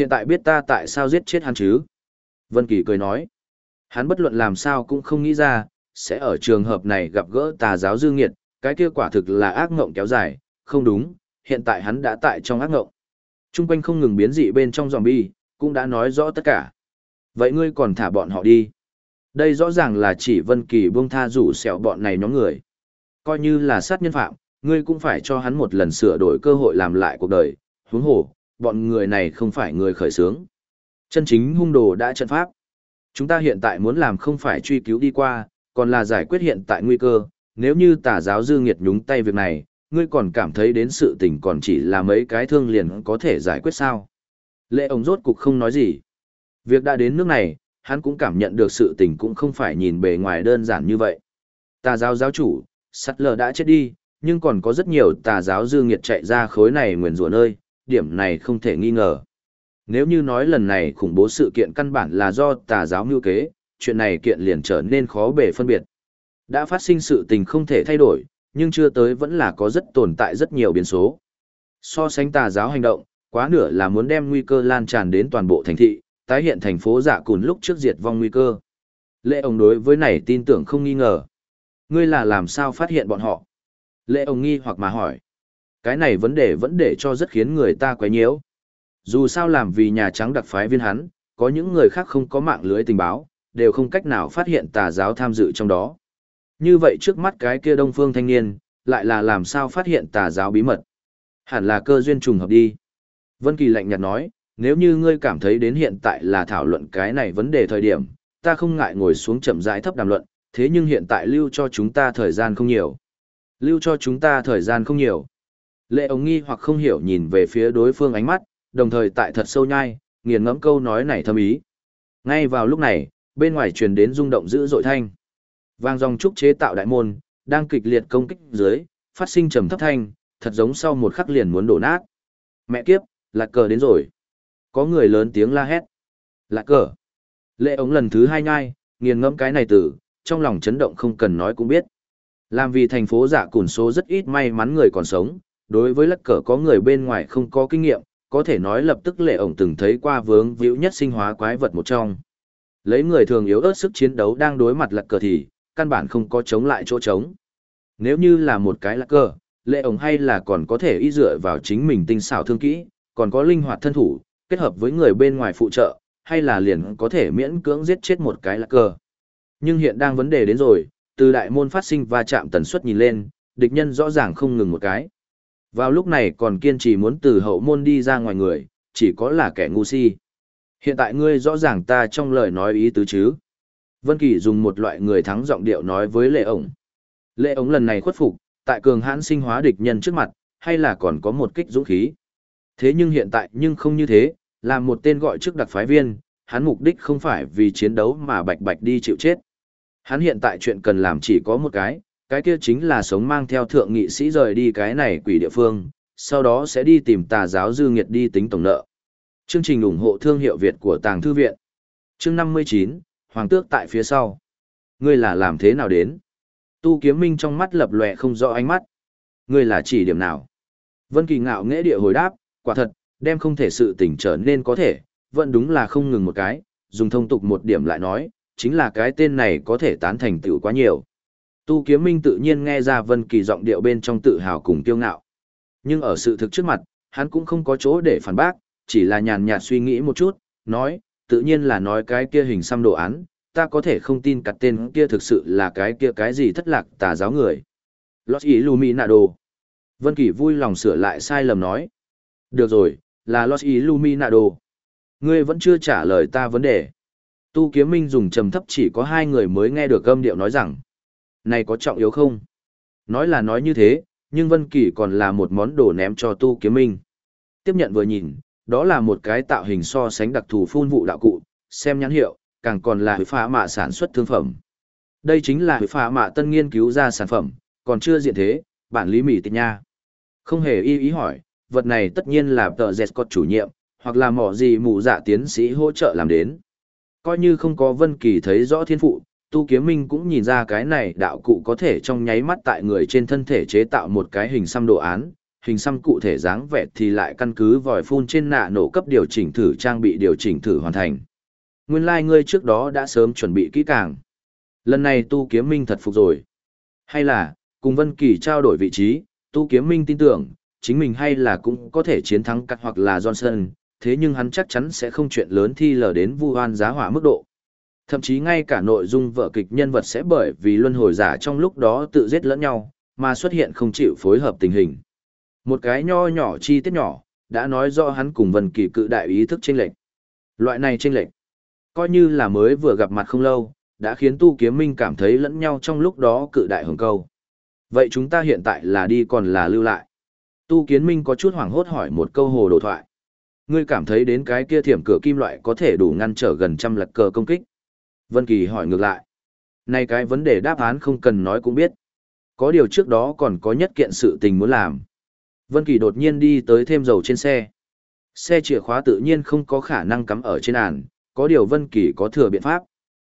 Hiện tại biết ta tại sao giết chết hắn chứ? Vân Kỳ cười nói. Hắn bất luận làm sao cũng không nghĩ ra, sẽ ở trường hợp này gặp gỡ tà giáo dư nghiệt, cái kia quả thực là ác ngộng kéo dài, không đúng, hiện tại hắn đã tại trong ác ngộng. Trung quanh không ngừng biến dị bên trong zombie, cũng đã nói rõ tất cả. Vậy ngươi còn thả bọn họ đi. Đây rõ ràng là chỉ Vân Kỳ buông tha rủ sẹo bọn này nhóm người. Coi như là sát nhân phạm, ngươi cũng phải cho hắn một lần sửa đổi cơ hội làm lại cuộc đời, huống hồ, bọn người này không phải người khởi sướng. Chân chính hung đồ đã trận pháp. Chúng ta hiện tại muốn làm không phải truy cứu đi qua, còn là giải quyết hiện tại nguy cơ, nếu như tà giáo dư nghiệt nhúng tay việc này, ngươi còn cảm thấy đến sự tình còn chỉ là mấy cái thương liền có thể giải quyết sao. Lệ ông rốt cục không nói gì. Việc đã đến nước này, hắn cũng cảm nhận được sự tình cũng không phải nhìn bề ngoài đơn giản như vậy. Tà giáo giáo chủ, sắt lờ đã chết đi, nhưng còn có rất nhiều tà giáo dư nghiệt chạy ra khối này nguyền rủa nơi, điểm này không thể nghi ngờ. Nếu như nói lần này khủng bố sự kiện căn bản là do tà giáo mưu kế, chuyện này kiện liền trở nên khó bề phân biệt. Đã phát sinh sự tình không thể thay đổi, nhưng chưa tới vẫn là có rất tồn tại rất nhiều biến số. So sánh tà giáo hành động, quá nửa là muốn đem nguy cơ lan tràn đến toàn bộ thành thị, tái hiện thành phố giả cùn lúc trước diệt vong nguy cơ. Lệ ông đối với này tin tưởng không nghi ngờ. Ngươi là làm sao phát hiện bọn họ? Lệ ông nghi hoặc mà hỏi. Cái này vấn đề vẫn để cho rất khiến người ta quấy nhiễu. Dù sao làm vì Nhà Trắng đặc phái viên hắn, có những người khác không có mạng lưới tình báo, đều không cách nào phát hiện tà giáo tham dự trong đó. Như vậy trước mắt cái kia đông phương thanh niên, lại là làm sao phát hiện tà giáo bí mật. Hẳn là cơ duyên trùng hợp đi. Vân Kỳ lạnh nhạt nói, nếu như ngươi cảm thấy đến hiện tại là thảo luận cái này vấn đề thời điểm, ta không ngại ngồi xuống chậm rãi thấp đàm luận, thế nhưng hiện tại lưu cho chúng ta thời gian không nhiều. Lưu cho chúng ta thời gian không nhiều. Lệ ống nghi hoặc không hiểu nhìn về phía đối phương ánh mắt, đồng thời tại thật sâu nhai, nghiền ngẫm câu nói này thâm ý. Ngay vào lúc này, bên ngoài truyền đến rung động dữ dội thanh. Vang dòng trúc chế tạo đại môn, đang kịch liệt công kích dưới, phát sinh trầm thấp thanh, thật giống sau một khắc liền muốn đổ nát. Mẹ kiếp, lạc cờ đến rồi. Có người lớn tiếng la hét. Lạc cờ. Lệ ống lần thứ hai nhai, nghiền ngẫm cái này từ, trong lòng chấn động không cần nói cũng biết. Làm vì thành phố giả cùn số rất ít may mắn người còn sống, đối với lắc cờ có người bên ngoài không có kinh nghiệm, có thể nói lập tức lệ ổng từng thấy qua vướng víu nhất sinh hóa quái vật một trong. Lấy người thường yếu ớt sức chiến đấu đang đối mặt lật cờ thì, căn bản không có chống lại chỗ trống. Nếu như là một cái lật cờ, lệ ổng hay là còn có thể y dựa vào chính mình tinh xảo thương kỹ, còn có linh hoạt thân thủ, kết hợp với người bên ngoài phụ trợ, hay là liền có thể miễn cưỡng giết chết một cái lật cờ. Nhưng hiện đang vấn đề đến rồi, từ đại môn phát sinh va chạm tần suất nhìn lên, địch nhân rõ ràng không ngừng một cái. Vào lúc này còn kiên trì muốn từ hậu môn đi ra ngoài người, chỉ có là kẻ ngu si. Hiện tại ngươi rõ ràng ta trong lời nói ý tứ chứ. Vân Kỳ dùng một loại người thắng giọng điệu nói với lệ ổng. Lệ ổng lần này khuất phục, tại cường hãn sinh hóa địch nhân trước mặt, hay là còn có một kích dũng khí. Thế nhưng hiện tại nhưng không như thế, là một tên gọi trước đặc phái viên, hắn mục đích không phải vì chiến đấu mà bạch bạch đi chịu chết. Hắn hiện tại chuyện cần làm chỉ có một cái, cái kia chính là sống mang theo thượng nghị sĩ rời đi cái này quỷ địa phương, sau đó sẽ đi tìm tà giáo dư nghiệt đi tính tổng nợ. Chương trình ủng hộ thương hiệu Việt của Tàng Thư Viện. Chương 59, Hoàng tước tại phía sau. Ngươi là làm thế nào đến? Tu kiếm minh trong mắt lập lòe không rõ ánh mắt. Ngươi là chỉ điểm nào? Vân Kỳ ngạo nghễ địa hồi đáp, quả thật, đem không thể sự tỉnh trở nên có thể, vẫn đúng là không ngừng một cái, dùng thông tục một điểm lại nói, chính là cái tên này có thể tán thành tựu quá nhiều. Tu kiếm minh tự nhiên nghe ra Vân Kỳ giọng điệu bên trong tự hào cùng kiêu ngạo. Nhưng ở sự thực trước mặt, hắn cũng không có chỗ để phản bác, chỉ là nhàn nhạt suy nghĩ một chút, nói, tự nhiên là nói cái kia hình xăm đồ án, ta có thể không tin cặt tên kia thực sự là cái kia cái gì thất lạc tà giáo người. Los Illuminado. Vân Kỳ vui lòng sửa lại sai lầm nói. Được rồi, là Los Illuminado. Ngươi vẫn chưa trả lời ta vấn đề. Tu kiếm minh dùng trầm thấp chỉ có hai người mới nghe được âm điệu nói rằng. Này có trọng yếu không? Nói là nói như thế, nhưng Vân Kỳ còn là một món đồ ném cho Tu Kiếm Minh. Tiếp nhận vừa nhìn, đó là một cái tạo hình so sánh đặc thù phun vụ đạo cụ, xem nhãn hiệu, càng còn là hủy phá mạ sản xuất thương phẩm. Đây chính là hủy phá mạ tân nghiên cứu ra sản phẩm, còn chưa diện thế, bản lý mỉ tịch nha. Không hề y ý hỏi, vật này tất nhiên là tờ Zescott chủ nhiệm, hoặc là mỏ gì mù dạ tiến sĩ hỗ trợ làm đến. Coi như không có Vân Kỳ thấy rõ thiên phụ, Tu Kiếm Minh cũng nhìn ra cái này đạo cụ có thể trong nháy mắt tại người trên thân thể chế tạo một cái hình xăm đồ án, hình xăm cụ thể dáng vẻ thì lại căn cứ vòi phun trên nạ nổ cấp điều chỉnh thử trang bị điều chỉnh thử hoàn thành. Nguyên lai like ngươi trước đó đã sớm chuẩn bị kỹ càng. Lần này tu kiếm minh thật phục rồi. Hay là, cùng Vân Kỳ trao đổi vị trí, tu kiếm minh tin tưởng, chính mình hay là cũng có thể chiến thắng cắt hoặc là Johnson, thế nhưng hắn chắc chắn sẽ không chuyện lớn thi lờ đến vu oan giá hỏa mức độ. Thậm chí ngay cả nội dung vở kịch nhân vật sẽ bởi vì luân hồi giả trong lúc đó tự giết lẫn nhau, mà xuất hiện không chịu phối hợp tình hình. Một cái nho nhỏ chi tiết nhỏ, đã nói rõ hắn cùng Vân Kỳ cự đại ý thức chênh lệch. Loại này chênh lệch, coi như là mới vừa gặp mặt không lâu, đã khiến tu kiếm minh cảm thấy lẫn nhau trong lúc đó cự đại hưởng câu. Vậy chúng ta hiện tại là đi còn là lưu lại? Tu kiến minh có chút hoảng hốt hỏi một câu hồ đồ thoại. Ngươi cảm thấy đến cái kia thiểm cửa kim loại có thể đủ ngăn trở gần trăm lật cờ công kích. Vân Kỳ hỏi ngược lại. Này cái vấn đề đáp án không cần nói cũng biết. Có điều trước đó còn có nhất kiện sự tình muốn làm. Vân Kỳ đột nhiên đi tới thêm dầu trên xe. Xe chìa khóa tự nhiên không có khả năng cắm ở trên àn, có điều Vân Kỳ có thừa biện pháp.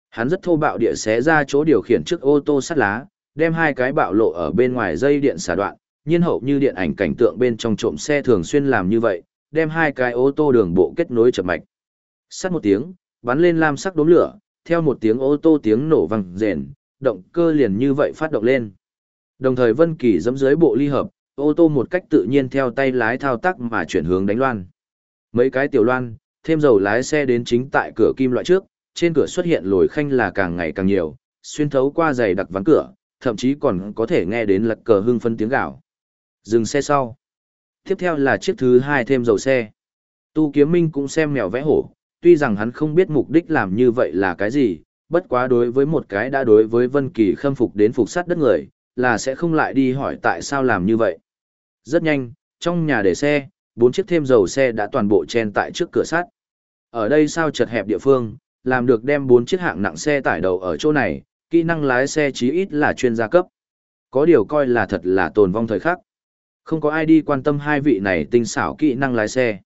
Hắn rất thô bạo địa xé ra chỗ điều khiển trước ô tô sắt lá, đem hai cái bạo lộ ở bên ngoài dây điện xả đoạn, nhiên hậu như điện ảnh cảnh tượng bên trong trộm xe thường xuyên làm như vậy, đem hai cái ô tô đường bộ kết nối chập mạch. Sắt một tiếng, bắn lên lam sắc đốm lửa, theo một tiếng ô tô tiếng nổ vang rền, động cơ liền như vậy phát động lên. Đồng thời Vân Kỳ giẫm dưới bộ ly hợp, ô tô một cách tự nhiên theo tay lái thao tác mà chuyển hướng đánh loan. Mấy cái tiểu loan, thêm dầu lái xe đến chính tại cửa kim loại trước, trên cửa xuất hiện lồi khanh là càng ngày càng nhiều, xuyên thấu qua dày đặc ván cửa, thậm chí còn có thể nghe đến lật cờ hưng phân tiếng gạo. Dừng xe sau. Tiếp theo là chiếc thứ hai thêm dầu xe. Tu Kiếm Minh cũng xem mèo vẽ hổ, tuy rằng hắn không biết mục đích làm như vậy là cái gì, bất quá đối với một cái đã đối với Vân Kỳ khâm phục đến phục sát đất người, là sẽ không lại đi hỏi tại sao làm như vậy. Rất nhanh, trong nhà để xe, bốn chiếc thêm dầu xe đã toàn bộ chen tại trước cửa sắt. Ở đây sao chật hẹp địa phương, làm được đem bốn chiếc hạng nặng xe tải đầu ở chỗ này, kỹ năng lái xe chí ít là chuyên gia cấp. Có điều coi là thật là tồn vong thời khắc. Không có ai đi quan tâm hai vị này tinh xảo kỹ năng lái xe.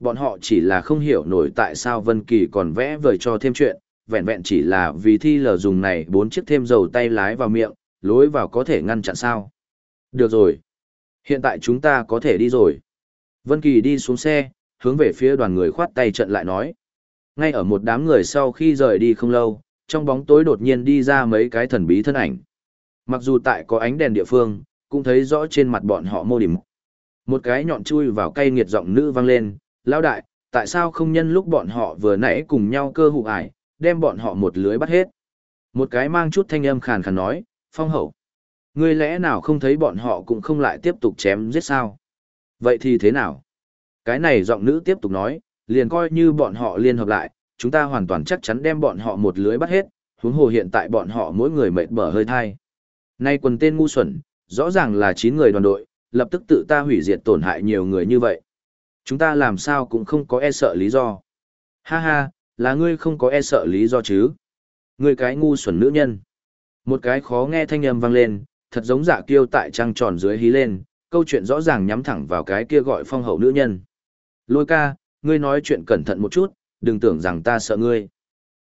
Bọn họ chỉ là không hiểu nổi tại sao Vân Kỳ còn vẽ vời cho thêm chuyện, vẹn vẹn chỉ là vì thi lờ dùng này bốn chiếc thêm dầu tay lái vào miệng, lối vào có thể ngăn chặn sao. Được rồi. Hiện tại chúng ta có thể đi rồi. Vân Kỳ đi xuống xe, hướng về phía đoàn người khoát tay trận lại nói. Ngay ở một đám người sau khi rời đi không lâu, trong bóng tối đột nhiên đi ra mấy cái thần bí thân ảnh. Mặc dù tại có ánh đèn địa phương, cũng thấy rõ trên mặt bọn họ mô điểm. Một cái nhọn chui vào cây nghiệt giọng nữ vang lên, Lao đại, tại sao không nhân lúc bọn họ vừa nãy cùng nhau cơ hụ ải, đem bọn họ một lưới bắt hết. Một cái mang chút thanh âm khàn khàn nói, phong hậu. Ngươi lẽ nào không thấy bọn họ cũng không lại tiếp tục chém giết sao? Vậy thì thế nào? Cái này giọng nữ tiếp tục nói, liền coi như bọn họ liên hợp lại, chúng ta hoàn toàn chắc chắn đem bọn họ một lưới bắt hết, huống hồ hiện tại bọn họ mỗi người mệt bở hơi thai. Nay quần tên ngu xuẩn, rõ ràng là 9 người đoàn đội, lập tức tự ta hủy diệt tổn hại nhiều người như vậy. Chúng ta làm sao cũng không có e sợ lý do. Ha ha, là ngươi không có e sợ lý do chứ. Ngươi cái ngu xuẩn nữ nhân. Một cái khó nghe thanh âm vang lên, thật giống dạ kiêu tại trăng tròn dưới hí lên, câu chuyện rõ ràng nhắm thẳng vào cái kia gọi phong hậu nữ nhân. Lôi ca, ngươi nói chuyện cẩn thận một chút, đừng tưởng rằng ta sợ ngươi.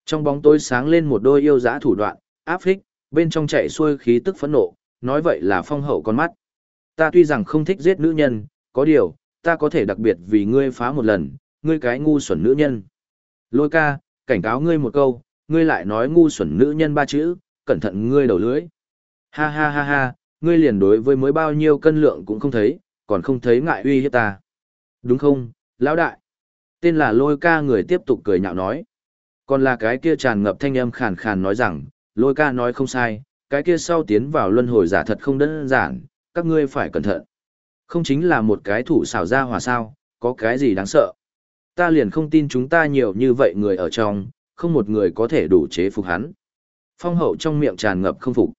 Trong bóng tối sáng lên một đôi yêu dã thủ đoạn, áp phích, bên trong chạy xuôi khí tức phẫn nộ, nói vậy là phong hậu con mắt. Ta tuy rằng không thích giết nữ nhân, có điều, ta có thể đặc biệt vì ngươi phá một lần, ngươi cái ngu xuẩn nữ nhân. Lôi ca, cảnh cáo ngươi một câu, ngươi lại nói ngu xuẩn nữ nhân ba chữ, cẩn thận ngươi đầu lưỡi. Ha ha ha ha, ngươi liền đối với mới bao nhiêu cân lượng cũng không thấy, còn không thấy ngại uy hiếp ta. Đúng không, lão đại? Tên là lôi ca người tiếp tục cười nhạo nói. Còn là cái kia tràn ngập thanh âm khàn khàn nói rằng, lôi ca nói không sai, cái kia sau tiến vào luân hồi giả thật không đơn giản, các ngươi phải cẩn thận. Không chính là một cái thủ xảo ra hòa sao, có cái gì đáng sợ. Ta liền không tin chúng ta nhiều như vậy người ở trong, không một người có thể đủ chế phục hắn. Phong hậu trong miệng tràn ngập không phục.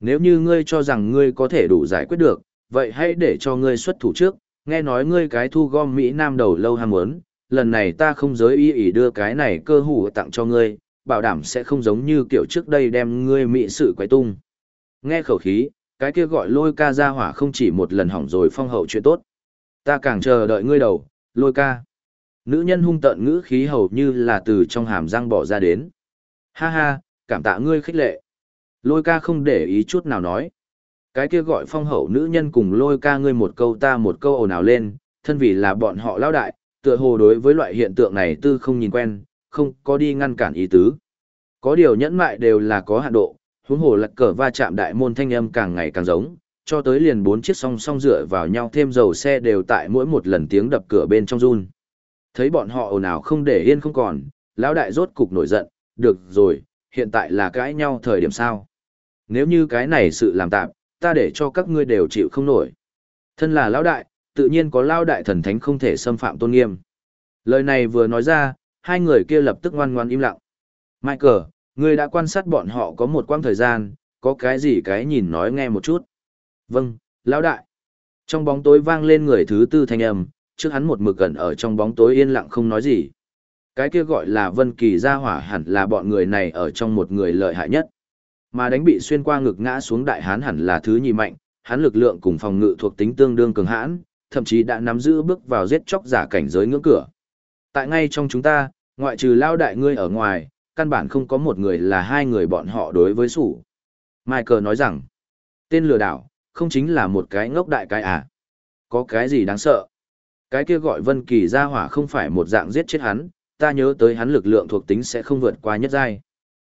Nếu như ngươi cho rằng ngươi có thể đủ giải quyết được, vậy hãy để cho ngươi xuất thủ trước, nghe nói ngươi cái thu gom Mỹ Nam đầu lâu ham muốn, lần này ta không giới ý ý đưa cái này cơ hủ tặng cho ngươi, bảo đảm sẽ không giống như kiểu trước đây đem ngươi mỹ sự quay tung. Nghe khẩu khí, cái kia gọi lôi ca ra hỏa không chỉ một lần hỏng rồi phong hậu chuyện tốt. Ta càng chờ đợi ngươi đầu, lôi ca. Nữ nhân hung tợn ngữ khí hầu như là từ trong hàm răng bỏ ra đến. Ha ha, cảm tạ ngươi khích lệ. Lôi ca không để ý chút nào nói. Cái kia gọi phong hậu nữ nhân cùng lôi ca ngươi một câu ta một câu ồn ào lên, thân vì là bọn họ lao đại, tựa hồ đối với loại hiện tượng này tư không nhìn quen, không có đi ngăn cản ý tứ. Có điều nhẫn mại đều là có hạn độ, huống hồ lật cờ va chạm đại môn thanh âm càng ngày càng giống, cho tới liền bốn chiếc song song dựa vào nhau thêm dầu xe đều tại mỗi một lần tiếng đập cửa bên trong run. Thấy bọn họ ồn ào không để yên không còn, lão đại rốt cục nổi giận, được rồi, hiện tại là cãi nhau thời điểm sao. Nếu như cái này sự làm tạm, ta để cho các ngươi đều chịu không nổi. Thân là lão đại, tự nhiên có lão đại thần thánh không thể xâm phạm tôn nghiêm. Lời này vừa nói ra, hai người kia lập tức ngoan ngoan im lặng. Michael, ngươi đã quan sát bọn họ có một quãng thời gian, có cái gì cái nhìn nói nghe một chút. Vâng, lão đại. Trong bóng tối vang lên người thứ tư thanh âm, trước hắn một mực gần ở trong bóng tối yên lặng không nói gì. Cái kia gọi là Vân Kỳ gia hỏa hẳn là bọn người này ở trong một người lợi hại nhất. Mà đánh bị xuyên qua ngực ngã xuống đại hán hẳn là thứ nhì mạnh, hắn lực lượng cùng phòng ngự thuộc tính tương đương cường hãn, thậm chí đã nắm giữ bước vào giết chóc giả cảnh giới ngưỡng cửa. Tại ngay trong chúng ta, ngoại trừ lao đại ngươi ở ngoài, căn bản không có một người là hai người bọn họ đối với sủ. Michael nói rằng, tên lừa đảo, không chính là một cái ngốc đại cái à. Có cái gì đáng sợ? Cái kia gọi Vân Kỳ ra hỏa không phải một dạng giết chết hắn, ta nhớ tới hắn lực lượng thuộc tính sẽ không vượt qua nhất giai.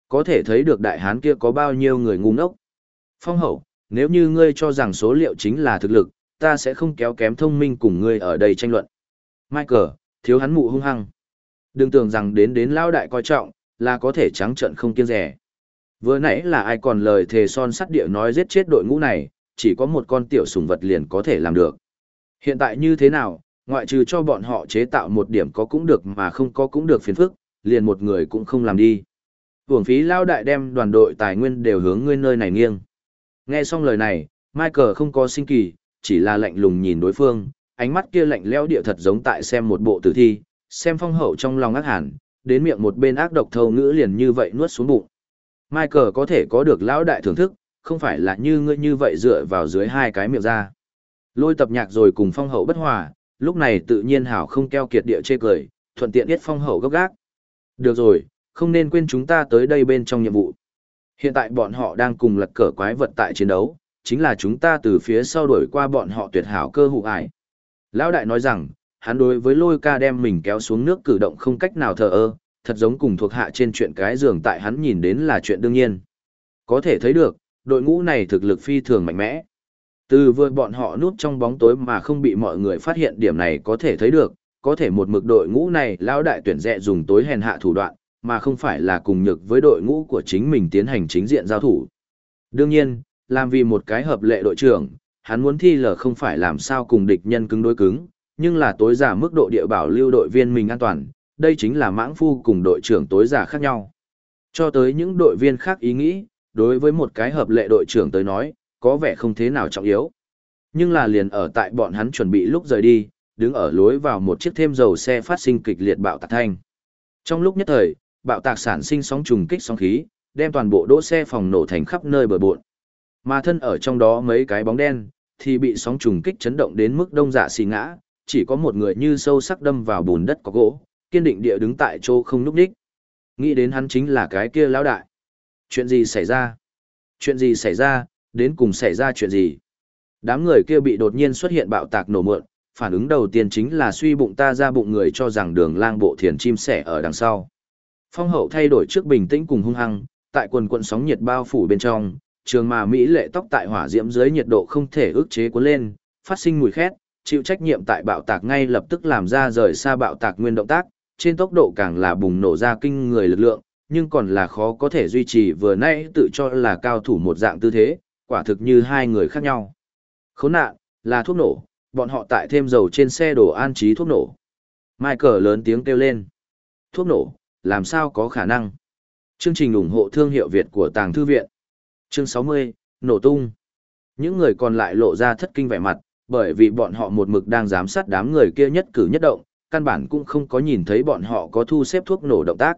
Có thể thấy được đại hán kia có bao nhiêu người ngu ngốc. Phong hậu, nếu như ngươi cho rằng số liệu chính là thực lực, ta sẽ không kéo kém thông minh cùng ngươi ở đây tranh luận. Michael, thiếu hắn mụ hung hăng. Đừng tưởng rằng đến đến lao đại coi trọng, là có thể trắng trận không kiêng rẻ. Vừa nãy là ai còn lời thề son sắt địa nói giết chết đội ngũ này, chỉ có một con tiểu sùng vật liền có thể làm được. Hiện tại như thế nào, ngoại trừ cho bọn họ chế tạo một điểm có cũng được mà không có cũng được phiền phức, liền một người cũng không làm đi. Hưởng phí lao đại đem đoàn đội tài nguyên đều hướng ngươi nơi này nghiêng. Nghe xong lời này, Michael không có sinh kỳ, chỉ là lạnh lùng nhìn đối phương, ánh mắt kia lạnh lẽo địa thật giống tại xem một bộ tử thi, xem phong hậu trong lòng ác hẳn, đến miệng một bên ác độc thâu ngữ liền như vậy nuốt xuống bụng. Michael có thể có được lão đại thưởng thức, không phải là như ngươi như vậy dựa vào dưới hai cái miệng ra. Lôi tập nhạc rồi cùng phong hậu bất hòa, lúc này tự nhiên hảo không keo kiệt địa chê cười, thuận tiện biết phong hậu gấp gác. Được rồi, không nên quên chúng ta tới đây bên trong nhiệm vụ. Hiện tại bọn họ đang cùng lật cờ quái vật tại chiến đấu, chính là chúng ta từ phía sau đuổi qua bọn họ tuyệt hảo cơ hụ ải. Lão đại nói rằng, hắn đối với lôi ca đem mình kéo xuống nước cử động không cách nào thờ ơ, thật giống cùng thuộc hạ trên chuyện cái giường tại hắn nhìn đến là chuyện đương nhiên. Có thể thấy được, đội ngũ này thực lực phi thường mạnh mẽ. Từ vừa bọn họ núp trong bóng tối mà không bị mọi người phát hiện điểm này có thể thấy được, có thể một mực đội ngũ này lão đại tuyển dẹ dùng tối hèn hạ thủ đoạn, mà không phải là cùng nhược với đội ngũ của chính mình tiến hành chính diện giao thủ. Đương nhiên, làm vì một cái hợp lệ đội trưởng, hắn muốn thi lờ không phải làm sao cùng địch nhân cứng đối cứng, nhưng là tối giả mức độ địa bảo lưu đội viên mình an toàn, đây chính là mãng phu cùng đội trưởng tối giả khác nhau. Cho tới những đội viên khác ý nghĩ, đối với một cái hợp lệ đội trưởng tới nói, có vẻ không thế nào trọng yếu. Nhưng là liền ở tại bọn hắn chuẩn bị lúc rời đi, đứng ở lối vào một chiếc thêm dầu xe phát sinh kịch liệt bạo tạc thanh. Trong lúc nhất thời, bạo tạc sản sinh sóng trùng kích sóng khí, đem toàn bộ đỗ xe phòng nổ thành khắp nơi bờ bộn. Mà thân ở trong đó mấy cái bóng đen, thì bị sóng trùng kích chấn động đến mức đông dạ xì ngã, chỉ có một người như sâu sắc đâm vào bùn đất có gỗ, kiên định địa đứng tại chỗ không núp đích. Nghĩ đến hắn chính là cái kia lão đại. Chuyện gì xảy ra? Chuyện gì xảy ra, đến cùng xảy ra chuyện gì? Đám người kia bị đột nhiên xuất hiện bạo tạc nổ mượn, phản ứng đầu tiên chính là suy bụng ta ra bụng người cho rằng đường lang bộ thiền chim sẻ ở đằng sau. Phong hậu thay đổi trước bình tĩnh cùng hung hăng, tại quần quận sóng nhiệt bao phủ bên trong, trường mà Mỹ lệ tóc tại hỏa diễm dưới nhiệt độ không thể ức chế cuốn lên, phát sinh mùi khét, chịu trách nhiệm tại bạo tạc ngay lập tức làm ra rời xa bạo tạc nguyên động tác, trên tốc độ càng là bùng nổ ra kinh người lực lượng, nhưng còn là khó có thể duy trì vừa nãy tự cho là cao thủ một dạng tư thế, quả thực như hai người khác nhau. Khốn nạn, là thuốc nổ, bọn họ tại thêm dầu trên xe đổ an trí thuốc nổ. Michael lớn tiếng kêu lên. Thuốc nổ, làm sao có khả năng? Chương trình ủng hộ thương hiệu Việt của Tàng Thư Viện. Chương 60, nổ tung. Những người còn lại lộ ra thất kinh vẻ mặt, bởi vì bọn họ một mực đang giám sát đám người kia nhất cử nhất động, căn bản cũng không có nhìn thấy bọn họ có thu xếp thuốc nổ động tác.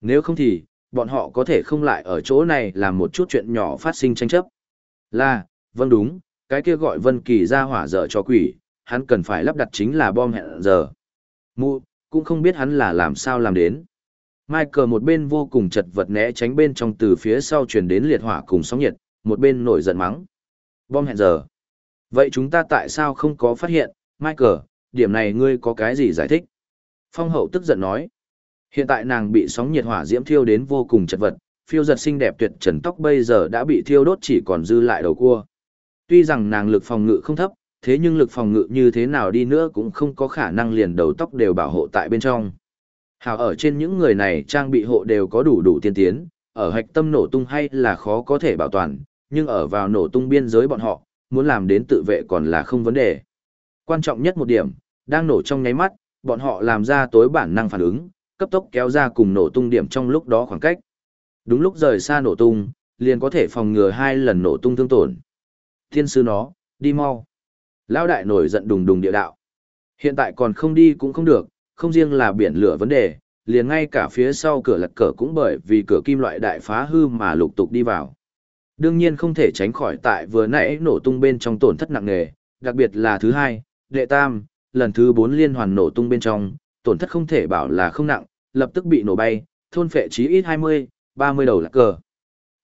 Nếu không thì, bọn họ có thể không lại ở chỗ này làm một chút chuyện nhỏ phát sinh tranh chấp. Là, vâng đúng, cái kia gọi Vân Kỳ ra hỏa dở cho quỷ, hắn cần phải lắp đặt chính là bom hẹn giờ. Mụ, cũng không biết hắn là làm sao làm đến. Michael một bên vô cùng chật vật né tránh bên trong từ phía sau truyền đến liệt hỏa cùng sóng nhiệt, một bên nổi giận mắng. Bom hẹn giờ. Vậy chúng ta tại sao không có phát hiện, Michael, điểm này ngươi có cái gì giải thích? Phong hậu tức giận nói. Hiện tại nàng bị sóng nhiệt hỏa diễm thiêu đến vô cùng chật vật, phiêu giật xinh đẹp tuyệt trần tóc bây giờ đã bị thiêu đốt chỉ còn dư lại đầu cua. Tuy rằng nàng lực phòng ngự không thấp, thế nhưng lực phòng ngự như thế nào đi nữa cũng không có khả năng liền đầu tóc đều bảo hộ tại bên trong. Hào ở trên những người này trang bị hộ đều có đủ đủ tiên tiến, ở hạch tâm nổ tung hay là khó có thể bảo toàn, nhưng ở vào nổ tung biên giới bọn họ, muốn làm đến tự vệ còn là không vấn đề. Quan trọng nhất một điểm, đang nổ trong nháy mắt, bọn họ làm ra tối bản năng phản ứng, cấp tốc kéo ra cùng nổ tung điểm trong lúc đó khoảng cách. Đúng lúc rời xa nổ tung, liền có thể phòng ngừa hai lần nổ tung thương tổn. Thiên sư nó, đi mau. Lão đại nổi giận đùng đùng địa đạo. Hiện tại còn không đi cũng không được, không riêng là biển lửa vấn đề, liền ngay cả phía sau cửa lật cờ cũng bởi vì cửa kim loại đại phá hư mà lục tục đi vào. Đương nhiên không thể tránh khỏi tại vừa nãy nổ tung bên trong tổn thất nặng nề, đặc biệt là thứ hai, đệ tam, lần thứ bốn liên hoàn nổ tung bên trong, tổn thất không thể bảo là không nặng, lập tức bị nổ bay, thôn phệ chí ít 20, 30 đầu lạc cờ.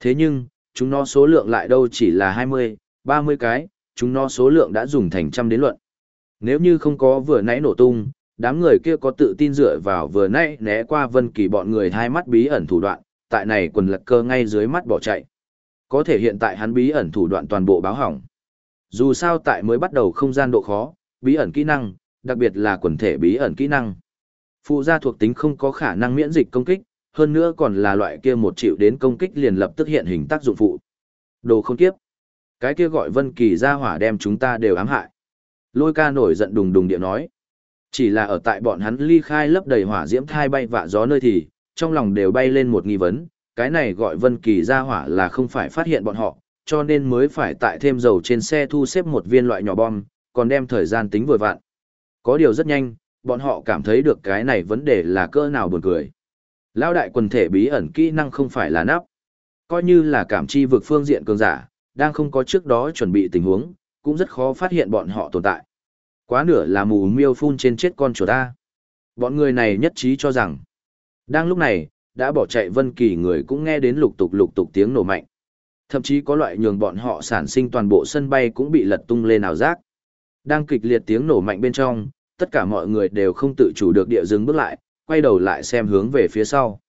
Thế nhưng, chúng nó số lượng lại đâu chỉ là 20, 30 cái, chúng nó số lượng đã dùng thành trăm đến luận. Nếu như không có vừa nãy nổ tung, đám người kia có tự tin dựa vào vừa nãy né qua vân kỳ bọn người hai mắt bí ẩn thủ đoạn, tại này quần lạc cơ ngay dưới mắt bỏ chạy. Có thể hiện tại hắn bí ẩn thủ đoạn toàn bộ báo hỏng. Dù sao tại mới bắt đầu không gian độ khó, bí ẩn kỹ năng, đặc biệt là quần thể bí ẩn kỹ năng. Phụ gia thuộc tính không có khả năng miễn dịch công kích, hơn nữa còn là loại kia một triệu đến công kích liền lập tức hiện hình tác dụng phụ. Đồ không kiếp. Cái kia gọi Vân Kỳ ra hỏa đem chúng ta đều ám hại. Lôi ca nổi giận đùng đùng địa nói. Chỉ là ở tại bọn hắn ly khai lấp đầy hỏa diễm thai bay vạ gió nơi thì, trong lòng đều bay lên một nghi vấn, cái này gọi Vân Kỳ ra hỏa là không phải phát hiện bọn họ, cho nên mới phải tại thêm dầu trên xe thu xếp một viên loại nhỏ bom, còn đem thời gian tính vừa vặn. Có điều rất nhanh, bọn họ cảm thấy được cái này vấn đề là cỡ nào buồn cười. Lão đại quần thể bí ẩn kỹ năng không phải là nắp. Coi như là cảm chi vực phương diện cường giả, đang không có trước đó chuẩn bị tình huống, cũng rất khó phát hiện bọn họ tồn tại. Quá nửa là mù miêu phun trên chết con chuột ta. Bọn người này nhất trí cho rằng, đang lúc này, đã bỏ chạy vân kỳ người cũng nghe đến lục tục lục tục tiếng nổ mạnh. Thậm chí có loại nhường bọn họ sản sinh toàn bộ sân bay cũng bị lật tung lên ảo giác. Đang kịch liệt tiếng nổ mạnh bên trong, tất cả mọi người đều không tự chủ được địa dừng bước lại, quay đầu lại xem hướng về phía sau.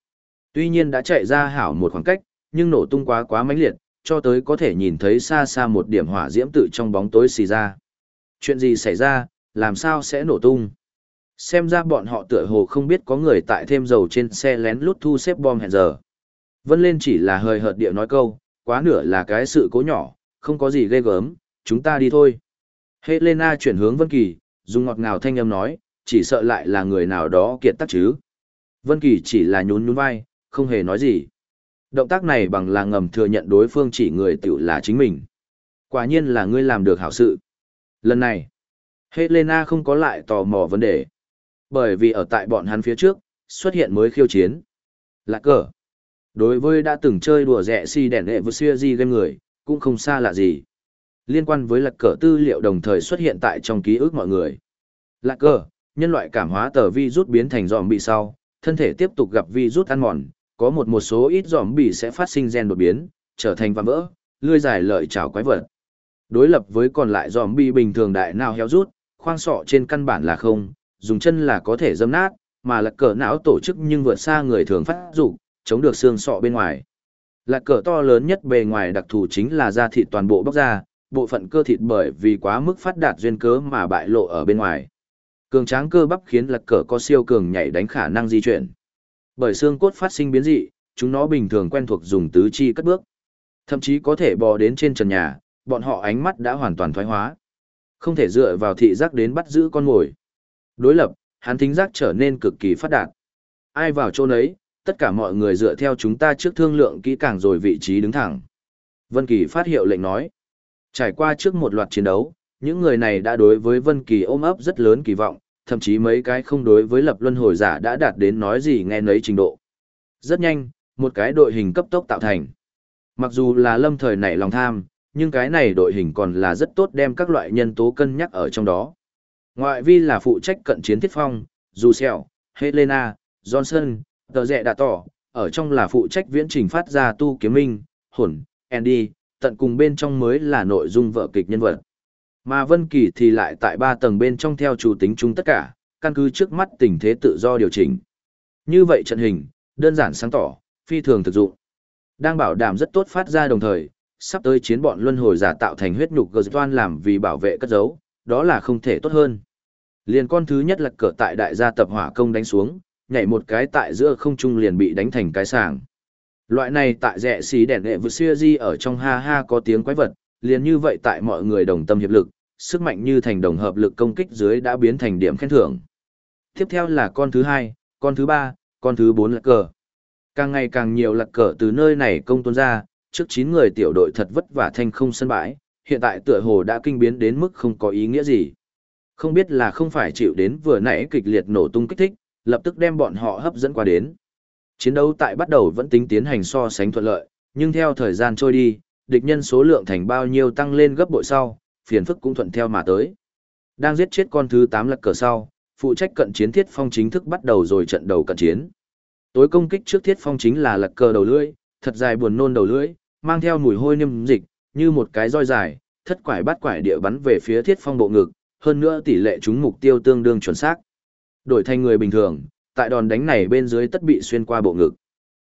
Tuy nhiên đã chạy ra hảo một khoảng cách, nhưng nổ tung quá quá mãnh liệt, cho tới có thể nhìn thấy xa xa một điểm hỏa diễm tự trong bóng tối xì ra. Chuyện gì xảy ra, làm sao sẽ nổ tung? Xem ra bọn họ tựa hồ không biết có người tại thêm dầu trên xe lén lút thu xếp bom hẹn giờ. Vân lên chỉ là hơi hợt địa nói câu, quá nửa là cái sự cố nhỏ, không có gì ghê gớm, chúng ta đi thôi. Helena chuyển hướng Vân Kỳ, dùng ngọt ngào thanh âm nói, chỉ sợ lại là người nào đó kiệt tác chứ. Vân Kỳ chỉ là nhún nhún vai, không hề nói gì. Động tác này bằng là ngầm thừa nhận đối phương chỉ người tiểu là chính mình. Quả nhiên là ngươi làm được hảo sự. Lần này, Helena không có lại tò mò vấn đề. Bởi vì ở tại bọn hắn phía trước, xuất hiện mới khiêu chiến. Lạc cờ. Đối với đã từng chơi đùa rẻ si đèn hệ với siêu di game người, cũng không xa lạ gì. Liên quan với lạc cờ tư liệu đồng thời xuất hiện tại trong ký ức mọi người. Lạc cờ, nhân loại cảm hóa tờ rút biến thành dòm bị sau, thân thể tiếp tục gặp vi rút ăn mòn, có một một số ít dòm bị sẽ phát sinh gen đột biến, trở thành vạm vỡ, lươi dài lợi trào quái vật. Đối lập với còn lại dòm bị bình thường đại nào héo rút, khoang sọ trên căn bản là không, dùng chân là có thể dâm nát, mà lạc cờ não tổ chức nhưng vượt xa người thường phát dục chống được xương sọ bên ngoài. Lạc cờ to lớn nhất bề ngoài đặc thù chính là da thịt toàn bộ bóc ra, bộ phận cơ thịt bởi vì quá mức phát đạt duyên cớ mà bại lộ ở bên ngoài. Cường tráng cơ bắp khiến lạc cờ có siêu cường nhảy đánh khả năng di chuyển. Bởi xương cốt phát sinh biến dị, chúng nó bình thường quen thuộc dùng tứ chi cất bước. Thậm chí có thể bò đến trên trần nhà, bọn họ ánh mắt đã hoàn toàn thoái hóa. Không thể dựa vào thị giác đến bắt giữ con mồi. Đối lập, hắn thính giác trở nên cực kỳ phát đạt. Ai vào chỗ nấy, tất cả mọi người dựa theo chúng ta trước thương lượng kỹ càng rồi vị trí đứng thẳng. Vân Kỳ phát hiệu lệnh nói. Trải qua trước một loạt chiến đấu, những người này đã đối với Vân Kỳ ôm ấp rất lớn kỳ vọng, thậm chí mấy cái không đối với lập luân hồi giả đã đạt đến nói gì nghe nấy trình độ. Rất nhanh, một cái đội hình cấp tốc tạo thành. Mặc dù là lâm thời nảy lòng tham, nhưng cái này đội hình còn là rất tốt đem các loại nhân tố cân nhắc ở trong đó. Ngoại vi là phụ trách cận chiến thiết phong, dù sẹo, Helena, Johnson, tờ rẽ đã tỏ, ở trong là phụ trách viễn trình phát ra tu kiếm minh, hồn, Andy, tận cùng bên trong mới là nội dung vở kịch nhân vật. Mà Vân Kỳ thì lại tại ba tầng bên trong theo chủ tính chung tất cả, căn cứ trước mắt tình thế tự do điều chỉnh. Như vậy trận hình, đơn giản sáng tỏ, phi thường thực dụng. Đang bảo đảm rất tốt phát ra đồng thời, sắp tới chiến bọn luân hồi giả tạo thành huyết nhục gờ toan làm vì bảo vệ cất giấu, đó là không thể tốt hơn. Liền con thứ nhất là cờ tại đại gia tập hỏa công đánh xuống, nhảy một cái tại giữa không trung liền bị đánh thành cái sàng. Loại này tại rẻ xí đèn nghệ vượt xưa di ở trong ha ha có tiếng quái vật, liền như vậy tại mọi người đồng tâm hiệp lực, sức mạnh như thành đồng hợp lực công kích dưới đã biến thành điểm khen thưởng. Tiếp theo là con thứ hai, con thứ ba, con thứ bốn là cờ. Càng ngày càng nhiều lật cờ từ nơi này công tuôn ra, trước 9 người tiểu đội thật vất vả thanh không sân bãi, hiện tại tựa hồ đã kinh biến đến mức không có ý nghĩa gì. Không biết là không phải chịu đến vừa nãy kịch liệt nổ tung kích thích, lập tức đem bọn họ hấp dẫn qua đến. Chiến đấu tại bắt đầu vẫn tính tiến hành so sánh thuận lợi, nhưng theo thời gian trôi đi, địch nhân số lượng thành bao nhiêu tăng lên gấp bội sau, phiền phức cũng thuận theo mà tới. Đang giết chết con thứ 8 lật cờ sau, phụ trách cận chiến thiết phong chính thức bắt đầu rồi trận đầu cận chiến. Tối công kích trước thiết phong chính là lật cờ đầu lưỡi, thật dài buồn nôn đầu lưỡi, mang theo mùi hôi niêm dịch, như một cái roi dài, thất quải bắt quải địa bắn về phía thiết phong bộ ngực, hơn nữa tỷ lệ trúng mục tiêu tương đương chuẩn xác. Đổi thành người bình thường, tại đòn đánh này bên dưới tất bị xuyên qua bộ ngực.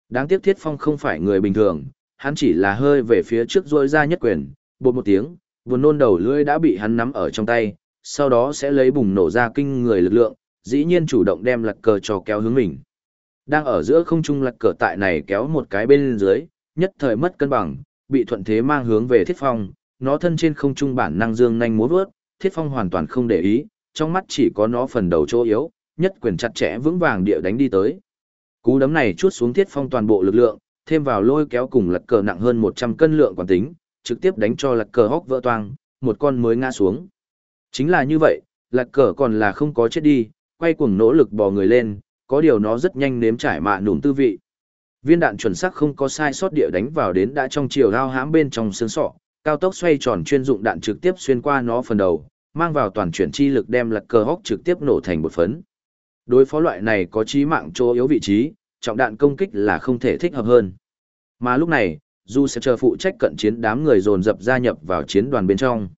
Đáng tiếc thiết phong không phải người bình thường, hắn chỉ là hơi về phía trước rôi ra nhất quyền, bột một tiếng, buồn nôn đầu lưỡi đã bị hắn nắm ở trong tay, sau đó sẽ lấy bùng nổ ra kinh người lực lượng, dĩ nhiên chủ động đem lật cờ cho kéo hướng mình. Đang ở giữa không trung lật cờ tại này kéo một cái bên dưới, nhất thời mất cân bằng, bị thuận thế mang hướng về thiết phong, nó thân trên không trung bản năng dương nhanh múa vớt, thiết phong hoàn toàn không để ý, trong mắt chỉ có nó phần đầu chỗ yếu, nhất quyền chặt chẽ vững vàng địa đánh đi tới. Cú đấm này chuốt xuống thiết phong toàn bộ lực lượng, thêm vào lôi kéo cùng lật cờ nặng hơn 100 cân lượng quán tính, trực tiếp đánh cho lật cờ hóc vỡ toang, một con mới ngã xuống. Chính là như vậy, lật cờ còn là không có chết đi, quay cuồng nỗ lực bò người lên, có điều nó rất nhanh nếm trải mạ nùm tư vị. Viên đạn chuẩn xác không có sai sót địa đánh vào đến đã trong chiều lao hãm bên trong xương sọ, cao tốc xoay tròn chuyên dụng đạn trực tiếp xuyên qua nó phần đầu, mang vào toàn chuyển chi lực đem lật cờ hốc trực tiếp nổ thành một phấn. Đối phó loại này có chí mạng chỗ yếu vị trí, trọng đạn công kích là không thể thích hợp hơn. Mà lúc này, Du sẽ chờ phụ trách cận chiến đám người dồn dập gia nhập vào chiến đoàn bên trong.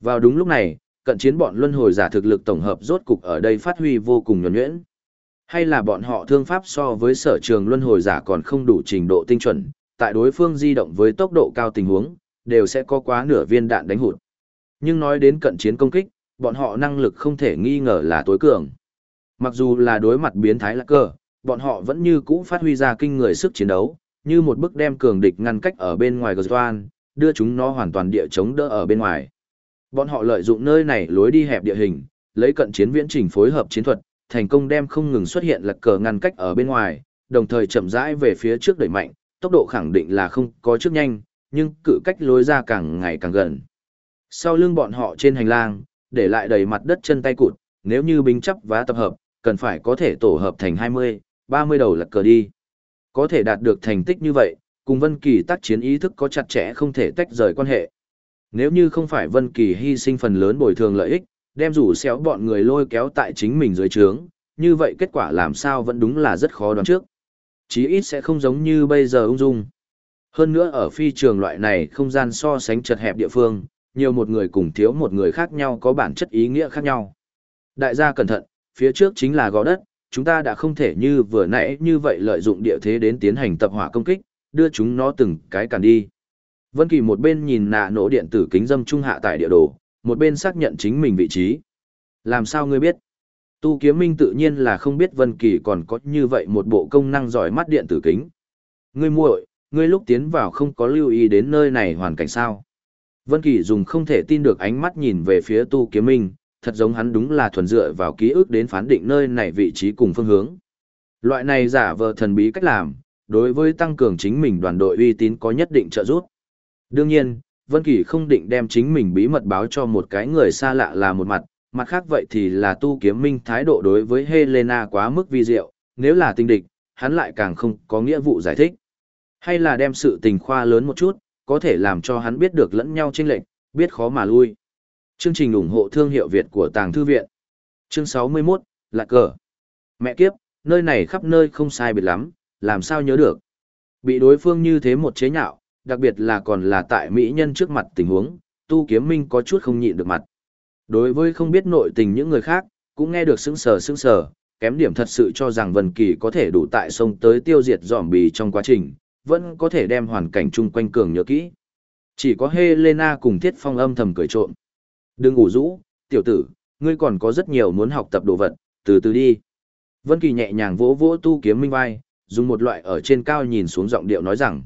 Vào đúng lúc này, cận chiến bọn luân hồi giả thực lực tổng hợp rốt cục ở đây phát huy vô cùng nhuần nhuyễn. Hay là bọn họ thương pháp so với sở trường luân hồi giả còn không đủ trình độ tinh chuẩn, tại đối phương di động với tốc độ cao tình huống, đều sẽ có quá nửa viên đạn đánh hụt. Nhưng nói đến cận chiến công kích, bọn họ năng lực không thể nghi ngờ là tối cường. Mặc dù là đối mặt biến thái lạc cờ, bọn họ vẫn như cũ phát huy ra kinh người sức chiến đấu, như một bức đem cường địch ngăn cách ở bên ngoài Gazwan, đưa chúng nó hoàn toàn địa chống đỡ ở bên ngoài. Bọn họ lợi dụng nơi này lối đi hẹp địa hình, lấy cận chiến viễn trình phối hợp chiến thuật, thành công đem không ngừng xuất hiện lật cờ ngăn cách ở bên ngoài, đồng thời chậm rãi về phía trước đẩy mạnh, tốc độ khẳng định là không có trước nhanh, nhưng cự cách lối ra càng ngày càng gần. Sau lưng bọn họ trên hành lang, để lại đầy mặt đất chân tay cụt, nếu như binh chấp và tập hợp, cần phải có thể tổ hợp thành 20, 30 đầu lật cờ đi. Có thể đạt được thành tích như vậy, cùng Vân Kỳ tác chiến ý thức có chặt chẽ không thể tách rời quan hệ. Nếu như không phải Vân Kỳ hy sinh phần lớn bồi thường lợi ích, đem rủ xéo bọn người lôi kéo tại chính mình dưới trướng, như vậy kết quả làm sao vẫn đúng là rất khó đoán trước. Chí ít sẽ không giống như bây giờ ung dung. Hơn nữa ở phi trường loại này không gian so sánh chật hẹp địa phương, nhiều một người cùng thiếu một người khác nhau có bản chất ý nghĩa khác nhau. Đại gia cẩn thận, phía trước chính là gò đất, chúng ta đã không thể như vừa nãy như vậy lợi dụng địa thế đến tiến hành tập hỏa công kích, đưa chúng nó từng cái cản đi. Vân Kỳ một bên nhìn nạ nổ điện tử kính dâm trung hạ tại địa đồ, một bên xác nhận chính mình vị trí. Làm sao ngươi biết? Tu Kiếm Minh tự nhiên là không biết Vân Kỳ còn có như vậy một bộ công năng giỏi mắt điện tử kính. Ngươi muội, ngươi lúc tiến vào không có lưu ý đến nơi này hoàn cảnh sao? Vân Kỳ dùng không thể tin được ánh mắt nhìn về phía Tu Kiếm Minh, thật giống hắn đúng là thuần dựa vào ký ức đến phán định nơi này vị trí cùng phương hướng. Loại này giả vờ thần bí cách làm, đối với tăng cường chính mình đoàn đội uy tín có nhất định trợ giúp. Đương nhiên, Vân Kỳ không định đem chính mình bí mật báo cho một cái người xa lạ là một mặt, mặt khác vậy thì là tu kiếm minh thái độ đối với Helena quá mức vi diệu, nếu là tình địch, hắn lại càng không có nghĩa vụ giải thích. Hay là đem sự tình khoa lớn một chút, có thể làm cho hắn biết được lẫn nhau chênh lệch, biết khó mà lui. Chương trình ủng hộ thương hiệu Việt của Tàng Thư Viện. Chương 61, Lạc Cờ. Mẹ kiếp, nơi này khắp nơi không sai biệt lắm, làm sao nhớ được. Bị đối phương như thế một chế nhạo, đặc biệt là còn là tại mỹ nhân trước mặt tình huống, tu kiếm minh có chút không nhịn được mặt. Đối với không biết nội tình những người khác, cũng nghe được sững sờ sững sờ, kém điểm thật sự cho rằng Vân Kỳ có thể đủ tại sông tới tiêu diệt giòm bì trong quá trình, vẫn có thể đem hoàn cảnh chung quanh cường nhớ kỹ. Chỉ có Helena cùng Thiết Phong âm thầm cười trộm. Đừng ngủ rũ, tiểu tử, ngươi còn có rất nhiều muốn học tập đồ vật, từ từ đi. Vân Kỳ nhẹ nhàng vỗ vỗ tu kiếm minh vai, dùng một loại ở trên cao nhìn xuống giọng điệu nói rằng.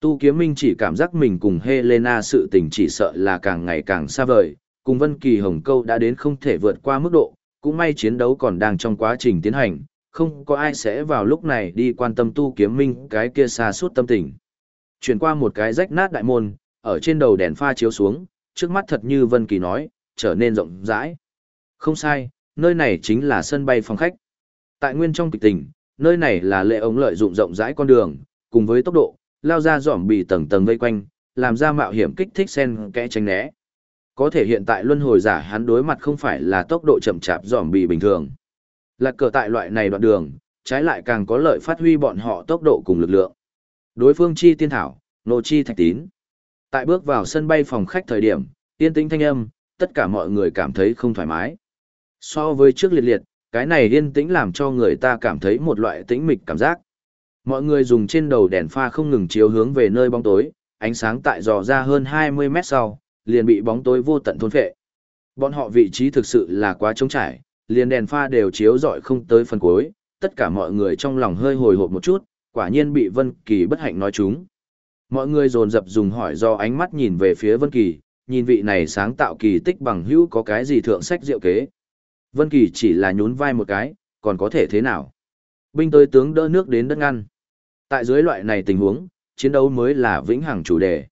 Tu kiếm minh chỉ cảm giác mình cùng Helena sự tình chỉ sợ là càng ngày càng xa vời, cùng Vân Kỳ Hồng Câu đã đến không thể vượt qua mức độ, cũng may chiến đấu còn đang trong quá trình tiến hành, không có ai sẽ vào lúc này đi quan tâm tu kiếm minh cái kia xa suốt tâm tình. Chuyển qua một cái rách nát đại môn, ở trên đầu đèn pha chiếu xuống, trước mắt thật như Vân Kỳ nói, trở nên rộng rãi. Không sai, nơi này chính là sân bay phòng khách. Tại nguyên trong kịch tình, nơi này là lệ ống lợi dụng rộng rãi con đường, cùng với tốc độ, lao ra giỏm bị tầng tầng vây quanh, làm ra mạo hiểm kích thích sen kẽ tránh né. Có thể hiện tại luân hồi giả hắn đối mặt không phải là tốc độ chậm chạp dòm bị bình thường. Lạc cờ tại loại này đoạn đường, trái lại càng có lợi phát huy bọn họ tốc độ cùng lực lượng. Đối phương chi tiên thảo, nô chi thạch tín. Tại bước vào sân bay phòng khách thời điểm, yên tĩnh thanh âm, tất cả mọi người cảm thấy không thoải mái. So với trước liệt liệt, cái này yên tĩnh làm cho người ta cảm thấy một loại tĩnh mịch cảm giác. Mọi người dùng trên đầu đèn pha không ngừng chiếu hướng về nơi bóng tối, ánh sáng tại dò ra hơn 20 mét sau, liền bị bóng tối vô tận thôn phệ. Bọn họ vị trí thực sự là quá trống trải, liền đèn pha đều chiếu rọi không tới phần cuối, tất cả mọi người trong lòng hơi hồi hộp một chút, quả nhiên bị Vân Kỳ bất hạnh nói chúng. Mọi người dồn dập dùng hỏi do ánh mắt nhìn về phía Vân Kỳ, nhìn vị này sáng tạo kỳ tích bằng hữu có cái gì thượng sách diệu kế. Vân Kỳ chỉ là nhún vai một cái, còn có thể thế nào? Binh tới tướng đỡ nước đến đất ngăn. Tại dưới loại này tình huống, chiến đấu mới là vĩnh hằng chủ đề.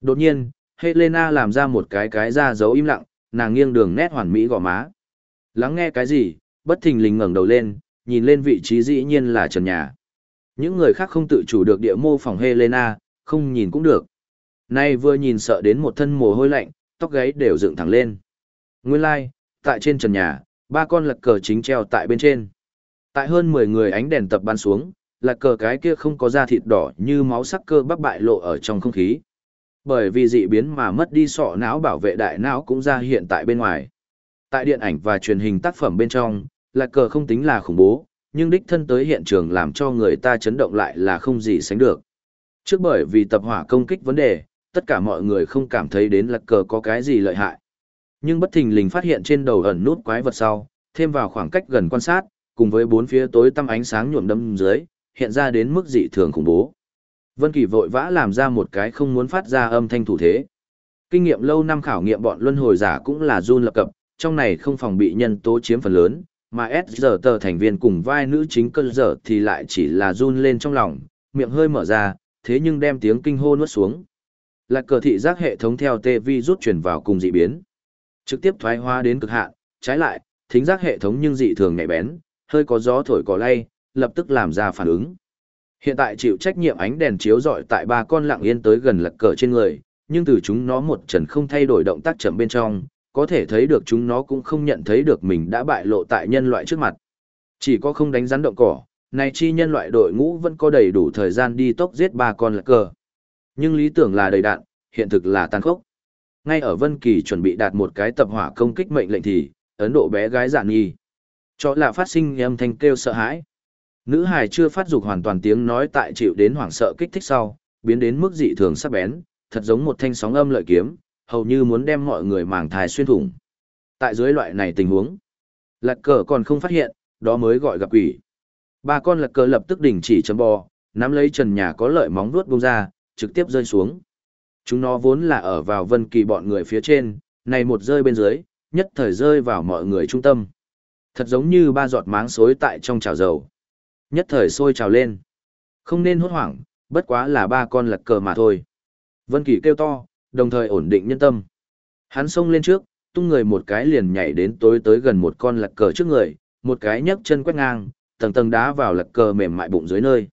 Đột nhiên, Helena làm ra một cái cái ra dấu im lặng, nàng nghiêng đường nét hoàn mỹ gò má. Lắng nghe cái gì, bất thình lình ngẩng đầu lên, nhìn lên vị trí dĩ nhiên là trần nhà. Những người khác không tự chủ được địa mô phỏng Helena, không nhìn cũng được. Nay vừa nhìn sợ đến một thân mồ hôi lạnh, tóc gáy đều dựng thẳng lên. Nguyên lai, like, tại trên trần nhà, ba con lật cờ chính treo tại bên trên. Tại hơn 10 người ánh đèn tập ban xuống, lật cờ cái kia không có da thịt đỏ như máu sắc cơ bắp bại lộ ở trong không khí. Bởi vì dị biến mà mất đi sọ não bảo vệ đại não cũng ra hiện tại bên ngoài. Tại điện ảnh và truyền hình tác phẩm bên trong, lạc cờ không tính là khủng bố, nhưng đích thân tới hiện trường làm cho người ta chấn động lại là không gì sánh được. Trước bởi vì tập hỏa công kích vấn đề, tất cả mọi người không cảm thấy đến lạc cờ có cái gì lợi hại. Nhưng bất thình lình phát hiện trên đầu ẩn nút quái vật sau, thêm vào khoảng cách gần quan sát, cùng với bốn phía tối tăm ánh sáng nhuộm đâm dưới, hiện ra đến mức dị thường khủng bố. Vân Kỳ vội vã làm ra một cái không muốn phát ra âm thanh thủ thế. Kinh nghiệm lâu năm khảo nghiệm bọn luân hồi giả cũng là run lập cập, trong này không phòng bị nhân tố chiếm phần lớn, mà S giờ tờ thành viên cùng vai nữ chính cơn giờ thì lại chỉ là run lên trong lòng, miệng hơi mở ra, thế nhưng đem tiếng kinh hô nuốt xuống. Lạc cờ thị giác hệ thống theo tê vi rút chuyển vào cùng dị biến. Trực tiếp thoái hóa đến cực hạn, trái lại, thính giác hệ thống nhưng dị thường nhạy bén, hơi có gió thổi cỏ lay, lập tức làm ra phản ứng. Hiện tại chịu trách nhiệm ánh đèn chiếu rọi tại ba con lặng yên tới gần lật cờ trên người, nhưng từ chúng nó một trần không thay đổi động tác chậm bên trong, có thể thấy được chúng nó cũng không nhận thấy được mình đã bại lộ tại nhân loại trước mặt. Chỉ có không đánh rắn động cỏ, này chi nhân loại đội ngũ vẫn có đầy đủ thời gian đi tốc giết ba con lạc cờ. Nhưng lý tưởng là đầy đạn, hiện thực là tàn khốc. Ngay ở Vân Kỳ chuẩn bị đạt một cái tập hỏa công kích mệnh lệnh thì, Ấn Độ bé gái dạ giản nghi. Cho là phát sinh âm thanh kêu sợ hãi. Nữ hài chưa phát dục hoàn toàn tiếng nói tại chịu đến hoảng sợ kích thích sau, biến đến mức dị thường sắc bén, thật giống một thanh sóng âm lợi kiếm, hầu như muốn đem mọi người màng thai xuyên thủng. Tại dưới loại này tình huống, lật cờ còn không phát hiện, đó mới gọi gặp quỷ. Ba con lật cờ lập tức đình chỉ chấm bò, nắm lấy trần nhà có lợi móng vuốt bung ra, trực tiếp rơi xuống. Chúng nó vốn là ở vào vân kỳ bọn người phía trên, này một rơi bên dưới, nhất thời rơi vào mọi người trung tâm. Thật giống như ba giọt máng xối tại trong chảo dầu. Nhất thời sôi trào lên. Không nên hốt hoảng, bất quá là ba con lật cờ mà thôi. Vân Kỳ kêu to, đồng thời ổn định nhân tâm. Hắn xông lên trước, tung người một cái liền nhảy đến tối tới gần một con lật cờ trước người, một cái nhấc chân quét ngang, tầng tầng đá vào lật cờ mềm mại bụng dưới nơi.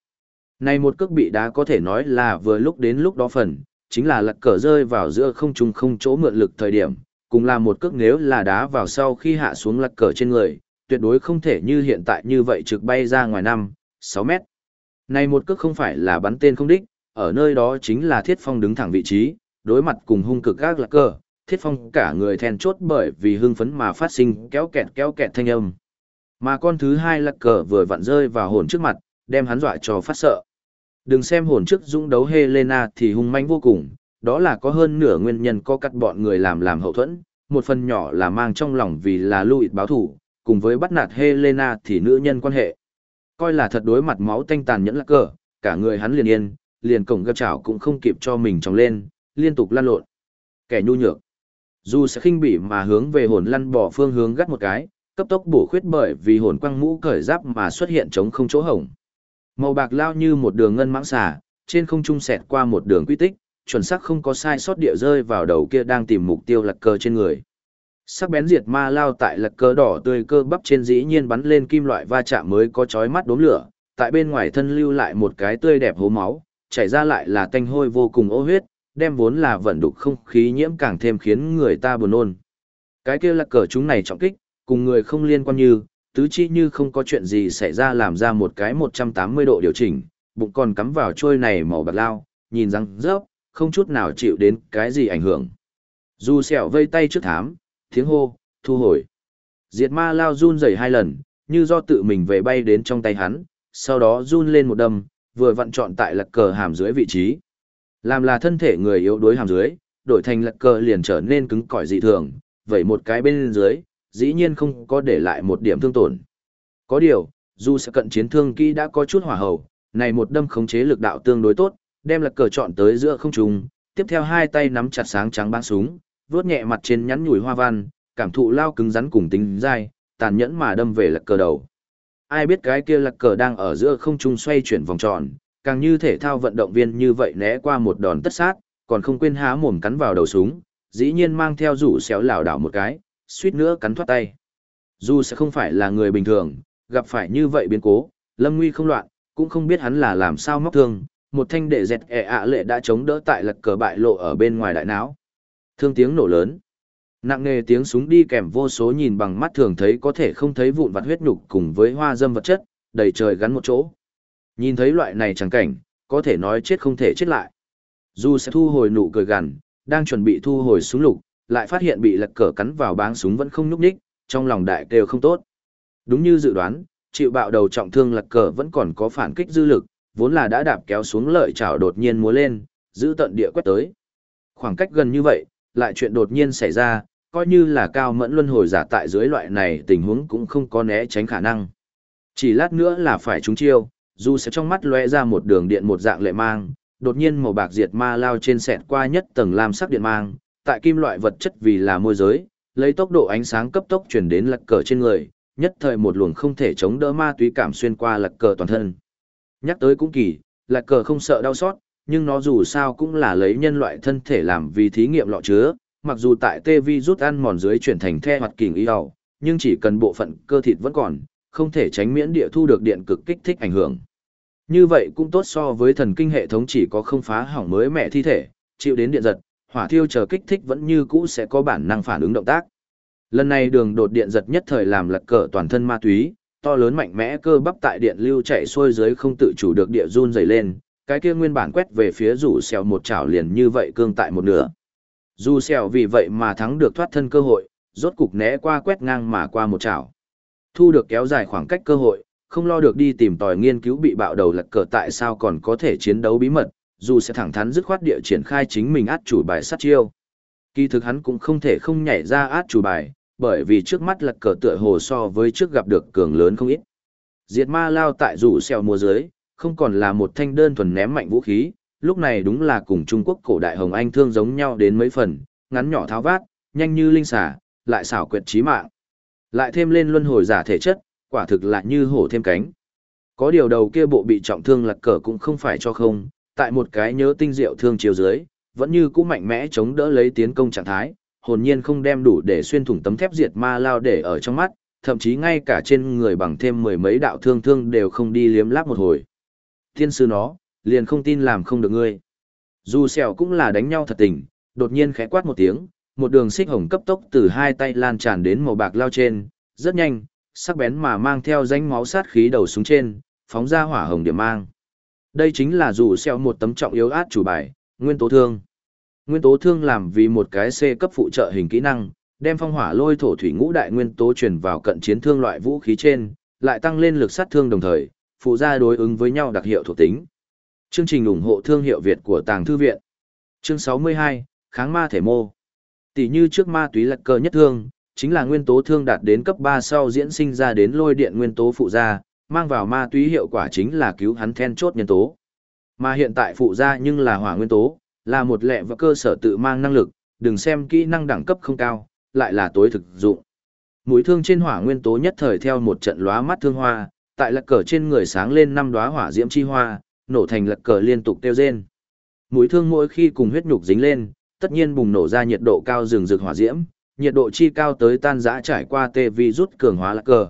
Này một cước bị đá có thể nói là vừa lúc đến lúc đó phần, chính là lật cờ rơi vào giữa không trung không chỗ mượn lực thời điểm, cùng là một cước nếu là đá vào sau khi hạ xuống lật cờ trên người, tuyệt đối không thể như hiện tại như vậy trực bay ra ngoài năm, 6 mét. Này một cước không phải là bắn tên không đích, ở nơi đó chính là Thiết Phong đứng thẳng vị trí, đối mặt cùng hung cực gác lạc cờ, Thiết Phong cả người then chốt bởi vì hưng phấn mà phát sinh kéo kẹt kéo kẹt thanh âm. Mà con thứ hai lạc cờ vừa vặn rơi vào hồn trước mặt, đem hắn dọa cho phát sợ. Đừng xem hồn trước dũng đấu Helena thì hung manh vô cùng, đó là có hơn nửa nguyên nhân có cắt bọn người làm làm hậu thuẫn, một phần nhỏ là mang trong lòng vì là Louis báo thủ, cùng với bắt nạt Helena thì nữ nhân quan hệ. Coi là thật đối mặt máu tanh tàn nhẫn lạc cờ, cả người hắn liền yên, liền cổng gấp chảo cũng không kịp cho mình tròng lên, liên tục lăn lộn. Kẻ nhu nhược. Dù sẽ khinh bỉ mà hướng về hồn lăn bỏ phương hướng gắt một cái, cấp tốc bổ khuyết bởi vì hồn quăng mũ cởi giáp mà xuất hiện chống không chỗ hổng. Màu bạc lao như một đường ngân mãng xà, trên không trung xẹt qua một đường quy tích, chuẩn xác không có sai sót địa rơi vào đầu kia đang tìm mục tiêu lật cờ trên người. Sắc bén diệt ma lao tại lật cờ đỏ tươi cơ bắp trên dĩ nhiên bắn lên kim loại va chạm mới có chói mắt đốm lửa, tại bên ngoài thân lưu lại một cái tươi đẹp hố máu, chảy ra lại là tanh hôi vô cùng ô huyết, đem vốn là vận đục không khí nhiễm càng thêm khiến người ta buồn nôn. Cái kia là cờ chúng này trọng kích, cùng người không liên quan như, tứ chi như không có chuyện gì xảy ra làm ra một cái 180 độ điều chỉnh, bụng còn cắm vào trôi này màu bạc lao, nhìn răng rớp, không chút nào chịu đến cái gì ảnh hưởng. Dù sẹo vây tay trước thám, tiếng hô, thu hồi. Diệt ma lao run rẩy hai lần, như do tự mình về bay đến trong tay hắn, sau đó run lên một đâm, vừa vặn chọn tại lật cờ hàm dưới vị trí. Làm là thân thể người yếu đuối hàm dưới, đổi thành lật cờ liền trở nên cứng cỏi dị thường, vậy một cái bên dưới, dĩ nhiên không có để lại một điểm thương tổn. Có điều, dù sẽ cận chiến thương kỹ đã có chút hỏa hầu, này một đâm khống chế lực đạo tương đối tốt, đem lật cờ chọn tới giữa không trung, tiếp theo hai tay nắm chặt sáng trắng băng súng, vuốt nhẹ mặt trên nhắn nhủi hoa văn, cảm thụ lao cứng rắn cùng tính dai, tàn nhẫn mà đâm về lật cờ đầu. Ai biết cái kia lật cờ đang ở giữa không trung xoay chuyển vòng tròn, càng như thể thao vận động viên như vậy né qua một đòn tất sát, còn không quên há mồm cắn vào đầu súng, dĩ nhiên mang theo rủ xéo lảo đảo một cái, suýt nữa cắn thoát tay. Dù sẽ không phải là người bình thường, gặp phải như vậy biến cố, lâm nguy không loạn, cũng không biết hắn là làm sao móc thương, một thanh đệ dẹt e ạ lệ đã chống đỡ tại lật cờ bại lộ ở bên ngoài đại não. Thương tiếng nổ lớn. Nặng nề tiếng súng đi kèm vô số nhìn bằng mắt thường thấy có thể không thấy vụn vặt huyết nhục cùng với hoa dâm vật chất, đầy trời gắn một chỗ. Nhìn thấy loại này chẳng cảnh, có thể nói chết không thể chết lại. Dù sẽ thu hồi nụ cười gằn, đang chuẩn bị thu hồi súng lục, lại phát hiện bị lật cờ cắn vào báng súng vẫn không nhúc nhích, trong lòng đại kêu không tốt. Đúng như dự đoán, chịu bạo đầu trọng thương lật cờ vẫn còn có phản kích dư lực, vốn là đã đạp kéo xuống lợi chảo đột nhiên múa lên, giữ tận địa quét tới. Khoảng cách gần như vậy, lại chuyện đột nhiên xảy ra, coi như là cao mẫn luân hồi giả tại dưới loại này tình huống cũng không có né tránh khả năng. Chỉ lát nữa là phải trúng chiêu, dù sẽ trong mắt lóe ra một đường điện một dạng lệ mang, đột nhiên màu bạc diệt ma lao trên sẹt qua nhất tầng lam sắc điện mang, tại kim loại vật chất vì là môi giới, lấy tốc độ ánh sáng cấp tốc chuyển đến lật cờ trên người, nhất thời một luồng không thể chống đỡ ma túy cảm xuyên qua lật cờ toàn thân. Nhắc tới cũng kỳ, lật cờ không sợ đau xót, nhưng nó dù sao cũng là lấy nhân loại thân thể làm vì thí nghiệm lọ chứa, mặc dù tại tê vi rút ăn mòn dưới chuyển thành the hoặc kình y đầu, nhưng chỉ cần bộ phận cơ thịt vẫn còn, không thể tránh miễn địa thu được điện cực kích thích ảnh hưởng. Như vậy cũng tốt so với thần kinh hệ thống chỉ có không phá hỏng mới mẹ thi thể, chịu đến điện giật, hỏa thiêu chờ kích thích vẫn như cũ sẽ có bản năng phản ứng động tác. Lần này đường đột điện giật nhất thời làm lật cờ toàn thân ma túy, to lớn mạnh mẽ cơ bắp tại điện lưu chạy xuôi dưới không tự chủ được địa run dày lên, cái kia nguyên bản quét về phía rủ xèo một chảo liền như vậy cương tại một nửa. Dù xèo vì vậy mà thắng được thoát thân cơ hội, rốt cục né qua quét ngang mà qua một chảo. Thu được kéo dài khoảng cách cơ hội, không lo được đi tìm tòi nghiên cứu bị bạo đầu lật cờ tại sao còn có thể chiến đấu bí mật, dù sẽ thẳng thắn dứt khoát địa triển khai chính mình át chủ bài sát chiêu. Kỳ thực hắn cũng không thể không nhảy ra át chủ bài, bởi vì trước mắt lật cờ tựa hồ so với trước gặp được cường lớn không ít. Diệt ma lao tại rủ xèo mùa dưới, không còn là một thanh đơn thuần ném mạnh vũ khí, lúc này đúng là cùng Trung Quốc cổ đại Hồng Anh thương giống nhau đến mấy phần, ngắn nhỏ tháo vát, nhanh như linh xà, lại xảo quyệt trí mạng. Lại thêm lên luân hồi giả thể chất, quả thực là như hổ thêm cánh. Có điều đầu kia bộ bị trọng thương lật cờ cũng không phải cho không, tại một cái nhớ tinh diệu thương chiều dưới, vẫn như cũ mạnh mẽ chống đỡ lấy tiến công trạng thái, hồn nhiên không đem đủ để xuyên thủng tấm thép diệt ma lao để ở trong mắt, thậm chí ngay cả trên người bằng thêm mười mấy đạo thương thương đều không đi liếm láp một hồi. Thiên sư nó, liền không tin làm không được ngươi. Dù sẹo cũng là đánh nhau thật tình, đột nhiên khẽ quát một tiếng, một đường xích hồng cấp tốc từ hai tay lan tràn đến màu bạc lao trên, rất nhanh, sắc bén mà mang theo danh máu sát khí đầu súng trên, phóng ra hỏa hồng điểm mang. Đây chính là dù xeo một tấm trọng yếu át chủ bài, nguyên tố thương. Nguyên tố thương làm vì một cái C cấp phụ trợ hình kỹ năng, đem phong hỏa lôi thổ thủy ngũ đại nguyên tố truyền vào cận chiến thương loại vũ khí trên, lại tăng lên lực sát thương đồng thời, phụ gia đối ứng với nhau đặc hiệu thuộc tính. Chương trình ủng hộ thương hiệu Việt của Tàng Thư Viện. Chương 62, Kháng ma thể mô. Tỷ như trước ma túy lật cơ nhất thương, chính là nguyên tố thương đạt đến cấp 3 sau diễn sinh ra đến lôi điện nguyên tố phụ gia, mang vào ma túy hiệu quả chính là cứu hắn then chốt nhân tố. Mà hiện tại phụ gia nhưng là hỏa nguyên tố, là một lệ và cơ sở tự mang năng lực, đừng xem kỹ năng đẳng cấp không cao, lại là tối thực dụng. Mũi thương trên hỏa nguyên tố nhất thời theo một trận lóa mắt thương hoa, tại lật cờ trên người sáng lên năm đóa hỏa diễm chi hoa, nổ thành lật cờ liên tục tiêu rên. Mũi thương mỗi khi cùng huyết nhục dính lên, tất nhiên bùng nổ ra nhiệt độ cao rừng rực hỏa diễm, nhiệt độ chi cao tới tan rã trải qua tê vi rút cường hóa lạc cờ.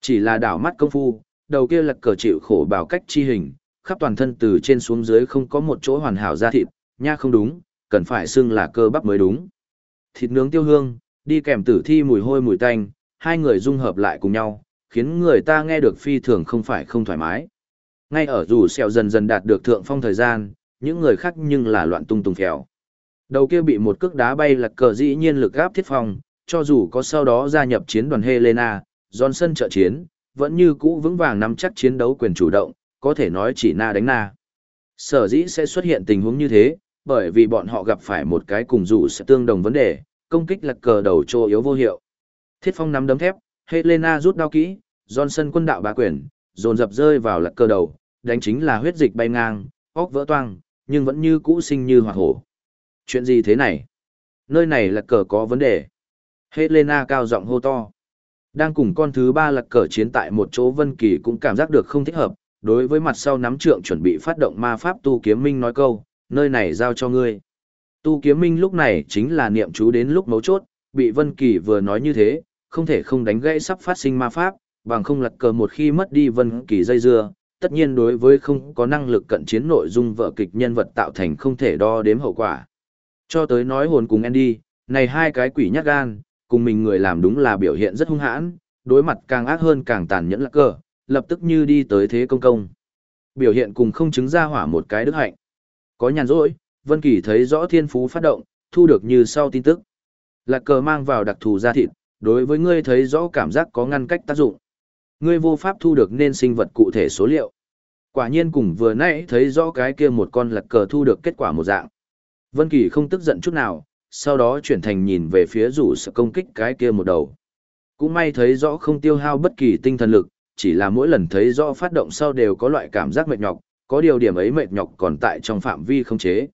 Chỉ là đảo mắt công phu, đầu kia lạc cờ chịu khổ bảo cách chi hình, khắp toàn thân từ trên xuống dưới không có một chỗ hoàn hảo ra thịt, nha không đúng, cần phải xưng là cơ bắp mới đúng. Thịt nướng tiêu hương, đi kèm tử thi mùi hôi mùi tanh, hai người dung hợp lại cùng nhau, khiến người ta nghe được phi thường không phải không thoải mái. Ngay ở dù sẹo dần dần đạt được thượng phong thời gian, những người khác nhưng là loạn tung tung phèo. Đầu kia bị một cước đá bay lật cờ dĩ nhiên lực gáp thiết phòng. cho dù có sau đó gia nhập chiến đoàn Helena, Johnson trợ chiến, vẫn như cũ vững vàng nắm chắc chiến đấu quyền chủ động, có thể nói chỉ na đánh na. Sở dĩ sẽ xuất hiện tình huống như thế, bởi vì bọn họ gặp phải một cái cùng dù sẽ tương đồng vấn đề, công kích lật cờ đầu trô yếu vô hiệu. Thiết phong nắm đấm thép, Helena rút đao kỹ, Johnson quân đạo bá quyền, dồn dập rơi vào lật cờ đầu, đánh chính là huyết dịch bay ngang, óc vỡ toang, nhưng vẫn như cũ sinh như hỏa hổ. Chuyện gì thế này? Nơi này lật cờ có vấn đề. Helena cao giọng hô to. Đang cùng con thứ ba lật cờ chiến tại một chỗ Vân Kỳ cũng cảm giác được không thích hợp, đối với mặt sau nắm trượng chuẩn bị phát động ma pháp tu kiếm minh nói câu, nơi này giao cho ngươi. Tu kiếm minh lúc này chính là niệm chú đến lúc mấu chốt, bị Vân Kỳ vừa nói như thế, không thể không đánh gãy sắp phát sinh ma pháp, bằng không lật cờ một khi mất đi Vân Kỳ dây dưa, tất nhiên đối với không có năng lực cận chiến nội dung vợ kịch nhân vật tạo thành không thể đo đếm hậu quả. Cho tới nói hồn cùng Andy, này hai cái quỷ nhát gan, cùng mình người làm đúng là biểu hiện rất hung hãn, đối mặt càng ác hơn càng tàn nhẫn lạc cờ, lập tức như đi tới thế công công. Biểu hiện cùng không chứng ra hỏa một cái đức hạnh. Có nhàn rỗi, Vân Kỳ thấy rõ thiên phú phát động, thu được như sau tin tức. Lạc cờ mang vào đặc thù da thịt, đối với ngươi thấy rõ cảm giác có ngăn cách tác dụng. Ngươi vô pháp thu được nên sinh vật cụ thể số liệu. Quả nhiên cùng vừa nãy thấy rõ cái kia một con lạc cờ thu được kết quả một dạng. Vân Kỳ không tức giận chút nào, sau đó chuyển thành nhìn về phía rủ sợ công kích cái kia một đầu. Cũng may thấy rõ không tiêu hao bất kỳ tinh thần lực, chỉ là mỗi lần thấy rõ phát động sau đều có loại cảm giác mệt nhọc, có điều điểm ấy mệt nhọc còn tại trong phạm vi không chế.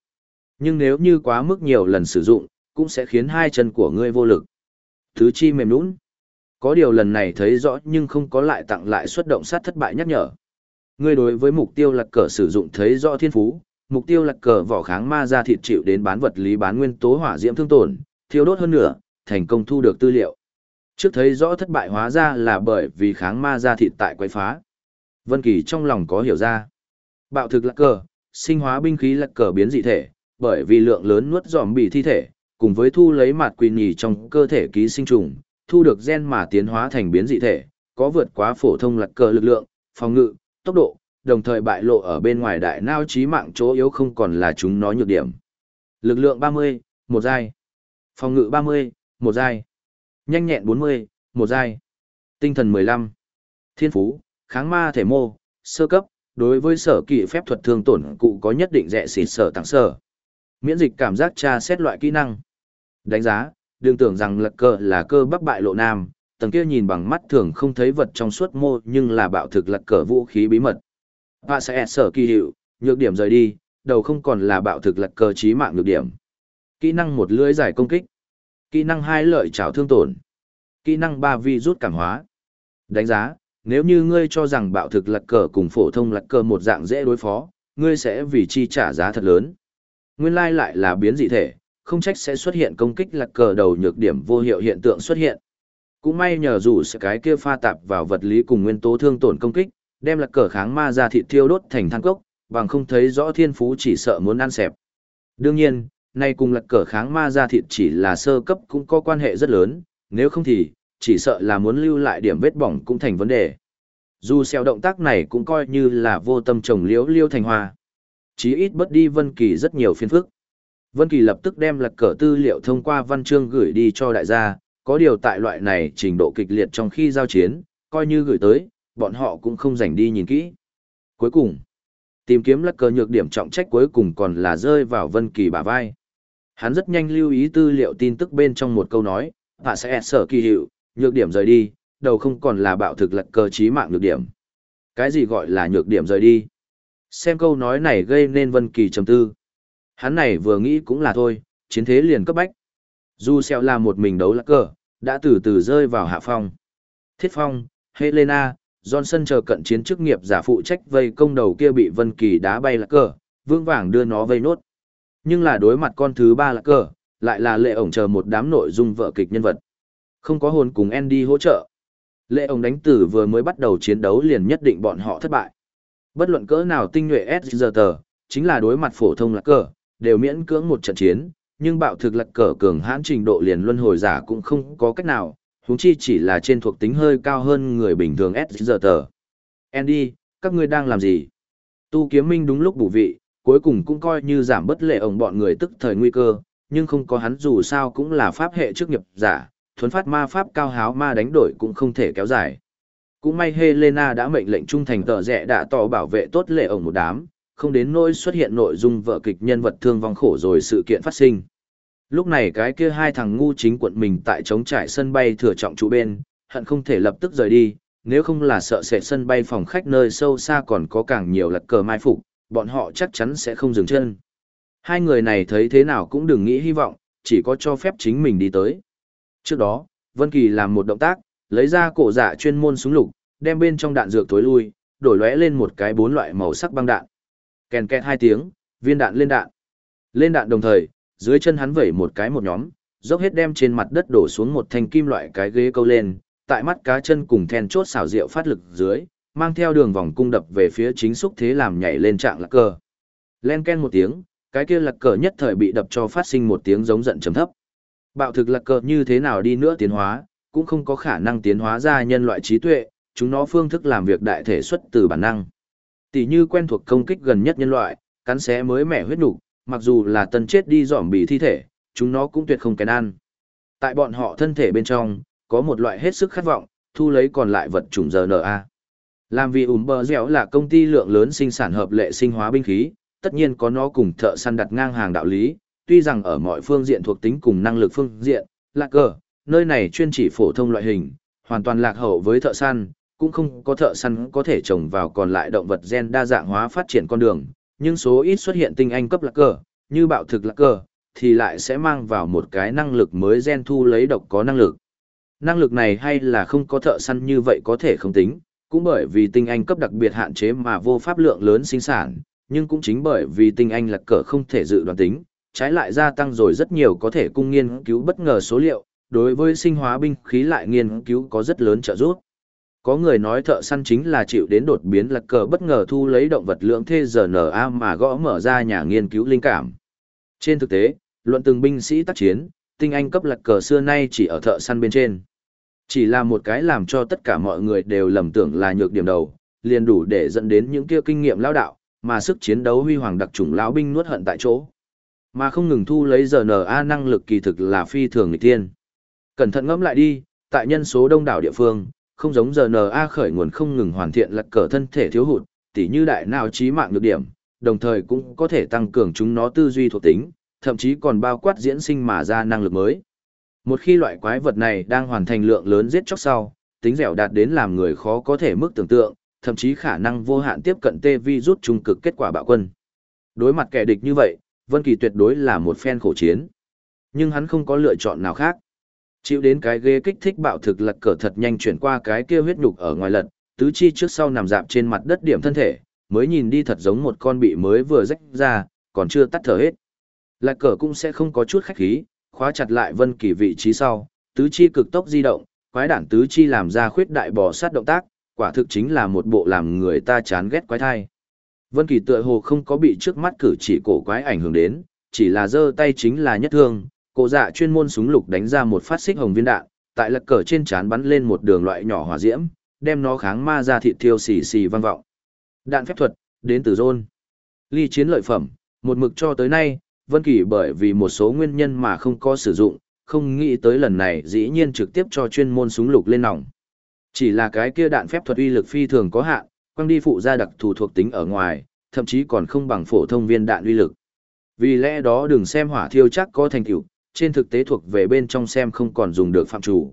Nhưng nếu như quá mức nhiều lần sử dụng, cũng sẽ khiến hai chân của ngươi vô lực. Thứ chi mềm nũng. Có điều lần này thấy rõ nhưng không có lại tặng lại xuất động sát thất bại nhắc nhở. Ngươi đối với mục tiêu lạc cờ sử dụng thấy rõ thiên phú, mục tiêu lật cờ vỏ kháng ma ra thịt chịu đến bán vật lý bán nguyên tố hỏa diễm thương tổn, thiếu đốt hơn nữa, thành công thu được tư liệu. Trước thấy rõ thất bại hóa ra là bởi vì kháng ma ra thịt tại quấy phá. Vân Kỳ trong lòng có hiểu ra. Bạo thực lật cờ, sinh hóa binh khí lật cờ biến dị thể, bởi vì lượng lớn nuốt giòm bị thi thể, cùng với thu lấy mạt quỷ nhì trong cơ thể ký sinh trùng, thu được gen mà tiến hóa thành biến dị thể, có vượt quá phổ thông lật cờ lực lượng, phòng ngự, tốc độ, đồng thời bại lộ ở bên ngoài đại nao trí mạng chỗ yếu không còn là chúng nó nhược điểm. Lực lượng 30, một giai. Phòng ngự 30, một giai. Nhanh nhẹn 40, một giai. Tinh thần 15. Thiên phú, kháng ma thể mô, sơ cấp, đối với sở kỵ phép thuật thương tổn cụ có nhất định rẻ xịt sở tặng sở. Miễn dịch cảm giác tra xét loại kỹ năng. Đánh giá, đừng tưởng rằng lật cờ là cơ bắp bại lộ nam, tầng kia nhìn bằng mắt thường không thấy vật trong suốt mô nhưng là bạo thực lật cờ vũ khí bí mật. Và sẽ sở kỳ hiệu, nhược điểm rời đi, đầu không còn là bạo thực lật cờ trí mạng nhược điểm. Kỹ năng một lưỡi giải công kích. Kỹ năng hai lợi trảo thương tổn. Kỹ năng ba vi rút cảm hóa. Đánh giá, nếu như ngươi cho rằng bạo thực lật cờ cùng phổ thông lật cờ một dạng dễ đối phó, ngươi sẽ vì chi trả giá thật lớn. Nguyên lai lại là biến dị thể, không trách sẽ xuất hiện công kích lật cờ đầu nhược điểm vô hiệu hiện tượng xuất hiện. Cũng may nhờ dù sẽ cái kia pha tạp vào vật lý cùng nguyên tố thương tổn công kích, đem lật cờ kháng ma ra thịt thiêu đốt thành than cốc, bằng không thấy rõ thiên phú chỉ sợ muốn ăn xẹp. Đương nhiên, nay cùng lật cờ kháng ma ra thịt chỉ là sơ cấp cũng có quan hệ rất lớn, nếu không thì, chỉ sợ là muốn lưu lại điểm vết bỏng cũng thành vấn đề. Dù xeo động tác này cũng coi như là vô tâm trồng liễu liêu thành hoa. Chí ít bất đi Vân Kỳ rất nhiều phiền phức. Vân Kỳ lập tức đem lật cờ tư liệu thông qua văn chương gửi đi cho đại gia, có điều tại loại này trình độ kịch liệt trong khi giao chiến, coi như gửi tới, bọn họ cũng không rảnh đi nhìn kỹ. Cuối cùng, tìm kiếm lắc cờ nhược điểm trọng trách cuối cùng còn là rơi vào Vân Kỳ bả vai. Hắn rất nhanh lưu ý tư liệu tin tức bên trong một câu nói, "Hạ sẽ sở kỳ hiệu, nhược điểm rời đi, đầu không còn là bạo thực lật cờ chí mạng nhược điểm." Cái gì gọi là nhược điểm rời đi? Xem câu nói này gây nên Vân Kỳ trầm tư. Hắn này vừa nghĩ cũng là thôi, chiến thế liền cấp bách. Dù xeo là một mình đấu lắc cờ, đã từ từ rơi vào hạ phong. Thiết Phong, Helena, Johnson chờ cận chiến chức nghiệp giả phụ trách vây công đầu kia bị Vân Kỳ đá bay là cờ, vương vàng đưa nó vây nốt. Nhưng là đối mặt con thứ ba là cờ, lại là lệ ổng chờ một đám nội dung vợ kịch nhân vật. Không có hồn cùng Andy hỗ trợ. Lệ ổng đánh tử vừa mới bắt đầu chiến đấu liền nhất định bọn họ thất bại. Bất luận cỡ nào tinh nhuệ SGT, chính là đối mặt phổ thông là cờ, đều miễn cưỡng một trận chiến, nhưng bạo thực lật cờ cường hãn trình độ liền luân hồi giả cũng không có cách nào, huống chi chỉ là trên thuộc tính hơi cao hơn người bình thường SGT. Andy, các ngươi đang làm gì? Tu kiếm minh đúng lúc bù vị, cuối cùng cũng coi như giảm bất lệ ổng bọn người tức thời nguy cơ, nhưng không có hắn dù sao cũng là pháp hệ chức nghiệp giả, thuấn phát ma pháp cao háo ma đánh đổi cũng không thể kéo dài. Cũng may Helena đã mệnh lệnh trung thành tờ rẽ đã tỏ bảo vệ tốt lệ ổng một đám, không đến nỗi xuất hiện nội dung vợ kịch nhân vật thương vong khổ rồi sự kiện phát sinh. Lúc này cái kia hai thằng ngu chính quận mình tại chống trải sân bay thừa trọng trụ bên, hận không thể lập tức rời đi, nếu không là sợ sẽ sân bay phòng khách nơi sâu xa còn có càng nhiều lật cờ mai phục, bọn họ chắc chắn sẽ không dừng chân. Hai người này thấy thế nào cũng đừng nghĩ hy vọng, chỉ có cho phép chính mình đi tới. Trước đó, Vân Kỳ làm một động tác, lấy ra cổ dạ chuyên môn súng lục, đem bên trong đạn dược tối lui, đổi lóe lên một cái bốn loại màu sắc băng đạn. Kèn kẹt hai tiếng, viên đạn lên đạn. Lên đạn đồng thời, dưới chân hắn vẩy một cái một nhóm, dốc hết đem trên mặt đất đổ xuống một thanh kim loại cái ghế câu lên, tại mắt cá chân cùng then chốt xảo diệu phát lực dưới, mang theo đường vòng cung đập về phía chính xúc thế làm nhảy lên trạng lạc cờ. Len ken một tiếng, cái kia lạc cờ nhất thời bị đập cho phát sinh một tiếng giống giận trầm thấp. Bạo thực lạc cờ như thế nào đi nữa tiến hóa, cũng không có khả năng tiến hóa ra nhân loại trí tuệ, chúng nó phương thức làm việc đại thể xuất từ bản năng. Tỷ như quen thuộc công kích gần nhất nhân loại, cắn xé mới mẻ huyết nục, mặc dù là tân chết đi dòm bị thi thể, chúng nó cũng tuyệt không kén ăn. Tại bọn họ thân thể bên trong, có một loại hết sức khát vọng, thu lấy còn lại vật chủng RNA. Làm vì ủm bờ dẻo là công ty lượng lớn sinh sản hợp lệ sinh hóa binh khí, tất nhiên có nó cùng thợ săn đặt ngang hàng đạo lý, tuy rằng ở mọi phương diện thuộc tính cùng năng lực phương diện, lạc cờ, nơi này chuyên chỉ phổ thông loại hình, hoàn toàn lạc hậu với thợ săn, cũng không có thợ săn có thể trồng vào còn lại động vật gen đa dạng hóa phát triển con đường, nhưng số ít xuất hiện tinh anh cấp lạc cờ, như bạo thực lạc cờ, thì lại sẽ mang vào một cái năng lực mới gen thu lấy độc có năng lực. Năng lực này hay là không có thợ săn như vậy có thể không tính, cũng bởi vì tinh anh cấp đặc biệt hạn chế mà vô pháp lượng lớn sinh sản, nhưng cũng chính bởi vì tinh anh lạc cờ không thể dự đoán tính, trái lại gia tăng rồi rất nhiều có thể cung nghiên cứu bất ngờ số liệu, đối với sinh hóa binh khí lại nghiên cứu có rất lớn trợ giúp. Có người nói thợ săn chính là chịu đến đột biến lật cờ bất ngờ thu lấy động vật lượng thê RNA mà gõ mở ra nhà nghiên cứu linh cảm. Trên thực tế, luận từng binh sĩ tác chiến, tinh anh cấp lật cờ xưa nay chỉ ở thợ săn bên trên. Chỉ là một cái làm cho tất cả mọi người đều lầm tưởng là nhược điểm đầu, liền đủ để dẫn đến những kia kinh nghiệm lao đạo, mà sức chiến đấu huy hoàng đặc trùng lão binh nuốt hận tại chỗ. Mà không ngừng thu lấy RNA năng lực kỳ thực là phi thường nghịch tiên. Cẩn thận ngẫm lại đi, tại nhân số đông đảo địa phương, không giống RNA khởi nguồn không ngừng hoàn thiện lật cờ thân thể thiếu hụt, tỉ như đại nào trí mạng nhược điểm, đồng thời cũng có thể tăng cường chúng nó tư duy thuộc tính, thậm chí còn bao quát diễn sinh mà ra năng lực mới. Một khi loại quái vật này đang hoàn thành lượng lớn giết chóc sau, tính dẻo đạt đến làm người khó có thể mức tưởng tượng, thậm chí khả năng vô hạn tiếp cận tê vi rút trung cực kết quả bạo quân. Đối mặt kẻ địch như vậy, Vân Kỳ tuyệt đối là một phen khổ chiến. Nhưng hắn không có lựa chọn nào khác. Chịu đến cái ghê kích thích bạo thực lật cờ thật nhanh chuyển qua cái kia huyết nhục ở ngoài lật, tứ chi trước sau nằm dạp trên mặt đất điểm thân thể, mới nhìn đi thật giống một con bị mới vừa rách ra, còn chưa tắt thở hết. Lật cờ cũng sẽ không có chút khách khí, khóa chặt lại vân kỳ vị trí sau, tứ chi cực tốc di động, quái đản tứ chi làm ra khuyết đại bò sát động tác, quả thực chính là một bộ làm người ta chán ghét quái thai. Vân Kỳ tựa hồ không có bị trước mắt cử chỉ cổ quái ảnh hưởng đến, chỉ là giơ tay chính là nhất thương, cổ dạ chuyên môn súng lục đánh ra một phát xích hồng viên đạn, tại lật cờ trên trán bắn lên một đường loại nhỏ hỏa diễm, đem nó kháng ma ra thịt thiêu xì xì vang vọng. Đạn phép thuật, đến từ Rôn. Ly chiến lợi phẩm, một mực cho tới nay, Vân Kỳ bởi vì một số nguyên nhân mà không có sử dụng, không nghĩ tới lần này dĩ nhiên trực tiếp cho chuyên môn súng lục lên nòng. Chỉ là cái kia đạn phép thuật uy lực phi thường có hạn, quang đi phụ gia đặc thù thuộc tính ở ngoài, thậm chí còn không bằng phổ thông viên đạn uy lực. Vì lẽ đó đừng xem hỏa thiêu chắc có thành tựu, trên thực tế thuộc về bên trong xem không còn dùng được phạm chủ.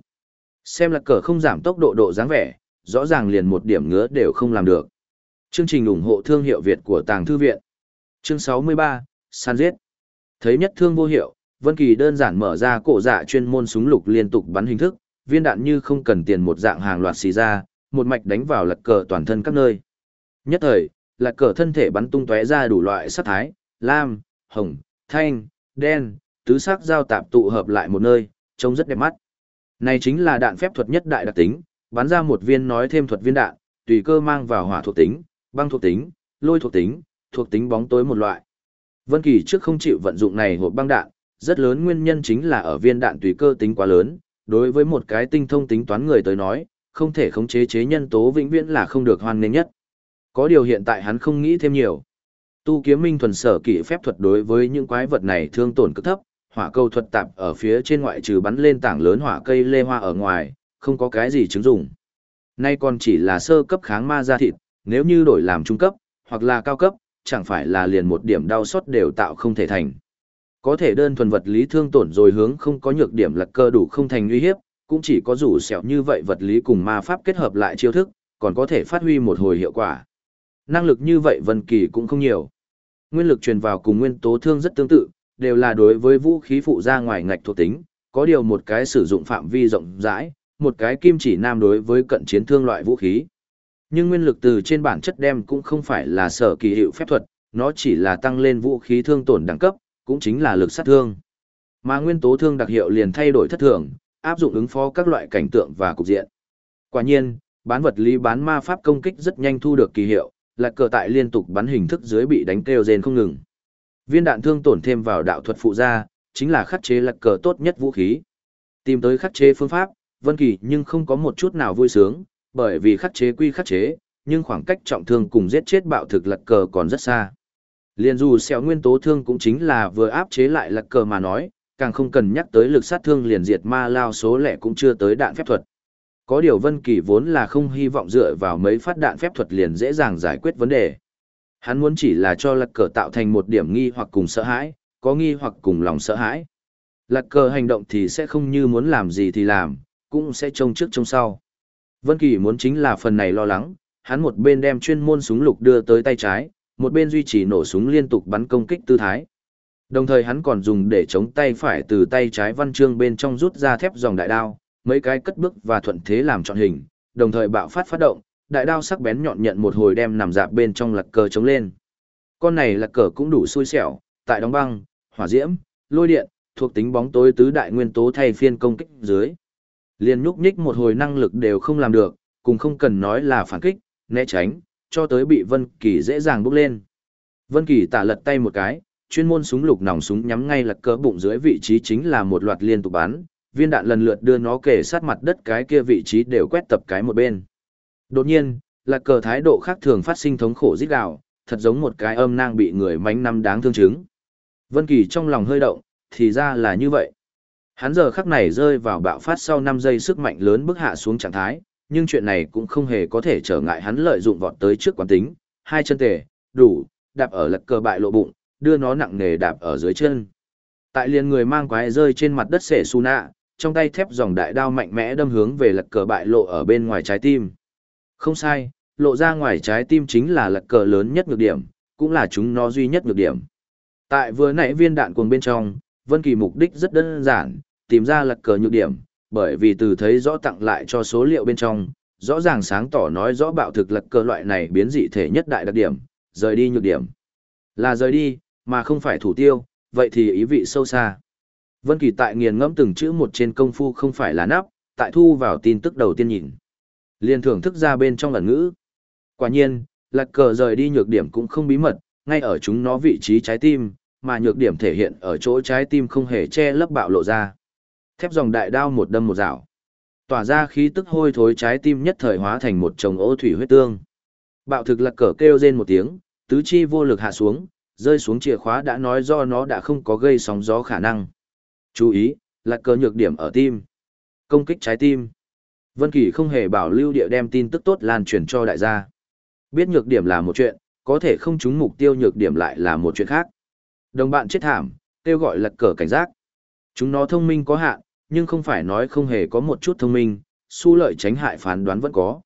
Xem là cờ không giảm tốc độ độ dáng vẻ, rõ ràng liền một điểm ngứa đều không làm được. Chương trình ủng hộ thương hiệu Việt của Tàng Thư Viện. Chương 63, San giết. Thấy nhất thương vô hiệu, Vân Kỳ đơn giản mở ra cổ dạ chuyên môn súng lục liên tục bắn hình thức, viên đạn như không cần tiền một dạng hàng loạt xì ra, một mạch đánh vào lật cờ toàn thân các nơi. Nhất thời, lật cờ thân thể bắn tung tóe ra đủ loại sắc thái, lam, hồng, thanh, đen, tứ sắc giao tạp tụ hợp lại một nơi, trông rất đẹp mắt. Này chính là đạn phép thuật nhất đại đặc tính, bắn ra một viên nói thêm thuật viên đạn, tùy cơ mang vào hỏa thuộc tính, băng thuộc tính, lôi thuộc tính, thuộc tính bóng tối một loại. Vân Kỳ trước không chịu vận dụng này hộp băng đạn, rất lớn nguyên nhân chính là ở viên đạn tùy cơ tính quá lớn, đối với một cái tinh thông tính toán người tới nói, không thể khống chế chế nhân tố vĩnh viễn là không được hoan nghênh nhất. Có điều hiện tại hắn không nghĩ thêm nhiều. Tu kiếm minh thuần sở kỹ phép thuật đối với những quái vật này thương tổn cực thấp, hỏa câu thuật tạp ở phía trên ngoại trừ bắn lên tảng lớn hỏa cây lê hoa ở ngoài, không có cái gì chứng dụng. Nay còn chỉ là sơ cấp kháng ma da thịt, nếu như đổi làm trung cấp, hoặc là cao cấp, chẳng phải là liền một điểm đau sót đều tạo không thể thành. Có thể đơn thuần vật lý thương tổn rồi hướng không có nhược điểm lật cơ đủ không thành nguy hiếp, cũng chỉ có rủ sẹo như vậy vật lý cùng ma pháp kết hợp lại chiêu thức, còn có thể phát huy một hồi hiệu quả. Năng lực như vậy Vân Kỳ cũng không nhiều. Nguyên lực truyền vào cùng nguyên tố thương rất tương tự, đều là đối với vũ khí phụ ra ngoài ngạch thuộc tính, có điều một cái sử dụng phạm vi rộng rãi, một cái kim chỉ nam đối với cận chiến thương loại vũ khí. Nhưng nguyên lực từ trên bản chất đem cũng không phải là sở kỳ hiệu phép thuật, nó chỉ là tăng lên vũ khí thương tổn đẳng cấp, cũng chính là lực sát thương. Mà nguyên tố thương đặc hiệu liền thay đổi thất thường, áp dụng ứng phó các loại cảnh tượng và cục diện. Quả nhiên, bán vật lý bán ma pháp công kích rất nhanh thu được kỳ hiệu, lạc cờ tại liên tục bắn hình thức dưới bị đánh kêu rên không ngừng. Viên đạn thương tổn thêm vào đạo thuật phụ gia, chính là khắc chế lật cờ tốt nhất vũ khí. Tìm tới khắc chế phương pháp, Vân Kỳ nhưng không có một chút nào vui sướng, bởi vì khắc chế quy khắc chế, nhưng khoảng cách trọng thương cùng giết chết bạo thực lật cờ còn rất xa. Liên dù xẻo nguyên tố thương cũng chính là vừa áp chế lại lật cờ mà nói, càng không cần nhắc tới lực sát thương liền diệt ma lao số lẻ cũng chưa tới đạn phép thuật. Có điều Vân Kỳ vốn là không hy vọng dựa vào mấy phát đạn phép thuật liền dễ dàng giải quyết vấn đề. Hắn muốn chỉ là cho lật cờ tạo thành một điểm nghi hoặc cùng sợ hãi, có nghi hoặc cùng lòng sợ hãi. Lật cờ hành động thì sẽ không như muốn làm gì thì làm, cũng sẽ trông trước trông sau. Vân Kỳ muốn chính là phần này lo lắng, hắn một bên đem chuyên môn súng lục đưa tới tay trái, một bên duy trì nổ súng liên tục bắn công kích tư thái. Đồng thời hắn còn dùng để chống tay phải từ tay trái văn chương bên trong rút ra thép dòng đại đao, mấy cái cất bước và thuận thế làm chọn hình, đồng thời bạo phát phát động, đại đao sắc bén nhọn nhận một hồi đem nằm dạp bên trong lật cờ chống lên. Con này là cờ cũng đủ xui xẻo, tại đóng băng, hỏa diễm, lôi điện, thuộc tính bóng tối tứ đại nguyên tố thay phiên công kích dưới. Liên nhúc nhích một hồi năng lực đều không làm được, cùng không cần nói là phản kích, né tránh, cho tới bị Vân Kỳ dễ dàng bốc lên. Vân Kỳ tả lật tay một cái, chuyên môn súng lục nòng súng nhắm ngay lật cỡ bụng dưới vị trí chính là một loạt liên tục bắn, viên đạn lần lượt đưa nó kề sát mặt đất cái kia vị trí đều quét tập cái một bên. Đột nhiên, lật cờ thái độ khác thường phát sinh thống khổ rít gào, thật giống một cái âm nang bị người mánh năm đáng thương chứng. Vân Kỳ trong lòng hơi động, thì ra là như vậy. Hắn giờ khắc này rơi vào bạo phát sau 5 giây sức mạnh lớn bức hạ xuống trạng thái, nhưng chuyện này cũng không hề có thể trở ngại hắn lợi dụng vọt tới trước quán tính, hai chân tề, đủ, đạp ở lật cờ bại lộ bụng, đưa nó nặng nề đạp ở dưới chân. Tại liền người mang quái rơi trên mặt đất xệ su nạ, trong tay thép dòng đại đao mạnh mẽ đâm hướng về lật cờ bại lộ ở bên ngoài trái tim. Không sai, lộ ra ngoài trái tim chính là lật cờ lớn nhất nhược điểm, cũng là chúng nó duy nhất nhược điểm. Tại vừa nãy viên đạn cuồng bên trong, Vân Kỳ mục đích rất đơn giản, tìm ra lật cờ nhược điểm, bởi vì từ thấy rõ tặng lại cho số liệu bên trong, rõ ràng sáng tỏ nói rõ bạo thực lật cờ loại này biến dị thể nhất đại đặc điểm, rời đi nhược điểm. Là rời đi, mà không phải thủ tiêu, vậy thì ý vị sâu xa. Vân Kỳ tại nghiền ngẫm từng chữ một trên công phu không phải là nắp, tại thu vào tin tức đầu tiên nhìn. Liên thưởng thức ra bên trong ẩn ngữ. Quả nhiên, lạc cờ rời đi nhược điểm cũng không bí mật, ngay ở chúng nó vị trí trái tim, mà nhược điểm thể hiện ở chỗ trái tim không hề che lấp bạo lộ ra. Thép dòng đại đao một đâm một rào. Tỏa ra khí tức hôi thối trái tim nhất thời hóa thành một chồng ô thủy huyết tương. Bạo thực lạc cờ kêu rên một tiếng, tứ chi vô lực hạ xuống, rơi xuống chìa khóa đã nói do nó đã không có gây sóng gió khả năng. Chú ý, lạc cờ nhược điểm ở tim. Công kích trái tim. Vân Kỳ không hề bảo lưu địa đem tin tức tốt lan truyền cho đại gia. Biết nhược điểm là một chuyện, có thể không trúng mục tiêu nhược điểm lại là một chuyện khác. Đồng bạn chết thảm, kêu gọi lật cờ cảnh giác. Chúng nó thông minh có hạn, nhưng không phải nói không hề có một chút thông minh, su lợi tránh hại phán đoán vẫn có.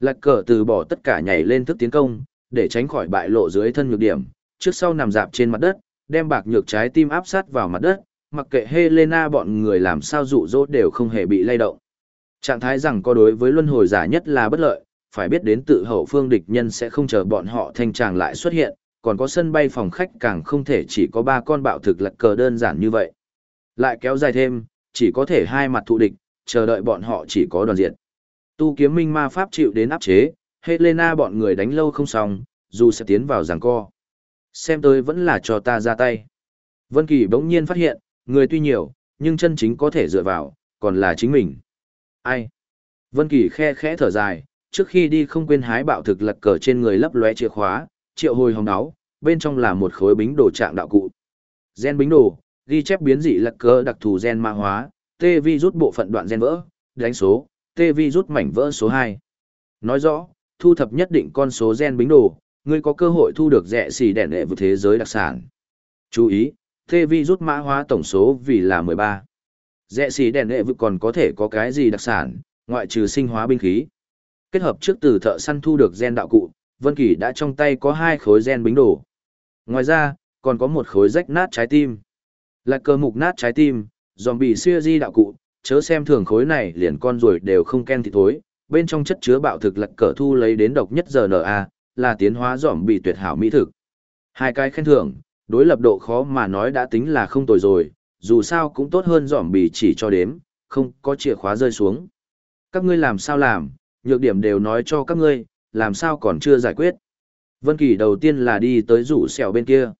Lật cờ từ bỏ tất cả nhảy lên thức tiến công, để tránh khỏi bại lộ dưới thân nhược điểm, trước sau nằm dạp trên mặt đất, đem bạc nhược trái tim áp sát vào mặt đất, mặc kệ Helena bọn người làm sao dụ dỗ đều không hề bị lay động. Trạng thái rằng có đối với luân hồi giả nhất là bất lợi, phải biết đến tự hậu phương địch nhân sẽ không chờ bọn họ thanh tràng lại xuất hiện, còn có sân bay phòng khách càng không thể chỉ có ba con bạo thực lật cờ đơn giản như vậy. Lại kéo dài thêm, chỉ có thể hai mặt thụ địch, chờ đợi bọn họ chỉ có đoàn diện. Tu kiếm minh ma pháp chịu đến áp chế, Helena bọn người đánh lâu không xong, dù sẽ tiến vào giằng co. Xem tôi vẫn là cho ta ra tay. Vân Kỳ bỗng nhiên phát hiện, người tuy nhiều, nhưng chân chính có thể dựa vào, còn là chính mình. Ai? Vân Kỳ khe khẽ thở dài, trước khi đi không quên hái bạo thực lật cờ trên người lấp lóe chìa khóa, triệu hồi hồng áo, bên trong là một khối bính đồ trạng đạo cụ. Gen bính đồ, ghi chép biến dị lật cờ đặc thù gen ma hóa, tê vi rút bộ phận đoạn gen vỡ, đánh số, tê vi rút mảnh vỡ số 2. Nói rõ, thu thập nhất định con số gen bính đồ, ngươi có cơ hội thu được rẻ xì đèn đệ vượt thế giới đặc sản. Chú ý, tê vi rút mã hóa tổng số vì là 13. Rẽ xì đèn nghệ vực còn có thể có cái gì đặc sản, ngoại trừ sinh hóa binh khí. Kết hợp trước từ thợ săn thu được gen đạo cụ, Vân Kỳ đã trong tay có hai khối gen bính đồ. Ngoài ra, còn có một khối rách nát trái tim. Là cơ mục nát trái tim, zombie xưa di đạo cụ, chớ xem thường khối này liền con ruồi đều không ken thì thối, bên trong chất chứa bạo thực lật cờ thu lấy đến độc nhất giờ RNA, là tiến hóa zombie tuyệt hảo mỹ thực. Hai cái khen thưởng, đối lập độ khó mà nói đã tính là không tồi rồi, dù sao cũng tốt hơn zombie chỉ cho đếm, không có chìa khóa rơi xuống. Các ngươi làm sao làm, nhược điểm đều nói cho các ngươi, làm sao còn chưa giải quyết. Vân Kỳ đầu tiên là đi tới rủ xèo bên kia.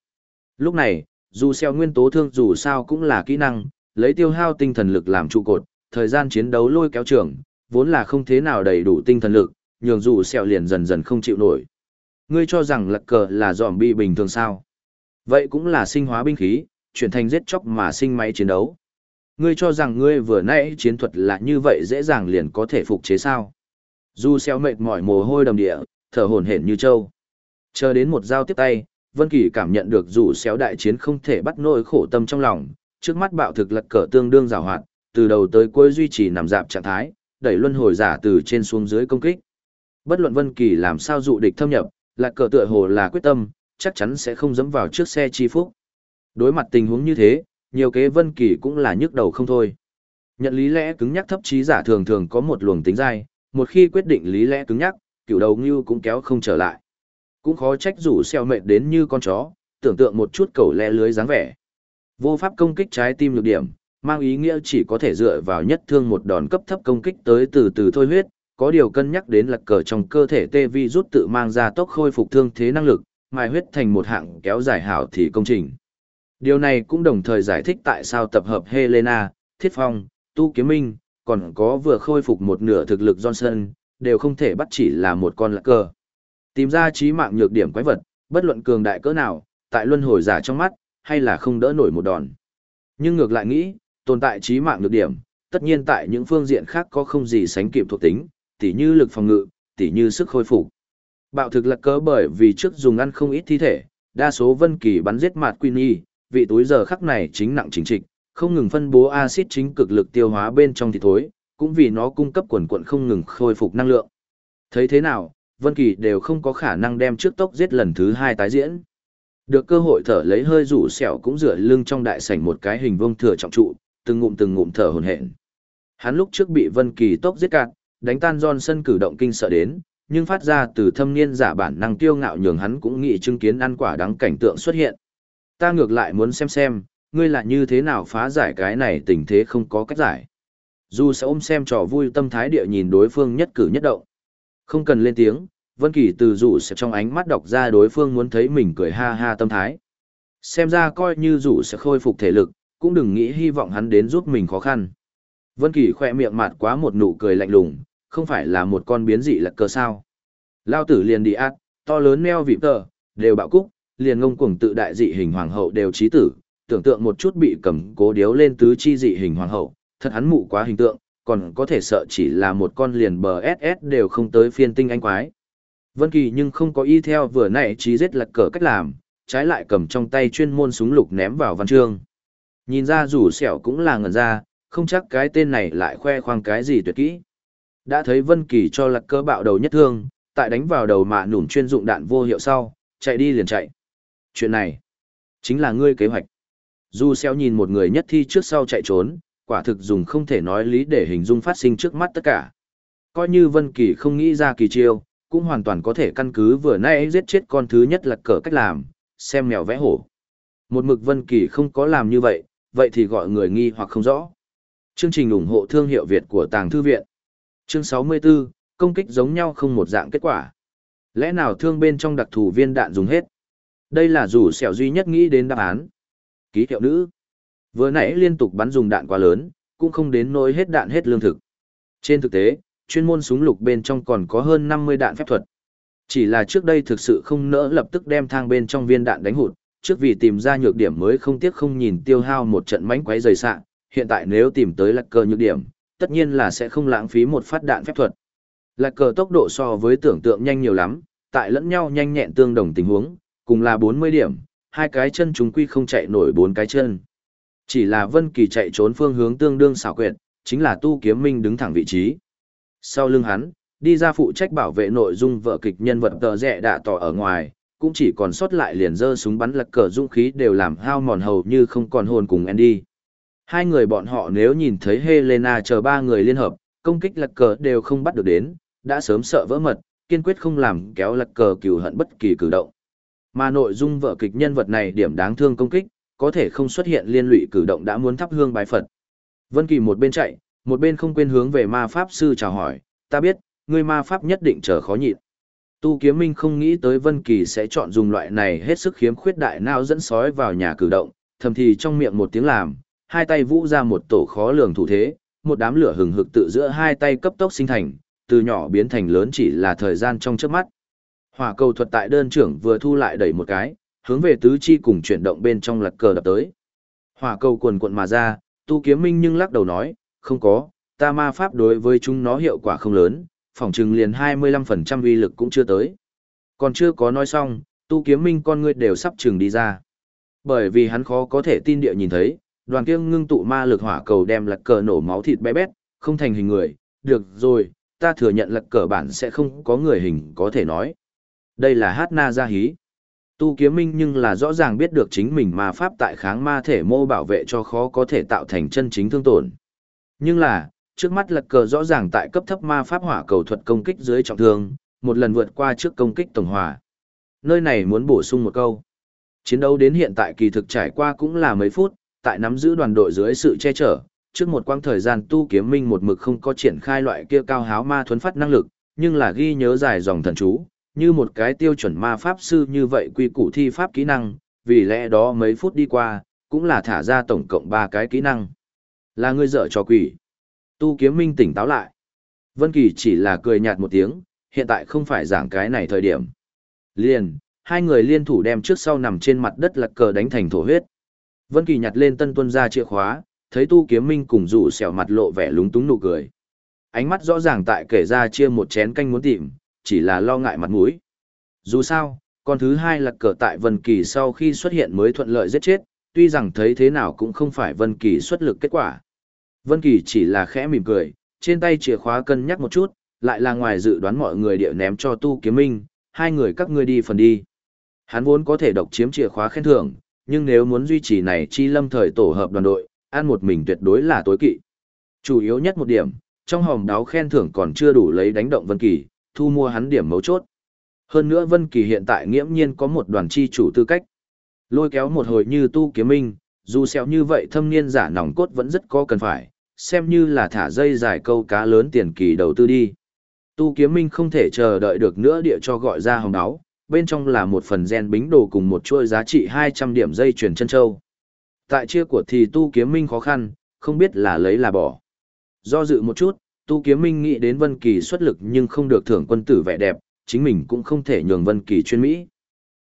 Lúc này, dù xèo nguyên tố thương dù sao cũng là kỹ năng, lấy tiêu hao tinh thần lực làm trụ cột, thời gian chiến đấu lôi kéo trường, vốn là không thế nào đầy đủ tinh thần lực, nhường dù xèo liền dần dần không chịu nổi. Ngươi cho rằng lật cờ là zombie bình thường sao? Vậy cũng là sinh hóa binh khí, chuyển thành giết chóc mà sinh máy chiến đấu. Ngươi cho rằng ngươi vừa nãy chiến thuật là như vậy dễ dàng liền có thể phục chế sao? Du xeo mệt mỏi mồ hôi đầm địa, thở hổn hển như trâu. Chờ đến một giao tiếp tay, Vân Kỳ cảm nhận được dù xéo đại chiến không thể bắt nổi khổ tâm trong lòng, trước mắt bạo thực lật cờ tương đương rào hoạt, từ đầu tới cuối duy trì nằm dạp trạng thái, đẩy luân hồi giả từ trên xuống dưới công kích. Bất luận Vân Kỳ làm sao dụ địch thâm nhập, lật cờ tựa hồ là quyết tâm, chắc chắn sẽ không dẫm vào trước xe chi phúc. Đối mặt tình huống như thế, nhiều kế Vân Kỳ cũng là nhức đầu không thôi. Nhận lý lẽ cứng nhắc thấp trí giả thường thường có một luồng tính dai, một khi quyết định lý lẽ cứng nhắc, cựu đầu ngưu cũng kéo không trở lại. Cũng khó trách rủ xeo mệt đến như con chó, tưởng tượng một chút cầu le lưới dáng vẻ. Vô pháp công kích trái tim lược điểm, mang ý nghĩa chỉ có thể dựa vào nhất thương một đòn cấp thấp công kích tới từ từ thôi huyết, có điều cân nhắc đến lật cờ trong cơ thể tê vi rút tự mang ra tốc khôi phục thương thế năng lực, mài huyết thành một hạng kéo dài hảo thì công trình. Điều này cũng đồng thời giải thích tại sao tập hợp Helena, Thiết Phong, Tu Kiếm Minh, còn có vừa khôi phục một nửa thực lực Johnson, đều không thể bắt chỉ là một con lạc cờ. Tìm ra trí mạng nhược điểm quái vật, bất luận cường đại cỡ nào, tại luân hồi giả trong mắt, hay là không đỡ nổi một đòn. Nhưng ngược lại nghĩ, tồn tại trí mạng nhược điểm, tất nhiên tại những phương diện khác có không gì sánh kịp thuộc tính, tỉ như lực phòng ngự, tỉ như sức khôi phục. Bạo thực lạc cớ bởi vì trước dùng ăn không ít thi thể, đa số vân kỳ bắn giết mạt Queenie, vị túi giờ khắc này chính nặng chính trịch, không ngừng phân bố axit chính cực lực tiêu hóa bên trong thịt thối, cũng vì nó cung cấp quần quận không ngừng khôi phục năng lượng. Thấy thế nào, Vân Kỳ đều không có khả năng đem trước tốc giết lần thứ hai tái diễn. Được cơ hội thở lấy hơi rủ sẹo cũng dựa lưng trong đại sảnh một cái hình vuông thừa trọng trụ, từng ngụm từng ngụm thở hổn hển. Hắn lúc trước bị Vân Kỳ tốc giết cạn, đánh tan Johnson cử động kinh sợ đến, nhưng phát ra từ thâm niên giả bản năng tiêu ngạo nhường hắn cũng nghĩ chứng kiến ăn quả đắng cảnh tượng xuất hiện. Ta ngược lại muốn xem xem, ngươi là như thế nào phá giải cái này tình thế không có cách giải. Dù sẽ ôm xem trò vui tâm thái địa nhìn đối phương nhất cử nhất động. Không cần lên tiếng, Vân Kỳ từ rủ sẽ trong ánh mắt đọc ra đối phương muốn thấy mình cười ha ha tâm thái. Xem ra coi như rủ sẽ khôi phục thể lực, cũng đừng nghĩ hy vọng hắn đến giúp mình khó khăn. Vân Kỳ khẽ miệng mạt quá một nụ cười lạnh lùng, không phải là một con biến dị lật cờ sao. Lao tử liền đi ác, to lớn neo vị tờ, đều bạo cúc, liền ngông cuồng tự đại dị hình hoàng hậu đều trí tử, tưởng tượng một chút bị cầm cố điếu lên tứ chi dị hình hoàng hậu, thật hắn mụ quá hình tượng, còn có thể sợ chỉ là một con liền bờ SS đều không tới phiên tinh anh quái. Vân Kỳ nhưng không có y theo vừa nãy trí giết lật cờ cách làm, trái lại cầm trong tay chuyên môn súng lục ném vào văn chương. Nhìn ra rủ sẹo cũng là ngẩn ra, không chắc cái tên này lại khoe khoang cái gì tuyệt kỹ. Đã thấy Vân Kỳ cho lật cờ bạo đầu nhất thương, tại đánh vào đầu mạ nủm chuyên dụng đạn vô hiệu sau, chạy đi liền chạy. Chuyện này, chính là ngươi kế hoạch. Du xeo nhìn một người nhất thi trước sau chạy trốn, quả thực dùng không thể nói lý để hình dung phát sinh trước mắt tất cả. Coi như Vân Kỳ không nghĩ ra kỳ chiêu, cũng hoàn toàn có thể căn cứ vừa nãy giết chết con thứ nhất là cờ cách làm, xem mèo vẽ hổ. Một mực Vân Kỳ không có làm như vậy, vậy thì gọi người nghi hoặc không rõ. Chương trình ủng hộ thương hiệu Việt của Tàng Thư Viện. Chương 64, công kích giống nhau không một dạng kết quả. Lẽ nào thương bên trong đặc thù viên đạn dùng hết? Đây là rủ sẹo duy nhất nghĩ đến đáp án. Ký hiệu nữ. Vừa nãy liên tục bắn dùng đạn quá lớn, cũng không đến nỗi hết đạn hết lương thực. Trên thực tế, chuyên môn súng lục bên trong còn có hơn 50 đạn phép thuật. Chỉ là trước đây thực sự không nỡ lập tức đem thang bên trong viên đạn đánh hụt, trước vì tìm ra nhược điểm mới không tiếc không nhìn tiêu hao một trận mánh quấy rời sạ, hiện tại nếu tìm tới lạc cờ nhược điểm, tất nhiên là sẽ không lãng phí một phát đạn phép thuật. Lạc cờ tốc độ so với tưởng tượng nhanh nhiều lắm, tại lẫn nhau nhanh nhẹn tương đồng tình huống, cùng là 40 điểm, hai cái chân chúng quy không chạy nổi bốn cái chân. Chỉ là Vân Kỳ chạy trốn phương hướng tương đương xảo quyệt, chính là Tu Kiếm Minh đứng thẳng vị trí. Sau lưng hắn, đi ra phụ trách bảo vệ nội dung vở kịch nhân vật tờ rẻ đã tỏ ở ngoài, cũng chỉ còn sót lại liền dơ súng bắn lật cờ dũng khí đều làm hao mòn hầu như không còn hồn cùng Andy. Hai người bọn họ nếu nhìn thấy Helena chờ ba người liên hợp, công kích lật cờ đều không bắt được đến, đã sớm sợ vỡ mật, kiên quyết không làm kéo lật cờ cừu hận bất kỳ cử động. Mà nội dung vở kịch nhân vật này điểm đáng thương công kích, có thể không xuất hiện liên lụy cử động đã muốn thắp hương bái Phật. Vân Kỳ một bên chạy, một bên không quên hướng về ma pháp sư chào hỏi, ta biết, ngươi ma pháp nhất định chờ khó nhịn. Tu Kiếm Minh không nghĩ tới Vân Kỳ sẽ chọn dùng loại này hết sức khiếm khuyết đại não dẫn sói vào nhà cử động, thầm thì trong miệng một tiếng làm, hai tay vũ ra một tổ khó lường thủ thế, một đám lửa hừng hực tự giữa hai tay cấp tốc sinh thành, từ nhỏ biến thành lớn chỉ là thời gian trong chớp mắt. Hỏa cầu thuật tại đơn trưởng vừa thu lại đẩy một cái, hướng về tứ chi cùng chuyển động bên trong lật cờ đập tới. Hỏa cầu cuồn cuộn mà ra, tu kiếm minh nhưng lắc đầu nói, không có, ta ma pháp đối với chúng nó hiệu quả không lớn, phỏng chừng liền 25% uy lực cũng chưa tới. Còn chưa có nói xong, tu kiếm minh con người đều sắp chừng đi ra. Bởi vì hắn khó có thể tin địa nhìn thấy, đoàn kia ngưng tụ ma lực hỏa cầu đem lật cờ nổ máu thịt bé bét, không thành hình người, được rồi, ta thừa nhận lật cờ bản sẽ không có người hình có thể nói. Đây là hát na gia hí. Tu kiếm minh nhưng là rõ ràng biết được chính mình ma pháp tại kháng ma thể mô bảo vệ cho khó có thể tạo thành chân chính thương tổn. Nhưng là, trước mắt lật cờ rõ ràng tại cấp thấp ma pháp hỏa cầu thuật công kích dưới trọng thương, một lần vượt qua trước công kích tổng hòa. Nơi này muốn bổ sung một câu. Chiến đấu đến hiện tại kỳ thực trải qua cũng là mấy phút, tại nắm giữ đoàn đội dưới sự che chở, trước một quãng thời gian tu kiếm minh một mực không có triển khai loại kia cao háo ma thuấn phát năng lực, nhưng là ghi nhớ dài dòng thần chú, như một cái tiêu chuẩn ma pháp sư như vậy quy củ thi pháp kỹ năng, vì lẽ đó mấy phút đi qua, cũng là thả ra tổng cộng 3 cái kỹ năng. Là ngươi dở cho quỷ. Tu kiếm minh tỉnh táo lại. Vân Kỳ chỉ là cười nhạt một tiếng, hiện tại không phải giảng cái này thời điểm. Liền, hai người liên thủ đem trước sau nằm trên mặt đất lật cờ đánh thành thổ huyết. Vân Kỳ nhặt lên tân tuân ra chìa khóa, thấy Tu Kiếm Minh cùng rủ xẻo mặt lộ vẻ lúng túng nụ cười. Ánh mắt rõ ràng tại kể ra chia một chén canh muốn tìm, chỉ là lo ngại mặt mũi. Dù sao, con thứ hai là cờ tại Vân Kỳ sau khi xuất hiện mới thuận lợi giết chết, tuy rằng thấy thế nào cũng không phải Vân Kỳ xuất lực kết quả. Vân Kỳ chỉ là khẽ mỉm cười, trên tay chìa khóa cân nhắc một chút, lại là ngoài dự đoán mọi người địa ném cho Tu Kiếm Minh, hai người các ngươi đi phần đi. Hắn vốn có thể độc chiếm chìa khóa khen thưởng, nhưng nếu muốn duy trì này chi lâm thời tổ hợp đoàn đội, ăn một mình tuyệt đối là tối kỵ. Chủ yếu nhất một điểm, trong hòm đáo khen thưởng còn chưa đủ lấy đánh động Vân Kỳ, thu mua hắn điểm mấu chốt. Hơn nữa Vân Kỳ hiện tại nghiễm nhiên có một đoàn chi chủ tư cách. Lôi kéo một hồi như tu kiếm minh, dù xéo như vậy thâm niên giả nòng cốt vẫn rất có cần phải, xem như là thả dây dài câu cá lớn tiền kỳ đầu tư đi. Tu kiếm minh không thể chờ đợi được nữa địa cho gọi ra hồng áo, bên trong là một phần gen bính đồ cùng một chuỗi giá trị 200 điểm dây chuyển chân châu. Tại chia của thì tu kiếm minh khó khăn, không biết là lấy là bỏ. do dự một chút, Tu Kiếm Minh nghĩ đến Vân Kỳ xuất lực nhưng không được thưởng quân tử vẻ đẹp, chính mình cũng không thể nhường Vân Kỳ chuyên mỹ.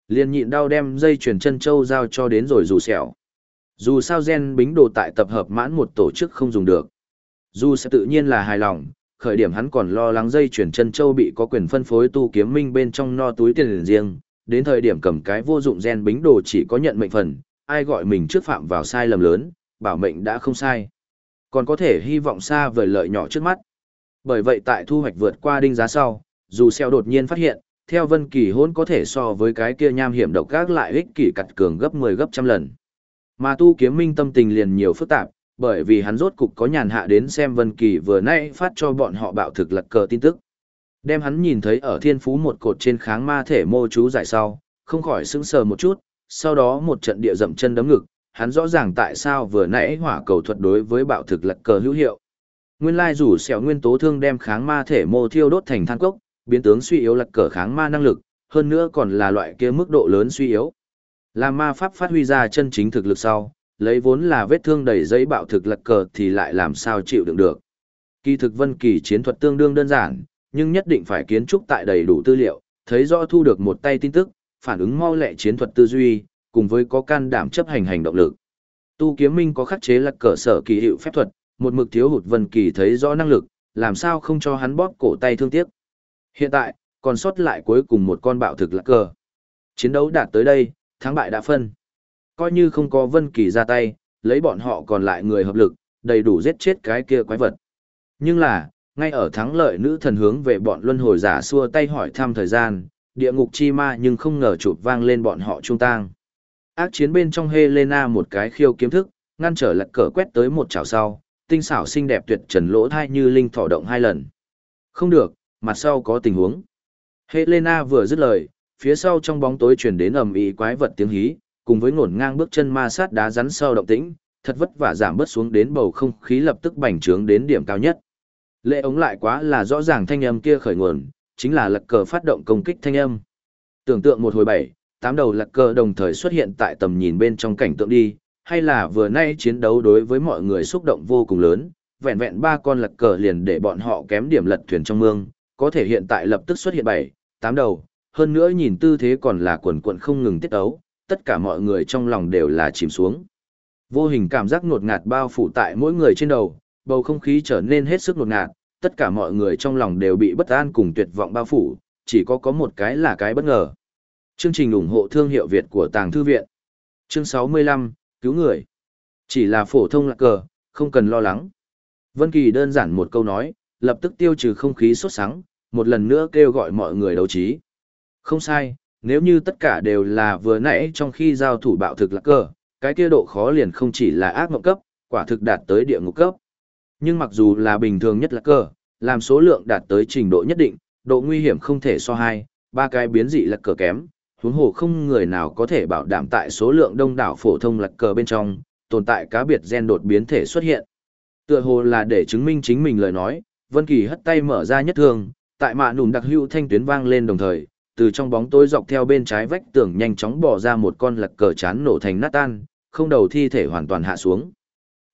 Liên nhịn đau đem dây chuyền chân châu giao cho đến rồi dù sẹo. Dù sao gen bính đồ tại tập hợp mãn một tổ chức không dùng được. Dù sẽ tự nhiên là hài lòng, khởi điểm hắn còn lo lắng dây chuyền chân châu bị có quyền phân phối tu kiếm minh bên trong no túi tiền riêng, đến thời điểm cầm cái vô dụng gen bính đồ chỉ có nhận mệnh phần, ai gọi mình trước phạm vào sai lầm lớn, bảo mệnh đã không sai. Còn có thể hy vọng xa vời lợi nhỏ trước mắt. Bởi vậy tại thu hoạch vượt qua đinh giá sau, dù xeo đột nhiên phát hiện, theo Vân Kỳ hôn có thể so với cái kia nham hiểm độc gác lại ích kỷ cặt cường gấp 10 gấp trăm lần. Mà tu kiếm minh tâm tình liền nhiều phức tạp, bởi vì hắn rốt cục có nhàn hạ đến xem Vân Kỳ vừa nãy phát cho bọn họ bạo thực lật cờ tin tức. Đem hắn nhìn thấy ở thiên phú một cột trên kháng ma thể mô chú giải sau, không khỏi sững sờ một chút, sau đó một trận địa dậm chân đấm ngực, hắn rõ ràng tại sao vừa nãy hỏa cầu thuật đối với bạo thực lật cờ hữu hiệu. Nguyên lai rủ sẹo nguyên tố thương đem kháng ma thể mô thiêu đốt thành than cốc, biến tướng suy yếu lật cờ kháng ma năng lực, hơn nữa còn là loại kia mức độ lớn suy yếu. Là ma pháp phát huy ra chân chính thực lực sau, lấy vốn là vết thương đầy giấy bạo thực lật cờ thì lại làm sao chịu đựng được. Kỳ thực vân kỳ chiến thuật tương đương đơn giản, nhưng nhất định phải kiến trúc tại đầy đủ tư liệu, thấy rõ thu được một tay tin tức, phản ứng mau lẹ chiến thuật tư duy, cùng với có can đảm chấp hành hành động lực. Tu kiếm minh có khắc chế lật cờ sở kỳ hiệu phép thuật, một mực thiếu hụt vân kỳ thấy rõ năng lực, làm sao không cho hắn bóp cổ tay thương tiếc. Hiện tại, còn sót lại cuối cùng một con bạo thực lạc cờ. Chiến đấu đạt tới đây, thắng bại đã phân coi như không có Vân Kỳ ra tay, lấy bọn họ còn lại người hợp lực, đầy đủ giết chết cái kia quái vật. Nhưng là, ngay ở thắng lợi nữ thần hướng về bọn luân hồi giả xua tay hỏi thăm thời gian, địa ngục chi ma nhưng không ngờ chụp vang lên bọn họ trung tang. Ác chiến bên trong Helena một cái khiêu kiếm thức, ngăn trở lật cờ quét tới một chảo sau, tinh xảo xinh đẹp tuyệt trần lỗ thai như linh thỏ động hai lần. Không được, mặt sau có tình huống. Helena vừa dứt lời, phía sau trong bóng tối truyền đến ầm ĩ quái vật tiếng hí, cùng với ngổn ngang bước chân ma sát đá rắn sau động tĩnh, thật vất vả giảm bớt xuống đến bầu không khí lập tức bành trướng đến điểm cao nhất. Lệ ống lại quá là rõ ràng thanh âm kia khởi nguồn, chính là lật cờ phát động công kích thanh âm. Tưởng tượng một hồi bảy, tám đầu lật cờ đồng thời xuất hiện tại tầm nhìn bên trong cảnh tượng đi, hay là vừa nay chiến đấu đối với mọi người xúc động vô cùng lớn, vẹn vẹn ba con lật cờ liền để bọn họ kém điểm lật thuyền trong mương, có thể hiện tại lập tức xuất hiện bảy, tám đầu, hơn nữa nhìn tư thế còn là quần quận không ngừng tiết ấu, tất cả mọi người trong lòng đều là chìm xuống. Vô hình cảm giác ngột ngạt bao phủ tại mỗi người trên đầu, bầu không khí trở nên hết sức ngột ngạt, tất cả mọi người trong lòng đều bị bất an cùng tuyệt vọng bao phủ, chỉ có có một cái là cái bất ngờ. Chương trình ủng hộ thương hiệu Việt của Tàng Thư Viện Chương 65, Cứu Người Chỉ là phổ thông lạc cờ, không cần lo lắng. Vân Kỳ đơn giản một câu nói, lập tức tiêu trừ không khí sốt sắng, một lần nữa kêu gọi mọi người đấu trí. Không sai, nếu như tất cả đều là vừa nãy trong khi giao thủ bạo thực lạc cờ cái kia độ khó liền không chỉ là ác mộng cấp, quả thực đạt tới địa ngục cấp. Nhưng mặc dù là bình thường nhất lạc cờ làm số lượng đạt tới trình độ nhất định, độ nguy hiểm không thể so hai, ba cái biến dị lạc cờ kém, huống hồ không người nào có thể bảo đảm tại số lượng đông đảo phổ thông lật cờ bên trong, tồn tại cá biệt gen đột biến thể xuất hiện. Tựa hồ là để chứng minh chính mình lời nói, Vân Kỳ hất tay mở ra nhất thương, tại mạ nùm đặc hữu thanh tuyến vang lên đồng thời, từ trong bóng tối dọc theo bên trái vách tường nhanh chóng bỏ ra một con lật cờ chán nổ thành nát tan, không đầu thi thể hoàn toàn hạ xuống.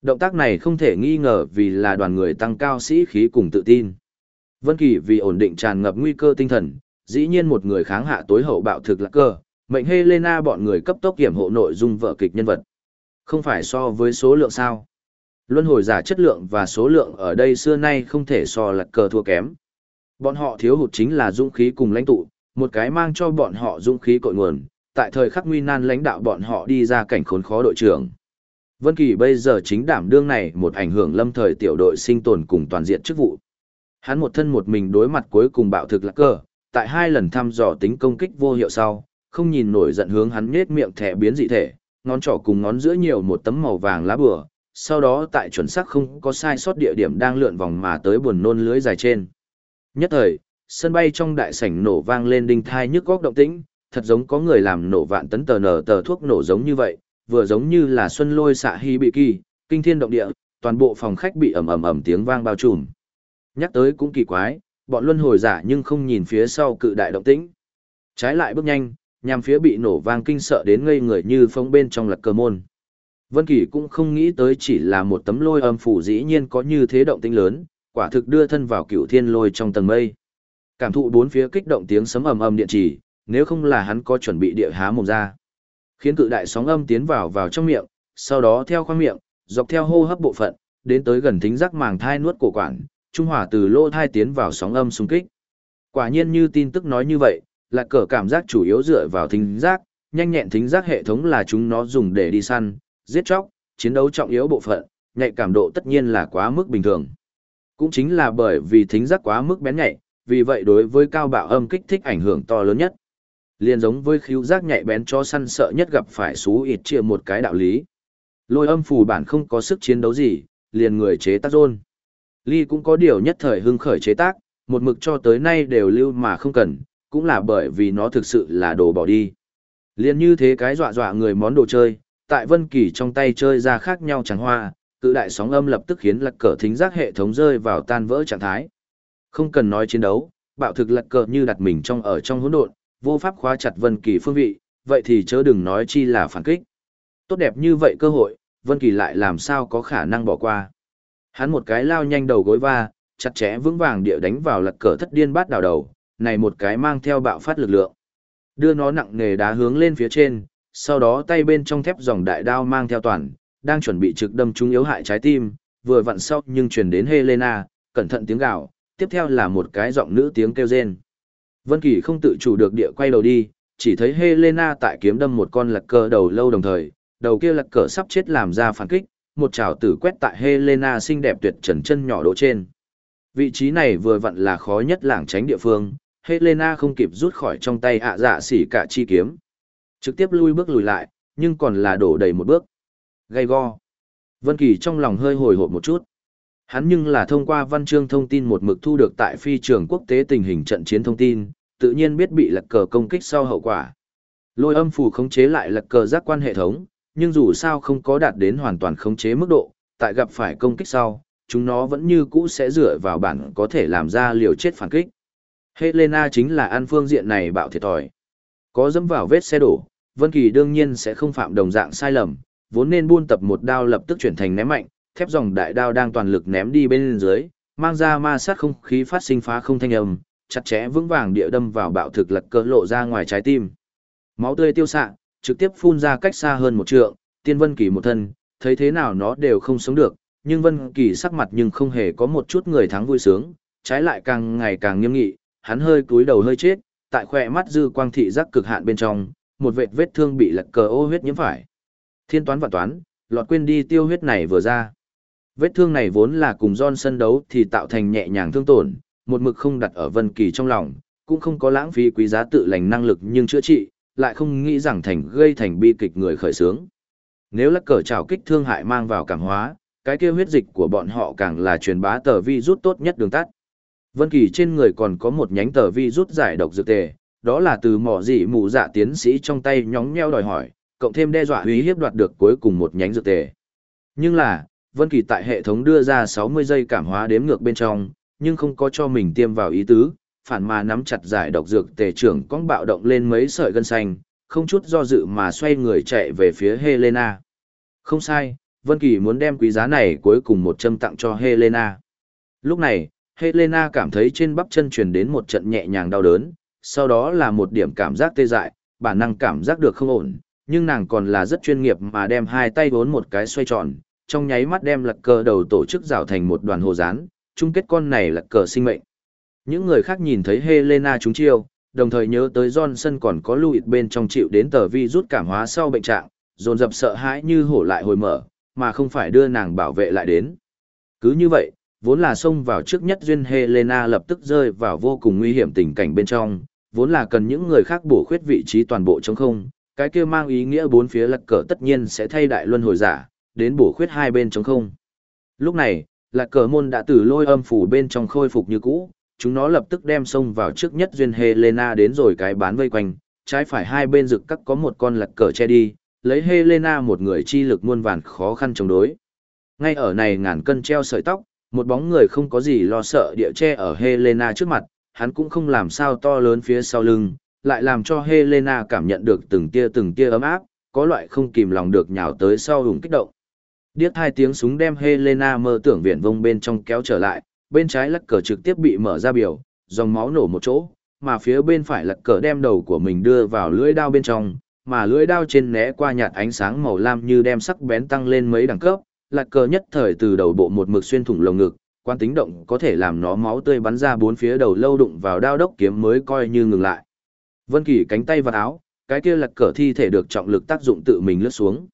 Động tác này không thể nghi ngờ vì là đoàn người tăng cao sĩ khí cùng tự tin. Vân Kỳ vì ổn định tràn ngập nguy cơ tinh thần, dĩ nhiên một người kháng hạ tối hậu bạo thực lạc cơ, mệnh Helena bọn người cấp tốc kiểm hộ nội dung vở kịch nhân vật. Không phải so với số lượng sao? Luân hồi giả chất lượng và số lượng ở đây xưa nay không thể so lạc cờ thua kém. Bọn họ thiếu hụt chính là dũng khí cùng lãnh tụ, một cái mang cho bọn họ dũng khí cội nguồn, tại thời khắc nguy nan lãnh đạo bọn họ đi ra cảnh khốn khó đội trưởng. Vân Kỳ bây giờ chính đảm đương này một ảnh hưởng lâm thời tiểu đội sinh tồn cùng toàn diện chức vụ. Hắn một thân một mình đối mặt cuối cùng bạo thực lạc cơ, tại hai lần thăm dò tính công kích vô hiệu sau, không nhìn nổi giận hướng hắn nhếch miệng thẻ biến dị thể, ngón trỏ cùng ngón giữa nhiều một tấm màu vàng lá bùa, sau đó tại chuẩn xác không có sai sót địa điểm đang lượn vòng mà tới buồn nôn lưới dài trên. Nhất thời, sân bay trong đại sảnh nổ vang lên đinh thai nhức góc động tĩnh, thật giống có người làm nổ vạn tấn tờ nở tờ thuốc nổ giống như vậy, vừa giống như là xuân lôi xạ hy bị kỳ, kinh thiên động địa, toàn bộ phòng khách bị ầm ầm ầm tiếng vang bao trùm. Nhắc tới cũng kỳ quái, bọn luân hồi giả nhưng không nhìn phía sau cự đại động tĩnh. Trái lại bước nhanh, nhằm phía bị nổ vang kinh sợ đến ngây người như phóng bên trong lật cờ môn. Vân Kỳ cũng không nghĩ tới chỉ là một tấm lôi âm phủ dĩ nhiên có như thế động tĩnh lớn, quả thực đưa thân vào cựu thiên lôi trong tầng mây. Cảm thụ bốn phía kích động tiếng sấm ầm ầm điện chỉ, nếu không là hắn có chuẩn bị địa há mồm ra. Khiến cự đại sóng âm tiến vào vào trong miệng, sau đó theo khoang miệng, dọc theo hô hấp bộ phận, đến tới gần thính giác màng thai nuốt cổ quản, trung hòa từ lô thai tiến vào sóng âm xung kích. Quả nhiên như tin tức nói như vậy, là cờ cảm giác chủ yếu dựa vào thính giác, nhanh nhẹn thính giác hệ thống là chúng nó dùng để đi săn, giết chóc, chiến đấu trọng yếu bộ phận, nhạy cảm độ tất nhiên là quá mức bình thường. Cũng chính là bởi vì thính giác quá mức bén nhạy, vì vậy đối với cao bạo âm kích thích ảnh hưởng to lớn nhất. Liên giống với khiếu giác nhạy bén cho săn sợ nhất gặp phải xú ịt chia một cái đạo lý. Lôi âm phù bản không có sức chiến đấu gì, liền người chế tác rôn. Ly cũng có điều nhất thời hưng khởi chế tác, một mực cho tới nay đều lưu mà không cần, cũng là bởi vì nó thực sự là đồ bỏ đi. Liên như thế cái dọa dọa người món đồ chơi, tại Vân Kỳ trong tay chơi ra khác nhau chẳng hoa, cự đại sóng âm lập tức khiến lật cờ thính giác hệ thống rơi vào tan vỡ trạng thái. Không cần nói chiến đấu, bạo thực lật cờ như đặt mình trong ở trong hỗn độn, vô pháp khóa chặt Vân Kỳ phương vị, vậy thì chớ đừng nói chi là phản kích. Tốt đẹp như vậy cơ hội, Vân Kỳ lại làm sao có khả năng bỏ qua. Hắn một cái lao nhanh đầu gối va, chặt chẽ vững vàng địa đánh vào lật cờ thất điên bát đảo đầu, này một cái mang theo bạo phát lực lượng. Đưa nó nặng nề đá hướng lên phía trên, sau đó tay bên trong thép dòng đại đao mang theo toàn, đang chuẩn bị trực đâm trúng yếu hại trái tim, vừa vặn sau nhưng truyền đến Helena, cẩn thận tiếng gào, tiếp theo là một cái giọng nữ tiếng kêu rên. Vân Kỳ không tự chủ được địa quay đầu đi, chỉ thấy Helena tại kiếm đâm một con lật cờ đầu lâu đồng thời, đầu kia lật cờ sắp chết làm ra phản kích, một chảo tử quét tại Helena xinh đẹp tuyệt trần chân nhỏ đỗ trên. Vị trí này vừa vặn là khó nhất lảng tránh địa phương, Helena không kịp rút khỏi trong tay ạ dạ xỉ cả chi kiếm. Trực tiếp lui bước lùi lại, nhưng còn là đổ đầy một bước. Gây go. Vân Kỳ trong lòng hơi hồi hộp một chút. Hắn nhưng là thông qua văn chương thông tin một mực thu được tại phi trường quốc tế tình hình trận chiến thông tin, tự nhiên biết bị lật cờ công kích sau hậu quả. Lôi âm phù khống chế lại lật cờ giác quan hệ thống, nhưng dù sao không có đạt đến hoàn toàn khống chế mức độ, tại gặp phải công kích sau, chúng nó vẫn như cũ sẽ dựa vào bản có thể làm ra liều chết phản kích. Helena chính là ăn phương diện này bạo thiệt thòi. Có dẫm vào vết xe đổ, Vân Kỳ đương nhiên sẽ không phạm đồng dạng sai lầm, vốn nên buôn tập một đao lập tức chuyển thành ném mạnh, thép dòng đại đao đang toàn lực ném đi bên dưới, mang ra ma sát không khí phát sinh phá không thanh âm, chặt chẽ vững vàng địa đâm vào bạo thực lật cơ lộ ra ngoài trái tim. Máu tươi tiêu xạ, trực tiếp phun ra cách xa hơn một trượng, tiên Vân Kỳ một thân, thấy thế nào nó đều không sống được, nhưng Vân Kỳ sắc mặt nhưng không hề có một chút người thắng vui sướng, trái lại càng ngày càng nghiêm nghị, hắn hơi cúi đầu hơi chết, tại khỏe mắt dư quang thị giác cực hạn bên trong, một vệt vết thương bị lật cờ ô huyết nhiễm phải. Thiên toán và toán, lọt quên đi tiêu huyết này vừa ra. Vết thương này vốn là cùng sân đấu thì tạo thành nhẹ nhàng thương tổn, một mực không đặt ở Vân Kỳ trong lòng, cũng không có lãng phí quý giá tự lành năng lực nhưng chữa trị, lại không nghĩ rằng thành gây thành bi kịch người khởi sướng. Nếu lắc cờ trào kích thương hại mang vào cảm hóa, cái kia huyết dịch của bọn họ càng là truyền bá tờ vi rút tốt nhất đường tắt. Vân Kỳ trên người còn có một nhánh tờ vi rút giải độc dược tề, đó là từ mỏ dị mù dạ tiến sĩ trong tay nhóng nheo đòi hỏi, cộng thêm đe dọa uy hiếp đoạt được cuối cùng một nhánh dược tề. Nhưng là, Vân Kỳ tại hệ thống đưa ra 60 giây cảm hóa đếm ngược bên trong, nhưng không có cho mình tiêm vào ý tứ, phản mà nắm chặt giải độc dược tề trưởng cong bạo động lên mấy sợi gân xanh, không chút do dự mà xoay người chạy về phía Helena. Không sai, Vân Kỳ muốn đem quý giá này cuối cùng một châm tặng cho Helena. Lúc này, Helena cảm thấy trên bắp chân truyền đến một trận nhẹ nhàng đau đớn, sau đó là một điểm cảm giác tê dại, bản năng cảm giác được không ổn, nhưng nàng còn là rất chuyên nghiệp mà đem hai tay vốn một cái xoay tròn, trong nháy mắt đem lật cờ đầu tổ chức rào thành một đoàn hồ rán, chung kết con này là cờ sinh mệnh. Những người khác nhìn thấy Helena trúng chiêu, đồng thời nhớ tới Johnson còn có Louis bên trong chịu đến tờ vi rút cảm hóa sau bệnh trạng, dồn dập sợ hãi như hổ lại hồi mở, mà không phải đưa nàng bảo vệ lại đến. Cứ như vậy, vốn là xông vào trước nhất duyên Helena lập tức rơi vào vô cùng nguy hiểm tình cảnh bên trong, vốn là cần những người khác bổ khuyết vị trí toàn bộ trong không, cái kia mang ý nghĩa bốn phía lật cờ tất nhiên sẽ thay đại luân hồi giả, đến bổ khuyết hai bên trong không. Lúc này, lạc cờ môn đã từ lôi âm phủ bên trong khôi phục như cũ, chúng nó lập tức đem xông vào trước nhất duyên Helena đến rồi cái bán vây quanh, trái phải hai bên rực cắt có một con lật cờ che đi, lấy Helena một người chi lực muôn vàn khó khăn chống đối. Ngay ở này ngàn cân treo sợi tóc, một bóng người không có gì lo sợ địa che ở Helena trước mặt, hắn cũng không làm sao to lớn phía sau lưng, lại làm cho Helena cảm nhận được từng tia từng tia ấm áp, có loại không kìm lòng được nhào tới sau hùng kích động. Điếc hai tiếng súng đem Helena mơ tưởng viện vông bên trong kéo trở lại, bên trái lắc cờ trực tiếp bị mở ra biểu, dòng máu nổ một chỗ, mà phía bên phải lật cờ đem đầu của mình đưa vào lưỡi đao bên trong, mà lưỡi đao trên né qua nhạt ánh sáng màu lam như đem sắc bén tăng lên mấy đẳng cấp, lật cờ nhất thời từ đầu bộ một mực xuyên thủng lồng ngực, quan tính động có thể làm nó máu tươi bắn ra bốn phía đầu lâu đụng vào đao đốc kiếm mới coi như ngừng lại. Vân Kỳ cánh tay và áo, cái kia lật cờ thi thể được trọng lực tác dụng tự mình lướt xuống.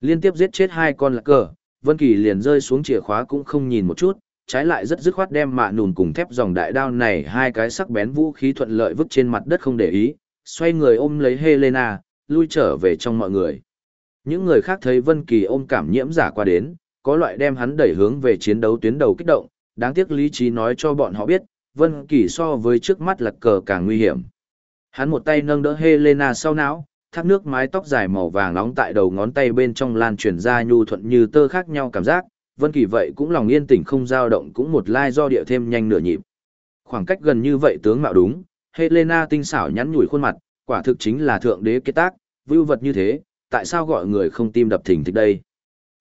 Liên tiếp giết chết hai con lật cờ, Vân Kỳ liền rơi xuống chìa khóa cũng không nhìn một chút, trái lại rất dứt khoát đem mạ nùn cùng thép dòng đại đao này hai cái sắc bén vũ khí thuận lợi vứt trên mặt đất không để ý, xoay người ôm lấy Helena, lui trở về trong mọi người. Những người khác thấy Vân Kỳ ôm cảm nhiễm giả qua đến, có loại đem hắn đẩy hướng về chiến đấu tuyến đầu kích động, đáng tiếc lý trí nói cho bọn họ biết, Vân Kỳ so với trước mắt là cờ càng nguy hiểm. Hắn một tay nâng đỡ Helena sau não, thác nước mái tóc dài màu vàng nóng tại đầu ngón tay bên trong lan truyền ra nhu thuận như tơ khác nhau cảm giác, Vân Kỳ vậy cũng lòng yên tĩnh không dao động cũng một lai do địa thêm nhanh nửa nhịp. Khoảng cách gần như vậy tướng mạo đúng, Helena tinh xảo nhắn nhủi khuôn mặt, quả thực chính là thượng đế kết tác, vưu vật như thế, tại sao gọi người không tim đập thình thịch đây?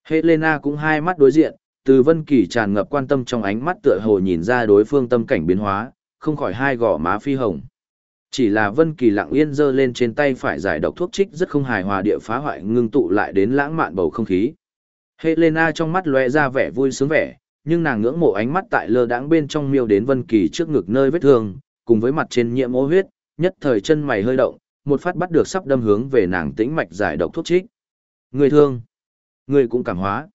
Helena cũng hai mắt đối diện, từ Vân Kỳ tràn ngập quan tâm trong ánh mắt tựa hồ nhìn ra đối phương tâm cảnh biến hóa, không khỏi hai gò má phi hồng. Chỉ là Vân Kỳ lặng yên giơ lên trên tay phải giải độc thuốc trích rất không hài hòa địa phá hoại ngưng tụ lại đến lãng mạn bầu không khí. Helena trong mắt lóe ra vẻ vui sướng vẻ, nhưng nàng ngưỡng mộ ánh mắt tại lơ đãng bên trong miêu đến Vân Kỳ trước ngực nơi vết thương, cùng với mặt trên nhiễm ô huyết, nhất thời chân mày hơi động, một phát bắt được sắp đâm hướng về nàng tĩnh mạch giải độc thuốc trích. Người thương, người cũng cảm hóa.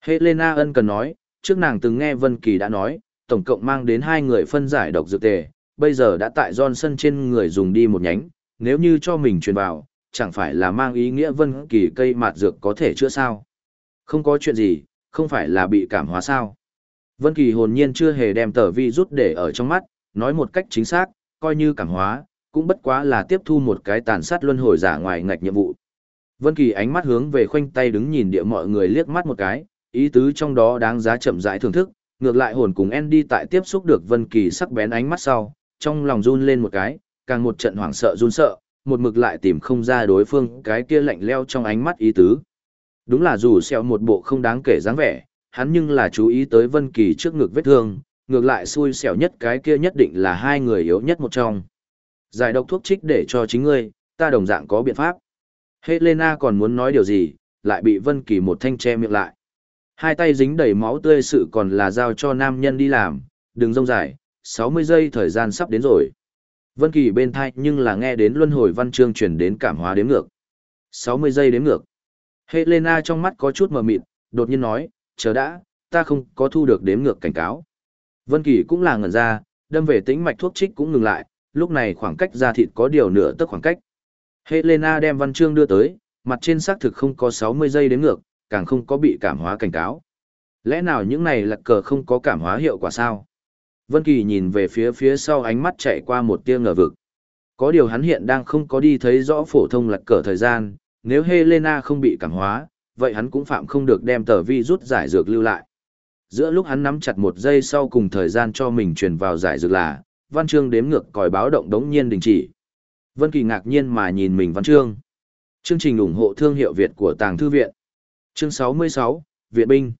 Helena ân cần nói, trước nàng từng nghe Vân Kỳ đã nói, tổng cộng mang đến hai người phân giải độc dược tề, bây giờ đã tại Johnson trên người dùng đi một nhánh, nếu như cho mình truyền vào, chẳng phải là mang ý nghĩa Vân Kỳ cây mạt dược có thể chữa sao? Không có chuyện gì, không phải là bị cảm hóa sao? Vân Kỳ hồn nhiên chưa hề đem tờ vi rút để ở trong mắt, nói một cách chính xác, coi như cảm hóa, cũng bất quá là tiếp thu một cái tàn sát luân hồi giả ngoài ngạch nhiệm vụ. Vân Kỳ ánh mắt hướng về khoanh tay đứng nhìn địa mọi người liếc mắt một cái, ý tứ trong đó đáng giá chậm rãi thưởng thức, ngược lại hồn cùng Andy tại tiếp xúc được Vân Kỳ sắc bén ánh mắt sau, trong lòng run lên một cái, càng một trận hoảng sợ run sợ, một mực lại tìm không ra đối phương cái kia lạnh lẽo trong ánh mắt ý tứ. Đúng là dù xẹo một bộ không đáng kể dáng vẻ, hắn nhưng là chú ý tới Vân Kỳ trước ngực vết thương, ngược lại xui xẻo nhất cái kia nhất định là hai người yếu nhất một trong. Giải độc thuốc trích để cho chính ngươi, ta đồng dạng có biện pháp. Helena còn muốn nói điều gì, lại bị Vân Kỳ một thanh che miệng lại. Hai tay dính đầy máu tươi sự còn là giao cho nam nhân đi làm, đừng rông dài, 60 giây thời gian sắp đến rồi. Vân Kỳ bên thai nhưng là nghe đến luân hồi văn chương truyền đến cảm hóa đếm ngược. 60 giây đếm ngược. Helena trong mắt có chút mờ mịt, đột nhiên nói, chờ đã, ta không có thu được đếm ngược cảnh cáo. Vân Kỳ cũng là ngẩn ra, đâm về tĩnh mạch thuốc trích cũng ngừng lại, lúc này khoảng cách da thịt có điều nửa tức khoảng cách. Helena đem văn chương đưa tới, mặt trên xác thực không có 60 giây đếm ngược, càng không có bị cảm hóa cảnh cáo. Lẽ nào những này lật cờ không có cảm hóa hiệu quả sao? Vân Kỳ nhìn về phía phía sau ánh mắt chạy qua một tia ngờ vực. Có điều hắn hiện đang không có đi thấy rõ phổ thông lật cờ thời gian, nếu Helena không bị cảm hóa, vậy hắn cũng phạm không được đem tờ vi rút giải dược lưu lại. Giữa lúc hắn nắm chặt một giây sau cùng thời gian cho mình truyền vào giải dược là, văn chương đếm ngược còi báo động đống nhiên đình chỉ. Vân Kỳ ngạc nhiên mà nhìn mình văn chương. Chương trình ủng hộ thương hiệu Việt của Tàng Thư Viện. Chương 66, Viện binh.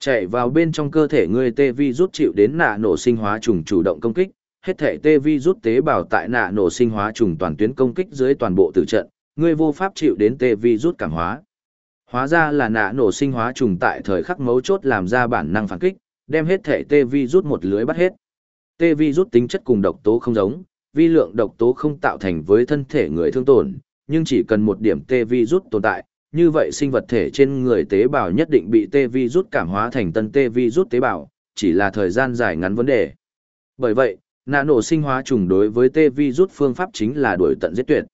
Chạy vào bên trong cơ thể ngươi tê vi rút chịu đến nạ nổ sinh hóa trùng chủ động công kích, hết thể tê vi rút tế bào tại nạ nổ sinh hóa trùng toàn tuyến công kích dưới toàn bộ tử trận, ngươi vô pháp chịu đến tê vi rút cảm hóa. Hóa ra là nạ nổ sinh hóa trùng tại thời khắc mấu chốt làm ra bản năng phản kích, đem hết thể tê vi rút một lưới bắt hết. Tê vi rút tính chất cùng độc tố không giống, vi lượng độc tố không tạo thành với thân thể người thương tổn, nhưng chỉ cần một điểm tê vi rút tồn tại, như vậy sinh vật thể trên người tế bào nhất định bị tê vi rút cảm hóa thành tân tê vi rút tế bào, chỉ là thời gian dài ngắn vấn đề. Bởi vậy, nạ nổ sinh hóa trùng đối với tê vi rút phương pháp chính là đuổi tận giết tuyệt.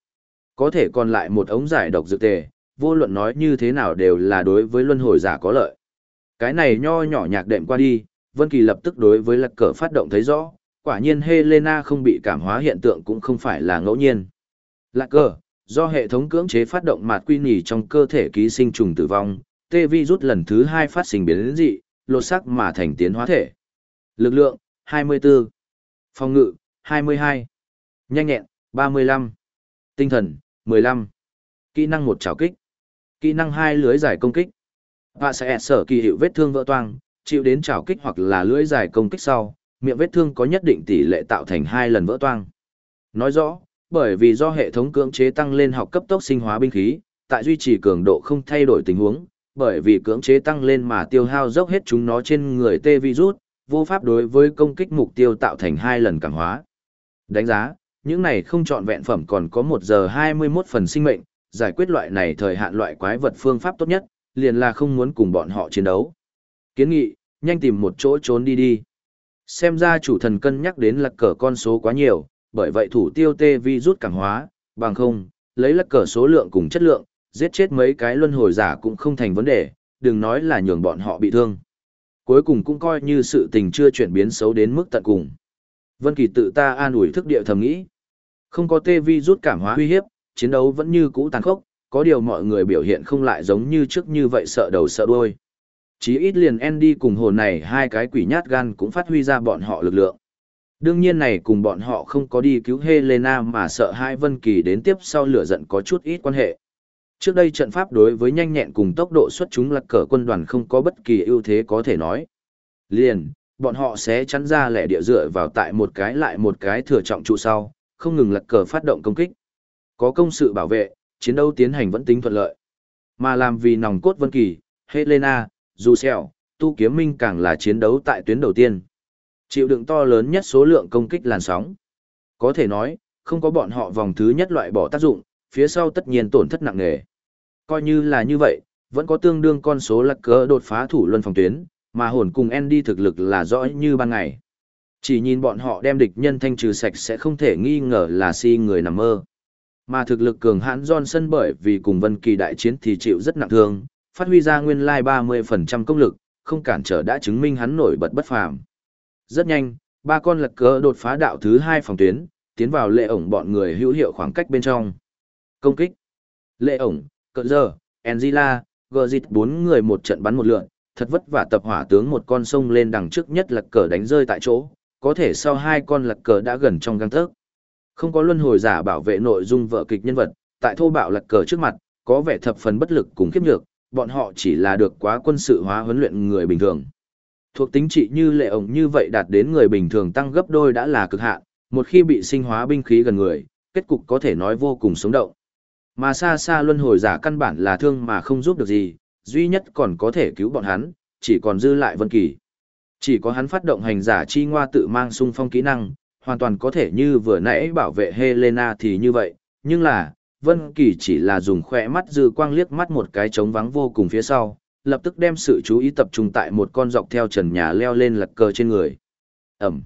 Có thể còn lại một ống giải độc dược tề, vô luận nói như thế nào đều là đối với luân hồi giả có lợi. Cái này nho nhỏ nhạc đệm qua đi, Vân Kỳ lập tức đối với lật cờ phát động thấy rõ, quả nhiên Helena không bị cảm hóa hiện tượng cũng không phải là ngẫu nhiên. Lạc cờ, do hệ thống cưỡng chế phát động mạt quy nỉ trong cơ thể ký sinh trùng tử vong, tê vi rút lần thứ hai phát sinh biến dị, lột sắc mà thành tiến hóa thể. Lực lượng, 24. Phòng ngự, 22. Nhanh nhẹn, 35. Tinh thần, 15. Kỹ năng một trảo kích, Kỹ năng hai lưới giải công kích. Và sẽ sở kỳ hiệu vết thương vỡ toang, chịu đến trảo kích hoặc là lưới giải công kích sau, miệng vết thương có nhất định tỷ lệ tạo thành hai lần vỡ toang. Nói rõ, bởi vì do hệ thống cưỡng chế tăng lên học cấp tốc sinh hóa binh khí, tại duy trì cường độ không thay đổi tình huống, bởi vì cưỡng chế tăng lên mà tiêu hao dốc hết chúng nó trên người tê virus, vô pháp đối với công kích mục tiêu tạo thành hai lần cảm hóa. Đánh giá, những này không chọn vẹn phẩm còn có 1 giờ 21 phần sinh mệnh, giải quyết loại này thời hạn loại quái vật phương pháp tốt nhất, liền là không muốn cùng bọn họ chiến đấu. Kiến nghị, nhanh tìm một chỗ trốn đi đi. Xem ra chủ thần cân nhắc đến lật cờ con số quá nhiều, bởi vậy thủ tiêu tê vi rút cảng hóa, bằng không, lấy lật cờ số lượng cùng chất lượng, giết chết mấy cái luân hồi giả cũng không thành vấn đề, đừng nói là nhường bọn họ bị thương. Cuối cùng cũng coi như sự tình chưa chuyển biến xấu đến mức tận cùng. Vân Kỳ tự ta an ủi thức địa thầm nghĩ. Không có tê vi rút cảm hóa uy hiếp, chiến đấu vẫn như cũ tàn khốc, có điều mọi người biểu hiện không lại giống như trước như vậy sợ đầu sợ đuôi. Chí ít liền Andy cùng hồn này hai cái quỷ nhát gan cũng phát huy ra bọn họ lực lượng. Đương nhiên này cùng bọn họ không có đi cứu Helena mà sợ hai Vân Kỳ đến tiếp sau lửa giận có chút ít quan hệ. Trước đây trận pháp đối với nhanh nhẹn cùng tốc độ xuất chúng lật cờ quân đoàn không có bất kỳ ưu thế có thể nói. Liền, bọn họ sẽ chắn ra lẻ địa dựa vào tại một cái lại một cái thừa trọng trụ sau, không ngừng lật cờ phát động công kích. Có công sự bảo vệ, chiến đấu tiến hành vẫn tính thuận lợi. Mà làm vì nòng cốt Vân Kỳ, Helena, dù tu kiếm minh càng là chiến đấu tại tuyến đầu tiên. Chịu đựng to lớn nhất số lượng công kích làn sóng. Có thể nói, không có bọn họ vòng thứ nhất loại bỏ tác dụng, phía sau tất nhiên tổn thất nặng nề. Coi như là như vậy, vẫn có tương đương con số lật cờ đột phá thủ luân phòng tuyến, mà hồn cùng Andy thực lực là rõ như ban ngày. Chỉ nhìn bọn họ đem địch nhân thanh trừ sạch sẽ không thể nghi ngờ là si người nằm mơ. Mà thực lực cường hãn Johnson bởi vì cùng Vân Kỳ đại chiến thì chịu rất nặng thương, phát huy ra nguyên lai 30% công lực, không cản trở đã chứng minh hắn nổi bật bất phàm. Rất nhanh, ba con lật cờ đột phá đạo thứ hai phòng tuyến, tiến vào lệ ổng bọn người hữu hiệu khoảng cách bên trong. Công kích. Lệ ổng, cỡ giờ, Angela, Gzit bốn người một trận bắn một lượn, thật vất vả tập hỏa tướng một con sông lên đằng trước nhất lật cờ đánh rơi tại chỗ, có thể sau hai con lật cờ đã gần trong găng tớc. Không có luân hồi giả bảo vệ nội dung vợ kịch nhân vật, tại thô bạo lật cờ trước mặt, có vẻ thập phần bất lực cùng khiếp nhược, bọn họ chỉ là được quá quân sự hóa huấn luyện người bình thường. Thuộc tính trị như lệ ổng như vậy đạt đến người bình thường tăng gấp đôi đã là cực hạn, một khi bị sinh hóa binh khí gần người, kết cục có thể nói vô cùng sống động. Mà xa xa luân hồi giả căn bản là thương mà không giúp được gì, duy nhất còn có thể cứu bọn hắn, chỉ còn dư lại Vân Kỳ. Chỉ có hắn phát động hành giả chi ngoa tự mang sung phong kỹ năng, hoàn toàn có thể như vừa nãy bảo vệ Helena thì như vậy, nhưng là, Vân Kỳ chỉ là dùng khoe mắt dư quang liếc mắt một cái trống vắng vô cùng phía sau, lập tức đem sự chú ý tập trung tại một con dọc theo trần nhà leo lên lật cờ trên người. Ẩm.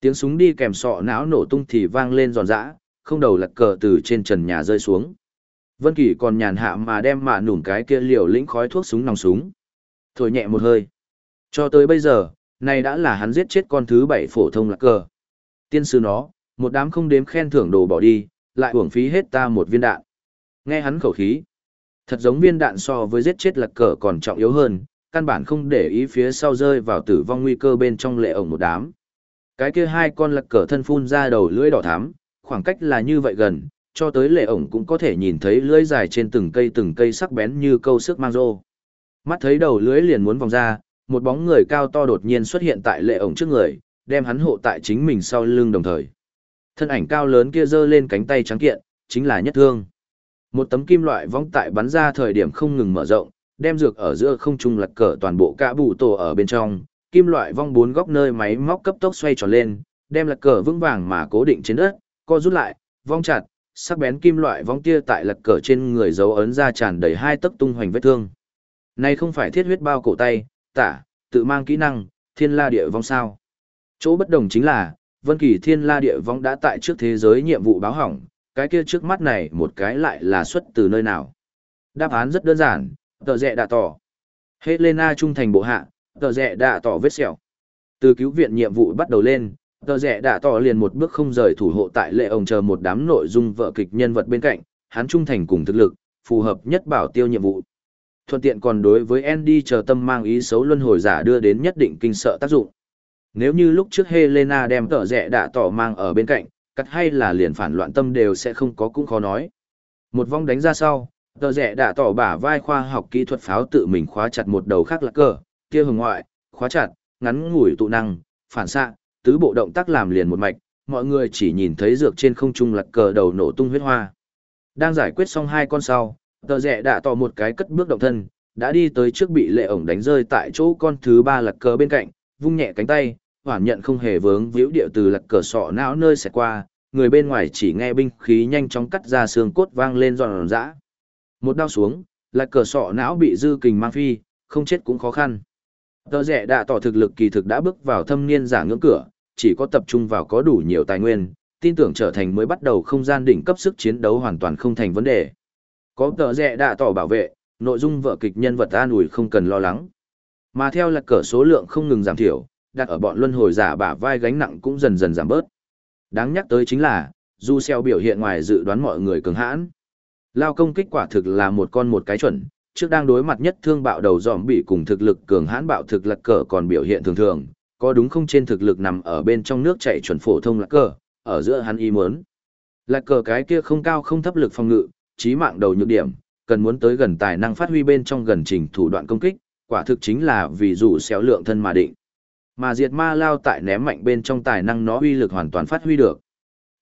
Tiếng súng đi kèm sọ não nổ tung thì vang lên giòn giã, không đầu lật cờ từ trên trần nhà rơi xuống. Vân Kỳ còn nhàn hạ mà đem mạ nủn cái kia liều lĩnh khói thuốc súng nòng súng. Thổi nhẹ một hơi. Cho tới bây giờ, này đã là hắn giết chết con thứ bảy phổ thông lạc cờ. Tiên sư nó, một đám không đếm khen thưởng đồ bỏ đi, lại uổng phí hết ta một viên đạn. Nghe hắn khẩu khí. Thật giống viên đạn so với giết chết lạc cờ còn trọng yếu hơn, căn bản không để ý phía sau rơi vào tử vong nguy cơ bên trong lệ ổng một đám. Cái kia hai con lạc cờ thân phun ra đầu lưỡi đỏ thắm, khoảng cách là như vậy gần, cho tới lệ ổng cũng có thể nhìn thấy lưỡi dài trên từng cây từng cây sắc bén như câu sức mang rô. Mắt thấy đầu lưỡi liền muốn vòng ra, một bóng người cao to đột nhiên xuất hiện tại lệ ổng trước người, đem hắn hộ tại chính mình sau lưng đồng thời. Thân ảnh cao lớn kia giơ lên cánh tay trắng kiện, chính là nhất thương. Một tấm kim loại vong tại bắn ra thời điểm không ngừng mở rộng, đem dược ở giữa không trung lật cờ toàn bộ cả bù tổ ở bên trong, kim loại vong bốn góc nơi máy móc cấp tốc xoay tròn lên, đem lật cờ vững vàng mà cố định trên đất, co rút lại, vong chặt, sắc bén kim loại vong tia tại lật cờ trên người dấu ấn ra tràn đầy hai tấc tung hoành vết thương. Này không phải thiết huyết bao cổ tay, tả, tự mang kỹ năng, thiên la địa vong sao. Chỗ bất đồng chính là, Vân Kỳ Thiên La Địa Vong đã tại trước thế giới nhiệm vụ báo hỏng, cái kia trước mắt này một cái lại là xuất từ nơi nào. Đáp án rất đơn giản, tờ rẹ đã tỏ. Helena trung thành bộ hạ, tờ rẹ đã tỏ vết sẹo. Từ cứu viện nhiệm vụ bắt đầu lên, tờ Rẽ đã tỏ liền một bước không rời thủ hộ tại lệ ông chờ một đám nội dung vợ kịch nhân vật bên cạnh, hắn trung thành cùng thực lực, phù hợp nhất bảo tiêu nhiệm vụ. Thuận tiện còn đối với Andy chờ tâm mang ý xấu luân hồi giả đưa đến nhất định kinh sợ tác dụng. Nếu như lúc trước Helena đem tờ rẻ đã tỏ mang ở bên cạnh, cắt hay là liền phản loạn tâm đều sẽ không có cũng khó nói. Một vong đánh ra sau, Tờ rẻ đã tỏ bả vai khoa học kỹ thuật pháo tự mình khóa chặt một đầu khác là cờ, kia hồng ngoại, khóa chặt, ngắn ngủi tụ năng, phản xạ, tứ bộ động tác làm liền một mạch, mọi người chỉ nhìn thấy dược trên không trung lật cờ đầu nổ tung huyết hoa. Đang giải quyết xong hai con sau, tờ rẻ đã tỏ một cái cất bước động thân, đã đi tới trước bị lệ ổng đánh rơi tại chỗ con thứ ba lật cờ bên cạnh, vung nhẹ cánh tay, hoàn nhận không hề vướng víu điệu từ lật cờ sọ não nơi sẽ qua, người bên ngoài chỉ nghe binh khí nhanh chóng cắt ra xương cốt vang lên giòn giã. Một đao xuống, lật cờ sọ não bị dư kình mang phi, không chết cũng khó khăn. Tờ rẻ đã tỏ thực lực kỳ thực đã bước vào thâm niên giả ngưỡng cửa, chỉ có tập trung vào có đủ nhiều tài nguyên, tin tưởng trở thành mới bắt đầu không gian đỉnh cấp sức chiến đấu hoàn toàn không thành vấn đề. Có tờ rẻ đã tỏ bảo vệ, nội dung vở kịch nhân vật an ủi không cần lo lắng. Mà theo là cờ số lượng không ngừng giảm thiểu, đặt ở bọn luân hồi giả bả vai gánh nặng cũng dần dần giảm bớt. Đáng nhắc tới chính là, Du Xeo biểu hiện ngoài dự đoán mọi người cường hãn. Lao công kích quả thực là một con một cái chuẩn, trước đang đối mặt nhất thương bạo đầu dòm bị cùng thực lực cường hãn bạo thực lật cờ còn biểu hiện thường thường, có đúng không trên thực lực nằm ở bên trong nước chạy chuẩn phổ thông lạc cờ, ở giữa hắn y muốn. Lạc cờ cái kia không cao không thấp lực phòng ngự, trí mạng đầu nhược điểm, cần muốn tới gần tài năng phát huy bên trong gần trình thủ đoạn công kích, quả thực chính là vì dù xéo lượng thân mà định. Mà diệt ma lao tại ném mạnh bên trong tài năng nó uy lực hoàn toàn phát huy được.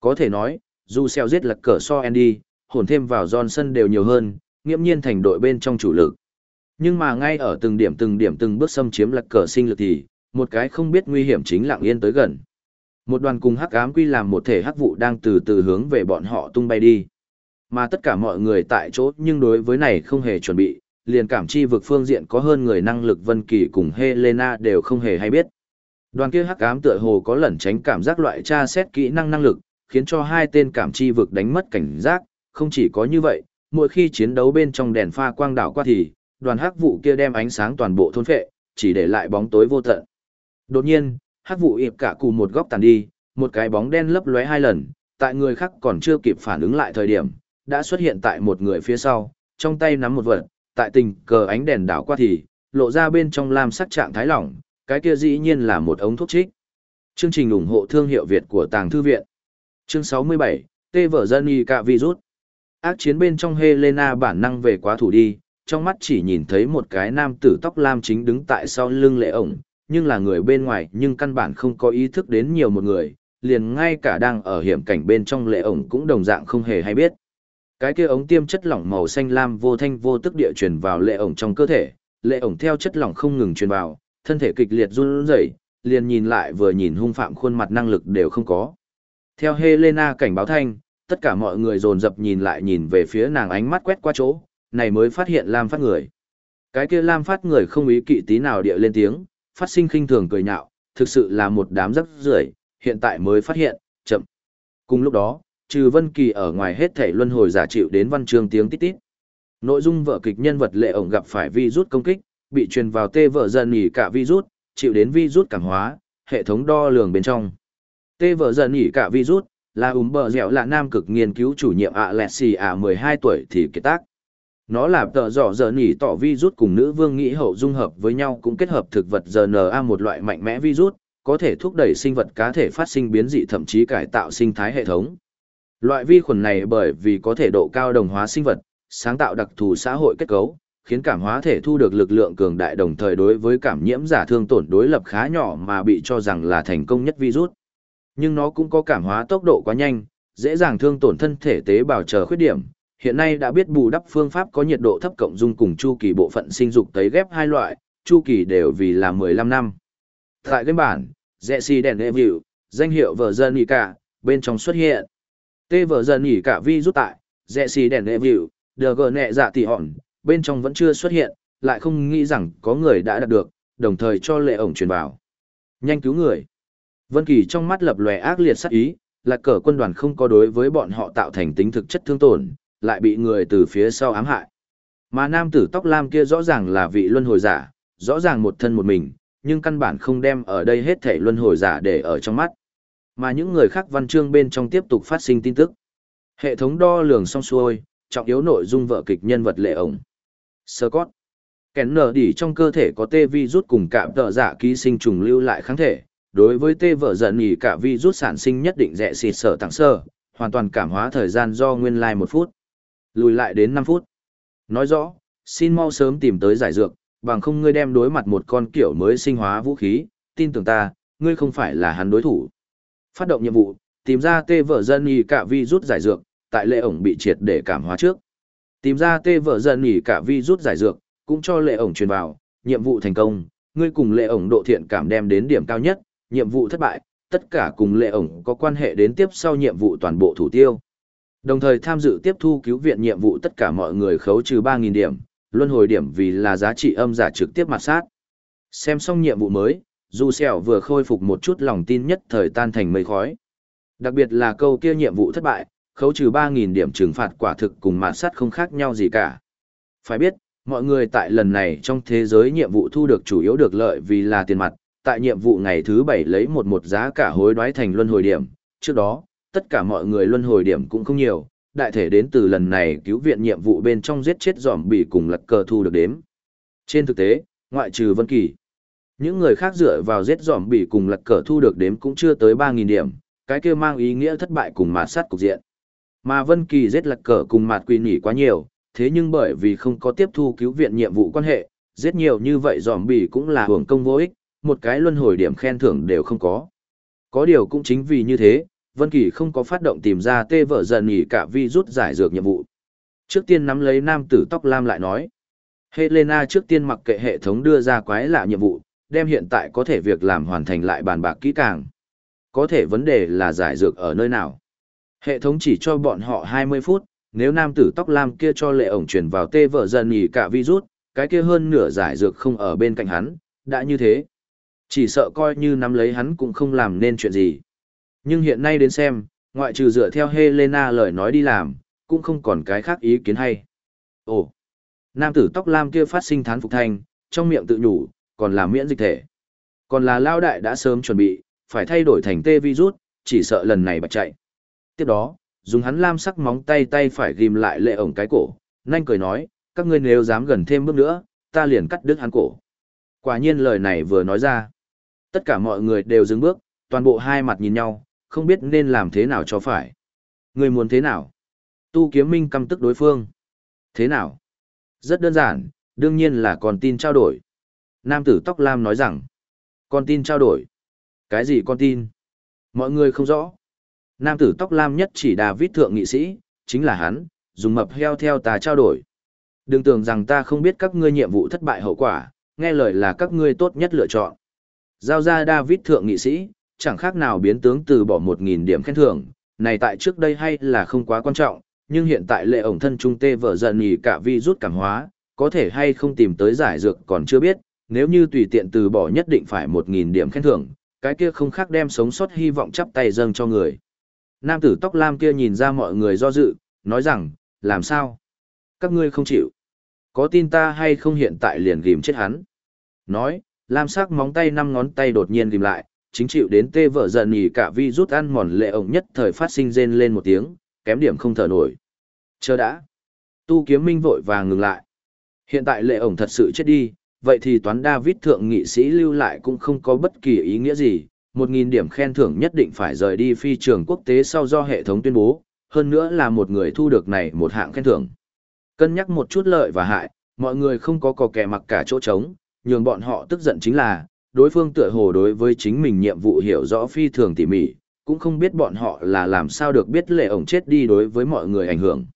Có thể nói, dù xéo giết lật cờ so Andy, hồn thêm vào Johnson đều nhiều hơn, nghiễm nhiên thành đội bên trong chủ lực. Nhưng mà ngay ở từng điểm từng điểm từng bước xâm chiếm lật cờ sinh lực thì, một cái không biết nguy hiểm chính lặng yên tới gần. Một đoàn cùng hắc ám quy làm một thể hắc vụ đang từ từ hướng về bọn họ tung bay đi. Mà tất cả mọi người tại chỗ nhưng đối với này không hề chuẩn bị, liền cảm chi vực phương diện có hơn người năng lực Vân Kỳ cùng Helena đều không hề hay biết. Đoàn kia hắc ám tựa hồ có lẩn tránh cảm giác loại tra xét kỹ năng năng lực, khiến cho hai tên cảm chi vực đánh mất cảnh giác, không chỉ có như vậy, mỗi khi chiến đấu bên trong đèn pha quang đảo qua thì, đoàn hắc vụ kia đem ánh sáng toàn bộ thôn phệ, chỉ để lại bóng tối vô tận. Đột nhiên, hắc vụ ịp cả cùng một góc tàn đi, một cái bóng đen lấp lóe hai lần, tại người khác còn chưa kịp phản ứng lại thời điểm, đã xuất hiện tại một người phía sau, trong tay nắm một vật, tại tình cờ ánh đèn đảo qua thì, lộ ra bên trong lam sắc trạng thái lỏng, cái kia dĩ nhiên là một ống thuốc trích. Chương trình ủng hộ thương hiệu Việt của Tàng Thư Viện. Chương 67, Tê vở dân y cạ virus. Ác chiến bên trong Helena bản năng về quá thủ đi, trong mắt chỉ nhìn thấy một cái nam tử tóc lam chính đứng tại sau lưng lệ ổng, nhưng là người bên ngoài nhưng căn bản không có ý thức đến nhiều một người, liền ngay cả đang ở hiểm cảnh bên trong lệ ổng cũng đồng dạng không hề hay biết. Cái kia ống tiêm chất lỏng màu xanh lam vô thanh vô tức địa truyền vào lệ ổng trong cơ thể, lệ ổng theo chất lỏng không ngừng truyền vào, thân thể kịch liệt run rẩy, liền nhìn lại vừa nhìn hung phạm khuôn mặt năng lực đều không có. Theo Helena cảnh báo thanh, tất cả mọi người dồn dập nhìn lại nhìn về phía nàng ánh mắt quét qua chỗ, này mới phát hiện Lam Phát người. Cái kia Lam Phát người không ý kỵ tí nào địa lên tiếng, phát sinh khinh thường cười nhạo, thực sự là một đám rắc rưởi, hiện tại mới phát hiện, chậm. Cùng lúc đó, trừ Vân Kỳ ở ngoài hết thảy luân hồi giả chịu đến văn chương tiếng tít tít. Nội dung vở kịch nhân vật lệ ổng gặp phải virus công kích, bị truyền vào tê vợ dần nhỉ cả virus, chịu đến virus cảm hóa, hệ thống đo lường bên trong. Tê vợ dần nhỉ cả virus, là ùm bờ dẻo là nam cực nghiên cứu chủ nhiệm ạ lẹt xì ạ 12 tuổi thì kiệt tác. Nó là tờ dọ giờ nhỉ tỏ virus cùng nữ vương nghĩ hậu dung hợp với nhau cũng kết hợp thực vật RNA một loại mạnh mẽ virus, có thể thúc đẩy sinh vật cá thể phát sinh biến dị thậm chí cải tạo sinh thái hệ thống. Loại vi khuẩn này bởi vì có thể độ cao đồng hóa sinh vật, sáng tạo đặc thù xã hội kết cấu, khiến cảm hóa thể thu được lực lượng cường đại đồng thời đối với cảm nhiễm giả thương tổn đối lập khá nhỏ mà bị cho rằng là thành công nhất virus. Nhưng nó cũng có cảm hóa tốc độ quá nhanh, dễ dàng thương tổn thân thể tế bào chờ khuyết điểm. Hiện nay đã biết bù đắp phương pháp có nhiệt độ thấp cộng dung cùng chu kỳ bộ phận sinh dục tấy ghép hai loại, chu kỳ đều vì là 15 năm. Tại game bản, Jesse đèn Evil, danh hiệu vợ dân cả, bên trong xuất hiện. Tê vợ dần nhỉ cả vi rút tại, Jesse đèn Evil, đờ gờ nẹ dạ tỉ hòn, bên trong vẫn chưa xuất hiện, lại không nghĩ rằng có người đã đạt được, đồng thời cho lệ ổng truyền vào. Nhanh cứu người. Vân Kỳ trong mắt lập lòe ác liệt sát ý, là cờ quân đoàn không có đối với bọn họ tạo thành tính thực chất thương tổn, lại bị người từ phía sau ám hại. Mà nam tử tóc lam kia rõ ràng là vị luân hồi giả, rõ ràng một thân một mình, nhưng căn bản không đem ở đây hết thảy luân hồi giả để ở trong mắt. Mà những người khác văn chương bên trong tiếp tục phát sinh tin tức. Hệ thống đo lường xong xuôi, trọng yếu nội dung vợ kịch nhân vật lệ ổng. Scott. Kén nở đỉ trong cơ thể có tê vi rút cùng cả tợ giả ký sinh trùng lưu lại kháng thể. Đối với tê vợ giận nhỉ cả vi rút sản sinh nhất định rẻ xịt sở tặng sơ, hoàn toàn cảm hóa thời gian do nguyên lai like một phút. Lùi lại đến năm phút. Nói rõ, xin mau sớm tìm tới giải dược, bằng không ngươi đem đối mặt một con kiểu mới sinh hóa vũ khí, tin tưởng ta, ngươi không phải là hắn đối thủ. Phát động nhiệm vụ, tìm ra tê vợ dân y cả vi rút giải dược, tại lệ ổng bị triệt để cảm hóa trước. Tìm ra tê vợ dân y cả vi rút giải dược, cũng cho lệ ổng truyền vào, nhiệm vụ thành công, ngươi cùng lệ ổng độ thiện cảm đem đến điểm cao nhất, nhiệm vụ thất bại, tất cả cùng lệ ổng có quan hệ đến tiếp sau nhiệm vụ toàn bộ thủ tiêu. Đồng thời tham dự tiếp thu cứu viện nhiệm vụ tất cả mọi người khấu trừ ba nghìn điểm, luân hồi điểm vì là giá trị âm giả trực tiếp mặt sát. Xem xong nhiệm vụ mới, dù sẹo vừa khôi phục một chút lòng tin nhất thời tan thành mây khói. Đặc biệt là câu kia nhiệm vụ thất bại, khấu trừ 3.000 điểm trừng phạt quả thực cùng mạt sát không khác nhau gì cả. Phải biết, mọi người tại lần này trong thế giới nhiệm vụ thu được chủ yếu được lợi vì là tiền mặt, tại nhiệm vụ ngày thứ 7 lấy một một giá cả hối đoái thành luân hồi điểm, trước đó, tất cả mọi người luân hồi điểm cũng không nhiều, đại thể đến từ lần này cứu viện nhiệm vụ bên trong giết chết giòm bị cùng lật cờ thu được đếm. Trên thực tế, ngoại trừ Vân Kỳ, những người khác dựa vào giết giòm bị cùng lật cờ thu được đếm cũng chưa tới 3.000 điểm, cái kia mang ý nghĩa thất bại cùng mạt sát cục diện. Mà Vân Kỳ giết lật cờ cùng mạt quỷ nỉ quá nhiều, thế nhưng bởi vì không có tiếp thu cứu viện nhiệm vụ quan hệ, giết nhiều như vậy giòm bị cũng là hưởng công vô ích, một cái luân hồi điểm khen thưởng đều không có. Có điều cũng chính vì như thế, Vân Kỳ không có phát động tìm ra tê vợ dần nghỉ cả vi rút giải dược nhiệm vụ. Trước tiên nắm lấy nam tử tóc lam lại nói. Helena trước tiên mặc kệ hệ thống đưa ra quái lạ nhiệm vụ, đem hiện tại có thể việc làm hoàn thành lại bàn bạc kỹ càng. Có thể vấn đề là giải dược ở nơi nào. Hệ thống chỉ cho bọn họ 20 phút, nếu nam tử tóc lam kia cho lệ ổng truyền vào tê vợ dần nhì cả virus, cái kia hơn nửa giải dược không ở bên cạnh hắn, đã như thế. Chỉ sợ coi như nắm lấy hắn cũng không làm nên chuyện gì. Nhưng hiện nay đến xem, ngoại trừ dựa theo Helena lời nói đi làm, cũng không còn cái khác ý kiến hay. Ồ, nam tử tóc lam kia phát sinh thán phục thanh, trong miệng tự nhủ, còn là miễn dịch thể. Còn là lao đại đã sớm chuẩn bị, phải thay đổi thành tê virus, chỉ sợ lần này bạch chạy. Tiếp đó, dùng hắn lam sắc móng tay tay phải ghim lại lệ ổng cái cổ, nhanh cười nói, các ngươi nếu dám gần thêm bước nữa, ta liền cắt đứt hắn cổ. Quả nhiên lời này vừa nói ra. Tất cả mọi người đều dừng bước, toàn bộ hai mặt nhìn nhau, không biết nên làm thế nào cho phải. Người muốn thế nào? Tu kiếm minh căm tức đối phương. Thế nào? Rất đơn giản, đương nhiên là còn tin trao đổi. Nam tử tóc lam nói rằng, con tin trao đổi. Cái gì con tin? Mọi người không rõ. Nam tử tóc lam nhất chỉ David thượng nghị sĩ, chính là hắn, dùng mập heo theo ta trao đổi. Đừng tưởng rằng ta không biết các ngươi nhiệm vụ thất bại hậu quả, nghe lời là các ngươi tốt nhất lựa chọn. Giao ra David thượng nghị sĩ, chẳng khác nào biến tướng từ bỏ một nghìn điểm khen thưởng, này tại trước đây hay là không quá quan trọng, nhưng hiện tại lệ ổng thân trung tê vợ giận nhì cả vi rút cảm hóa, có thể hay không tìm tới giải dược còn chưa biết, nếu như tùy tiện từ bỏ nhất định phải một nghìn điểm khen thưởng, cái kia không khác đem sống sót hy vọng chắp tay dâng cho người. Nam tử tóc lam kia nhìn ra mọi người do dự, nói rằng, làm sao? Các ngươi không chịu. Có tin ta hay không hiện tại liền ghim chết hắn? Nói, lam sắc móng tay năm ngón tay đột nhiên ghim lại, chính chịu đến tê vợ giận nhì cả vi rút ăn mòn lệ ổng nhất thời phát sinh rên lên một tiếng, kém điểm không thở nổi. Chờ đã. Tu kiếm minh vội vàng ngừng lại. Hiện tại lệ ổng thật sự chết đi, vậy thì toán David thượng nghị sĩ lưu lại cũng không có bất kỳ ý nghĩa gì, một nghìn điểm khen thưởng nhất định phải rời đi phi trường quốc tế sau do hệ thống tuyên bố, hơn nữa là một người thu được này một hạng khen thưởng. Cân nhắc một chút lợi và hại, mọi người không có cò kẻ mặc cả chỗ trống, nhường bọn họ tức giận chính là, đối phương tựa hồ đối với chính mình nhiệm vụ hiểu rõ phi thường tỉ mỉ, cũng không biết bọn họ là làm sao được biết lệ ổng chết đi đối với mọi người ảnh hưởng.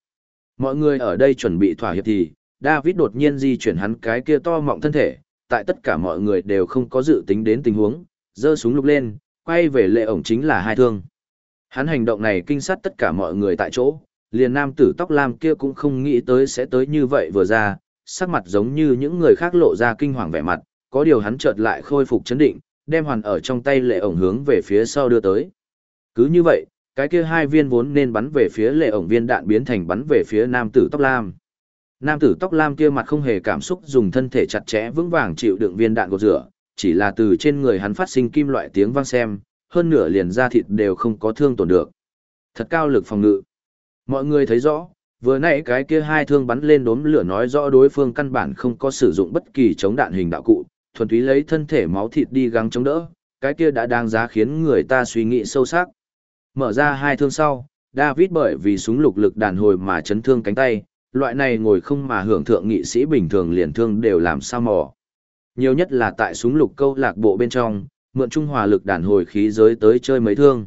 Mọi người ở đây chuẩn bị thỏa hiệp thì, David đột nhiên di chuyển hắn cái kia to mọng thân thể, tại tất cả mọi người đều không có dự tính đến tình huống, giơ súng lục lên, quay về lệ ổng chính là hai thương. Hắn hành động này kinh sát tất cả mọi người tại chỗ, liền nam tử tóc lam kia cũng không nghĩ tới sẽ tới như vậy vừa ra, sắc mặt giống như những người khác lộ ra kinh hoàng vẻ mặt, có điều hắn chợt lại khôi phục chấn định, đem hoàn ở trong tay lệ ổng hướng về phía sau đưa tới. Cứ như vậy, cái kia hai viên vốn nên bắn về phía lệ ổng viên đạn biến thành bắn về phía nam tử tóc lam. Nam tử tóc lam kia mặt không hề cảm xúc dùng thân thể chặt chẽ vững vàng chịu đựng viên đạn gột rửa, chỉ là từ trên người hắn phát sinh kim loại tiếng vang xem, hơn nửa liền da thịt đều không có thương tổn được. Thật cao lực phòng ngự. Mọi người thấy rõ, vừa nãy cái kia hai thương bắn lên đốm lửa nói rõ đối phương căn bản không có sử dụng bất kỳ chống đạn hình đạo cụ, thuần túy lấy thân thể máu thịt đi gắng chống đỡ, cái kia đã đáng giá khiến người ta suy nghĩ sâu sắc. Mở ra hai thương sau, David bởi vì súng lục lực đàn hồi mà chấn thương cánh tay, loại này ngồi không mà hưởng thượng nghị sĩ bình thường liền thương đều làm sao mò. Nhiều nhất là tại súng lục câu lạc bộ bên trong, mượn trung hòa lực đàn hồi khí giới tới chơi mấy thương.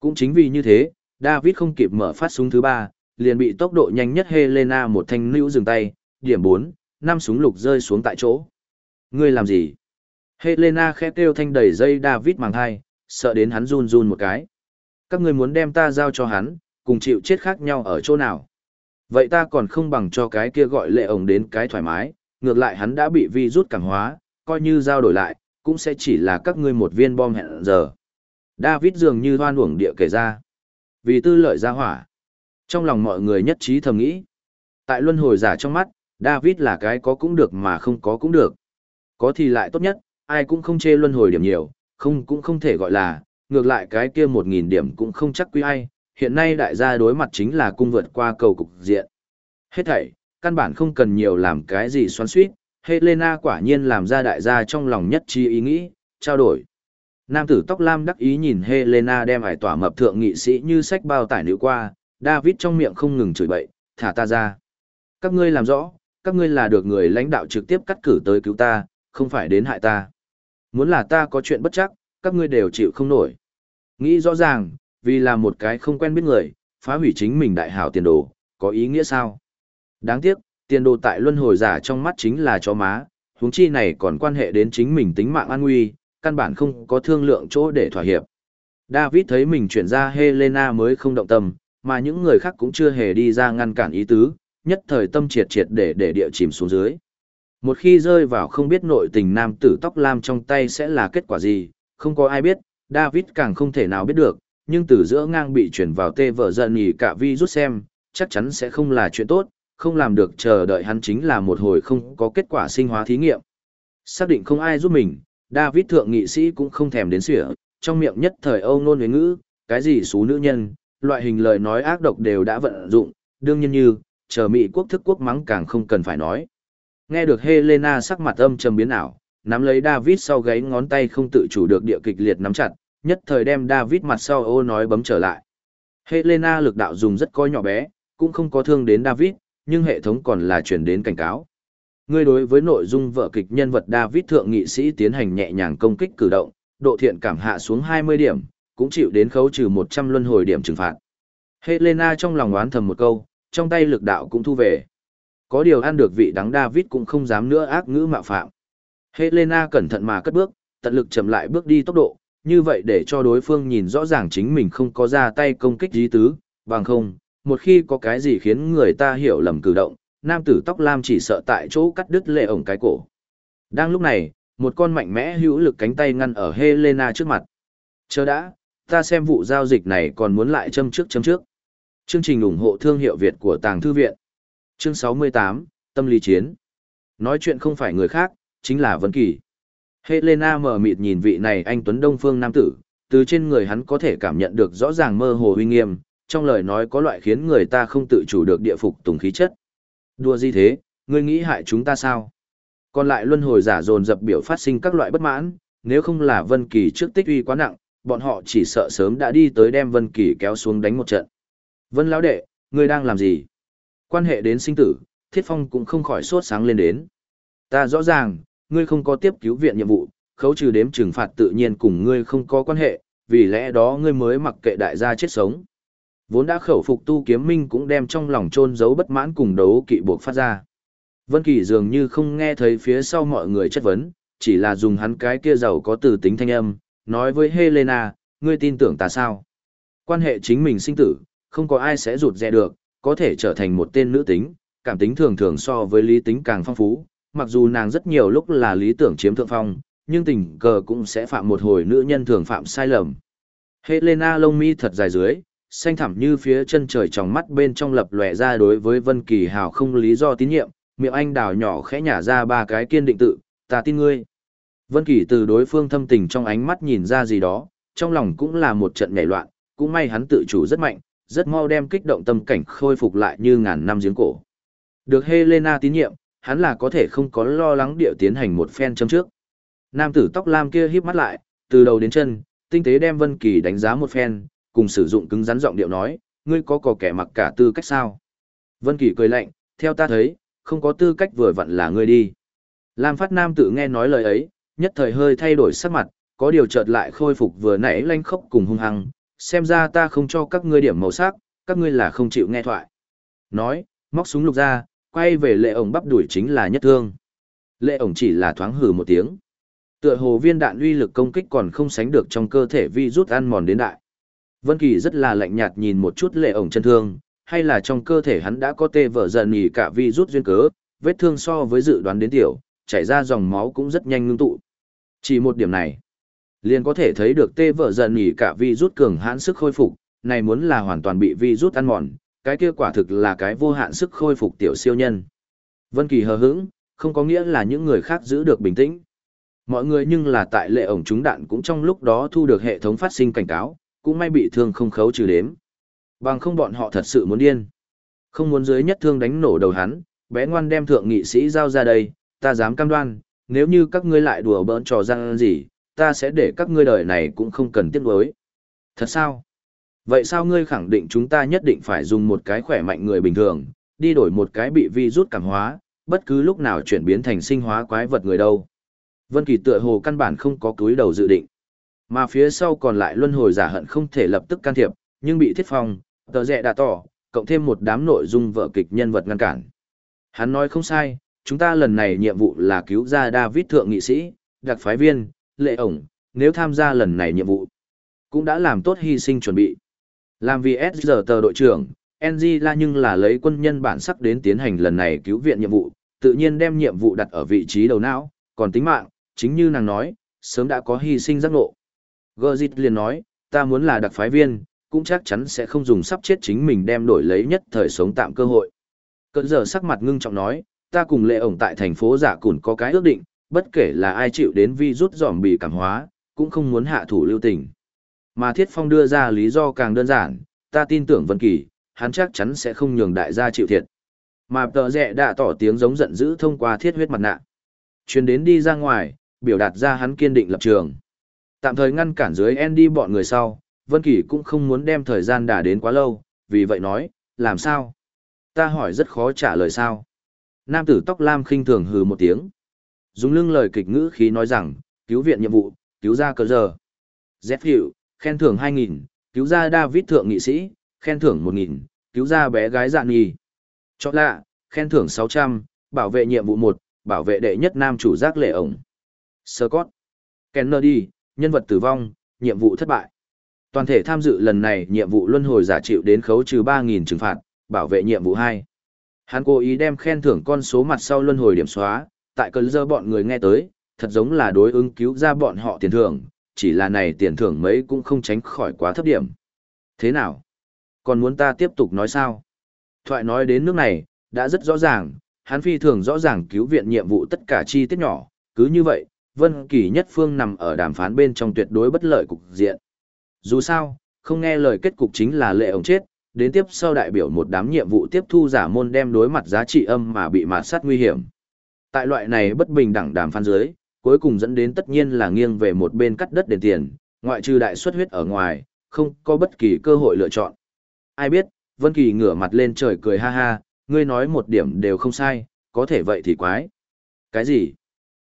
Cũng chính vì như thế, David không kịp mở phát súng thứ ba, liền bị tốc độ nhanh nhất Helena một thanh nữ dừng tay, điểm 4, năm súng lục rơi xuống tại chỗ. Ngươi làm gì? Helena khẽ kêu thanh đẩy dây David màng hai, sợ đến hắn run run một cái. Các ngươi muốn đem ta giao cho hắn, cùng chịu chết khác nhau ở chỗ nào? Vậy ta còn không bằng cho cái kia gọi lệ ổng đến cái thoải mái, ngược lại hắn đã bị vi rút cảm hóa, coi như giao đổi lại, cũng sẽ chỉ là các ngươi một viên bom hẹn giờ. David dường như hoan uổng địa kể ra. Vì tư lợi ra hỏa. Trong lòng mọi người nhất trí thầm nghĩ. Tại luân hồi giả trong mắt, David là cái có cũng được mà không có cũng được. Có thì lại tốt nhất, ai cũng không chê luân hồi điểm nhiều, không cũng không thể gọi là, ngược lại cái kia một nghìn điểm cũng không chắc quý ai, hiện nay đại gia đối mặt chính là cung vượt qua cầu cục diện. Hết thảy, căn bản không cần nhiều làm cái gì xoắn suýt, Helena quả nhiên làm ra đại gia trong lòng nhất chi ý nghĩ, trao đổi. Nam tử tóc lam đắc ý nhìn Helena đem ải tỏa mập thượng nghị sĩ như sách bao tải nữ qua, David trong miệng không ngừng chửi bậy, thả ta ra. Các ngươi làm rõ, các ngươi là được người lãnh đạo trực tiếp cắt cử tới cứu ta, không phải đến hại ta. Muốn là ta có chuyện bất chắc, các ngươi đều chịu không nổi. Nghĩ rõ ràng, vì là một cái không quen biết người, phá hủy chính mình đại hảo tiền đồ, có ý nghĩa sao? Đáng tiếc, tiền đồ tại luân hồi giả trong mắt chính là chó má, huống chi này còn quan hệ đến chính mình tính mạng an nguy, căn bản không có thương lượng chỗ để thỏa hiệp. David thấy mình chuyển ra Helena mới không động tâm, mà những người khác cũng chưa hề đi ra ngăn cản ý tứ, nhất thời tâm triệt triệt để để địa chìm xuống dưới. Một khi rơi vào không biết nội tình nam tử tóc lam trong tay sẽ là kết quả gì, không có ai biết, David càng không thể nào biết được, nhưng từ giữa ngang bị chuyển vào tê vợ giận nhỉ cả vi rút xem, chắc chắn sẽ không là chuyện tốt, không làm được chờ đợi hắn chính là một hồi không có kết quả sinh hóa thí nghiệm. Xác định không ai giúp mình, David thượng nghị sĩ cũng không thèm đến sửa, trong miệng nhất thời âu nôn với ngữ, cái gì xú nữ nhân, loại hình lời nói ác độc đều đã vận dụng, đương nhiên như, chờ Mỹ quốc thức quốc mắng càng không cần phải nói. Nghe được Helena sắc mặt âm trầm biến ảo, nắm lấy David sau gáy ngón tay không tự chủ được địa kịch liệt nắm chặt, nhất thời đem David mặt sau ô nói bấm trở lại. Helena lực đạo dùng rất coi nhỏ bé, cũng không có thương đến David, nhưng hệ thống còn là chuyển đến cảnh cáo. Ngươi đối với nội dung vở kịch nhân vật David thượng nghị sĩ tiến hành nhẹ nhàng công kích cử động, độ thiện cảm hạ xuống 20 điểm, cũng chịu đến khấu trừ 100 luân hồi điểm trừng phạt. Helena trong lòng oán thầm một câu, trong tay lực đạo cũng thu về. Có điều ăn được vị đắng David cũng không dám nữa ác ngữ mạo phạm. Helena cẩn thận mà cất bước, tận lực chậm lại bước đi tốc độ, như vậy để cho đối phương nhìn rõ ràng chính mình không có ra tay công kích dí tứ, bằng không, một khi có cái gì khiến người ta hiểu lầm cử động, nam tử tóc lam chỉ sợ tại chỗ cắt đứt lệ ổng cái cổ. Đang lúc này, một con mạnh mẽ hữu lực cánh tay ngăn ở Helena trước mặt. Chờ đã, ta xem vụ giao dịch này còn muốn lại châm trước châm trước. Chương trình ủng hộ thương hiệu Việt của Tàng Thư Viện. Chương 68, Tâm lý chiến. Nói chuyện không phải người khác, chính là Vân Kỳ. Helena mở mịt nhìn vị này anh Tuấn Đông Phương Nam Tử, từ trên người hắn có thể cảm nhận được rõ ràng mơ hồ uy nghiêm, trong lời nói có loại khiến người ta không tự chủ được địa phục tùng khí chất. Đùa gì thế, ngươi nghĩ hại chúng ta sao? Còn lại luân hồi giả dồn dập biểu phát sinh các loại bất mãn, nếu không là Vân Kỳ trước tích uy quá nặng, bọn họ chỉ sợ sớm đã đi tới đem Vân Kỳ kéo xuống đánh một trận. Vân lão đệ, ngươi đang làm gì? Quan hệ đến sinh tử, Thiết Phong cũng không khỏi sốt sáng lên đến. Ta rõ ràng, ngươi không có tiếp cứu viện nhiệm vụ, khấu trừ đếm trừng phạt tự nhiên cùng ngươi không có quan hệ, vì lẽ đó ngươi mới mặc kệ đại gia chết sống. Vốn đã khẩu phục tu kiếm minh cũng đem trong lòng trôn giấu bất mãn cùng đấu kỵ buộc phát ra. Vân Kỳ dường như không nghe thấy phía sau mọi người chất vấn, chỉ là dùng hắn cái kia giàu có từ tính thanh âm, nói với Helena, ngươi tin tưởng ta sao? Quan hệ chính mình sinh tử, không có ai sẽ rụt rè được, có thể trở thành một tên nữ tính, cảm tính thường thường so với lý tính càng phong phú, mặc dù nàng rất nhiều lúc là lý tưởng chiếm thượng phong, nhưng tình cờ cũng sẽ phạm một hồi nữ nhân thường phạm sai lầm. Helena lông mi thật dài dưới, xanh thẳm như phía chân trời trong mắt bên trong lập lòe ra đối với Vân Kỳ hào không lý do tín nhiệm, miệng anh đào nhỏ khẽ nhả ra ba cái kiên định tự, ta tin ngươi. Vân Kỳ từ đối phương thâm tình trong ánh mắt nhìn ra gì đó, trong lòng cũng là một trận nhảy loạn, cũng may hắn tự chủ rất mạnh, rất mau đem kích động tâm cảnh khôi phục lại như ngàn năm giếng cổ. Được Helena tín nhiệm, hắn là có thể không có lo lắng điệu tiến hành một phen châm trước. Nam tử tóc lam kia híp mắt lại, từ đầu đến chân, tinh tế đem Vân Kỳ đánh giá một phen, cùng sử dụng cứng rắn giọng điệu nói, ngươi có cò kẻ mặc cả tư cách sao? Vân Kỳ cười lạnh, theo ta thấy, không có tư cách vừa vặn là ngươi đi. Lam Phát Nam tự nghe nói lời ấy, nhất thời hơi thay đổi sắc mặt, có điều chợt lại khôi phục vừa nãy lanh khốc cùng hung hăng, xem ra ta không cho các ngươi điểm màu sắc, các ngươi là không chịu nghe thoại. Nói, móc súng lục ra, quay về lệ ổng bắp đuổi chính là nhất thương. Lệ ổng chỉ là thoáng hừ một tiếng. Tựa hồ viên đạn uy lực công kích còn không sánh được trong cơ thể vi rút ăn mòn đến đại. Vân Kỳ rất là lạnh nhạt nhìn một chút lệ ổng chân thương, hay là trong cơ thể hắn đã có tê vỡ dần nhỉ cả vi rút duyên cớ, vết thương so với dự đoán đến tiểu, chảy ra dòng máu cũng rất nhanh ngưng tụ. Chỉ một điểm này, liền có thể thấy được tê vỡ dần nhỉ cả vi rút cường hãn sức khôi phục, này muốn là hoàn toàn bị vi rút ăn mòn, cái kia quả thực là cái vô hạn sức khôi phục tiểu siêu nhân. Vân Kỳ hờ hững, không có nghĩa là những người khác giữ được bình tĩnh. Mọi người nhưng là tại lệ ổng chúng đạn cũng trong lúc đó thu được hệ thống phát sinh cảnh cáo, cũng may bị thương không khấu trừ đếm. Bằng không bọn họ thật sự muốn điên. Không muốn dưới nhất thương đánh nổ đầu hắn, bé ngoan đem thượng nghị sĩ giao ra đây, ta dám cam đoan, nếu như các ngươi lại đùa bỡn trò răng gì, ta sẽ để các ngươi đời này cũng không cần tiếc nuối. Thật sao? Vậy sao ngươi khẳng định chúng ta nhất định phải dùng một cái khỏe mạnh người bình thường, đi đổi một cái bị vi rút cảm hóa, bất cứ lúc nào chuyển biến thành sinh hóa quái vật người đâu? Vân Kỳ tựa hồ căn bản không có túi đầu dự định. Mà phía sau còn lại luân hồi giả hận không thể lập tức can thiệp, nhưng bị thiết phong, tờ rẽ đã tỏ, cộng thêm một đám nội dung vợ kịch nhân vật ngăn cản. Hắn nói không sai, chúng ta lần này nhiệm vụ là cứu ra David thượng nghị sĩ, đặc phái viên, lệ ổng, nếu tham gia lần này nhiệm vụ, cũng đã làm tốt hy sinh chuẩn bị. Làm vì SG tờ đội trưởng, NG là nhưng là lấy quân nhân bản sắc đến tiến hành lần này cứu viện nhiệm vụ, tự nhiên đem nhiệm vụ đặt ở vị trí đầu não, còn tính mạng, chính như nàng nói, sớm đã có hy sinh giác ngộ. Gozit liền nói, ta muốn là đặc phái viên, cũng chắc chắn sẽ không dùng sắp chết chính mình đem đổi lấy nhất thời sống tạm cơ hội. Cận giờ sắc mặt ngưng trọng nói, ta cùng lệ ổng tại thành phố giả cùn có cái ước định, bất kể là ai chịu đến vi rút giỏm bị cảm hóa, cũng không muốn hạ thủ lưu tình. Mà Thiết Phong đưa ra lý do càng đơn giản, ta tin tưởng Vân Kỳ, hắn chắc chắn sẽ không nhường đại gia chịu thiệt. Mà tờ rẹ đã tỏ tiếng giống giận dữ thông qua thiết huyết mặt nạ. Chuyến đến đi ra ngoài, biểu đạt ra hắn kiên định lập trường. Tạm thời ngăn cản dưới Andy bọn người sau, Vân Kỳ cũng không muốn đem thời gian đả đến quá lâu, vì vậy nói, làm sao? Ta hỏi rất khó trả lời sao. Nam tử tóc lam khinh thường hừ một tiếng. Dùng lưng lời kịch ngữ khí nói rằng, cứu viện nhiệm vụ, cứu ra cơ giờ. Dép hiệu, khen thưởng 2.000, cứu ra David thượng nghị sĩ, khen thưởng 1.000, cứu ra bé gái dạn nghi. Chót lạ, khen thưởng 600, bảo vệ nhiệm vụ 1, bảo vệ đệ nhất nam chủ giác lệ ổng. Scott. Kennedy, nhân vật tử vong, nhiệm vụ thất bại. Toàn thể tham dự lần này nhiệm vụ luân hồi giả chịu đến khấu trừ 3.000 trừng phạt, bảo vệ nhiệm vụ 2. Hắn cố ý đem khen thưởng con số mặt sau luân hồi điểm xóa, tại cơn dơ bọn người nghe tới, thật giống là đối ứng cứu ra bọn họ tiền thưởng, chỉ là này tiền thưởng mấy cũng không tránh khỏi quá thấp điểm. Thế nào? Còn muốn ta tiếp tục nói sao? Thoại nói đến nước này, đã rất rõ ràng, hắn phi thường rõ ràng cứu viện nhiệm vụ tất cả chi tiết nhỏ, cứ như vậy, Vân Kỳ nhất phương nằm ở đàm phán bên trong tuyệt đối bất lợi cục diện. Dù sao, không nghe lời kết cục chính là lệ ông chết, đến tiếp sau đại biểu một đám nhiệm vụ tiếp thu giả môn đem đối mặt giá trị âm mà bị mạt sát nguy hiểm. Tại loại này bất bình đẳng đàm phán dưới, cuối cùng dẫn đến tất nhiên là nghiêng về một bên cắt đất đền tiền, ngoại trừ đại suất huyết ở ngoài, không có bất kỳ cơ hội lựa chọn. Ai biết, Vân Kỳ ngửa mặt lên trời cười ha ha, ngươi nói một điểm đều không sai, có thể vậy thì quái. Cái gì?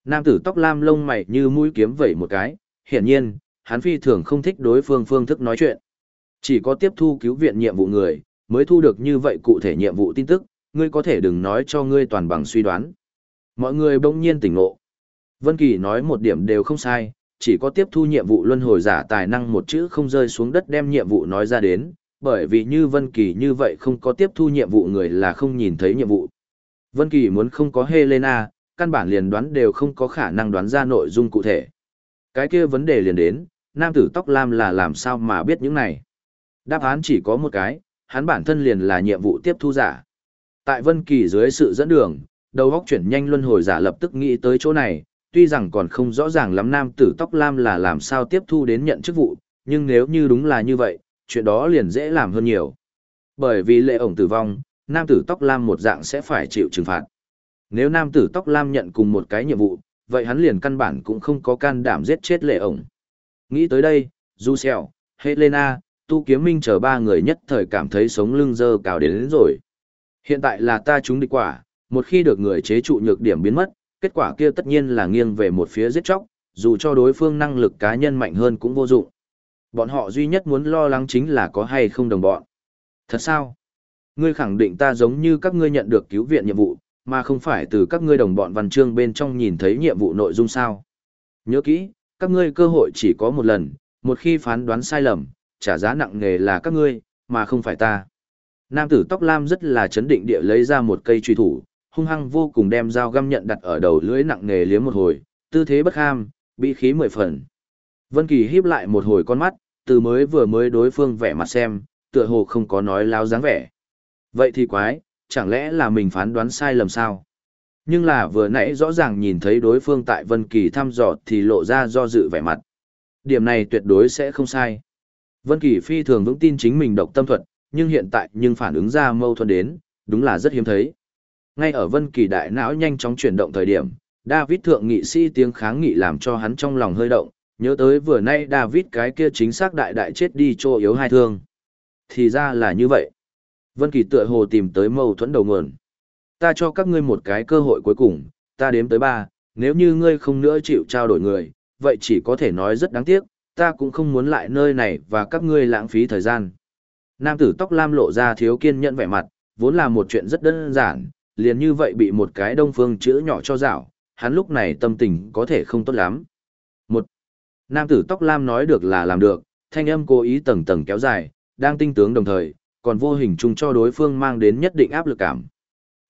Nam tử tóc lam lông mày như mũi kiếm vẩy một cái, hiển nhiên, hắn phi thường không thích đối phương phương thức nói chuyện. Chỉ có tiếp thu cứu viện nhiệm vụ người, mới thu được như vậy cụ thể nhiệm vụ tin tức, ngươi có thể đừng nói cho ngươi toàn bằng suy đoán. Mọi người bỗng nhiên tỉnh ngộ. Vân Kỳ nói một điểm đều không sai, chỉ có tiếp thu nhiệm vụ luân hồi giả tài năng một chữ không rơi xuống đất đem nhiệm vụ nói ra đến, bởi vì như Vân Kỳ như vậy không có tiếp thu nhiệm vụ người là không nhìn thấy nhiệm vụ. Vân Kỳ muốn không có Helena, căn bản liền đoán đều không có khả năng đoán ra nội dung cụ thể. Cái kia vấn đề liền đến, nam tử tóc lam là làm sao mà biết những này. Đáp án chỉ có một cái, hắn bản thân liền là nhiệm vụ tiếp thu giả. Tại Vân Kỳ dưới sự dẫn đường, đầu óc chuyển nhanh luân hồi giả lập tức nghĩ tới chỗ này, tuy rằng còn không rõ ràng lắm nam tử tóc lam là làm sao tiếp thu đến nhận chức vụ, nhưng nếu như đúng là như vậy, chuyện đó liền dễ làm hơn nhiều. Bởi vì lệ ổng tử vong, nam tử tóc lam một dạng sẽ phải chịu trừng phạt. Nếu nam tử tóc lam nhận cùng một cái nhiệm vụ, vậy hắn liền căn bản cũng không có can đảm giết chết lệ ổng. Nghĩ tới đây, Du Sẹo, Helena, Tu Kiếm Minh chờ ba người nhất thời cảm thấy sống lưng dơ cào đến, đến rồi. Hiện tại là ta trúng địch quả, một khi được người chế trụ nhược điểm biến mất, kết quả kia tất nhiên là nghiêng về một phía giết chóc, dù cho đối phương năng lực cá nhân mạnh hơn cũng vô dụng. Bọn họ duy nhất muốn lo lắng chính là có hay không đồng bọn. Thật sao? Ngươi khẳng định ta giống như các ngươi nhận được cứu viện nhiệm vụ, mà không phải từ các ngươi đồng bọn văn chương bên trong nhìn thấy nhiệm vụ nội dung sao. Nhớ kỹ, các ngươi cơ hội chỉ có một lần, một khi phán đoán sai lầm, trả giá nặng nề là các ngươi, mà không phải ta. Nam tử tóc lam rất là chấn định địa lấy ra một cây truy thủ, hung hăng vô cùng đem dao găm nhận đặt ở đầu lưỡi nặng nề liếm một hồi, tư thế bất ham, bị khí mười phần. Vân Kỳ híp lại một hồi con mắt, từ mới vừa mới đối phương vẻ mặt xem, tựa hồ không có nói láo dáng vẻ. Vậy thì quái, chẳng lẽ là mình phán đoán sai lầm sao? Nhưng là vừa nãy rõ ràng nhìn thấy đối phương tại Vân Kỳ thăm dò thì lộ ra do dự vẻ mặt. Điểm này tuyệt đối sẽ không sai. Vân Kỳ phi thường vững tin chính mình độc tâm thuật, nhưng hiện tại nhưng phản ứng ra mâu thuẫn đến, đúng là rất hiếm thấy. Ngay ở Vân Kỳ đại não nhanh chóng chuyển động thời điểm, David thượng nghị sĩ tiếng kháng nghị làm cho hắn trong lòng hơi động, nhớ tới vừa nay David cái kia chính xác đại đại chết đi chỗ yếu hai thương. Thì ra là như vậy. Vân Kỳ tựa hồ tìm tới mâu thuẫn đầu nguồn. Ta cho các ngươi một cái cơ hội cuối cùng, ta đếm tới ba, nếu như ngươi không nữa chịu trao đổi người, vậy chỉ có thể nói rất đáng tiếc, ta cũng không muốn lại nơi này và các ngươi lãng phí thời gian. Nam tử tóc lam lộ ra thiếu kiên nhẫn vẻ mặt, vốn là một chuyện rất đơn giản, liền như vậy bị một cái đông phương chữ nhỏ cho dạo, hắn lúc này tâm tình có thể không tốt lắm. Một, nam tử tóc lam nói được là làm được, thanh âm cố ý tầng tầng kéo dài, đang tinh tướng đồng thời, còn vô hình chung cho đối phương mang đến nhất định áp lực cảm.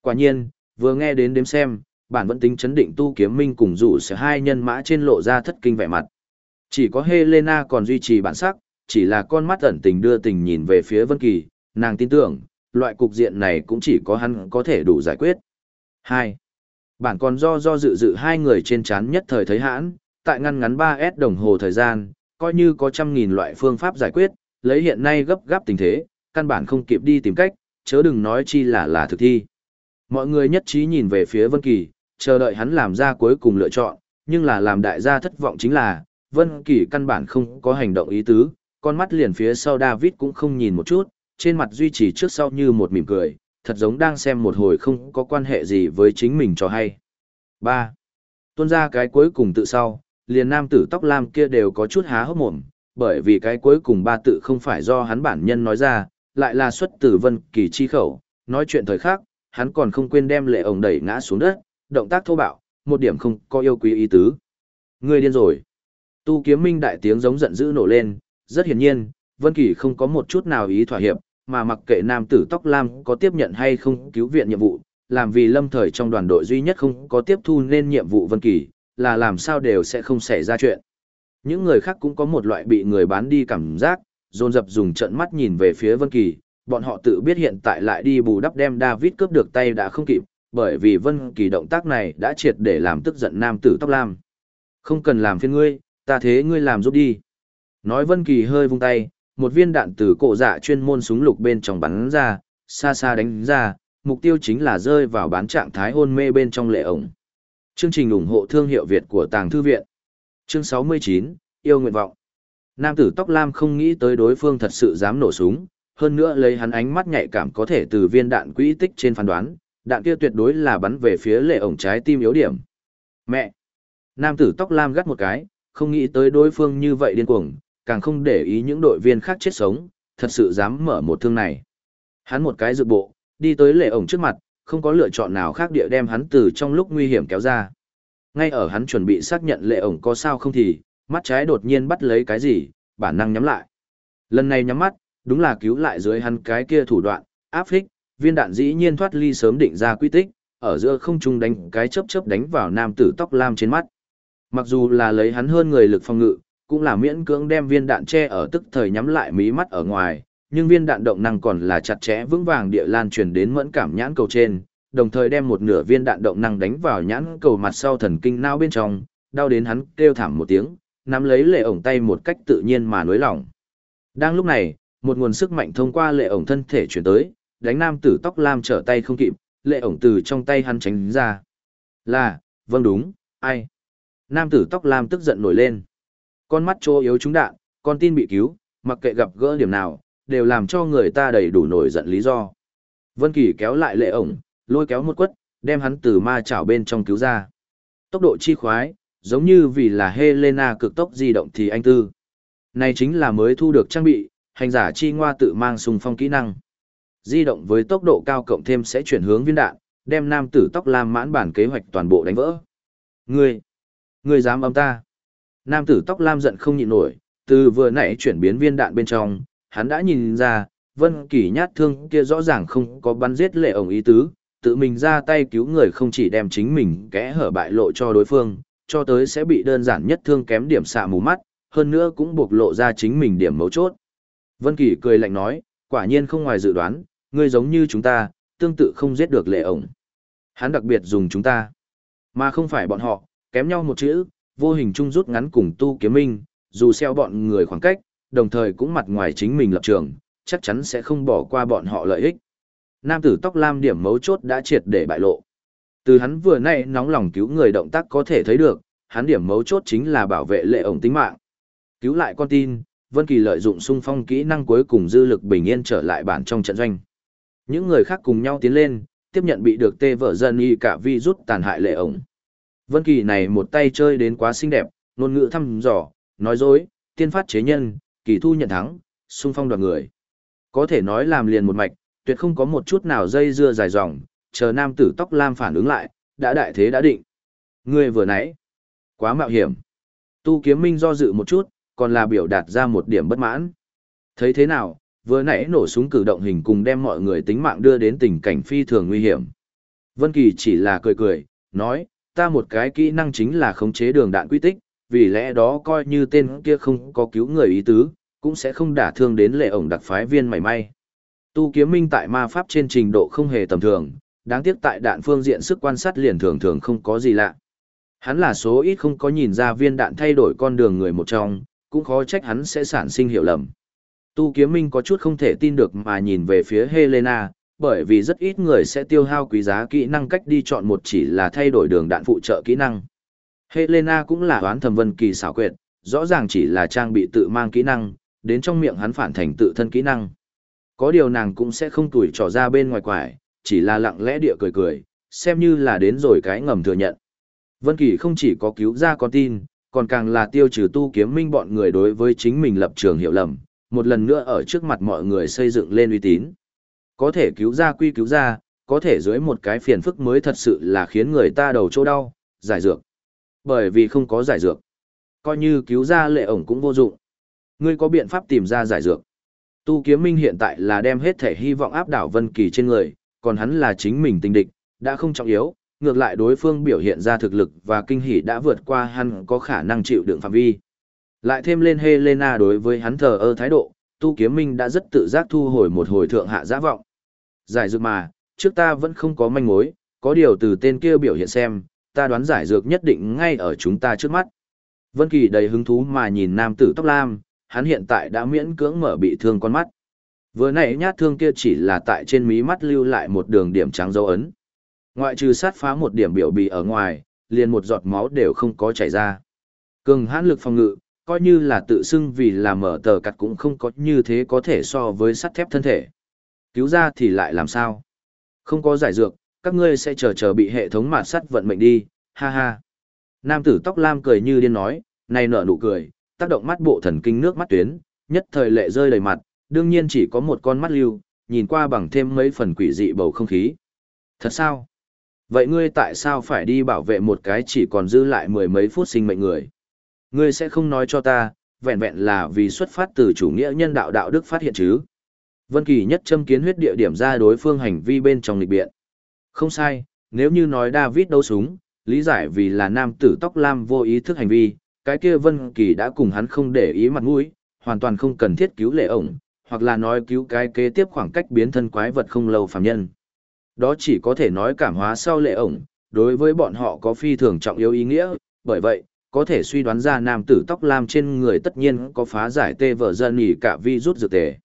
Quả nhiên, vừa nghe đến đếm xem, bản vẫn tính chấn định tu kiếm minh cùng rủ sẽ hai nhân mã trên lộ ra thất kinh vẻ mặt. Chỉ có Helena còn duy trì bản sắc, chỉ là con mắt ẩn tình đưa tình nhìn về phía Vân Kỳ, nàng tin tưởng, loại cục diện này cũng chỉ có hắn có thể đủ giải quyết. 2. Bản còn do do dự dự hai người trên chán nhất thời thấy hãn, tại ngăn ngắn 3S đồng hồ thời gian, coi như có trăm nghìn loại phương pháp giải quyết, lấy hiện nay gấp gáp tình thế, căn bản không kịp đi tìm cách, chớ đừng nói chi là là thực thi. Mọi người nhất trí nhìn về phía Vân Kỳ, chờ đợi hắn làm ra cuối cùng lựa chọn, nhưng là làm đại gia thất vọng chính là, Vân Kỳ căn bản không có hành động ý tứ, con mắt liền phía sau David cũng không nhìn một chút, trên mặt duy trì trước sau như một mỉm cười, thật giống đang xem một hồi không có quan hệ gì với chính mình cho hay. 3. Tuôn ra cái cuối cùng tự sau, liền nam tử tóc lam kia đều có chút há hốc mồm, bởi vì cái cuối cùng ba tự không phải do hắn bản nhân nói ra, lại là xuất từ Vân Kỳ chi khẩu, nói chuyện thời khác hắn còn không quên đem lệ ổng đẩy ngã xuống đất, động tác thô bạo, một điểm không có yêu quý ý tứ. người điên rồi. Tu kiếm minh đại tiếng giống giận dữ nổ lên, rất hiển nhiên, Vân Kỳ không có một chút nào ý thỏa hiệp, mà mặc kệ nam tử tóc lam có tiếp nhận hay không cứu viện nhiệm vụ, làm vì lâm thời trong đoàn đội duy nhất không có tiếp thu nên nhiệm vụ Vân Kỳ, là làm sao đều sẽ không xảy ra chuyện. Những người khác cũng có một loại bị người bán đi cảm giác, dồn dập dùng trận mắt nhìn về phía Vân Kỳ, bọn họ tự biết hiện tại lại đi bù đắp đem David cướp được tay đã không kịp, bởi vì Vân Kỳ động tác này đã triệt để làm tức giận nam tử tóc lam. Không cần làm phiền ngươi, ta thế ngươi làm giúp đi. Nói Vân Kỳ hơi vung tay, một viên đạn từ cổ dạ chuyên môn súng lục bên trong bắn ra, xa xa đánh ra, mục tiêu chính là rơi vào bán trạng thái hôn mê bên trong lệ ổng. Chương trình ủng hộ thương hiệu Việt của Tàng Thư Viện. Chương 69, Yêu Nguyện Vọng. Nam tử tóc lam không nghĩ tới đối phương thật sự dám nổ súng, hơn nữa lấy hắn ánh mắt nhạy cảm có thể từ viên đạn quỹ tích trên phán đoán, đạn kia tuyệt đối là bắn về phía lệ ổng trái tim yếu điểm. Mẹ! Nam tử tóc lam gắt một cái, không nghĩ tới đối phương như vậy điên cuồng, càng không để ý những đội viên khác chết sống, thật sự dám mở một thương này. Hắn một cái dự bộ, đi tới lệ ổng trước mặt, không có lựa chọn nào khác địa đem hắn từ trong lúc nguy hiểm kéo ra. Ngay ở hắn chuẩn bị xác nhận lệ ổng có sao không thì, mắt trái đột nhiên bắt lấy cái gì, bản năng nhắm lại. Lần này nhắm mắt, đúng là cứu lại dưới hắn cái kia thủ đoạn, áp phích, viên đạn dĩ nhiên thoát ly sớm định ra quy tích, ở giữa không trung đánh cái chớp chớp đánh vào nam tử tóc lam trên mắt. Mặc dù là lấy hắn hơn người lực phòng ngự, cũng là miễn cưỡng đem viên đạn che ở tức thời nhắm lại mí mắt ở ngoài, nhưng viên đạn động năng còn là chặt chẽ vững vàng địa lan truyền đến mẫn cảm nhãn cầu trên, đồng thời đem một nửa viên đạn động năng đánh vào nhãn cầu mặt sau thần kinh não bên trong, đau đến hắn kêu thảm một tiếng, nắm lấy lệ ổng tay một cách tự nhiên mà nối lỏng. Đang lúc này, một nguồn sức mạnh thông qua lệ ổng thân thể chuyển tới, đánh nam tử tóc lam trở tay không kịp, lệ ổng từ trong tay hắn tránh ra. Là, vâng đúng, ai? Nam tử tóc lam tức giận nổi lên. Con mắt chỗ yếu trúng đạn, con tin bị cứu, mặc kệ gặp gỡ điểm nào, đều làm cho người ta đầy đủ nổi giận lý do. Vân Kỳ kéo lại lệ ổng, lôi kéo một quất, đem hắn từ ma chảo bên trong cứu ra. Tốc độ chi khoái, giống như vì là Helena cực tốc di động thì anh tư. Này chính là mới thu được trang bị, hành giả chi ngoa tự mang sùng phong kỹ năng. Di động với tốc độ cao cộng thêm sẽ chuyển hướng viên đạn, đem nam tử tóc lam mãn bản kế hoạch toàn bộ đánh vỡ. Ngươi, ngươi dám âm ta. Nam tử tóc lam giận không nhịn nổi, từ vừa nãy chuyển biến viên đạn bên trong, hắn đã nhìn ra, Vân Kỳ nhát thương kia rõ ràng không có bắn giết lệ ổng ý tứ, tự mình ra tay cứu người không chỉ đem chính mình kẽ hở bại lộ cho đối phương, cho tới sẽ bị đơn giản nhất thương kém điểm xạ mù mắt, hơn nữa cũng buộc lộ ra chính mình điểm mấu chốt. Vân Kỳ cười lạnh nói, quả nhiên không ngoài dự đoán, ngươi giống như chúng ta, tương tự không giết được lệ ổng. Hắn đặc biệt dùng chúng ta, mà không phải bọn họ, kém nhau một chữ, vô hình chung rút ngắn cùng tu kiếm minh, dù xeo bọn người khoảng cách, đồng thời cũng mặt ngoài chính mình lập trường, chắc chắn sẽ không bỏ qua bọn họ lợi ích. Nam tử tóc lam điểm mấu chốt đã triệt để bại lộ. Từ hắn vừa nay nóng lòng cứu người động tác có thể thấy được, hắn điểm mấu chốt chính là bảo vệ lệ ổng tính mạng. Cứu lại con tin, Vân Kỳ lợi dụng xung phong kỹ năng cuối cùng dư lực bình yên trở lại bản trong trận doanh. Những người khác cùng nhau tiến lên, tiếp nhận bị được tê vợ dân y cả vi rút tàn hại lệ ổng. Vân Kỳ này một tay chơi đến quá xinh đẹp, ngôn ngữ thăm dò, nói dối, tiên phát chế nhân, kỳ thu nhận thắng, xung phong đoàn người. Có thể nói làm liền một mạch, tuyệt không có một chút nào dây dưa dài dòng, chờ nam tử tóc lam phản ứng lại, đã đại thế đã định. Ngươi vừa nãy, quá mạo hiểm. Tu kiếm minh do dự một chút, còn là biểu đạt ra một điểm bất mãn. Thấy thế nào, vừa nãy nổ súng cử động hình cùng đem mọi người tính mạng đưa đến tình cảnh phi thường nguy hiểm. Vân Kỳ chỉ là cười cười, nói, ta một cái kỹ năng chính là khống chế đường đạn quy tích, vì lẽ đó coi như tên kia không có cứu người ý tứ, cũng sẽ không đả thương đến lệ ổng đặc phái viên mảy may. Tu kiếm minh tại ma pháp trên trình độ không hề tầm thường, đáng tiếc tại đạn phương diện sức quan sát liền thường thường không có gì lạ. Hắn là số ít không có nhìn ra viên đạn thay đổi con đường người một trong, cũng khó trách hắn sẽ sản sinh hiểu lầm. Tu kiếm minh có chút không thể tin được mà nhìn về phía Helena, bởi vì rất ít người sẽ tiêu hao quý giá kỹ năng cách đi chọn một chỉ là thay đổi đường đạn phụ trợ kỹ năng. Helena cũng là đoán thầm vân kỳ xảo quyệt, rõ ràng chỉ là trang bị tự mang kỹ năng, đến trong miệng hắn phản thành tự thân kỹ năng. Có điều nàng cũng sẽ không tuổi trò ra bên ngoài quải, chỉ là lặng lẽ địa cười cười, xem như là đến rồi cái ngầm thừa nhận. Vân Kỳ không chỉ có cứu ra con tin, còn càng là tiêu trừ tu kiếm minh bọn người đối với chính mình lập trường hiểu lầm, một lần nữa ở trước mặt mọi người xây dựng lên uy tín. Có thể cứu ra quy cứu ra, có thể dưới một cái phiền phức mới thật sự là khiến người ta đầu chỗ đau, giải dược. Bởi vì không có giải dược. Coi như cứu ra lệ ổng cũng vô dụng. Ngươi có biện pháp tìm ra giải dược. Tu kiếm minh hiện tại là đem hết thể hy vọng áp đảo Vân Kỳ trên người, còn hắn là chính mình tình địch, đã không trọng yếu, ngược lại đối phương biểu hiện ra thực lực và kinh hỉ đã vượt qua hắn có khả năng chịu đựng phạm vi. Lại thêm lên Helena đối với hắn thờ ơ thái độ, Tu Kiếm Minh đã rất tự giác thu hồi một hồi thượng hạ giã vọng. Giải dược mà, trước ta vẫn không có manh mối, có điều từ tên kia biểu hiện xem, ta đoán giải dược nhất định ngay ở chúng ta trước mắt. Vân Kỳ đầy hứng thú mà nhìn nam tử tóc lam, hắn hiện tại đã miễn cưỡng mở bị thương con mắt. Vừa nãy nhát thương kia chỉ là tại trên mí mắt lưu lại một đường điểm trắng dấu ấn. Ngoại trừ sát phá một điểm biểu bì ở ngoài, liền một giọt máu đều không có chảy ra. Cường hãn lực phòng ngự, coi như là tự xưng vì là mở tờ cặt cũng không có như thế có thể so với sắt thép thân thể. Cứu ra thì lại làm sao? Không có giải dược, các ngươi sẽ chờ chờ bị hệ thống mạt sắt vận mệnh đi, ha ha. Nam tử tóc lam cười như điên nói, này nở nụ cười, tác động mắt bộ thần kinh nước mắt tuyến, nhất thời lệ rơi đầy mặt, đương nhiên chỉ có một con mắt lưu, nhìn qua bằng thêm mấy phần quỷ dị bầu không khí. Thật sao? Vậy ngươi tại sao phải đi bảo vệ một cái chỉ còn dư lại mười mấy phút sinh mệnh người? Ngươi sẽ không nói cho ta, vẹn vẹn là vì xuất phát từ chủ nghĩa nhân đạo đạo đức phát hiện chứ? Vân Kỳ nhất châm kiến huyết địa điểm ra đối phương hành vi bên trong lịch biện. Không sai, nếu như nói David đấu súng, lý giải vì là nam tử tóc lam vô ý thức hành vi, cái kia Vân Kỳ đã cùng hắn không để ý mặt mũi, hoàn toàn không cần thiết cứu lệ ổng, hoặc là nói cứu cái kế tiếp khoảng cách biến thân quái vật không lâu phàm nhân. Đó chỉ có thể nói cảm hóa sau lệ ổng, đối với bọn họ có phi thường trọng yếu ý nghĩa, bởi vậy, có thể suy đoán ra nam tử tóc lam trên người tất nhiên có phá giải tê vợ dân nghỉ cả vi rút dược tề.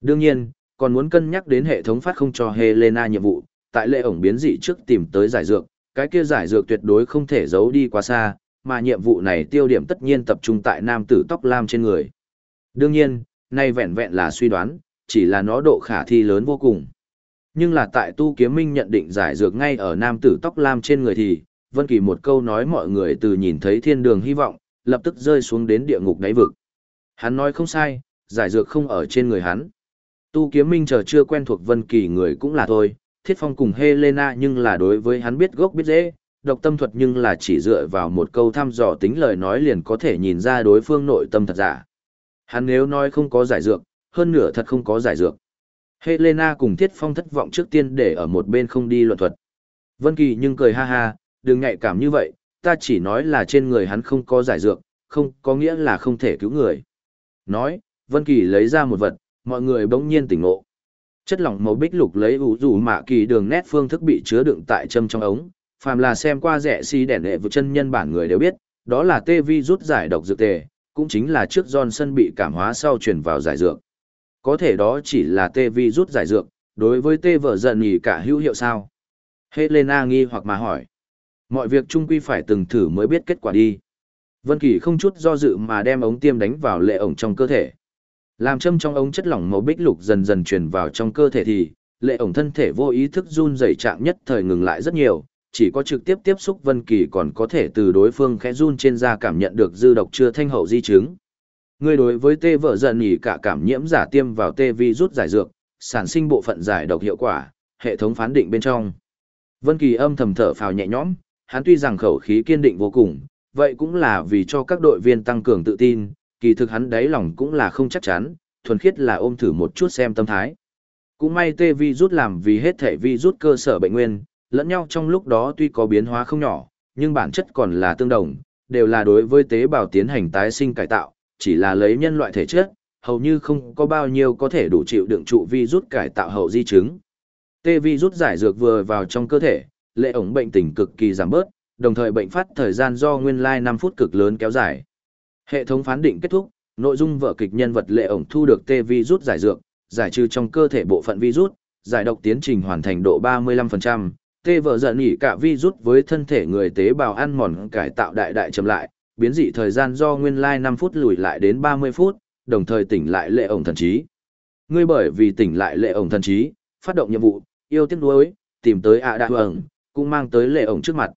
Đương nhiên, còn muốn cân nhắc đến hệ thống phát không cho Helena nhiệm vụ, tại lệ ổng biến dị trước tìm tới giải dược, cái kia giải dược tuyệt đối không thể giấu đi quá xa, mà nhiệm vụ này tiêu điểm tất nhiên tập trung tại nam tử tóc lam trên người. Đương nhiên, nay vẹn vẹn là suy đoán, chỉ là nó độ khả thi lớn vô cùng. Nhưng là tại Tu Kiếm Minh nhận định giải dược ngay ở nam tử tóc lam trên người thì, Vân Kỳ một câu nói mọi người từ nhìn thấy thiên đường hy vọng, lập tức rơi xuống đến địa ngục đáy vực. Hắn nói không sai, giải dược không ở trên người hắn. Tu Kiếm Minh chờ chưa quen thuộc Vân Kỳ người cũng là thôi, Thiết Phong cùng Helena nhưng là đối với hắn biết gốc biết rễ, độc tâm thuật nhưng là chỉ dựa vào một câu thăm dò tính lời nói liền có thể nhìn ra đối phương nội tâm thật giả. Hắn nếu nói không có giải dược, hơn nửa thật không có giải dược. Helena cùng Thiết Phong thất vọng trước tiên để ở một bên không đi luận thuật. Vân Kỳ nhưng cười ha ha, đừng nhạy cảm như vậy, ta chỉ nói là trên người hắn không có giải dược, không có nghĩa là không thể cứu người. Nói, Vân Kỳ lấy ra một vật, mọi người bỗng nhiên tỉnh ngộ. Chất lỏng màu bích lục lấy vũ trụ mạ kỳ đường nét phương thức bị chứa đựng tại châm trong ống, phàm là xem qua rẻ xi đèn lệ vụ chân nhân bản người đều biết, đó là tê vi rút giải độc dược tề, cũng chính là trước Johnson bị cảm hóa sau chuyển vào giải dược. Có thể đó chỉ là tê vi rút giải dược, đối với tê vợ giận nhỉ cả hữu hiệu sao? Helena nghi hoặc mà hỏi. Mọi việc chung quy phải từng thử mới biết kết quả đi. Vân Kỳ không chút do dự mà đem ống tiêm đánh vào lệ ổng trong cơ thể. Làm châm trong ống chất lỏng màu bích lục dần dần truyền vào trong cơ thể thì, lệ ổng thân thể vô ý thức run rẩy trạng nhất thời ngừng lại rất nhiều, chỉ có trực tiếp tiếp xúc Vân Kỳ còn có thể từ đối phương khẽ run trên da cảm nhận được dư độc chưa thanh hậu di chứng. Người đối với tê vợ giận nhỉ cả cảm nhiễm giả tiêm vào tê vi rút giải dược, sản sinh bộ phận giải độc hiệu quả, hệ thống phán định bên trong. Vân Kỳ âm thầm thở phào nhẹ nhõm, hắn tuy rằng khẩu khí kiên định vô cùng, vậy cũng là vì cho các đội viên tăng cường tự tin, kỳ thực hắn đáy lòng cũng là không chắc chắn, thuần khiết là ôm thử một chút xem tâm thái. Cũng may tê vi rút làm vì hết thể vi rút cơ sở bệnh nguyên, lẫn nhau trong lúc đó tuy có biến hóa không nhỏ, nhưng bản chất còn là tương đồng, đều là đối với tế bào tiến hành tái sinh cải tạo, chỉ là lấy nhân loại thể chất, hầu như không có bao nhiêu có thể đủ chịu đựng trụ vi rút cải tạo hậu di chứng. Tê vi rút giải dược vừa vào trong cơ thể, lệ ổng bệnh tình cực kỳ giảm bớt, đồng thời bệnh phát thời gian do nguyên lai 5 phút cực lớn kéo dài. Hệ thống phán định kết thúc, nội dung vở kịch nhân vật lệ ổng thu được tê virus giải dược, giải trừ trong cơ thể bộ phận virus, giải độc tiến trình hoàn thành độ 35%, tê vợ giận nghỉ cả virus với thân thể người tế bào ăn mòn cải tạo đại đại chậm lại, biến dị thời gian do nguyên lai 5 phút lùi lại đến 30 phút, đồng thời tỉnh lại lệ ổng thần trí. Ngươi bởi vì tỉnh lại lệ ổng thần trí, phát động nhiệm vụ, yêu tiếc nuối, tìm tới ạ đạ hoàng, cũng mang tới lệ ổng trước mặt.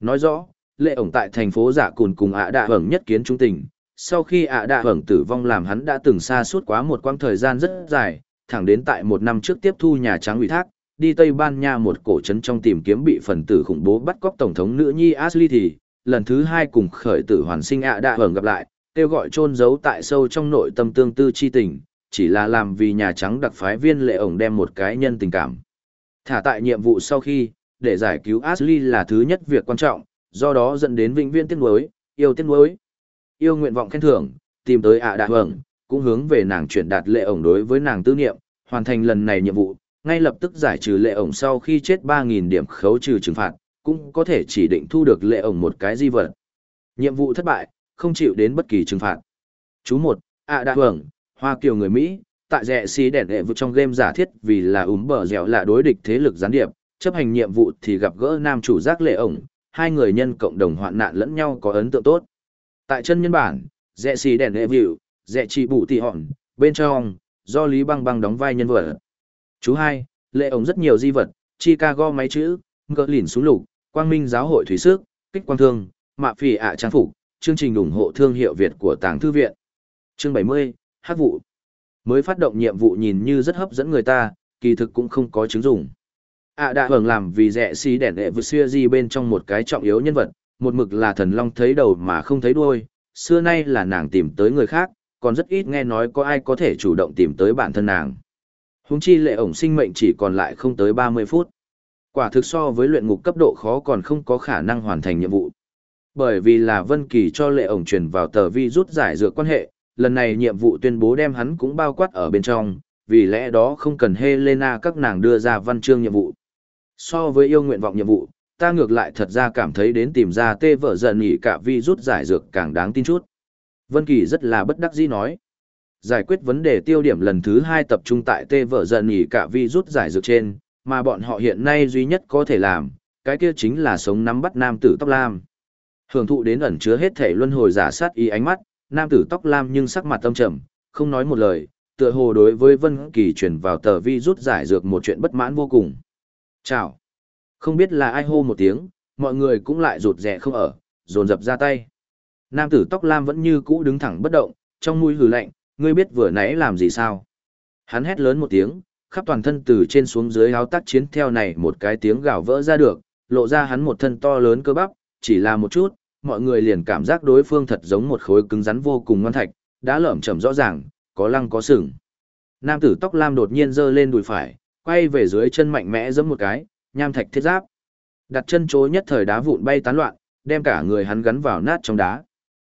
Nói rõ, lệ ổng tại thành phố giả cùn cùng ạ đạ hưởng nhất kiến trung tình. Sau khi ạ đạ hưởng tử vong làm hắn đã từng xa suốt quá một quãng thời gian rất dài, thẳng đến tại một năm trước tiếp thu Nhà Trắng ủy thác, đi Tây Ban Nha một cổ trấn trong tìm kiếm bị phần tử khủng bố bắt cóc Tổng thống nữ nhi Ashley thì, lần thứ hai cùng khởi tử hoàn sinh ạ đạ hưởng gặp lại, kêu gọi trôn giấu tại sâu trong nội tâm tương tư chi tình, chỉ là làm vì Nhà Trắng đặc phái viên lệ ổng đem một cái nhân tình cảm. Thả tại nhiệm vụ sau khi, để giải cứu Ashley là thứ nhất việc quan trọng, do đó dẫn đến vĩnh viễn tiếc nuối, yêu tiếc nuối. Yêu nguyện vọng khen thưởng, tìm tới ạ à đạ hưởng, cũng hướng về nàng chuyển đạt lệ ổng đối với nàng tư niệm, hoàn thành lần này nhiệm vụ, ngay lập tức giải trừ lệ ổng sau khi chết 3.000 điểm khấu trừ trừng phạt, cũng có thể chỉ định thu được lệ ổng một cái di vật. Nhiệm vụ thất bại, không chịu đến bất kỳ trừng phạt. Chú một, ạ à đạ hưởng, Hoa Kiều người Mỹ, tại rẻ xí đèn đệ vụ trong game giả thiết vì là úm bờ dẻo là đối địch thế lực gián điệp, chấp hành nhiệm vụ thì gặp gỡ nam chủ giác lệ ổng, hai người nhân cộng đồng hoạn nạn lẫn nhau có ấn tượng tốt. Tại chân nhân bản, rẻ xì đèn đệ vịu, rẻ chỉ bụ tì hòn, bên trong, do Lý Băng Băng đóng vai nhân vật. Chú hai, lệ ổng rất nhiều di vật, Chicago máy chữ, ngỡ lỉn súng lục, quang minh giáo hội thủy sức, kích quang thương, mạ phì ạ trang phục, chương trình ủng hộ thương hiệu Việt của Tàng Thư Viện. Chương 70, Hát vụ. Mới phát động nhiệm vụ nhìn như rất hấp dẫn người ta, kỳ thực cũng không có chứng dụng ạ đã hưởng làm vì rẻ xì đèn đệ vừa xưa di bên trong một cái trọng yếu nhân vật, một mực là thần long thấy đầu mà không thấy đuôi, xưa nay là nàng tìm tới người khác, còn rất ít nghe nói có ai có thể chủ động tìm tới bản thân nàng. Húng chi lệ ổng sinh mệnh chỉ còn lại không tới ba mươi phút. Quả thực so với luyện ngục cấp độ khó còn không có khả năng hoàn thành nhiệm vụ. Bởi vì là vân kỳ cho lệ ổng truyền vào tờ vi rút giải dược quan hệ, lần này nhiệm vụ tuyên bố đem hắn cũng bao quát ở bên trong, vì lẽ đó không cần helena các nàng đưa ra văn chương nhiệm vụ. So với yêu nguyện vọng nhiệm vụ, ta ngược lại thật ra cảm thấy đến tìm ra tê vợ giận nghỉ cả vi rút giải dược càng đáng tin chút. Vân Kỳ rất là bất đắc dĩ nói. Giải quyết vấn đề tiêu điểm lần thứ hai tập trung tại tê vợ giận nghỉ cả vi rút giải dược trên, mà bọn họ hiện nay duy nhất có thể làm, cái kia chính là sống nắm bắt nam tử tóc lam. Hưởng thụ đến ẩn chứa hết thể luân hồi giả sát ý ánh mắt, nam tử tóc lam nhưng sắc mặt tâm trầm, không nói một lời, tựa hồ đối với Vân Kỳ truyền vào tờ vi rút giải dược một chuyện bất mãn vô cùng. Chào. Không biết là ai hô một tiếng, mọi người cũng lại rụt rè không ở, dồn dập ra tay. Nam tử tóc lam vẫn như cũ đứng thẳng bất động, trong mũi hừ lạnh, ngươi biết vừa nãy làm gì sao? Hắn hét lớn một tiếng, khắp toàn thân từ trên xuống dưới áo tác chiến theo này một cái tiếng gào vỡ ra được, lộ ra hắn một thân to lớn cơ bắp, chỉ là một chút, mọi người liền cảm giác đối phương thật giống một khối cứng rắn vô cùng ngon thạch, đã lởm chởm rõ ràng, có lăng có sừng. Nam tử tóc lam đột nhiên giơ lên đùi phải, quay về dưới chân mạnh mẽ giẫm một cái, nham thạch thiết giáp. Đặt chân chối nhất thời đá vụn bay tán loạn, đem cả người hắn gắn vào nát trong đá.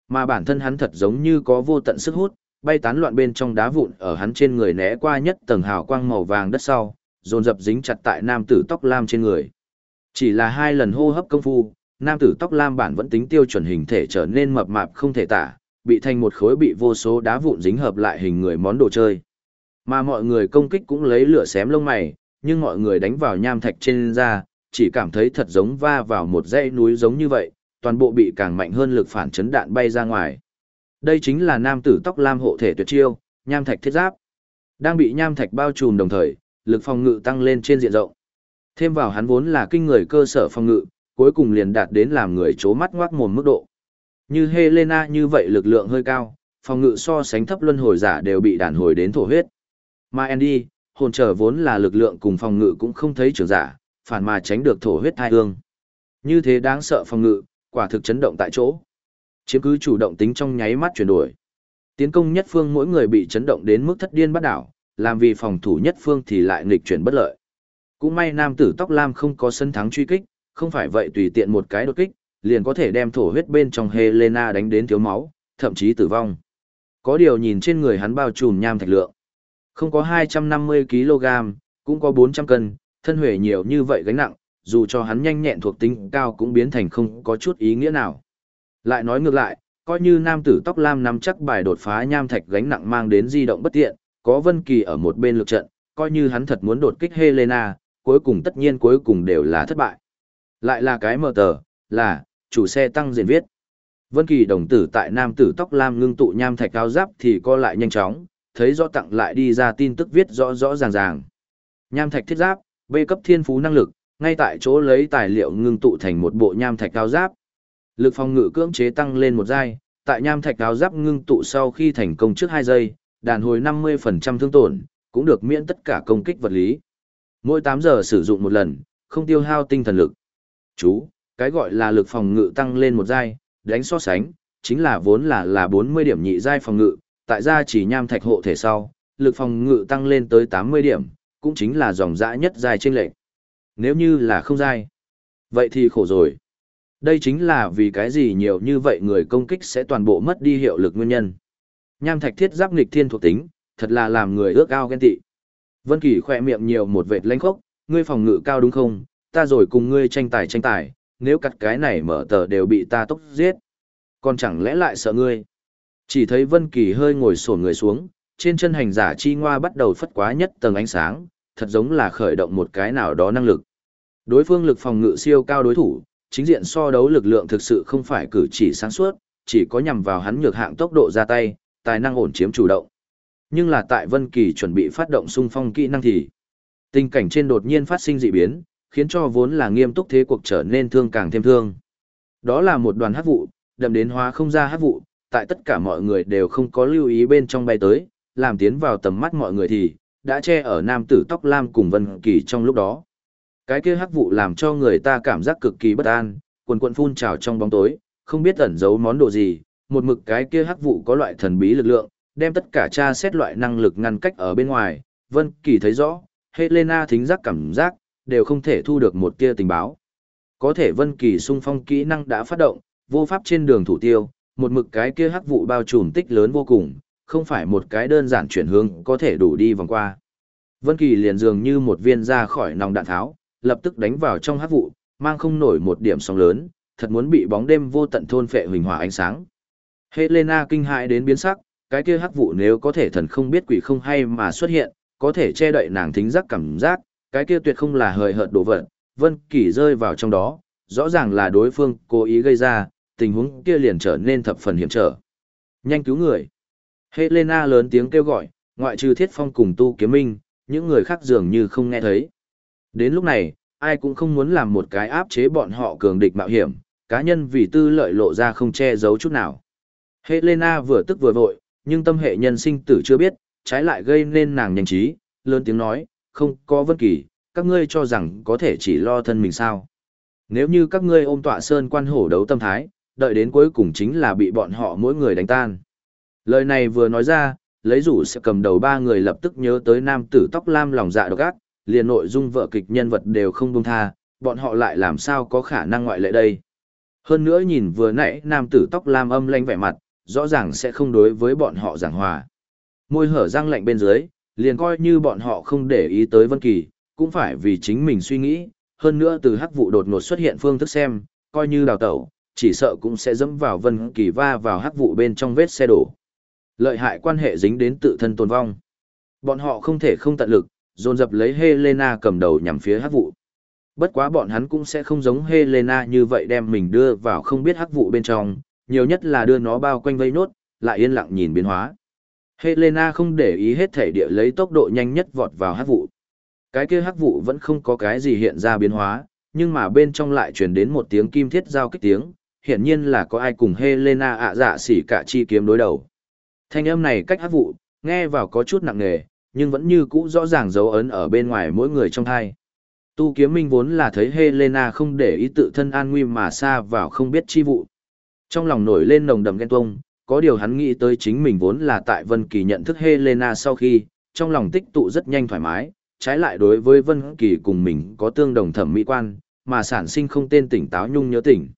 Mà bản thân hắn thật giống như có vô tận sức hút, bay tán loạn bên trong đá vụn ở hắn trên người né qua nhất tầng hào quang màu vàng đất sau, dồn dập dính chặt tại nam tử tóc lam trên người. Chỉ là hai lần hô hấp công phu, nam tử tóc lam bản vẫn tính tiêu chuẩn hình thể trở nên mập mạp không thể tả, bị thành một khối bị vô số đá vụn dính hợp lại hình người món đồ chơi. Mà mọi người công kích cũng lấy lửa xém lông mày, nhưng mọi người đánh vào nham thạch trên da, chỉ cảm thấy thật giống va vào một dãy núi giống như vậy, toàn bộ bị càng mạnh hơn lực phản chấn đạn bay ra ngoài. Đây chính là nam tử tóc lam hộ thể tuyệt chiêu, nham thạch thiết giáp. Đang bị nham thạch bao trùm đồng thời, lực phòng ngự tăng lên trên diện rộng. Thêm vào hắn vốn là kinh người cơ sở phòng ngự, cuối cùng liền đạt đến làm người chố mắt ngoác mồm mức độ. Như Helena như vậy lực lượng hơi cao, phòng ngự so sánh thấp luân hồi giả đều bị đàn hồi đến thổ huyết. Mà Andy, hồn trở vốn là lực lượng cùng phòng ngự cũng không thấy trưởng giả, phản mà tránh được thổ huyết thai hương. Như thế đáng sợ phòng ngự, quả thực chấn động tại chỗ. Chiếm cứ chủ động tính trong nháy mắt chuyển đổi. Tiến công nhất phương mỗi người bị chấn động đến mức thất điên bắt đảo, làm vì phòng thủ nhất phương thì lại nghịch chuyển bất lợi. Cũng may nam tử tóc lam không có sân thắng truy kích, không phải vậy tùy tiện một cái đột kích, liền có thể đem thổ huyết bên trong Helena đánh đến thiếu máu, thậm chí tử vong. Có điều nhìn trên người hắn bao trùm nham thạch lượng. Không có 250kg, cũng có 400 cân, thân huệ nhiều như vậy gánh nặng, dù cho hắn nhanh nhẹn thuộc tính cao cũng biến thành không có chút ý nghĩa nào. Lại nói ngược lại, coi như nam tử tóc lam nắm chắc bài đột phá nham thạch gánh nặng mang đến di động bất tiện, có Vân Kỳ ở một bên lực trận, coi như hắn thật muốn đột kích Helena, cuối cùng tất nhiên cuối cùng đều là thất bại. Lại là cái mở tờ, là, chủ xe tăng diện viết. Vân Kỳ đồng tử tại nam tử tóc lam ngưng tụ nham thạch cao giáp thì co lại nhanh chóng, thấy rõ tặng lại đi ra tin tức viết rõ rõ ràng ràng. Nham thạch thiết giáp, B cấp thiên phú năng lực, ngay tại chỗ lấy tài liệu ngưng tụ thành một bộ nham thạch cao giáp. Lực phòng ngự cưỡng chế tăng lên một giai, tại nham thạch cao giáp ngưng tụ sau khi thành công trước 2 giây, đàn hồi 50% thương tổn, cũng được miễn tất cả công kích vật lý. Mỗi 8 giờ sử dụng một lần, không tiêu hao tinh thần lực. Chú, cái gọi là lực phòng ngự tăng lên một giai, đánh so sánh, chính là vốn là là 40 điểm nhị giai phòng ngự, tại gia chỉ nham thạch hộ thể sau, lực phòng ngự tăng lên tới 80 điểm, cũng chính là dòng dã nhất dài trên lệnh. Nếu như là không dai, vậy thì khổ rồi. Đây chính là vì cái gì nhiều như vậy người công kích sẽ toàn bộ mất đi hiệu lực nguyên nhân. Nham thạch thiết giáp nghịch thiên thuộc tính, thật là làm người ước ao ghen tị. Vân Kỳ khỏe miệng nhiều một vệt lanh khốc, ngươi phòng ngự cao đúng không, ta rồi cùng ngươi tranh tài tranh tài, nếu cắt cái này mở tờ đều bị ta tốc giết. Còn chẳng lẽ lại sợ ngươi? Chỉ thấy Vân Kỳ hơi ngồi xổm người xuống, trên chân hành giả chi ngoa bắt đầu phất quá nhất tầng ánh sáng, thật giống là khởi động một cái nào đó năng lực. Đối phương lực phòng ngự siêu cao đối thủ, chính diện so đấu lực lượng thực sự không phải cử chỉ sáng suốt, chỉ có nhằm vào hắn nhược hạng tốc độ ra tay, tài năng ổn chiếm chủ động. Nhưng là tại Vân Kỳ chuẩn bị phát động xung phong kỹ năng thì, tình cảnh trên đột nhiên phát sinh dị biến, khiến cho vốn là nghiêm túc thế cuộc trở nên thương càng thêm thương. Đó là một đoàn hắc vụ, đậm đến hóa không ra hắc vụ, tại tất cả mọi người đều không có lưu ý bên trong bay tới, làm tiến vào tầm mắt mọi người thì, đã che ở nam tử tóc lam cùng Vân Kỳ trong lúc đó. Cái kia hắc vụ làm cho người ta cảm giác cực kỳ bất an, quần quần phun trào trong bóng tối, không biết ẩn giấu món đồ gì, một mực cái kia hắc vụ có loại thần bí lực lượng, đem tất cả tra xét loại năng lực ngăn cách ở bên ngoài, Vân Kỳ thấy rõ, Helena thính giác cảm giác, đều không thể thu được một tia tình báo. Có thể Vân Kỳ xung phong kỹ năng đã phát động, vô pháp trên đường thủ tiêu, một mực cái kia hắc vụ bao trùm tích lớn vô cùng, không phải một cái đơn giản chuyển hướng có thể đủ đi vòng qua. Vân Kỳ liền dường như một viên ra khỏi nòng đạn tháo, lập tức đánh vào trong hắc vụ, mang không nổi một điểm sóng lớn, thật muốn bị bóng đêm vô tận thôn phệ huỳnh hỏa ánh sáng. Helena kinh hãi đến biến sắc, cái kia hắc vụ nếu có thể thần không biết quỷ không hay mà xuất hiện, có thể che đậy nàng thính giác cảm giác, cái kia tuyệt không là hời hợt đồ vật, Vân Kỳ rơi vào trong đó, rõ ràng là đối phương cố ý gây ra, tình huống kia liền trở nên thập phần hiểm trở. Nhanh cứu người. Helena lớn tiếng kêu gọi, Ngoại trừ Thiết Phong cùng Tu Kiếm Minh, những người khác dường như không nghe thấy. Đến lúc này, ai cũng không muốn làm một cái áp chế bọn họ cường địch mạo hiểm, cá nhân vì tư lợi lộ ra không che giấu chút nào. Helena vừa tức vừa vội, nhưng tâm hệ nhân sinh tử chưa biết, trái lại gây nên nàng nhanh trí, lớn tiếng nói, không có vân kỳ, các ngươi cho rằng có thể chỉ lo thân mình sao. Nếu như các ngươi ôm tọa sơn quan hổ đấu tâm thái, đợi đến cuối cùng chính là bị bọn họ mỗi người đánh tan. Lời này vừa nói ra, lấy rủ sẽ cầm đầu ba người lập tức nhớ tới nam tử tóc lam lòng dạ độc ác, liền nội dung vợ kịch nhân vật đều không buông tha, bọn họ lại làm sao có khả năng ngoại lệ đây. Hơn nữa nhìn vừa nãy nam tử tóc lam âm lanh vẻ mặt, rõ ràng sẽ không đối với bọn họ giảng hòa. Môi hở răng lạnh bên dưới, liền coi như bọn họ không để ý tới Vân Kỳ, cũng phải vì chính mình suy nghĩ, hơn nữa từ hắc vụ đột ngột xuất hiện phương thức xem, coi như đào tẩu, chỉ sợ cũng sẽ dẫm vào Vân Kỳ va vào hắc vụ bên trong vết xe đổ. Lợi hại quan hệ dính đến tự thân tồn vong. Bọn họ không thể không tận lực, dồn dập lấy Helena cầm đầu nhằm phía hắc vụ. Bất quá bọn hắn cũng sẽ không giống Helena như vậy đem mình đưa vào không biết hắc vụ bên trong, nhiều nhất là đưa nó bao quanh vây nốt, lại yên lặng nhìn biến hóa. Helena không để ý hết thể địa lấy tốc độ nhanh nhất vọt vào hắc vụ. Cái kia hắc vụ vẫn không có cái gì hiện ra biến hóa, nhưng mà bên trong lại truyền đến một tiếng kim thiết giao kích tiếng, hiển nhiên là có ai cùng Helena ạ dạ xỉ cả chi kiếm đối đầu. Thanh âm này cách hát vụ, nghe vào có chút nặng nề, nhưng vẫn như cũ rõ ràng dấu ấn ở bên ngoài mỗi người trong thai. Tu kiếm minh vốn là thấy Helena không để ý tự thân an nguy mà xa vào không biết chi vụ. Trong lòng nổi lên nồng đậm ghen tuông, có điều hắn nghĩ tới chính mình vốn là tại Vân Kỳ nhận thức Helena sau khi, trong lòng tích tụ rất nhanh thoải mái, trái lại đối với Vân Kỳ cùng mình có tương đồng thẩm mỹ quan, mà sản sinh không tên tỉnh táo nhung nhớ tỉnh.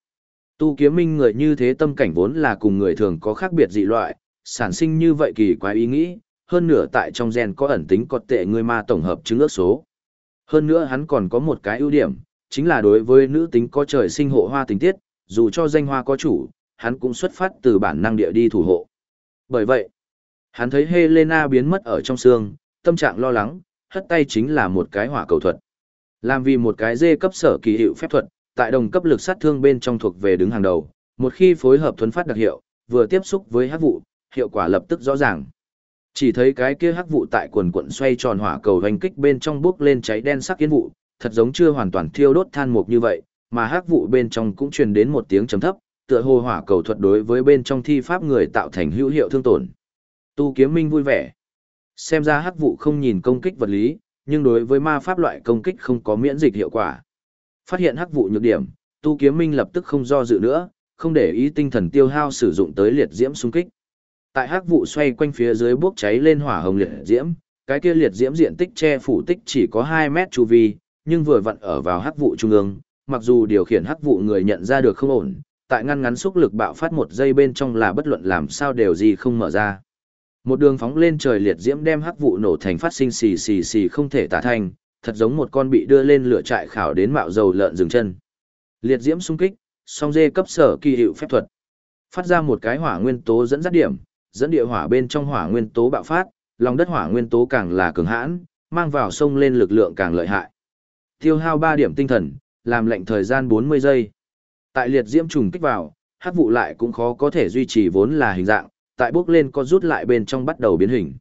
Tu kiếm minh người như thế tâm cảnh vốn là cùng người thường có khác biệt dị loại, sản sinh như vậy kỳ quái ý nghĩ, hơn nữa tại trong gen có ẩn tính cột tệ người ma tổng hợp chứng ước số. Hơn nữa hắn còn có một cái ưu điểm, chính là đối với nữ tính có trời sinh hộ hoa tình tiết, dù cho danh hoa có chủ, hắn cũng xuất phát từ bản năng địa đi thủ hộ. Bởi vậy, hắn thấy Helena biến mất ở trong xương, tâm trạng lo lắng, hất tay chính là một cái hỏa cầu thuật. Làm vì một cái dê cấp sở kỳ hiệu phép thuật, tại đồng cấp lực sát thương bên trong thuộc về đứng hàng đầu, một khi phối hợp thuấn phát đặc hiệu, vừa tiếp xúc với hắc vụ, hiệu quả lập tức rõ ràng. Chỉ thấy cái kia hắc vụ tại quần quận xoay tròn hỏa cầu hành kích bên trong bước lên cháy đen sắc kiến vụ, thật giống chưa hoàn toàn thiêu đốt than mục như vậy, mà hắc vụ bên trong cũng truyền đến một tiếng trầm thấp, tựa hồ hỏa cầu thuật đối với bên trong thi pháp người tạo thành hữu hiệu thương tổn. Tu kiếm minh vui vẻ. Xem ra hắc vụ không nhìn công kích vật lý, nhưng đối với ma pháp loại công kích không có miễn dịch hiệu quả. Phát hiện hắc vụ nhược điểm, tu kiếm minh lập tức không do dự nữa, không để ý tinh thần tiêu hao sử dụng tới liệt diễm xung kích. Tại hắc vụ xoay quanh phía dưới bốc cháy lên hỏa hồng liệt diễm, cái kia liệt diễm diện tích che phủ tích chỉ có 2 mét chu vi, nhưng vừa vặn ở vào hắc vụ trung ương, mặc dù điều khiển hắc vụ người nhận ra được không ổn, tại ngăn ngắn xúc lực bạo phát một giây bên trong là bất luận làm sao đều gì không mở ra. Một đường phóng lên trời liệt diễm đem hắc vụ nổ thành phát sinh xì xì xì không thể tả thành, thật giống một con bị đưa lên lửa trại khảo đến mạo dầu lợn dừng chân. Liệt diễm xung kích, song dê cấp sở kỳ hiệu phép thuật. Phát ra một cái hỏa nguyên tố dẫn dắt điểm, dẫn địa hỏa bên trong hỏa nguyên tố bạo phát, lòng đất hỏa nguyên tố càng là cường hãn, mang vào sông lên lực lượng càng lợi hại. Tiêu hao 3 điểm tinh thần, làm lệnh thời gian 40 giây. Tại liệt diễm trùng kích vào, hắc vụ lại cũng khó có thể duy trì vốn là hình dạng, tại bước lên có rút lại bên trong bắt đầu biến hình.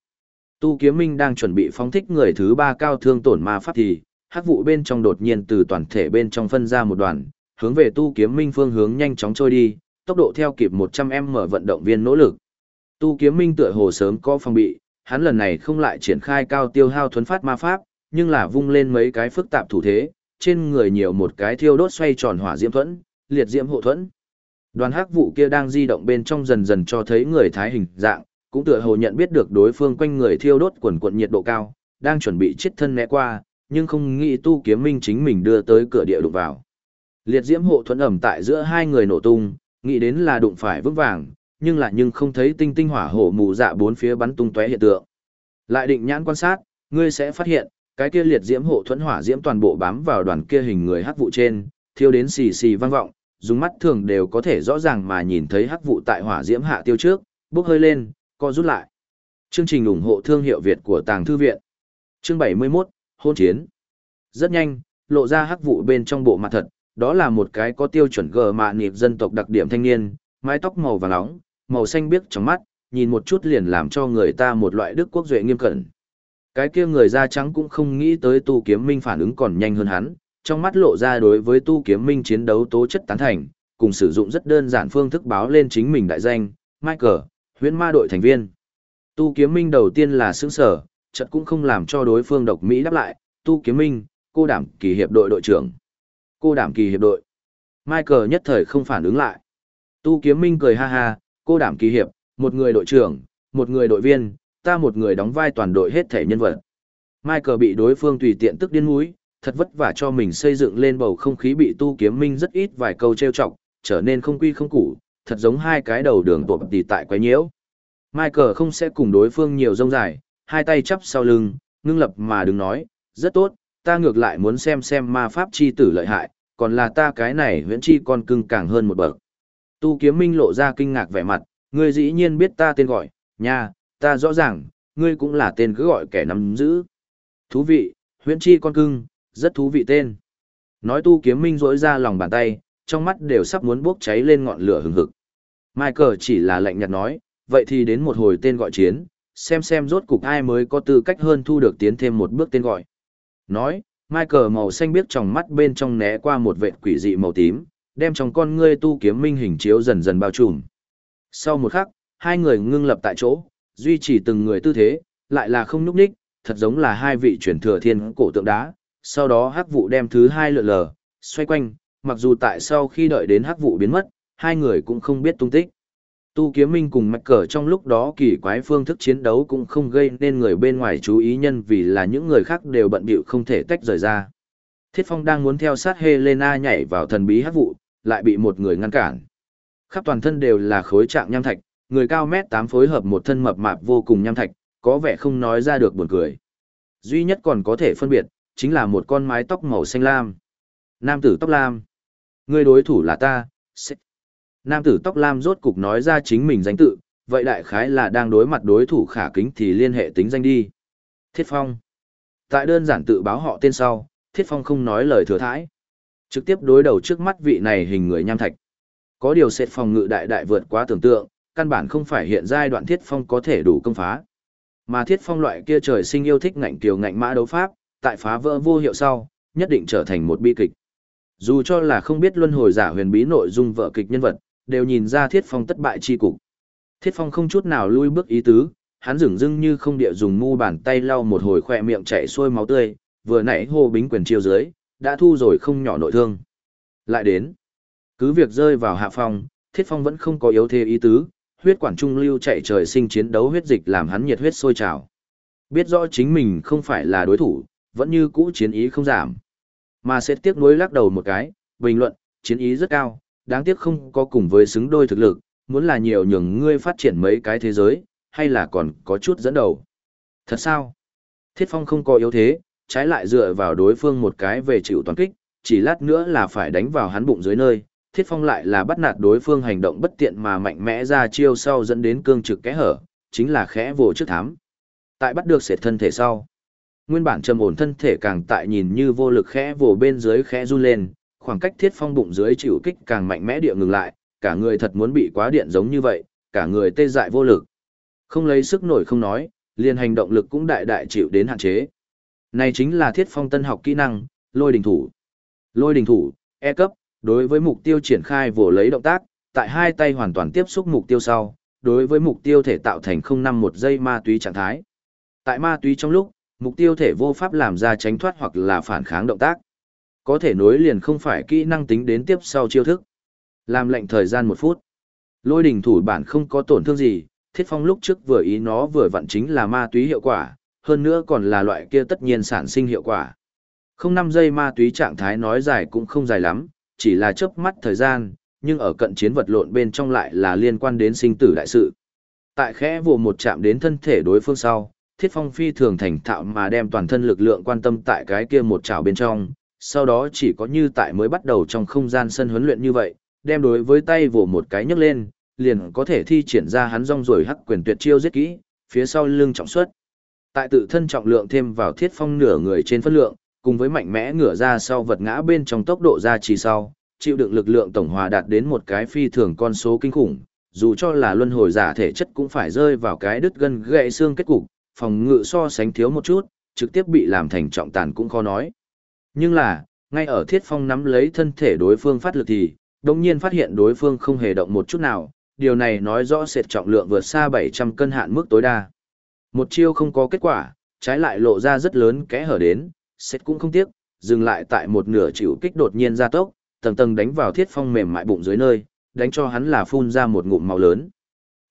Tu Kiếm Minh đang chuẩn bị phóng thích người thứ ba cao thương tổn ma pháp thì, hắc vụ bên trong đột nhiên từ toàn thể bên trong phân ra một đoàn, hướng về Tu Kiếm Minh phương hướng nhanh chóng trôi đi, tốc độ theo kịp 100m vận động viên nỗ lực. Tu Kiếm Minh tựa hồ sớm có phòng bị, hắn lần này không lại triển khai cao tiêu hao thuấn phát ma pháp, nhưng là vung lên mấy cái phức tạp thủ thế, trên người nhiều một cái thiêu đốt xoay tròn hỏa diễm thuẫn, liệt diễm hộ thuẫn. Đoàn hắc vụ kia đang di động bên trong dần dần cho thấy người thái hình dạng, cũng tựa hồ nhận biết được đối phương quanh người thiêu đốt quần quận nhiệt độ cao, đang chuẩn bị chết thân né qua, nhưng không nghĩ tu kiếm minh chính mình đưa tới cửa địa đụng vào. Liệt diễm hộ thuẫn ẩm tại giữa hai người nổ tung, nghĩ đến là đụng phải vững vàng, nhưng lại nhưng không thấy tinh tinh hỏa hổ mù dạ bốn phía bắn tung tóe hiện tượng. Lại định nhãn quan sát, ngươi sẽ phát hiện, cái kia liệt diễm hộ thuẫn hỏa diễm toàn bộ bám vào đoàn kia hình người hắc vụ trên, thiêu đến xì xì vang vọng, dùng mắt thường đều có thể rõ ràng mà nhìn thấy hắc vụ tại hỏa diễm hạ tiêu trước, bốc hơi lên, co rút lại. Chương trình ủng hộ thương hiệu Việt của Tàng Thư Viện. Chương 71, Hôn Chiến. Rất nhanh, lộ ra hắc vụ bên trong bộ mặt thật, đó là một cái có tiêu chuẩn gờ mạ nịp dân tộc đặc điểm thanh niên, mái tóc màu vàng nóng, màu xanh biếc trong mắt, nhìn một chút liền làm cho người ta một loại đức quốc duệ nghiêm cẩn. Cái kia người da trắng cũng không nghĩ tới tu kiếm minh phản ứng còn nhanh hơn hắn, trong mắt lộ ra đối với tu kiếm minh chiến đấu tố chất tán thành, cùng sử dụng rất đơn giản phương thức báo lên chính mình đại danh, Michael, huyễn ma đội thành viên. Tu kiếm minh đầu tiên là sướng sở, chật cũng không làm cho đối phương độc Mỹ đáp lại, tu kiếm minh, cô đảm kỳ hiệp đội đội trưởng. Cô đảm kỳ hiệp đội. Michael nhất thời không phản ứng lại. Tu kiếm minh cười ha ha, cô đảm kỳ hiệp, một người đội trưởng, một người đội viên, ta một người đóng vai toàn đội hết thể nhân vật. Michael bị đối phương tùy tiện tức điên mũi, thật vất vả cho mình xây dựng lên bầu không khí bị tu kiếm minh rất ít vài câu trêu chọc, trở nên không quy không củ, thật giống hai cái đầu đường tộp tì tại quấy nhiễu. Michael không sẽ cùng đối phương nhiều rông dài, hai tay chắp sau lưng, ngưng lập mà đứng nói, rất tốt, ta ngược lại muốn xem xem ma pháp chi tử lợi hại, còn là ta cái này huyễn chi con cưng càng hơn một bậc. Tu kiếm minh lộ ra kinh ngạc vẻ mặt, ngươi dĩ nhiên biết ta tên gọi, nha, ta rõ ràng, ngươi cũng là tên cứ gọi kẻ nắm giữ. Thú vị, huyễn chi con cưng, rất thú vị tên. Nói tu kiếm minh rỗi ra lòng bàn tay, trong mắt đều sắp muốn bốc cháy lên ngọn lửa hừng hực. Michael chỉ là lạnh nhạt nói, vậy thì đến một hồi tên gọi chiến, xem xem rốt cục ai mới có tư cách hơn thu được tiến thêm một bước tên gọi. Nói, Michael màu xanh biết trong mắt bên trong né qua một vệt quỷ dị màu tím, đem trong con ngươi tu kiếm minh hình chiếu dần dần bao trùm. Sau một khắc, hai người ngưng lập tại chỗ, duy trì từng người tư thế, lại là không núp ních, thật giống là hai vị chuyển thừa thiên cổ tượng đá. Sau đó hắc vụ đem thứ hai lượn lờ, xoay quanh, mặc dù tại sau khi đợi đến hắc vụ biến mất, hai người cũng không biết tung tích. Tu kiếm minh cùng mạch cở trong lúc đó kỳ quái phương thức chiến đấu cũng không gây nên người bên ngoài chú ý nhân vì là những người khác đều bận bịu không thể tách rời ra. Thiết Phong đang muốn theo sát Helena nhảy vào thần bí hắc vụ, lại bị một người ngăn cản. Khắp toàn thân đều là khối trạng nham thạch, người cao mét 8 phối hợp một thân mập mạp vô cùng nham thạch, có vẻ không nói ra được buồn cười. Duy nhất còn có thể phân biệt, chính là một con mái tóc màu xanh lam. Nam tử tóc lam. Ngươi đối thủ là ta, Sẽ... Nam tử tóc lam rốt cục nói ra chính mình danh tự, vậy đại khái là đang đối mặt đối thủ khả kính thì liên hệ tính danh đi. Thiết Phong. Tại đơn giản tự báo họ tên sau, Thiết Phong không nói lời thừa thãi. Trực tiếp đối đầu trước mắt vị này hình người nham thạch. Có điều sẽ phòng ngự đại đại vượt quá tưởng tượng, căn bản không phải hiện giai đoạn Thiết Phong có thể đủ công phá. Mà Thiết Phong loại kia trời sinh yêu thích ngạnh kiều ngạnh mã đấu pháp, tại phá vỡ vô hiệu sau, nhất định trở thành một bi kịch. Dù cho là không biết luân hồi giả huyền bí nội dung vợ kịch nhân vật, đều nhìn ra Thiết Phong tất bại chi cục. Thiết Phong không chút nào lui bước ý tứ, hắn dửng dưng như không địa dùng mu bàn tay lau một hồi khỏe miệng chảy xuôi máu tươi, vừa nãy hô bính quyền chiêu dưới, đã thu rồi không nhỏ nội thương. Lại đến, cứ việc rơi vào hạ phong, Thiết Phong vẫn không có yếu thế ý tứ, huyết quản trung lưu chạy trời sinh chiến đấu huyết dịch làm hắn nhiệt huyết sôi trào. Biết rõ chính mình không phải là đối thủ, vẫn như cũ chiến ý không giảm. Mà sẽ tiếc nuối lắc đầu một cái, bình luận, chiến ý rất cao, đáng tiếc không có cùng với xứng đôi thực lực, muốn là nhiều nhường ngươi phát triển mấy cái thế giới, hay là còn có chút dẫn đầu. Thật sao? Thiết Phong không có yếu thế, trái lại dựa vào đối phương một cái về chịu toàn kích, chỉ lát nữa là phải đánh vào hắn bụng dưới nơi. Thiết Phong lại là bắt nạt đối phương hành động bất tiện mà mạnh mẽ ra chiêu sau dẫn đến cương trực kẽ hở, chính là khẽ vồ trước thám. Tại bắt được sệt thân thể sau. Nguyên bản trầm ổn thân thể càng tại nhìn như vô lực khẽ vồ bên dưới khẽ run lên, khoảng cách thiết phong bụng dưới chịu kích càng mạnh mẽ địa ngừng lại, cả người thật muốn bị quá điện giống như vậy, cả người tê dại vô lực. Không lấy sức nổi không nói, liền hành động lực cũng đại đại chịu đến hạn chế. Này chính là thiết phong tân học kỹ năng, lôi đình thủ. Lôi đình thủ, E cấp, đối với mục tiêu triển khai vồ lấy động tác, tại hai tay hoàn toàn tiếp xúc mục tiêu sau, đối với mục tiêu thể tạo thành không năm một giây ma túy trạng thái. Tại ma túy trong lúc, mục tiêu thể vô pháp làm ra tránh thoát hoặc là phản kháng động tác. Có thể nối liền không phải kỹ năng tính đến tiếp sau chiêu thức. Làm lệnh thời gian một phút. Lôi đỉnh thủ bản không có tổn thương gì, thiết phong lúc trước vừa ý nó vừa vặn chính là ma túy hiệu quả, hơn nữa còn là loại kia tất nhiên sản sinh hiệu quả. Không năm giây ma túy trạng thái nói dài cũng không dài lắm, chỉ là chớp mắt thời gian, nhưng ở cận chiến vật lộn bên trong lại là liên quan đến sinh tử đại sự. Tại khẽ vụ một chạm đến thân thể đối phương sau, thiết phong phi thường thành thạo mà đem toàn thân lực lượng quan tâm tại cái kia một chảo bên trong, sau đó chỉ có như tại mới bắt đầu trong không gian sân huấn luyện như vậy, đem đối với tay vỗ một cái nhấc lên, liền có thể thi triển ra hắn rong rồi hắc quyền tuyệt chiêu giết kỹ, phía sau lưng trọng suất. Tại tự thân trọng lượng thêm vào thiết phong nửa người trên phân lượng, cùng với mạnh mẽ ngửa ra sau vật ngã bên trong tốc độ ra trì sau, chịu đựng lực lượng tổng hòa đạt đến một cái phi thường con số kinh khủng, dù cho là luân hồi giả thể chất cũng phải rơi vào cái đứt gân gãy xương kết cục, phòng ngự so sánh thiếu một chút, trực tiếp bị làm thành trọng tàn cũng khó nói. Nhưng là, ngay ở thiết phong nắm lấy thân thể đối phương phát lực thì, đồng nhiên phát hiện đối phương không hề động một chút nào, điều này nói rõ sệt trọng lượng vượt xa 700 cân hạn mức tối đa. Một chiêu không có kết quả, trái lại lộ ra rất lớn kẽ hở đến, sệt cũng không tiếc, dừng lại tại một nửa chịu kích đột nhiên ra tốc, tầng tầng đánh vào thiết phong mềm mại bụng dưới nơi, đánh cho hắn là phun ra một ngụm máu lớn.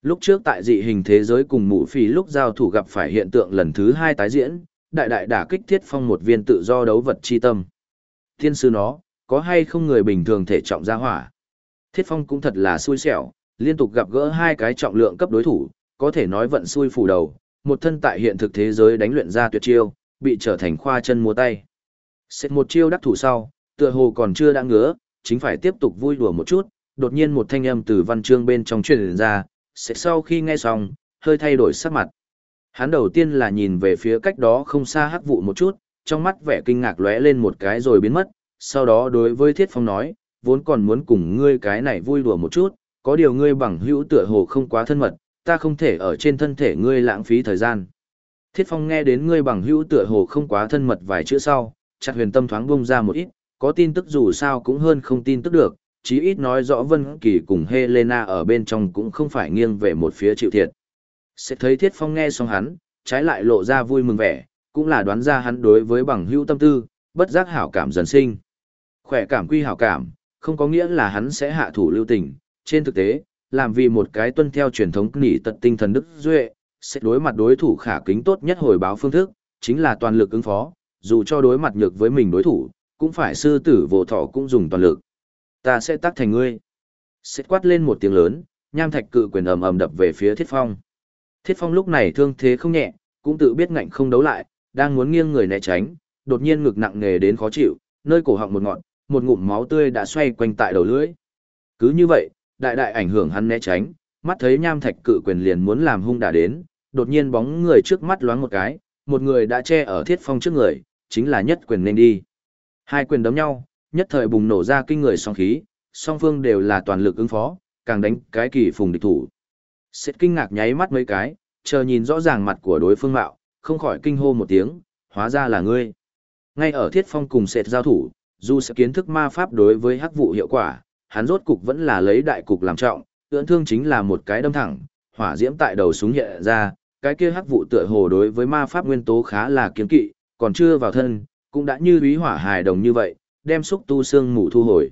Lúc trước tại dị hình thế giới cùng mụ phì lúc giao thủ gặp phải hiện tượng lần thứ hai tái diễn, đại đại đả kích thiết phong một viên tự do đấu vật chi tâm. Thiên sư nó, có hay không người bình thường thể trọng ra hỏa? Thiết phong cũng thật là xui xẻo, liên tục gặp gỡ hai cái trọng lượng cấp đối thủ, có thể nói vận xui phủ đầu, một thân tại hiện thực thế giới đánh luyện ra tuyệt chiêu, bị trở thành khoa chân múa tay. Xét một chiêu đắc thủ sau, tựa hồ còn chưa đã ngứa, chính phải tiếp tục vui đùa một chút, đột nhiên một thanh âm từ văn chương bên trong truyền ra, sẽ sau khi nghe xong, hơi thay đổi sắc mặt. Hắn đầu tiên là nhìn về phía cách đó không xa hắc vụ một chút, trong mắt vẻ kinh ngạc lóe lên một cái rồi biến mất, sau đó đối với Thiết Phong nói, vốn còn muốn cùng ngươi cái này vui đùa một chút, có điều ngươi bằng hữu tựa hồ không quá thân mật, ta không thể ở trên thân thể ngươi lãng phí thời gian. Thiết Phong nghe đến ngươi bằng hữu tựa hồ không quá thân mật vài chữ sau, chặt huyền tâm thoáng bung ra một ít, có tin tức dù sao cũng hơn không tin tức được, chí ít nói rõ Vân Kỳ cùng Helena ở bên trong cũng không phải nghiêng về một phía chịu thiệt. Sẽ thấy Thiết Phong nghe xong hắn, trái lại lộ ra vui mừng vẻ, cũng là đoán ra hắn đối với bằng hữu tâm tư, bất giác hảo cảm dần sinh. Khỏe cảm quy hảo cảm, không có nghĩa là hắn sẽ hạ thủ lưu tình, trên thực tế, làm vì một cái tuân theo truyền thống nỉ tận tinh thần đức duệ, sẽ đối mặt đối thủ khả kính tốt nhất hồi báo phương thức, chính là toàn lực ứng phó, dù cho đối mặt nhược với mình đối thủ, cũng phải sư tử vô thọ cũng dùng toàn lực. Ta sẽ tác thành ngươi. Xét quát lên một tiếng lớn, nham thạch cự quyền ầm ầm đập về phía Thiết Phong. Thiết Phong lúc này thương thế không nhẹ, cũng tự biết ngạnh không đấu lại, đang muốn nghiêng người né tránh, đột nhiên ngực nặng nề đến khó chịu, nơi cổ họng một ngọn, một ngụm máu tươi đã xoay quanh tại đầu lưỡi. Cứ như vậy, đại đại ảnh hưởng hắn né tránh, mắt thấy nham thạch cự quyền liền muốn làm hung đả đến, đột nhiên bóng người trước mắt loáng một cái, một người đã che ở Thiết Phong trước người, chính là nhất quyền nên đi. Hai quyền đấm nhau, nhất thời bùng nổ ra kinh người song khí, song phương đều là toàn lực ứng phó, càng đánh cái kỳ phùng địch thủ. Sét kinh ngạc nháy mắt mấy cái, chờ nhìn rõ ràng mặt của đối phương mạo, không khỏi kinh hô một tiếng, hóa ra là ngươi. Ngay ở thiết phong cùng sệt giao thủ, dù sẽ kiến thức ma pháp đối với hắc vụ hiệu quả, hắn rốt cục vẫn là lấy đại cục làm trọng, ưỡn thương chính là một cái đâm thẳng, hỏa diễm tại đầu súng hiện ra, cái kia hắc vụ tựa hồ đối với ma pháp nguyên tố khá là kiến kỵ, còn chưa vào thân, cũng đã như ý hỏa hài đồng như vậy, đem xúc tu xương mù thu hồi.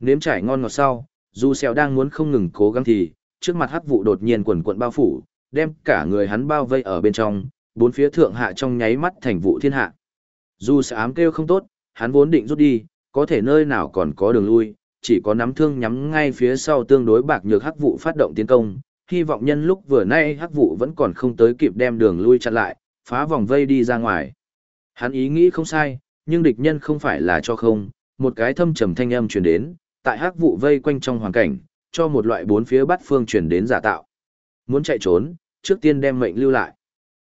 Nếm trải ngon ngọt sau, dù xèo đang muốn không ngừng cố gắng thì, trước mặt hắc vụ đột nhiên quần quận bao phủ, đem cả người hắn bao vây ở bên trong, bốn phía thượng hạ trong nháy mắt thành vụ thiên hạ. Dù sẽ ám kêu không tốt, hắn vốn định rút đi, có thể nơi nào còn có đường lui, chỉ có nắm thương nhắm ngay phía sau tương đối bạc nhược hắc vụ phát động tiến công, hy vọng nhân lúc vừa nay hắc vụ vẫn còn không tới kịp đem đường lui chặn lại, phá vòng vây đi ra ngoài. Hắn ý nghĩ không sai, nhưng địch nhân không phải là cho không, một cái thâm trầm thanh âm truyền đến, tại hắc vụ vây quanh trong hoàn cảnh, cho một loại bốn phía bắt phương truyền đến giả tạo. Muốn chạy trốn, trước tiên đem mệnh lưu lại.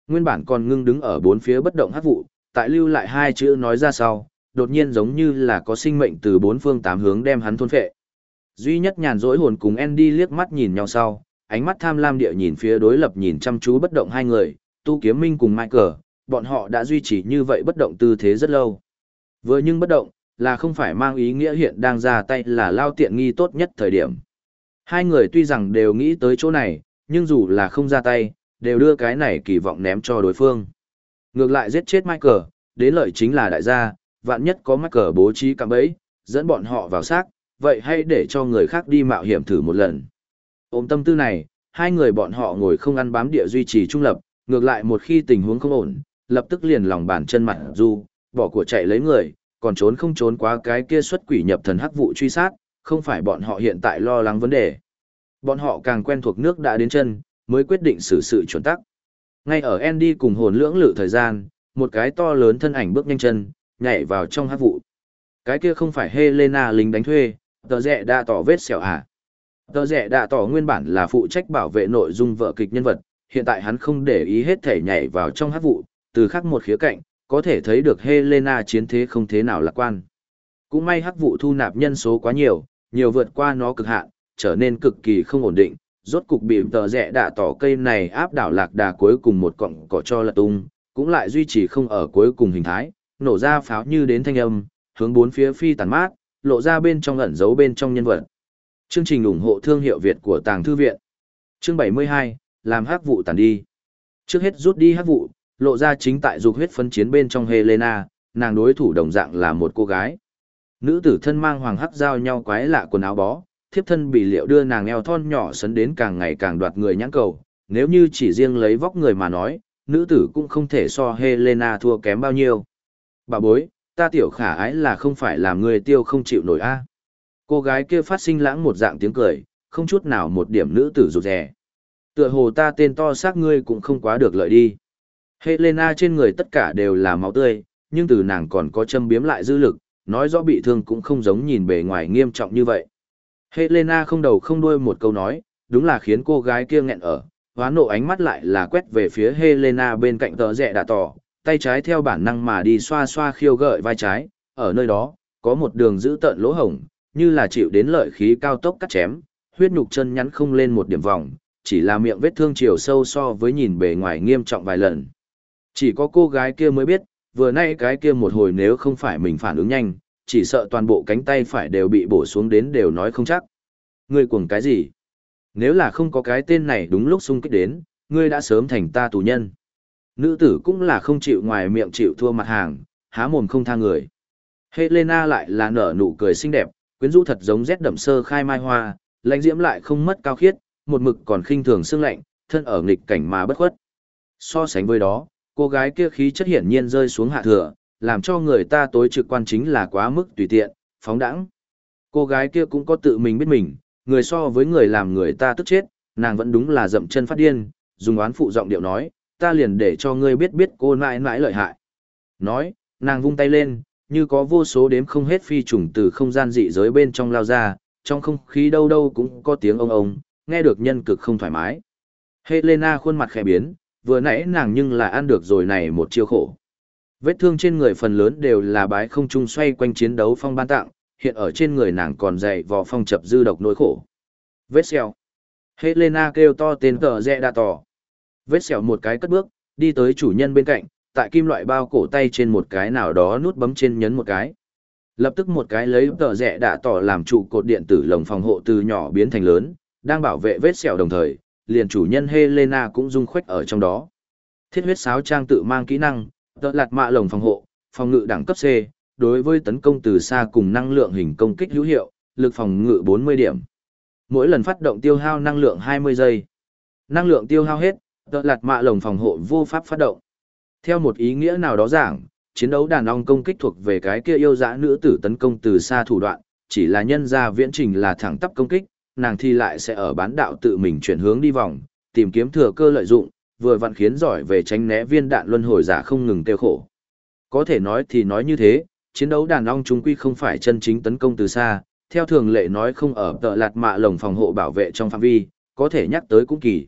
Nguyên bản còn ngưng đứng ở bốn phía bất động hắc vụ, tại lưu lại hai chữ nói ra sau, đột nhiên giống như là có sinh mệnh từ bốn phương tám hướng đem hắn thôn phệ. Duy nhất nhàn rỗi hồn cùng Andy liếc mắt nhìn nhau sau, ánh mắt tham lam địa nhìn phía đối lập nhìn chăm chú bất động hai người, Tu Kiếm Minh cùng Michael, bọn họ đã duy trì như vậy bất động tư thế rất lâu. Vừa nhưng bất động, là không phải mang ý nghĩa hiện đang ra tay là lao tiện nghi tốt nhất thời điểm. Hai người tuy rằng đều nghĩ tới chỗ này, nhưng dù là không ra tay, đều đưa cái này kỳ vọng ném cho đối phương. Ngược lại giết chết Michael, đến lợi chính là đại gia, vạn nhất có Michael bố trí cạm bẫy, dẫn bọn họ vào xác, vậy hay để cho người khác đi mạo hiểm thử một lần. Ôm tâm tư này, hai người bọn họ ngồi không ăn bám địa duy trì trung lập, ngược lại một khi tình huống không ổn, lập tức liền lòng bàn chân mặt du, bỏ của chạy lấy người, còn trốn không trốn quá cái kia xuất quỷ nhập thần hắc vụ truy sát, không phải bọn họ hiện tại lo lắng vấn đề. Bọn họ càng quen thuộc nước đã đến chân, mới quyết định xử sự chuẩn tắc. Ngay ở Andy cùng hồn lưỡng lự thời gian, một cái to lớn thân ảnh bước nhanh chân, nhảy vào trong hắc vụ. Cái kia không phải Helena lính đánh thuê, tờ rẽ đã tỏ vết xẻo à. Tờ rẽ đã tỏ nguyên bản là phụ trách bảo vệ nội dung vợ kịch nhân vật, hiện tại hắn không để ý hết thể nhảy vào trong hắc vụ, từ khác một khía cạnh, có thể thấy được Helena chiến thế không thế nào lạc quan. Cũng may hắc vụ thu nạp nhân số quá nhiều, nhiều vượt qua nó cực hạn, trở nên cực kỳ không ổn định, rốt cục bị tờ rẽ đạ tỏ cây này áp đảo lạc đà cuối cùng một cọng cỏ cho lật tung, cũng lại duy trì không ở cuối cùng hình thái, nổ ra pháo như đến thanh âm, hướng bốn phía phi tàn mát, lộ ra bên trong ẩn giấu bên trong nhân vật. Chương trình ủng hộ thương hiệu Việt của Tàng Thư Viện. Chương 72, làm hắc vụ tàn đi. Trước hết rút đi hắc vụ, lộ ra chính tại dục huyết phân chiến bên trong Helena, nàng đối thủ đồng dạng là một cô gái. Nữ tử thân mang hoàng hắc giao nhau quái lạ quần áo bó, thiếp thân bị liệu đưa nàng eo thon nhỏ sấn đến càng ngày càng đoạt người nhãn cầu, nếu như chỉ riêng lấy vóc người mà nói, nữ tử cũng không thể so Helena thua kém bao nhiêu. Bà bối, ta tiểu khả ái là không phải làm người tiêu không chịu nổi a. Cô gái kia phát sinh lãng một dạng tiếng cười, không chút nào một điểm nữ tử rụt rè. Tựa hồ ta tên to xác ngươi cũng không quá được lợi đi. Helena trên người tất cả đều là máu tươi, nhưng từ nàng còn có châm biếm lại dư lực, nói rõ bị thương cũng không giống nhìn bề ngoài nghiêm trọng như vậy. Helena không đầu không đuôi một câu nói, đúng là khiến cô gái kia nghẹn ở, hóa nộ ánh mắt lại là quét về phía Helena bên cạnh tờ rẹ đã tỏ, tay trái theo bản năng mà đi xoa xoa khiêu gợi vai trái, ở nơi đó, có một đường giữ tợn lỗ hổng, như là chịu đến lợi khí cao tốc cắt chém, huyết nhục chân nhắn không lên một điểm vòng, chỉ là miệng vết thương chiều sâu so với nhìn bề ngoài nghiêm trọng vài lần. Chỉ có cô gái kia mới biết, vừa nay cái kia một hồi nếu không phải mình phản ứng nhanh, chỉ sợ toàn bộ cánh tay phải đều bị bổ xuống đến đều nói không chắc. Ngươi cuồng cái gì? Nếu là không có cái tên này đúng lúc xung kích đến, ngươi đã sớm thành ta tù nhân. Nữ tử cũng là không chịu ngoài miệng chịu thua mặt hàng, há mồm không tha người. Helena lại là nở nụ cười xinh đẹp, quyến rũ thật giống rét đậm sơ khai mai hoa, lãnh diễm lại không mất cao khiết, một mực còn khinh thường xương lạnh, thân ở nghịch cảnh mà bất khuất. So sánh với đó, cô gái kia khí chất hiển nhiên rơi xuống hạ thừa, làm cho người ta tối trực quan chính là quá mức tùy tiện, phóng đẳng. Cô gái kia cũng có tự mình biết mình, người so với người làm người ta tức chết, nàng vẫn đúng là dậm chân phát điên, dùng oán phụ giọng điệu nói, ta liền để cho ngươi biết biết cô nãi nãi lợi hại. Nói, nàng vung tay lên, như có vô số đếm không hết phi trùng từ không gian dị giới bên trong lao ra, trong không khí đâu đâu cũng có tiếng ông ông, nghe được nhân cực không thoải mái. Helena khuôn mặt khẽ biến, vừa nãy nàng nhưng là ăn được rồi này một chiêu khổ. Vết thương trên người phần lớn đều là bái không trung xoay quanh chiến đấu phong ban tặng, hiện ở trên người nàng còn dày vò phong chập dư độc nỗi khổ. Vết xèo. Helena kêu to tên tờ rẽ đa tỏ. Vết xèo một cái cất bước, đi tới chủ nhân bên cạnh, tại kim loại bao cổ tay trên một cái nào đó nút bấm trên nhấn một cái. Lập tức một cái lấy tờ rẻ đã tỏ làm trụ cột điện tử lồng phòng hộ từ nhỏ biến thành lớn, đang bảo vệ vết sẹo đồng thời, liền chủ nhân Helena cũng rung khuếch ở trong đó. Thiết huyết sáo trang tự mang kỹ năng, tợ lạt mạ lồng phòng hộ, phòng ngự đẳng cấp C, đối với tấn công từ xa cùng năng lượng hình công kích hữu hiệu, lực phòng ngự 40 điểm. Mỗi lần phát động tiêu hao năng lượng 20 giây. Năng lượng tiêu hao hết, tợ lạt mạ lồng phòng hộ vô pháp phát động. Theo một ý nghĩa nào đó giảng, chiến đấu đàn ong công kích thuộc về cái kia yêu dã nữ tử tấn công từ xa thủ đoạn, chỉ là nhân ra viễn trình là thẳng tắp công kích, nàng thì lại sẽ ở bán đạo tự mình chuyển hướng đi vòng, tìm kiếm thừa cơ lợi dụng, vừa vặn khiến giỏi về tránh né viên đạn luân hồi giả không ngừng tiêu khổ. Có thể nói thì nói như thế, chiến đấu đàn ong chúng quy không phải chân chính tấn công từ xa, theo thường lệ nói không ở tợ lạt mạ lồng phòng hộ bảo vệ trong phạm vi, có thể nhắc tới cũng kỳ.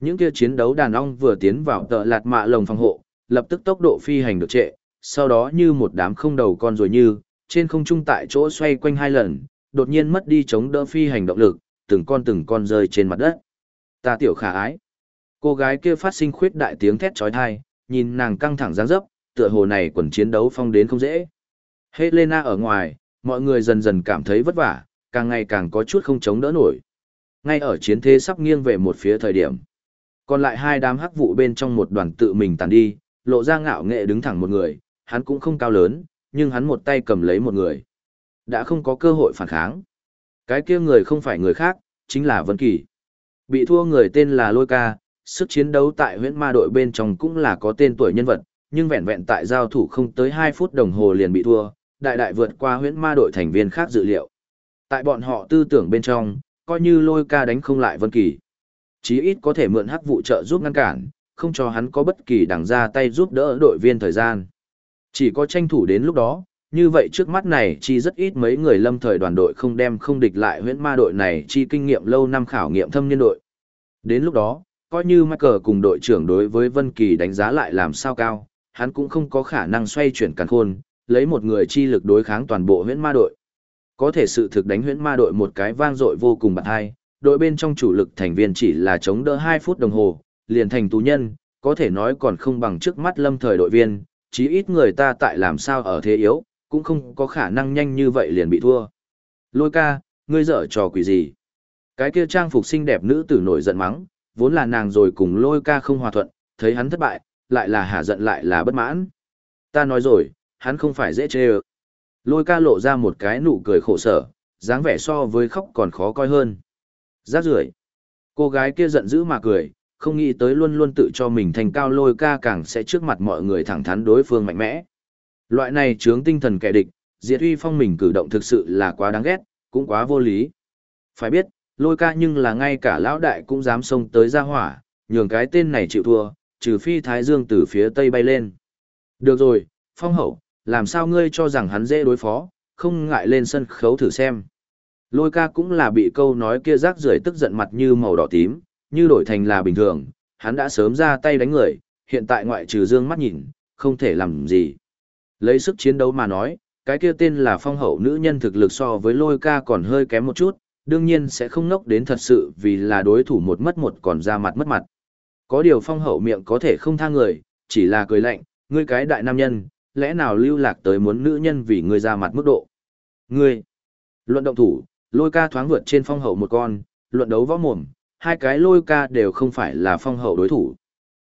Những kia chiến đấu đàn ong vừa tiến vào tợ lạt mạ lồng phòng hộ, lập tức tốc độ phi hành được trệ, sau đó như một đám không đầu con rồi như, trên không trung tại chỗ xoay quanh hai lần, đột nhiên mất đi chống đỡ phi hành động lực, từng con từng con rơi trên mặt đất. Ta tiểu khả ái. Cô gái kia phát sinh khuyết đại tiếng thét chói tai, nhìn nàng căng thẳng dáng dấp, tựa hồ này quần chiến đấu phong đến không dễ. Helena ở ngoài, mọi người dần dần cảm thấy vất vả, càng ngày càng có chút không chống đỡ nổi. Ngay ở chiến thế sắp nghiêng về một phía thời điểm. Còn lại hai đám hắc vụ bên trong một đoàn tự mình tàn đi, lộ ra ngạo nghệ đứng thẳng một người, hắn cũng không cao lớn, nhưng hắn một tay cầm lấy một người. Đã không có cơ hội phản kháng. Cái kia người không phải người khác, chính là Vân Kỳ. Bị thua người tên là Lôi Ca, sức chiến đấu tại huyễn ma đội bên trong cũng là có tên tuổi nhân vật, nhưng vẹn vẹn tại giao thủ không tới 2 phút đồng hồ liền bị thua, đại đại vượt qua huyễn ma đội thành viên khác dự liệu. Tại bọn họ tư tưởng bên trong, coi như Lôi Ca đánh không lại Vân Kỳ. Chí ít có thể mượn hắc vụ trợ giúp ngăn cản, không cho hắn có bất kỳ đằng ra tay giúp đỡ đội viên thời gian. Chỉ có tranh thủ đến lúc đó, như vậy trước mắt này chỉ rất ít mấy người lâm thời đoàn đội không đem không địch lại huyễn ma đội này chi kinh nghiệm lâu năm khảo nghiệm thâm niên đội. Đến lúc đó, coi như Michael cùng đội trưởng đối với Vân Kỳ đánh giá lại làm sao cao, hắn cũng không có khả năng xoay chuyển càn khôn, lấy một người chi lực đối kháng toàn bộ huyễn ma đội. Có thể sự thực đánh huyễn ma đội một cái vang dội vô cùng bạc hai, đội bên trong chủ lực thành viên chỉ là chống đỡ hai phút đồng hồ, liền thành tù nhân, có thể nói còn không bằng trước mắt lâm thời đội viên, chí ít người ta tại làm sao ở thế yếu, cũng không có khả năng nhanh như vậy liền bị thua. Lôi ca, ngươi dở trò quỷ gì? Cái kia trang phục xinh đẹp nữ tử nổi giận mắng, vốn là nàng rồi cùng lôi ca không hòa thuận, thấy hắn thất bại, lại là hả giận lại là bất mãn. Ta nói rồi, hắn không phải dễ chê ơ. Lôi ca lộ ra một cái nụ cười khổ sở, dáng vẻ so với khóc còn khó coi hơn. Giác rưởi Cô gái kia giận dữ mà cười, không nghĩ tới luôn luôn tự cho mình thành cao lôi ca càng sẽ trước mặt mọi người thẳng thắn đối phương mạnh mẽ. Loại này chướng tinh thần kẻ địch, diệt uy phong mình cử động thực sự là quá đáng ghét, cũng quá vô lý. Phải biết, lôi ca nhưng là ngay cả lão đại cũng dám xông tới ra hỏa, nhường cái tên này chịu thua, trừ phi thái dương từ phía tây bay lên. Được rồi, phong hậu, làm sao ngươi cho rằng hắn dễ đối phó, không ngại lên sân khấu thử xem. Lôi ca cũng là bị câu nói kia rác rưởi tức giận mặt như màu đỏ tím, như đổi thành là bình thường, hắn đã sớm ra tay đánh người, hiện tại ngoại trừ dương mắt nhìn, không thể làm gì. Lấy sức chiến đấu mà nói, cái kia tên là phong hậu nữ nhân thực lực so với lôi ca còn hơi kém một chút, đương nhiên sẽ không nốc đến thật sự vì là đối thủ một mất một còn ra mặt mất mặt. Có điều phong hậu miệng có thể không tha người, chỉ là cười lạnh, ngươi cái đại nam nhân, lẽ nào lưu lạc tới muốn nữ nhân vì ngươi ra mặt mức độ. Ngươi, luận động thủ, lôi ca thoáng vượt trên phong hậu một con, luận đấu võ mồm, hai cái lôi ca đều không phải là phong hậu đối thủ.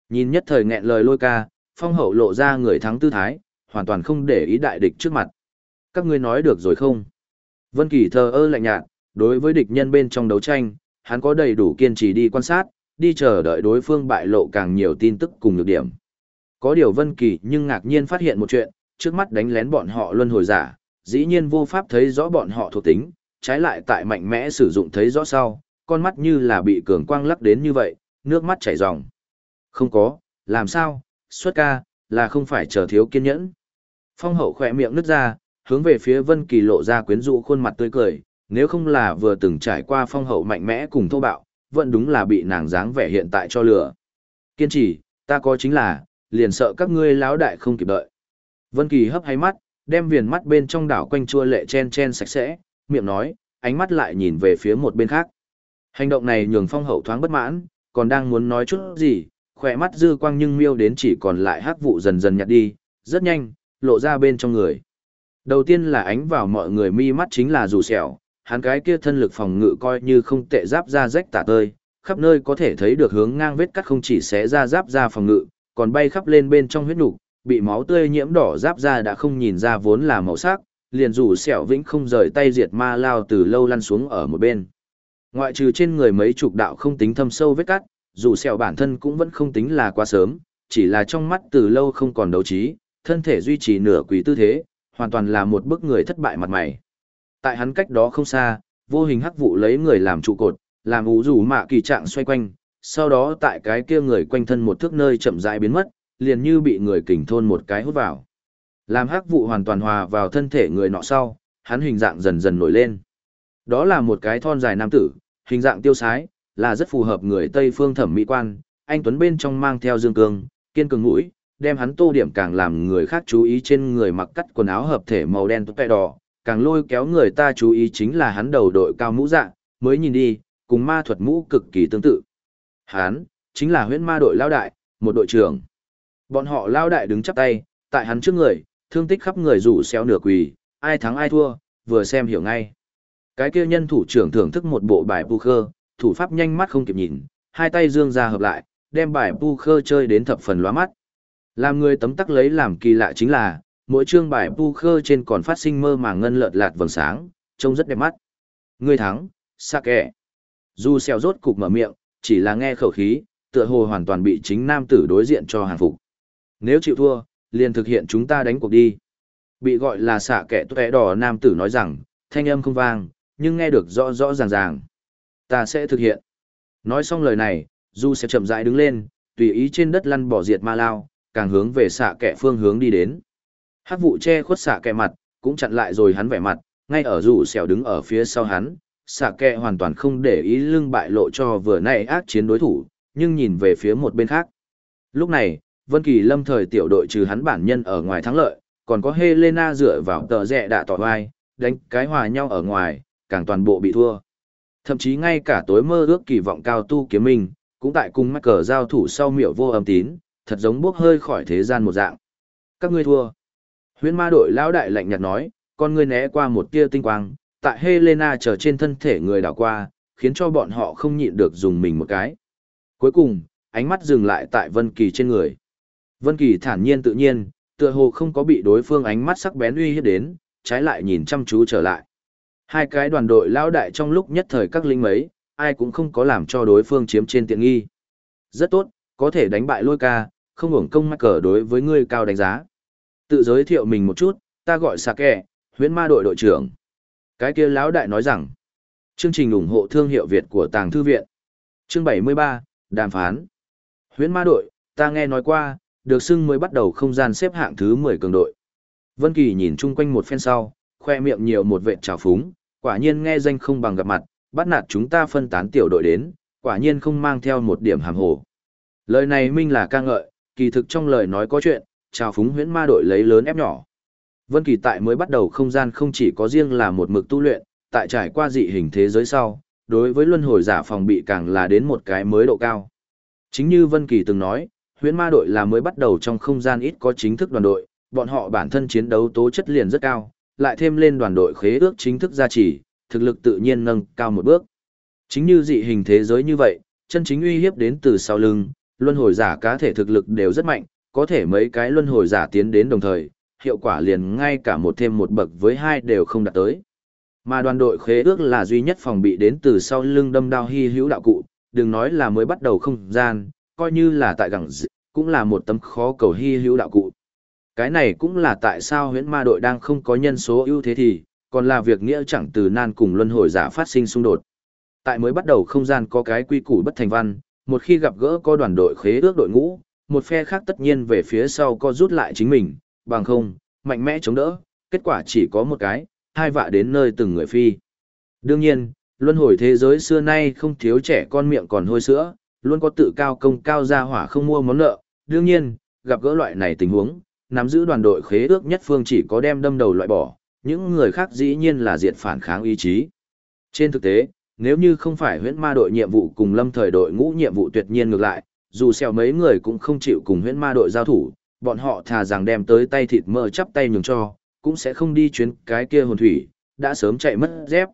Nhìn nhất thời nghẹn lời lôi ca, phong hậu lộ ra người thắng tư thái, hoàn toàn không để ý đại địch trước mặt. Các ngươi nói được rồi không? Vân Kỳ thờ ơ lạnh nhạt, đối với địch nhân bên trong đấu tranh, hắn có đầy đủ kiên trì đi quan sát, đi chờ đợi đối phương bại lộ càng nhiều tin tức cùng nhược điểm. Có điều Vân Kỳ nhưng ngạc nhiên phát hiện một chuyện, trước mắt đánh lén bọn họ luân hồi giả, dĩ nhiên vô pháp thấy rõ bọn họ thuộc tính, trái lại tại mạnh mẽ sử dụng thấy rõ sau, con mắt như là bị cường quang lắc đến như vậy, nước mắt chảy ròng. Không có, làm sao, xuất ca, là không phải chờ thiếu kiên nhẫn. Phong hậu khỏe miệng nứt ra, hướng về phía Vân Kỳ lộ ra quyến rũ khuôn mặt tươi cười, nếu không là vừa từng trải qua phong hậu mạnh mẽ cùng thô bạo, vẫn đúng là bị nàng dáng vẻ hiện tại cho lừa. Kiên trì, ta có chính là, liền sợ các ngươi láo đại không kịp đợi. Vân Kỳ hấp hai mắt, đem viền mắt bên trong đảo quanh chua lệ chen chen sạch sẽ, miệng nói, ánh mắt lại nhìn về phía một bên khác. Hành động này nhường phong hậu thoáng bất mãn, còn đang muốn nói chút gì, khỏe mắt dư quang nhưng miêu đến chỉ còn lại hắc vụ dần dần nhạt đi, rất nhanh, lộ ra bên trong người. Đầu tiên là ánh vào mọi người mi mắt chính là dù sẹo, hắn cái kia thân lực phòng ngự coi như không tệ giáp ra rách tả tơi, khắp nơi có thể thấy được hướng ngang vết cắt không chỉ xé ra giáp ra phòng ngự, còn bay khắp lên bên trong huyết nục, bị máu tươi nhiễm đỏ giáp ra đã không nhìn ra vốn là màu sắc, liền rủ sẹo vĩnh không rời tay diệt ma lao từ lâu lăn xuống ở một bên. Ngoại trừ trên người mấy chục đạo không tính thâm sâu vết cắt, dù sẹo bản thân cũng vẫn không tính là quá sớm, chỉ là trong mắt từ lâu không còn đấu trí, thân thể duy trì nửa quỳ tư thế, hoàn toàn là một bức người thất bại mặt mày. Tại hắn cách đó không xa, vô hình hắc vụ lấy người làm trụ cột, làm ủ rủ mạ kỳ trạng xoay quanh, sau đó tại cái kia người quanh thân một thước nơi chậm rãi biến mất, liền như bị người kình thôn một cái hút vào. Làm hắc vụ hoàn toàn hòa vào thân thể người nọ sau, hắn hình dạng dần dần nổi lên. Đó là một cái thon dài nam tử, hình dạng tiêu sái, là rất phù hợp người Tây phương thẩm mỹ quan, anh Tuấn bên trong mang theo dương cương, kiên cường mũi, đem hắn tô điểm càng làm người khác chú ý trên người mặc cắt quần áo hợp thể màu đen tốt đỏ, càng lôi kéo người ta chú ý chính là hắn đầu đội cao mũ dạng, mới nhìn đi, cùng ma thuật mũ cực kỳ tương tự. Hắn, chính là huyễn ma đội lao đại, một đội trưởng. Bọn họ lao đại đứng chắp tay, tại hắn trước người, thương tích khắp người rủ xéo nửa quỳ, ai thắng ai thua, vừa xem hiểu ngay. Cái kia nhân thủ trưởng thưởng thức một bộ bài poker, thủ pháp nhanh mắt không kịp nhìn, hai tay dương ra hợp lại, đem bài poker chơi đến thập phần lóa mắt. Làm người tấm tắc lấy làm kỳ lạ chính là, mỗi chương bài poker trên còn phát sinh mơ màng ngân lợt lạt vầng sáng, trông rất đẹp mắt. Người thắng, Sake. Dù xèo rốt cục mở miệng, chỉ là nghe khẩu khí, tựa hồ hoàn toàn bị chính nam tử đối diện cho hàng phục. Nếu chịu thua, liền thực hiện chúng ta đánh cuộc đi. Bị gọi là xạ kẻ tuệ đỏ nam tử nói rằng, thanh âm không vang, nhưng nghe được rõ rõ ràng ràng. Ta sẽ thực hiện. Nói xong lời này, Du sẽ chậm rãi đứng lên, tùy ý trên đất lăn bỏ diệt ma lao, càng hướng về xạ kẻ phương hướng đi đến. Hắc vụ che khuất xạ kẻ mặt, cũng chặn lại rồi hắn vẻ mặt, ngay ở Du xẻo đứng ở phía sau hắn, xạ kẻ hoàn toàn không để ý lưng bại lộ cho vừa nãy ác chiến đối thủ, nhưng nhìn về phía một bên khác. Lúc này, Vân Kỳ lâm thời tiểu đội trừ hắn bản nhân ở ngoài thắng lợi, còn có Helena dựa vào tờ rẹ đã tỏ vai, đánh cái hòa nhau ở ngoài, càng toàn bộ bị thua. Thậm chí ngay cả tối mơ ước kỳ vọng cao tu kiếm minh, cũng tại cùng mắc cờ giao thủ sau miệu vô âm tín, thật giống bốc hơi khỏi thế gian một dạng. Các ngươi thua. Huyễn ma đội lão đại lạnh nhạt nói, con ngươi né qua một tia tinh quang, tại Helena trở trên thân thể người đảo qua, khiến cho bọn họ không nhịn được dùng mình một cái. Cuối cùng, ánh mắt dừng lại tại Vân Kỳ trên người. Vân Kỳ thản nhiên tự nhiên, tựa hồ không có bị đối phương ánh mắt sắc bén uy hiếp đến, trái lại nhìn chăm chú trở lại. Hai cái đoàn đội lão đại trong lúc nhất thời các linh mấy, ai cũng không có làm cho đối phương chiếm trên tiện nghi. Rất tốt, có thể đánh bại lôi ca, không hưởng công mắc cờ đối với ngươi cao đánh giá. Tự giới thiệu mình một chút, ta gọi Sake, huyễn ma đội đội trưởng. Cái kia lão đại nói rằng, chương trình ủng hộ thương hiệu Việt của Tàng Thư Viện. Chương 73, Đàm phán. Huyễn ma đội, ta nghe nói qua, được xưng mới bắt đầu không gian xếp hạng thứ 10 cường đội. Vân Kỳ nhìn chung quanh một phen sau, khoe miệng nhiều một vệt trào phúng, quả nhiên nghe danh không bằng gặp mặt, bắt nạt chúng ta phân tán tiểu đội đến, quả nhiên không mang theo một điểm hàm hồ. Lời này minh là ca ngợi, kỳ thực trong lời nói có chuyện, trào phúng huyễn ma đội lấy lớn ép nhỏ. Vân Kỳ tại mới bắt đầu không gian không chỉ có riêng là một mực tu luyện, tại trải qua dị hình thế giới sau, đối với luân hồi giả phòng bị càng là đến một cái mới độ cao. Chính như Vân Kỳ từng nói, huyễn ma đội là mới bắt đầu trong không gian ít có chính thức đoàn đội, bọn họ bản thân chiến đấu tố chất liền rất cao, lại thêm lên đoàn đội khế ước chính thức gia trì, thực lực tự nhiên nâng cao một bước. Chính như dị hình thế giới như vậy, chân chính uy hiếp đến từ sau lưng, luân hồi giả cá thể thực lực đều rất mạnh, có thể mấy cái luân hồi giả tiến đến đồng thời, hiệu quả liền ngay cả một thêm một bậc với hai đều không đạt tới. Mà đoàn đội khế ước là duy nhất phòng bị đến từ sau lưng đâm đao hy hữu đạo cụ, đừng nói là mới bắt đầu không gian, coi như là tại gẳng dị, cũng là một tấm khó cầu hy hữu đạo cụ. Cái này cũng là tại sao huyễn ma đội đang không có nhân số ưu thế thì, còn là việc nghĩa chẳng từ nan cùng luân hồi giả phát sinh xung đột. Tại mới bắt đầu không gian có cái quy củ bất thành văn, một khi gặp gỡ có đoàn đội khế ước đội ngũ, một phe khác tất nhiên về phía sau có rút lại chính mình, bằng không, mạnh mẽ chống đỡ, kết quả chỉ có một cái, hai vạ đến nơi từng người phi. Đương nhiên, luân hồi thế giới xưa nay không thiếu trẻ con miệng còn hôi sữa, luôn có tự cao công cao ra hỏa không mua món nợ. Đương nhiên, gặp gỡ loại này tình huống, nắm giữ đoàn đội khế ước nhất phương chỉ có đem đâm đầu loại bỏ, những người khác dĩ nhiên là diện phản kháng ý chí. Trên thực tế, nếu như không phải huyễn ma đội nhiệm vụ cùng lâm thời đội ngũ nhiệm vụ tuyệt nhiên ngược lại, dù xèo mấy người cũng không chịu cùng huyễn ma đội giao thủ, bọn họ thà rằng đem tới tay thịt mỡ chắp tay nhường cho, cũng sẽ không đi chuyến cái kia hồn thủy, đã sớm chạy mất dép.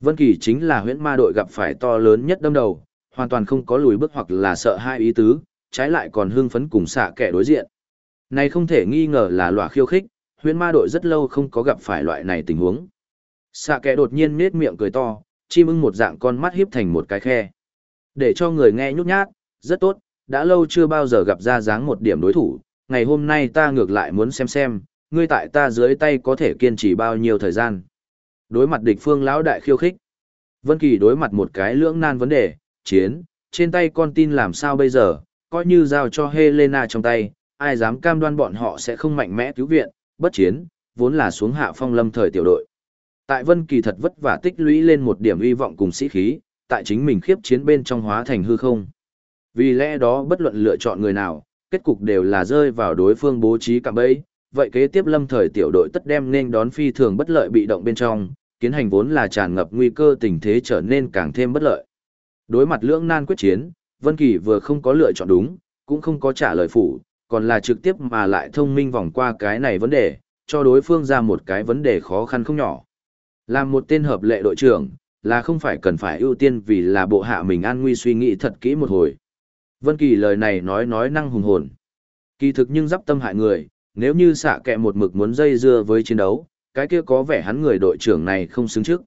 Vân Kỳ chính là huyễn ma đội gặp phải to lớn nhất đâm đầu, hoàn toàn không có lùi bước hoặc là sợ hai ý tứ, trái lại còn hưng phấn cùng xạ kẻ đối diện. Này không thể nghi ngờ là lòa khiêu khích, huyễn ma đội rất lâu không có gặp phải loại này tình huống. Xạ kẻ đột nhiên nết miệng cười to, chim ưng một dạng con mắt hiếp thành một cái khe. Để cho người nghe nhút nhát, rất tốt, đã lâu chưa bao giờ gặp ra dáng một điểm đối thủ, ngày hôm nay ta ngược lại muốn xem xem, ngươi tại ta dưới tay có thể kiên trì bao nhiêu thời gian. Đối mặt địch phương lão đại khiêu khích. Vân Kỳ đối mặt một cái lưỡng nan vấn đề, chiến, trên tay con tin làm sao bây giờ, coi như giao cho Helena trong tay, ai dám cam đoan bọn họ sẽ không mạnh mẽ cứu viện, bất chiến, vốn là xuống hạ phong lâm thời tiểu đội. Tại Vân Kỳ thật vất vả tích lũy lên một điểm uy vọng cùng sĩ khí, tại chính mình khiếp chiến bên trong hóa thành hư không. Vì lẽ đó bất luận lựa chọn người nào, kết cục đều là rơi vào đối phương bố trí cạm bẫy, vậy kế tiếp lâm thời tiểu đội tất đem nên đón phi thường bất lợi bị động bên trong, kiến hành vốn là tràn ngập nguy cơ tình thế trở nên càng thêm bất lợi. Đối mặt lưỡng nan quyết chiến, Vân Kỳ vừa không có lựa chọn đúng, cũng không có trả lời phủ, còn là trực tiếp mà lại thông minh vòng qua cái này vấn đề, cho đối phương ra một cái vấn đề khó khăn không nhỏ. Làm một tên hợp lệ đội trưởng, là không phải cần phải ưu tiên vì là bộ hạ mình an nguy suy nghĩ thật kỹ một hồi. Vân Kỳ lời này nói nói năng hùng hồn. Kỳ thực nhưng giáp tâm hại người, nếu như xạ kẹ một mực muốn dây dưa với chiến đấu, cái kia có vẻ hắn người đội trưởng này không xứng trước.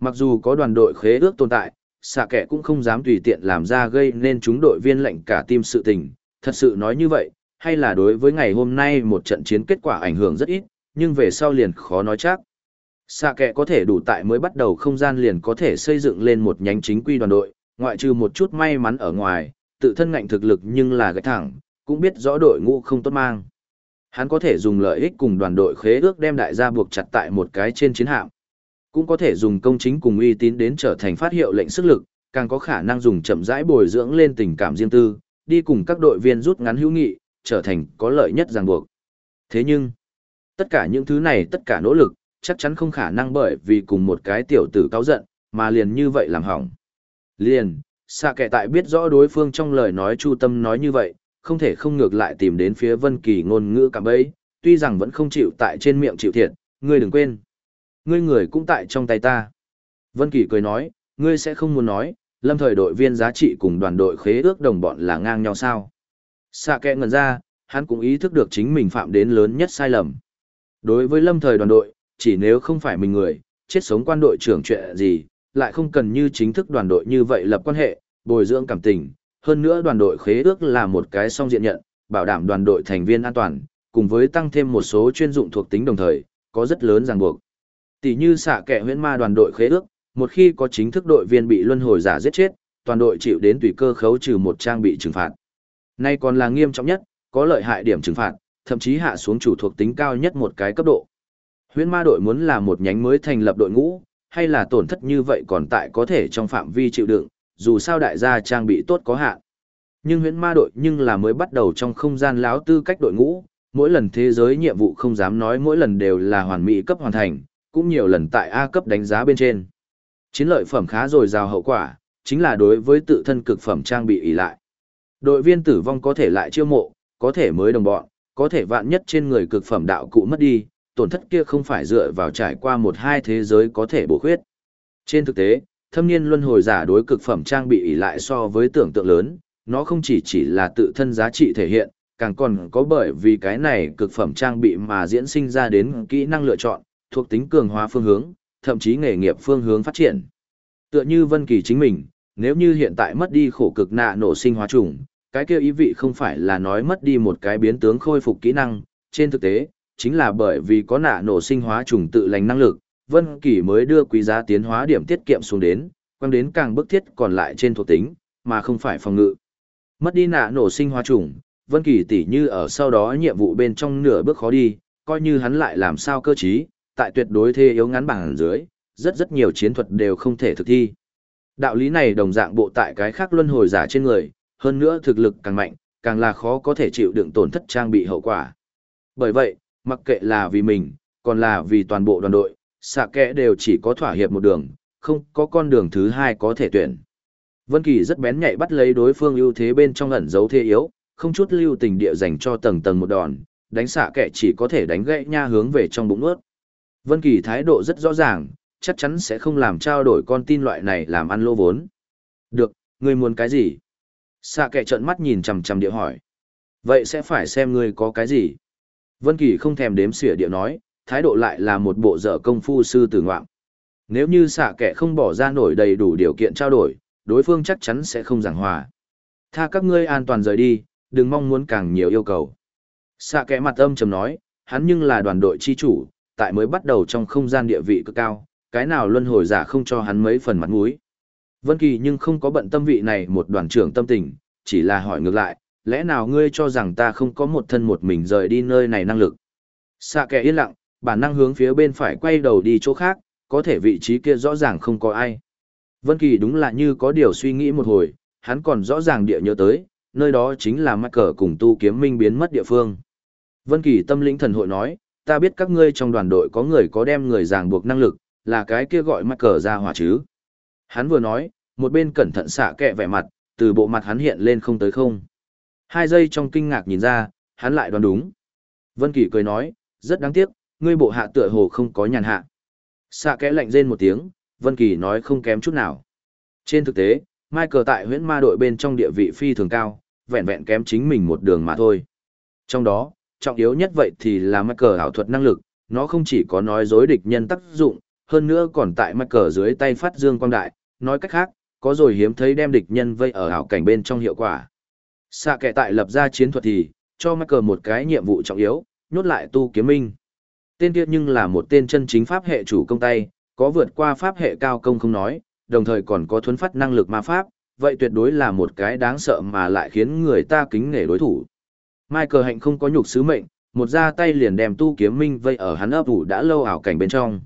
Mặc dù có đoàn đội khế ước tồn tại, xạ kẹ cũng không dám tùy tiện làm ra gây nên chúng đội viên lệnh cả tim sự tình. Thật sự nói như vậy, hay là đối với ngày hôm nay một trận chiến kết quả ảnh hưởng rất ít, nhưng về sau liền khó nói chắc. Xạ kẹ có thể đủ tại mới bắt đầu không gian liền có thể xây dựng lên một nhánh chính quy đoàn đội, ngoại trừ một chút may mắn ở ngoài, tự thân ngạnh thực lực nhưng là gạch thẳng, cũng biết rõ đội ngũ không tốt mang. Hắn có thể dùng lợi ích cùng đoàn đội khế ước đem đại gia buộc chặt tại một cái trên chiến hạm. Cũng có thể dùng công chính cùng uy tín đến trở thành phát hiệu lệnh sức lực, càng có khả năng dùng chậm rãi bồi dưỡng lên tình cảm riêng tư, đi cùng các đội viên rút ngắn hữu nghị, trở thành có lợi nhất ràng buộc. Thế nhưng, tất cả những thứ này tất cả nỗ lực, chắc chắn không khả năng bởi vì cùng một cái tiểu tử cao giận, mà liền như vậy làm hỏng. Liền, xạ kệ tại biết rõ đối phương trong lời nói chu tâm nói như vậy, không thể không ngược lại tìm đến phía Vân Kỳ ngôn ngữ cảm bấy, tuy rằng vẫn không chịu tại trên miệng chịu thiệt, ngươi đừng quên. Ngươi người cũng tại trong tay ta. Vân Kỳ cười nói, ngươi sẽ không muốn nói, lâm thời đội viên giá trị cùng đoàn đội khế ước đồng bọn là ngang nhau sao. Xạ kệ ngần ra, hắn cũng ý thức được chính mình phạm đến lớn nhất sai lầm. Đối với lâm thời đoàn đội, chỉ nếu không phải mình người, chết sống quan đội trưởng chuyện gì, lại không cần như chính thức đoàn đội như vậy lập quan hệ, bồi dưỡng cảm tình. Hơn nữa đoàn đội khế ước là một cái song diện nhận, bảo đảm đoàn đội thành viên an toàn, cùng với tăng thêm một số chuyên dụng thuộc tính đồng thời, có rất lớn ràng buộc. Tỷ như xạ kẻ huyễn ma đoàn đội khế ước, một khi có chính thức đội viên bị luân hồi giả giết chết, toàn đội chịu đến tùy cơ khấu trừ một trang bị trừng phạt. Nay còn là nghiêm trọng nhất, có lợi hại điểm trừng phạt, thậm chí hạ xuống chủ thuộc tính cao nhất một cái cấp độ. Huyễn ma đội muốn là một nhánh mới thành lập đội ngũ, hay là tổn thất như vậy còn tại có thể trong phạm vi chịu đựng, dù sao đại gia trang bị tốt có hạn. Nhưng huyễn ma đội nhưng là mới bắt đầu trong không gian láo tư cách đội ngũ, mỗi lần thế giới nhiệm vụ không dám nói mỗi lần đều là hoàn mỹ cấp hoàn thành, cũng nhiều lần tại A cấp đánh giá bên trên. Chiến lợi phẩm khá rồi rào hậu quả, chính là đối với tự thân cực phẩm trang bị ỷ lại. Đội viên tử vong có thể lại chiêu mộ, có thể mới đồng bọn, có thể vạn nhất trên người cực phẩm đạo cụ mất đi, tổn thất kia không phải dựa vào trải qua một hai thế giới có thể bổ khuyết. Trên thực tế, thâm niên luân hồi giả đối cực phẩm trang bị ỷ lại so với tưởng tượng lớn, nó không chỉ chỉ là tự thân giá trị thể hiện, càng còn có bởi vì cái này cực phẩm trang bị mà diễn sinh ra đến kỹ năng lựa chọn, thuộc tính cường hóa phương hướng, thậm chí nghề nghiệp phương hướng phát triển. Tựa như Vân Kỳ chính mình, nếu như hiện tại mất đi khổ cực nạ nổ sinh hóa trùng, cái kia ý vị không phải là nói mất đi một cái biến tướng khôi phục kỹ năng, trên thực tế, chính là bởi vì có nạ nổ sinh hóa trùng tự lành năng lực, Vân Kỳ mới đưa quý giá tiến hóa điểm tiết kiệm xuống đến, quang đến càng bức thiết còn lại trên thuộc tính, mà không phải phòng ngự. Mất đi nạ nổ sinh hóa trùng, Vân Kỳ tỉ như ở sau đó nhiệm vụ bên trong nửa bước khó đi, coi như hắn lại làm sao cơ trí, tại tuyệt đối thế yếu ngắn bằng dưới, rất rất nhiều chiến thuật đều không thể thực thi. Đạo lý này đồng dạng bộ tại cái khác luân hồi giả trên người, hơn nữa thực lực càng mạnh, càng là khó có thể chịu đựng tổn thất trang bị hậu quả. Bởi vậy, mặc kệ là vì mình, còn là vì toàn bộ đoàn đội, xạ kẽ đều chỉ có thỏa hiệp một đường, không có con đường thứ hai có thể tuyển. Vân Kỳ rất bén nhạy bắt lấy đối phương ưu thế bên trong ẩn giấu thế yếu, không chút lưu tình địa dành cho tầng tầng một đòn, đánh xạ kẻ chỉ có thể đánh gãy nha hướng về trong bụng nuốt. Vân Kỳ thái độ rất rõ ràng, chắc chắn sẽ không làm trao đổi con tin loại này làm ăn lô vốn. Được, ngươi muốn cái gì? Xạ kẻ trợn mắt nhìn chằm chằm địa hỏi. Vậy sẽ phải xem ngươi có cái gì? Vân Kỳ không thèm đếm xỉa địa nói, thái độ lại là một bộ dở công phu sư tử ngoạm. Nếu như xạ kẻ không bỏ ra nổi đầy đủ điều kiện trao đổi, đối phương chắc chắn sẽ không giảng hòa. Tha các ngươi an toàn rời đi, đừng mong muốn càng nhiều yêu cầu. Xạ kẻ mặt âm trầm nói, hắn nhưng là đoàn đội chi chủ, tại mới bắt đầu trong không gian địa vị cực cao, cái nào luân hồi giả không cho hắn mấy phần mặt mũi. Vân Kỳ nhưng không có bận tâm vị này một đoàn trưởng tâm tình, chỉ là hỏi ngược lại, lẽ nào ngươi cho rằng ta không có một thân một mình rời đi nơi này năng lực? Sạ kẻ yên lặng, bản năng hướng phía bên phải quay đầu đi chỗ khác, có thể vị trí kia rõ ràng không có ai. Vân Kỳ đúng là như có điều suy nghĩ một hồi, hắn còn rõ ràng địa nhớ tới, nơi đó chính là mắc cờ cùng tu kiếm minh biến mất địa phương. Vân Kỳ tâm lĩnh thần hội nói, ta biết các ngươi trong đoàn đội có người có đem người ràng buộc năng lực, là cái kia gọi mắc cờ ra hỏa chứ. Hắn vừa nói, một bên cẩn thận xạ kẹ vẻ mặt, từ bộ mặt hắn hiện lên không tới không. Hai giây trong kinh ngạc nhìn ra, hắn lại đoán đúng. Vân Kỳ cười nói, rất đáng tiếc, ngươi bộ hạ tựa hồ không có nhàn hạ. Xạ kẽ lạnh rên một tiếng, Vân Kỳ nói không kém chút nào. Trên thực tế, Michael tại huyễn ma đội bên trong địa vị phi thường cao, vẹn vẹn kém chính mình một đường mà thôi. Trong đó, trọng yếu nhất vậy thì là Michael ảo thuật năng lực, nó không chỉ có nói dối địch nhân tác dụng, hơn nữa còn tại Michael dưới tay phát dương quang đại, nói cách khác, có rồi hiếm thấy đem địch nhân vây ở hảo cảnh bên trong hiệu quả. Xạ kẻ tại lập ra chiến thuật thì, cho Michael một cái nhiệm vụ trọng yếu, nhốt lại tu kiếm minh. Tên kia nhưng là một tên chân chính pháp hệ chủ công tay, có vượt qua pháp hệ cao công không nói, đồng thời còn có thuấn phát năng lực ma pháp, vậy tuyệt đối là một cái đáng sợ mà lại khiến người ta kính nể đối thủ. Michael hạnh không có nhục sứ mệnh, một ra tay liền đem tu kiếm minh vây ở hắn ấp ủ đã lâu ảo cảnh bên trong.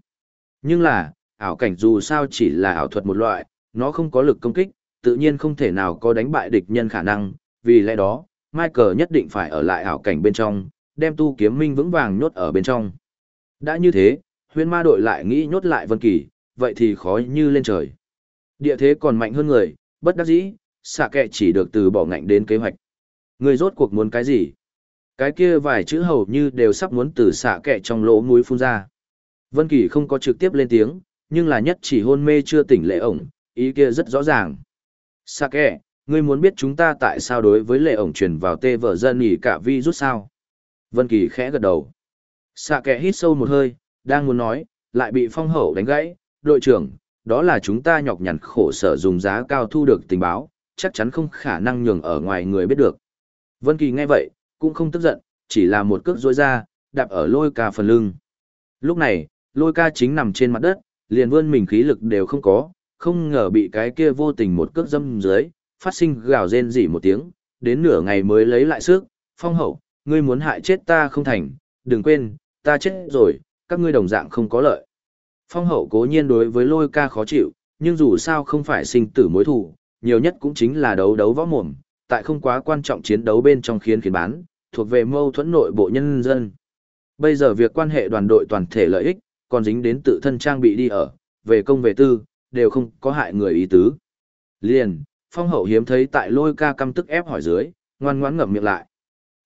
Nhưng là, ảo cảnh dù sao chỉ là ảo thuật một loại, nó không có lực công kích, tự nhiên không thể nào có đánh bại địch nhân khả năng, vì lẽ đó, Michael nhất định phải ở lại ảo cảnh bên trong, đem tu kiếm minh vững vàng nhốt ở bên trong. Đã như thế, huyên ma đội lại nghĩ nhốt lại Vân Kỳ, vậy thì khó như lên trời. Địa thế còn mạnh hơn người, bất đắc dĩ, xạ kệ chỉ được từ bỏ ngạnh đến kế hoạch. Người rốt cuộc muốn cái gì? Cái kia vài chữ hầu như đều sắp muốn từ xạ kệ trong lỗ mũi phun ra. Vân Kỳ không có trực tiếp lên tiếng, nhưng là nhất chỉ hôn mê chưa tỉnh lệ ổng, ý kia rất rõ ràng. Xạ ngươi muốn biết chúng ta tại sao đối với lệ ổng truyền vào tê vợ dân nghỉ cả vi rút sao? Vân Kỳ khẽ gật đầu. Xạ hít sâu một hơi, đang muốn nói, lại bị phong hậu đánh gãy, đội trưởng, đó là chúng ta nhọc nhằn khổ sở dùng giá cao thu được tình báo, chắc chắn không khả năng nhường ở ngoài người biết được. Vân Kỳ nghe vậy, cũng không tức giận, chỉ là một cước rối ra, đạp ở lôi ca phần lưng. Lúc này, lôi ca chính nằm trên mặt đất, liền vươn mình khí lực đều không có, không ngờ bị cái kia vô tình một cước dâm dưới, phát sinh gào rên rỉ một tiếng, đến nửa ngày mới lấy lại sức, phong hậu, ngươi muốn hại chết ta không thành, đừng quên, ta chết rồi, các ngươi đồng dạng không có lợi. Phong hậu cố nhiên đối với lôi ca khó chịu, nhưng dù sao không phải sinh tử mối thù, nhiều nhất cũng chính là đấu đấu võ mồm, tại không quá quan trọng chiến đấu bên trong khiến khiến bán, thuộc về mâu thuẫn nội bộ nhân dân. Bây giờ việc quan hệ đoàn đội toàn thể lợi ích, còn dính đến tự thân trang bị đi ở, về công về tư, đều không có hại người ý tứ. Liền, phong hậu hiếm thấy tại lôi ca căm tức ép hỏi dưới, ngoan ngoãn ngậm miệng lại.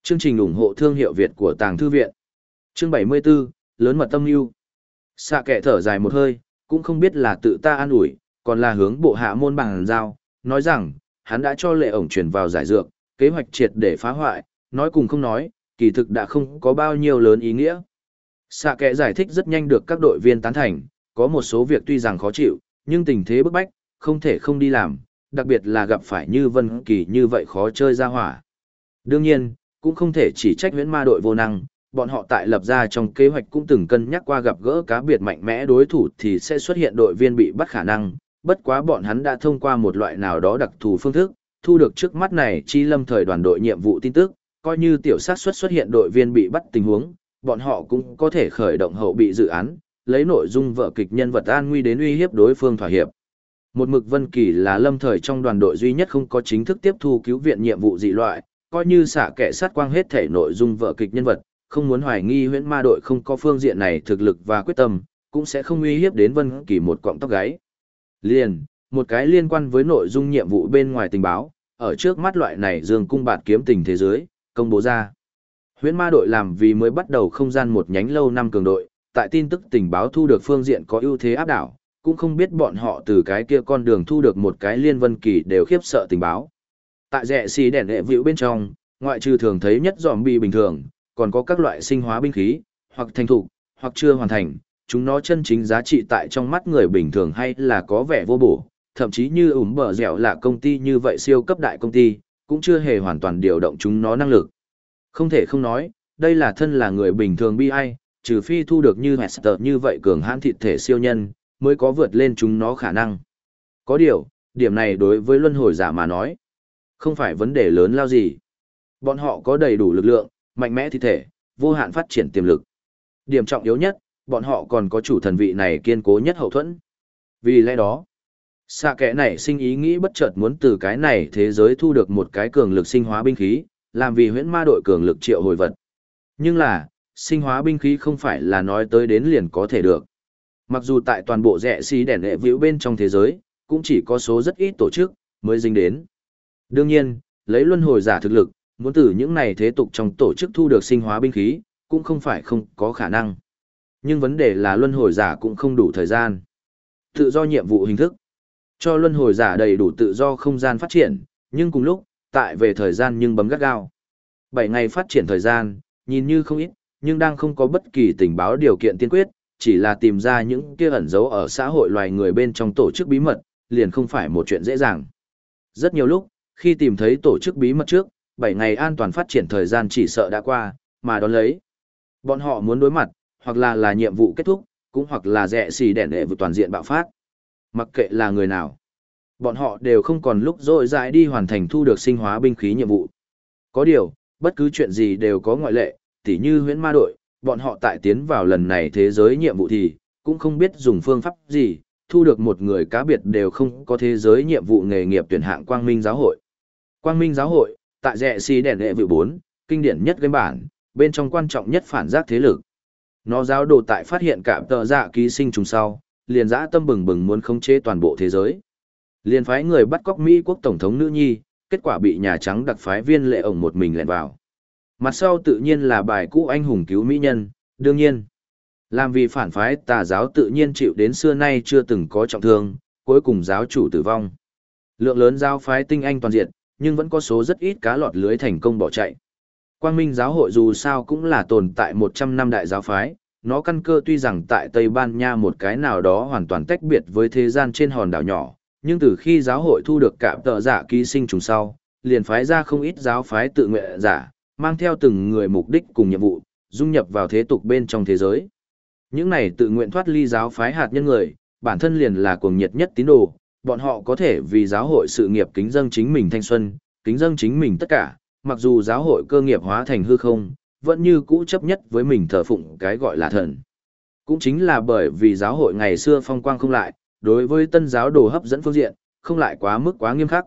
Chương trình ủng hộ thương hiệu Việt của Tàng Thư Viện. Chương 74, lớn mật tâm lưu. Xạ kẻ thở dài một hơi, cũng không biết là tự ta an ủi, còn là hướng bộ hạ môn bằng giao, nói rằng, hắn đã cho lệ ổng chuyển vào giải dược, kế hoạch triệt để phá hoại, nói cùng không nói, kỳ thực đã không có bao nhiêu lớn ý nghĩa. Xạ kẻ giải thích rất nhanh được các đội viên tán thành, có một số việc tuy rằng khó chịu, nhưng tình thế bức bách, không thể không đi làm, đặc biệt là gặp phải như Vân Kỳ như vậy khó chơi ra hỏa. Đương nhiên, cũng không thể chỉ trách huyễn ma đội vô năng, bọn họ tại lập ra trong kế hoạch cũng từng cân nhắc qua gặp gỡ cá biệt mạnh mẽ đối thủ thì sẽ xuất hiện đội viên bị bắt khả năng, bất quá bọn hắn đã thông qua một loại nào đó đặc thù phương thức, thu được trước mắt này chi lâm thời đoàn đội nhiệm vụ tin tức, coi như tiểu sát xuất xuất hiện đội viên bị bắt tình huống, bọn họ cũng có thể khởi động hậu bị dự án, lấy nội dung vở kịch nhân vật an nguy đến uy hiếp đối phương thỏa hiệp. Một mực Vân Kỳ là lâm thời trong đoàn đội duy nhất không có chính thức tiếp thu cứu viện nhiệm vụ dị loại, coi như xả kẻ sát quang hết thể nội dung vở kịch nhân vật, không muốn hoài nghi huyễn ma đội không có phương diện này thực lực và quyết tâm, cũng sẽ không uy hiếp đến Vân Kỳ một cọng tóc gáy. Liền, một cái liên quan với nội dung nhiệm vụ bên ngoài tình báo, ở trước mắt loại này dương cung bạt kiếm tình thế giới, công bố ra. Huyễn ma đội làm vì mới bắt đầu không gian một nhánh lâu năm cường đội, tại tin tức tình báo thu được phương diện có ưu thế áp đảo, cũng không biết bọn họ từ cái kia con đường thu được một cái liên vân kỳ đều khiếp sợ tình báo. Tại rẻ xì đèn hệ vĩu bên trong, ngoại trừ thường thấy nhất giòm bi bình thường, còn có các loại sinh hóa binh khí, hoặc thành thục, hoặc chưa hoàn thành, chúng nó chân chính giá trị tại trong mắt người bình thường hay là có vẻ vô bổ, thậm chí như ủm bờ dẻo là công ty như vậy siêu cấp đại công ty, cũng chưa hề hoàn toàn điều động chúng nó năng lực. Không thể không nói, đây là thân là người bình thường bi ai, trừ phi thu được như Hester như vậy cường hãn thịt thể siêu nhân, mới có vượt lên chúng nó khả năng. Có điều, điểm này đối với luân hồi giả mà nói, không phải vấn đề lớn lao gì. Bọn họ có đầy đủ lực lượng, mạnh mẽ thịt thể, vô hạn phát triển tiềm lực. Điểm trọng yếu nhất, bọn họ còn có chủ thần vị này kiên cố nhất hậu thuẫn. Vì lẽ đó, xạ kẻ này sinh ý nghĩ bất chợt muốn từ cái này thế giới thu được một cái cường lực sinh hóa binh khí, làm vì huyễn ma đội cường lực triệu hồi vật. Nhưng là, sinh hóa binh khí không phải là nói tới đến liền có thể được. Mặc dù tại toàn bộ rẻ xí đèn lệ vĩu bên trong thế giới, cũng chỉ có số rất ít tổ chức mới dính đến. Đương nhiên, lấy luân hồi giả thực lực, muốn từ những này thế tục trong tổ chức thu được sinh hóa binh khí, cũng không phải không có khả năng. Nhưng vấn đề là luân hồi giả cũng không đủ thời gian. Tự do nhiệm vụ hình thức. Cho luân hồi giả đầy đủ tự do không gian phát triển, nhưng cùng lúc, tại về thời gian nhưng bấm gắt gao. 7 ngày phát triển thời gian, nhìn như không ít, nhưng đang không có bất kỳ tình báo điều kiện tiên quyết, chỉ là tìm ra những kia ẩn dấu ở xã hội loài người bên trong tổ chức bí mật, liền không phải một chuyện dễ dàng. Rất nhiều lúc, khi tìm thấy tổ chức bí mật trước, 7 ngày an toàn phát triển thời gian chỉ sợ đã qua, mà đón lấy. Bọn họ muốn đối mặt, hoặc là là nhiệm vụ kết thúc, cũng hoặc là rẻ xì đèn đệ vụ toàn diện bạo phát. Mặc kệ là người nào, bọn họ đều không còn lúc dội rãi đi hoàn thành thu được sinh hóa binh khí nhiệm vụ. Có điều, bất cứ chuyện gì đều có ngoại lệ, tỉ như huyễn ma đội, bọn họ tại tiến vào lần này thế giới nhiệm vụ thì, cũng không biết dùng phương pháp gì, thu được một người cá biệt đều không có thế giới nhiệm vụ nghề nghiệp tuyển hạng Quang Minh Giáo hội. Quang Minh Giáo hội, tại rẻ si đèn lệ vụ 4, kinh điển nhất game bản, bên trong quan trọng nhất phản giác thế lực. Nó giáo đồ tại phát hiện cả tờ dạ ký sinh trùng sau, liền dã tâm bừng bừng muốn khống chế toàn bộ thế giới. Liền phái người bắt cóc Mỹ quốc tổng thống nữ nhi, kết quả bị Nhà Trắng đặc phái viên lệ ổng một mình lẹn vào. Mặt sau tự nhiên là bài cũ anh hùng cứu mỹ nhân, đương nhiên. Làm vì phản phái tà giáo tự nhiên chịu đến xưa nay chưa từng có trọng thương, cuối cùng giáo chủ tử vong. Lượng lớn giáo phái tinh anh toàn diện, nhưng vẫn có số rất ít cá lọt lưới thành công bỏ chạy. Quang Minh giáo hội dù sao cũng là tồn tại 100 năm đại giáo phái, nó căn cơ tuy rằng tại Tây Ban Nha một cái nào đó hoàn toàn tách biệt với thế gian trên hòn đảo nhỏ, nhưng từ khi giáo hội thu được cạm tợ giả ký sinh trùng sau, liền phái ra không ít giáo phái tự nguyện giả, mang theo từng người mục đích cùng nhiệm vụ, dung nhập vào thế tục bên trong thế giới. Những này tự nguyện thoát ly giáo phái hạt nhân người, bản thân liền là cuồng nhiệt nhất tín đồ, bọn họ có thể vì giáo hội sự nghiệp kính dâng chính mình thanh xuân, kính dâng chính mình tất cả, mặc dù giáo hội cơ nghiệp hóa thành hư không, vẫn như cũ chấp nhất với mình thờ phụng cái gọi là thần. Cũng chính là bởi vì giáo hội ngày xưa phong quang không lại, đối với tân giáo đồ hấp dẫn phương diện, không lại quá mức quá nghiêm khắc.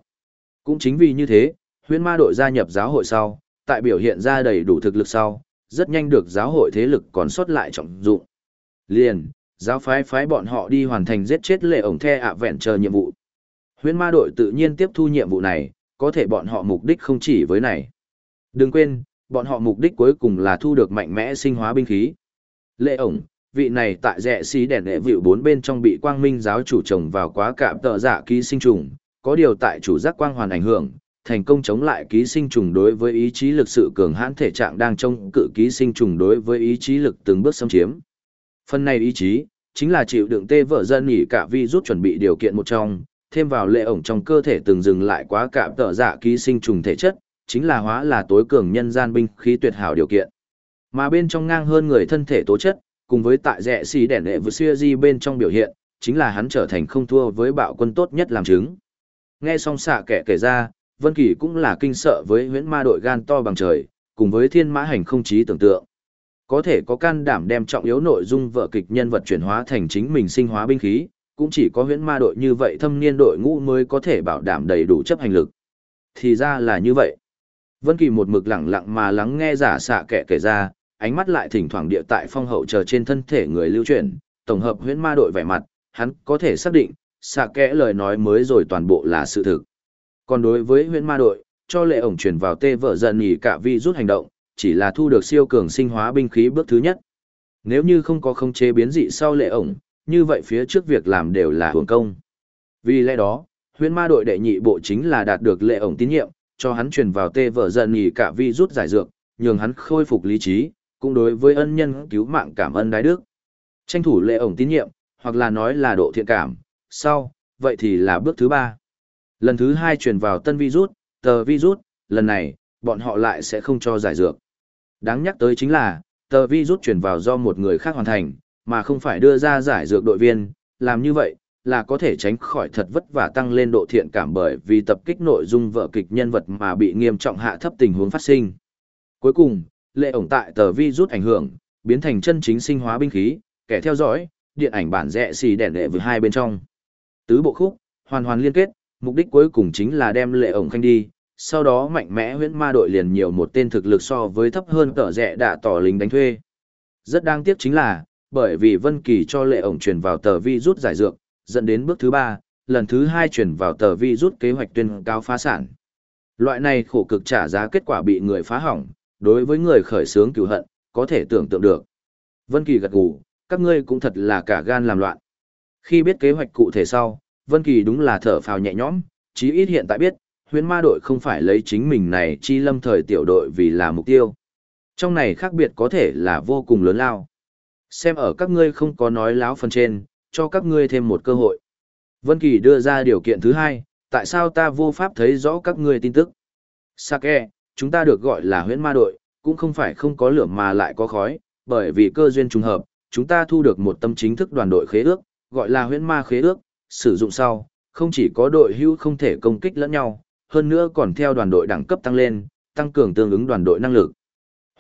Cũng chính vì như thế, huyễn ma đội gia nhập giáo hội sau, tại biểu hiện ra đầy đủ thực lực sau, rất nhanh được giáo hội thế lực còn sót lại trọng dụng. Liền, giáo phái phái bọn họ đi hoàn thành giết chết lệ ổng the ạ vẹn chờ nhiệm vụ. Huyễn ma đội tự nhiên tiếp thu nhiệm vụ này, có thể bọn họ mục đích không chỉ với này. Đừng quên, bọn họ mục đích cuối cùng là thu được mạnh mẽ sinh hóa binh khí. Lệ ổng, vị này tại rẽ xí đèn đệ vịu bốn bên trong bị quang minh giáo chủ trồng vào quá cạm tợ dạ ký sinh trùng, có điều tại chủ giác quang hoàn ảnh hưởng, thành công chống lại ký sinh trùng đối với ý chí lực sự cường hãn thể trạng đang trông cự ký sinh trùng đối với ý chí lực từng bước xâm chiếm. Phần này ý chí, chính là chịu đựng tê vợ dân nghỉ cả vi rút chuẩn bị điều kiện một trong, thêm vào lệ ổng trong cơ thể từng dừng lại quá cạm tợ dạ ký sinh trùng thể chất, chính là hóa là tối cường nhân gian binh khí tuyệt hảo điều kiện. Mà bên trong ngang hơn người thân thể tố chất, cùng với tại rẻ xì đẻn đệ vừa xưa di bên trong biểu hiện, chính là hắn trở thành không thua với bạo quân tốt nhất làm chứng. Nghe xong xạ kẻ kể ra, Vân Kỳ cũng là kinh sợ với huyễn ma đội gan to bằng trời, cùng với thiên mã hành không trí tưởng tượng. Có thể có can đảm đem trọng yếu nội dung vở kịch nhân vật chuyển hóa thành chính mình sinh hóa binh khí, cũng chỉ có huyễn ma đội như vậy thâm niên đội ngũ mới có thể bảo đảm đầy đủ chấp hành lực. Thì ra là như vậy. Vân Kỳ một mực lặng lặng mà lắng nghe giả xạ kẻ kể ra, ánh mắt lại thỉnh thoảng địa tại phong hậu chờ trên thân thể người lưu chuyển, tổng hợp huyễn ma đội vẻ mặt, hắn có thể xác định, xạ kẽ lời nói mới rồi toàn bộ là sự thực. Còn đối với huyễn ma đội, cho lệ ổng truyền vào tê vợ dần nhỉ cả vi rút hành động, chỉ là thu được siêu cường sinh hóa binh khí bước thứ nhất. Nếu như không có khống chế biến dị sau lệ ổng, như vậy phía trước việc làm đều là hưởng công. Vì lẽ đó, huyễn ma đội đệ nhị bộ chính là đạt được lệ ổng tín nhiệm, cho hắn truyền vào tê vợ dần nhỉ cả vi rút giải dược, nhường hắn khôi phục lý trí, cũng đối với ân nhân cứu mạng cảm ơn đái đức. Tranh thủ lệ ổng tín nhiệm, hoặc là nói là độ thiện cảm, sau, vậy thì là bước thứ ba. Lần thứ hai truyền vào tân virus, tờ virus, lần này, bọn họ lại sẽ không cho giải dược. Đáng nhắc tới chính là, tờ virus truyền vào do một người khác hoàn thành, mà không phải đưa ra giải dược đội viên, làm như vậy, là có thể tránh khỏi thật vất vả tăng lên độ thiện cảm bởi vì tập kích nội dung vợ kịch nhân vật mà bị nghiêm trọng hạ thấp tình huống phát sinh. Cuối cùng, lệ ổng tại tờ vi rút ảnh hưởng, biến thành chân chính sinh hóa binh khí, kẻ theo dõi, điện ảnh bản rẽ xì đèn lệ với hai bên trong. Tứ bộ khúc, hoàn hoàn liên kết, mục đích cuối cùng chính là đem lệ ổng khanh đi, sau đó mạnh mẽ huyễn ma đội liền nhiều một tên thực lực so với thấp hơn tờ rẽ đã tỏ lính đánh thuê. Rất đáng tiếc chính là, bởi vì Vân Kỳ cho lệ ổng truyền vào tờ vi rút giải dược, dẫn đến bước thứ ba, lần thứ hai truyền vào tờ vi rút kế hoạch tuyên cao phá sản. Loại này khổ cực trả giá kết quả bị người phá hỏng, đối với người khởi sướng cửu hận, có thể tưởng tượng được. Vân Kỳ gật gù, các ngươi cũng thật là cả gan làm loạn. Khi biết kế hoạch cụ thể sau, Vân Kỳ đúng là thở phào nhẹ nhõm, chí ít hiện tại biết, huyễn ma đội không phải lấy chính mình này chi lâm thời tiểu đội vì là mục tiêu. Trong này khác biệt có thể là vô cùng lớn lao. Xem ở các ngươi không có nói láo phần trên, cho các ngươi thêm một cơ hội. Vân Kỳ đưa ra điều kiện thứ hai, tại sao ta vô pháp thấy rõ các ngươi tin tức? Sake, chúng ta được gọi là huyễn ma đội, cũng không phải không có lửa mà lại có khói, bởi vì cơ duyên trùng hợp, chúng ta thu được một tâm chính thức đoàn đội khế ước, gọi là huyễn ma khế ước, sử dụng sau, không chỉ có đội hưu không thể công kích lẫn nhau, hơn nữa còn theo đoàn đội đẳng cấp tăng lên, tăng cường tương ứng đoàn đội năng lực.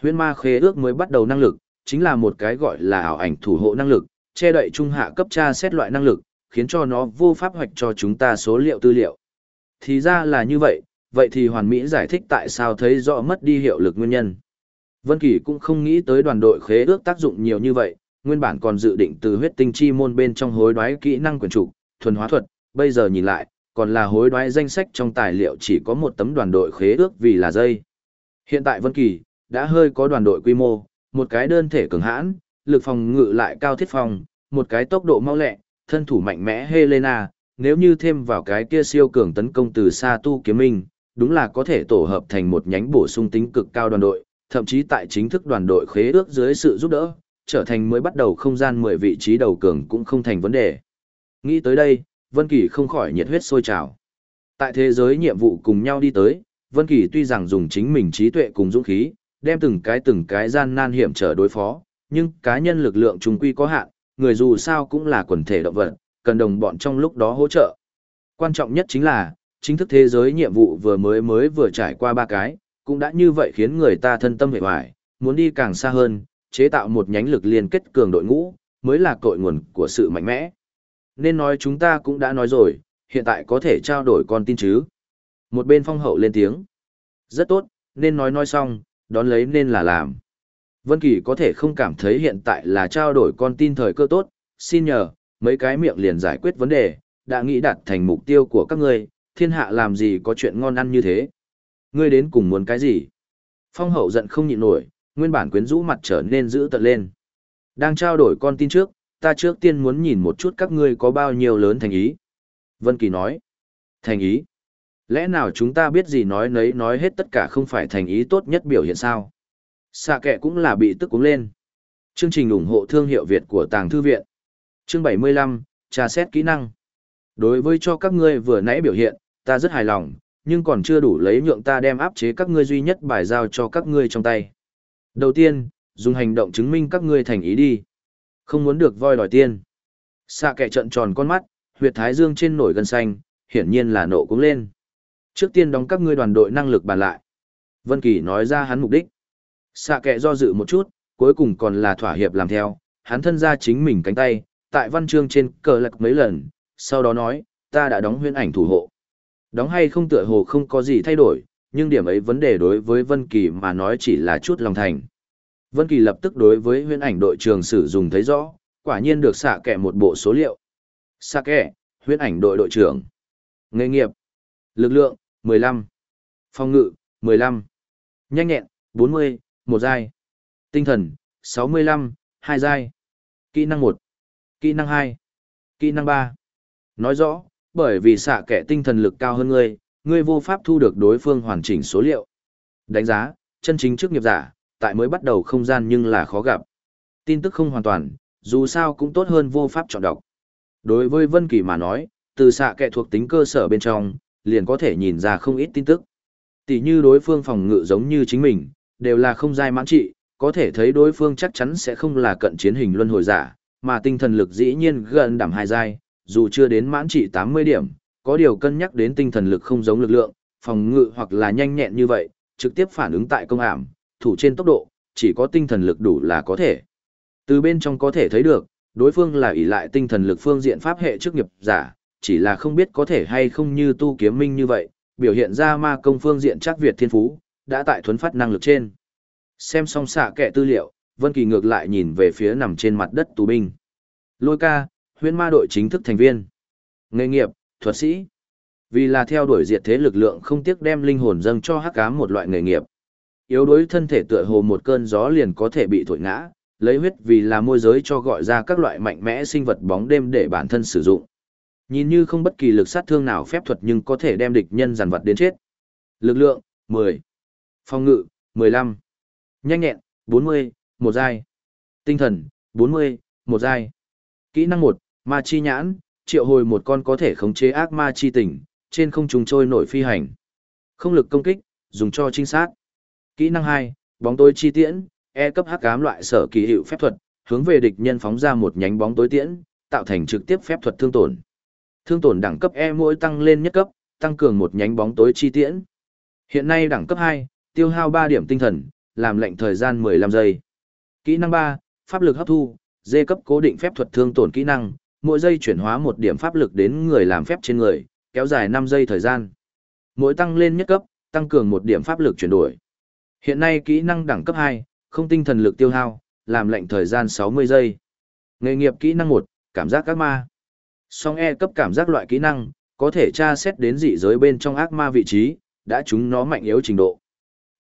Huyễn ma khế ước mới bắt đầu năng lực, chính là một cái gọi là ảo ảnh thủ hộ năng lực, che đậy trung hạ cấp tra xét loại năng lực, khiến cho nó vô pháp hoạch cho chúng ta số liệu tư liệu. Thì ra là như vậy, vậy thì hoàn mỹ giải thích tại sao thấy rõ mất đi hiệu lực nguyên nhân. Vân Kỳ cũng không nghĩ tới đoàn đội khế ước tác dụng nhiều như vậy, nguyên bản còn dự định từ huyết tinh chi môn bên trong hối đoái kỹ năng quyền chủ thuần hóa thuật, bây giờ nhìn lại, còn là hối đoái danh sách trong tài liệu chỉ có một tấm đoàn đội khế ước vì là dây. Hiện tại Vân Kỳ đã hơi có đoàn đội quy mô, một cái đơn thể cường hãn, lực phòng ngự lại cao thiết phòng, một cái tốc độ mau lẹ, thân thủ mạnh mẽ Helena, nếu như thêm vào cái kia siêu cường tấn công từ xa tu kiếm minh, đúng là có thể tổ hợp thành một nhánh bổ sung tính cực cao đoàn đội, thậm chí tại chính thức đoàn đội khế ước dưới sự giúp đỡ, trở thành mới bắt đầu không gian 10 vị trí đầu cường cũng không thành vấn đề. Nghĩ tới đây, Vân Kỳ không khỏi nhiệt huyết sôi trào. Tại thế giới nhiệm vụ cùng nhau đi tới, Vân Kỳ tuy rằng dùng chính mình trí tuệ cùng dũng khí, đem từng cái từng cái gian nan hiểm trở đối phó, nhưng cá nhân lực lượng trùng quy có hạn, người dù sao cũng là quần thể động vật, cần đồng bọn trong lúc đó hỗ trợ. Quan trọng nhất chính là, chính thức thế giới nhiệm vụ vừa mới mới vừa trải qua ba cái, cũng đã như vậy khiến người ta thân tâm hệ hoài, muốn đi càng xa hơn, chế tạo một nhánh lực liên kết cường đội ngũ, mới là cội nguồn của sự mạnh mẽ. Nên nói chúng ta cũng đã nói rồi, hiện tại có thể trao đổi con tin chứ. Một bên phong hậu lên tiếng. Rất tốt, nên nói nói xong, đón lấy nên là làm. Vân Kỳ có thể không cảm thấy hiện tại là trao đổi con tin thời cơ tốt, xin nhờ, mấy cái miệng liền giải quyết vấn đề, đã nghĩ đạt thành mục tiêu của các ngươi, thiên hạ làm gì có chuyện ngon ăn như thế. Ngươi đến cùng muốn cái gì? Phong hậu giận không nhịn nổi, nguyên bản quyến rũ mặt trở nên dữ tợn lên. Đang trao đổi con tin trước, ta trước tiên muốn nhìn một chút các ngươi có bao nhiêu lớn thành ý. Vân Kỳ nói. Thành ý? Lẽ nào chúng ta biết gì nói nấy nói hết tất cả không phải thành ý tốt nhất biểu hiện sao? Xạ kệ cũng là bị tức cuống lên. Chương trình ủng hộ thương hiệu Việt của Tàng Thư Viện. Chương 75, tra xét kỹ năng. Đối với cho các ngươi vừa nãy biểu hiện, ta rất hài lòng, nhưng còn chưa đủ lấy nhượng ta đem áp chế các ngươi duy nhất bài giao cho các ngươi trong tay. Đầu tiên, dùng hành động chứng minh các ngươi thành ý đi. Không muốn được voi đòi tiên. Xạ kệ trận tròn con mắt, huyệt thái dương trên nổi gân xanh, hiển nhiên là nộ cũng lên. Trước tiên đóng các ngươi đoàn đội năng lực bàn lại. Vân Kỳ nói ra hắn mục đích. Xạ kệ do dự một chút, cuối cùng còn là thỏa hiệp làm theo, hắn thân ra chính mình cánh tay, tại văn chương trên cờ lạc mấy lần, sau đó nói, ta đã đóng huyễn ảnh thủ hộ. Đóng hay không tựa hồ không có gì thay đổi, nhưng điểm ấy vấn đề đối với Vân Kỳ mà nói chỉ là chút lòng thành. Vân Kỳ lập tức đối với huyễn ảnh đội trường sử dụng thấy rõ, quả nhiên được xạ kẻ một bộ số liệu. Xạ kẻ, huyễn ảnh đội đội trưởng. Nghề nghiệp. Lực lượng, 15. Phòng ngự, 15. Nhanh nhẹn, 40, một giai. Tinh thần, 65, hai giai. Kỹ năng 1. Kỹ năng 2. Kỹ năng 3. Nói rõ, bởi vì xạ kẻ tinh thần lực cao hơn ngươi, ngươi vô pháp thu được đối phương hoàn chỉnh số liệu. Đánh giá, chân chính chức nghiệp giả, tại mới bắt đầu không gian nhưng là khó gặp. Tin tức không hoàn toàn, dù sao cũng tốt hơn vô pháp chọn đọc. Đối với Vân Kỳ mà nói, từ xạ kẻ thuộc tính cơ sở bên trong, liền có thể nhìn ra không ít tin tức. Tỷ như đối phương phòng ngự giống như chính mình, đều là không giai mãn trị, có thể thấy đối phương chắc chắn sẽ không là cận chiến hình luân hồi giả, mà tinh thần lực dĩ nhiên gần đảm hai giai, dù chưa đến mãn trị 80 điểm, có điều cân nhắc đến tinh thần lực không giống lực lượng, phòng ngự hoặc là nhanh nhẹn như vậy, trực tiếp phản ứng tại công ảm, thủ trên tốc độ, chỉ có tinh thần lực đủ là có thể. Từ bên trong có thể thấy được, đối phương là ỷ lại tinh thần lực phương diện pháp hệ chức nghiệp giả, chỉ là không biết có thể hay không như tu kiếm minh như vậy, biểu hiện ra ma công phương diện chắc Việt thiên phú, đã tại thuấn phát năng lực trên. Xem xong xạ kệ tư liệu, Vân Kỳ ngược lại nhìn về phía nằm trên mặt đất tù binh. Lôi ca, huyễn ma đội chính thức thành viên. Nghề nghiệp, thuật sĩ. Vì là theo đuổi diệt thế lực lượng không tiếc đem linh hồn dâng cho hắc ám một loại nghề nghiệp. Yếu đuối thân thể tựa hồ một cơn gió liền có thể bị thổi ngã, lấy huyết vì là môi giới cho gọi ra các loại mạnh mẽ sinh vật bóng đêm để bản thân sử dụng. Nhìn như không bất kỳ lực sát thương nào phép thuật nhưng có thể đem địch nhân giàn vật đến chết. Lực lượng, 10. Phòng ngự, 15. Nhanh nhẹn, 40, một giai. Tinh thần, 40, một giai. Kỹ năng 1, ma chi nhãn, triệu hồi một con có thể khống chế ác ma chi tỉnh, trên không trung trôi nổi phi hành. Không lực công kích, dùng cho trinh sát. Kỹ năng 2, bóng tối chi tiễn, e cấp hắc ám loại sở kỳ hiệu phép thuật, hướng về địch nhân phóng ra một nhánh bóng tối tiễn, tạo thành trực tiếp phép thuật thương tổn. Thương tổn đẳng cấp E mỗi tăng lên nhất cấp, tăng cường một nhánh bóng tối chi tiễn. Hiện nay đẳng cấp 2, tiêu hao 3 điểm tinh thần, làm lệnh thời gian 15 giây. Kỹ năng 3, pháp lực hấp thu, dê cấp cố định phép thuật thương tổn kỹ năng, mỗi giây chuyển hóa một điểm pháp lực đến người làm phép trên người, kéo dài 5 giây thời gian. Mỗi tăng lên nhất cấp, tăng cường một điểm pháp lực chuyển đổi. Hiện nay kỹ năng đẳng cấp 2, không tinh thần lực tiêu hao, làm lệnh thời gian 60 giây. Nghề nghiệp kỹ năng 1, cảm giác ác ma. Song E cấp cảm giác loại kỹ năng, có thể tra xét đến dị giới bên trong ác ma vị trí, đã chúng nó mạnh yếu trình độ.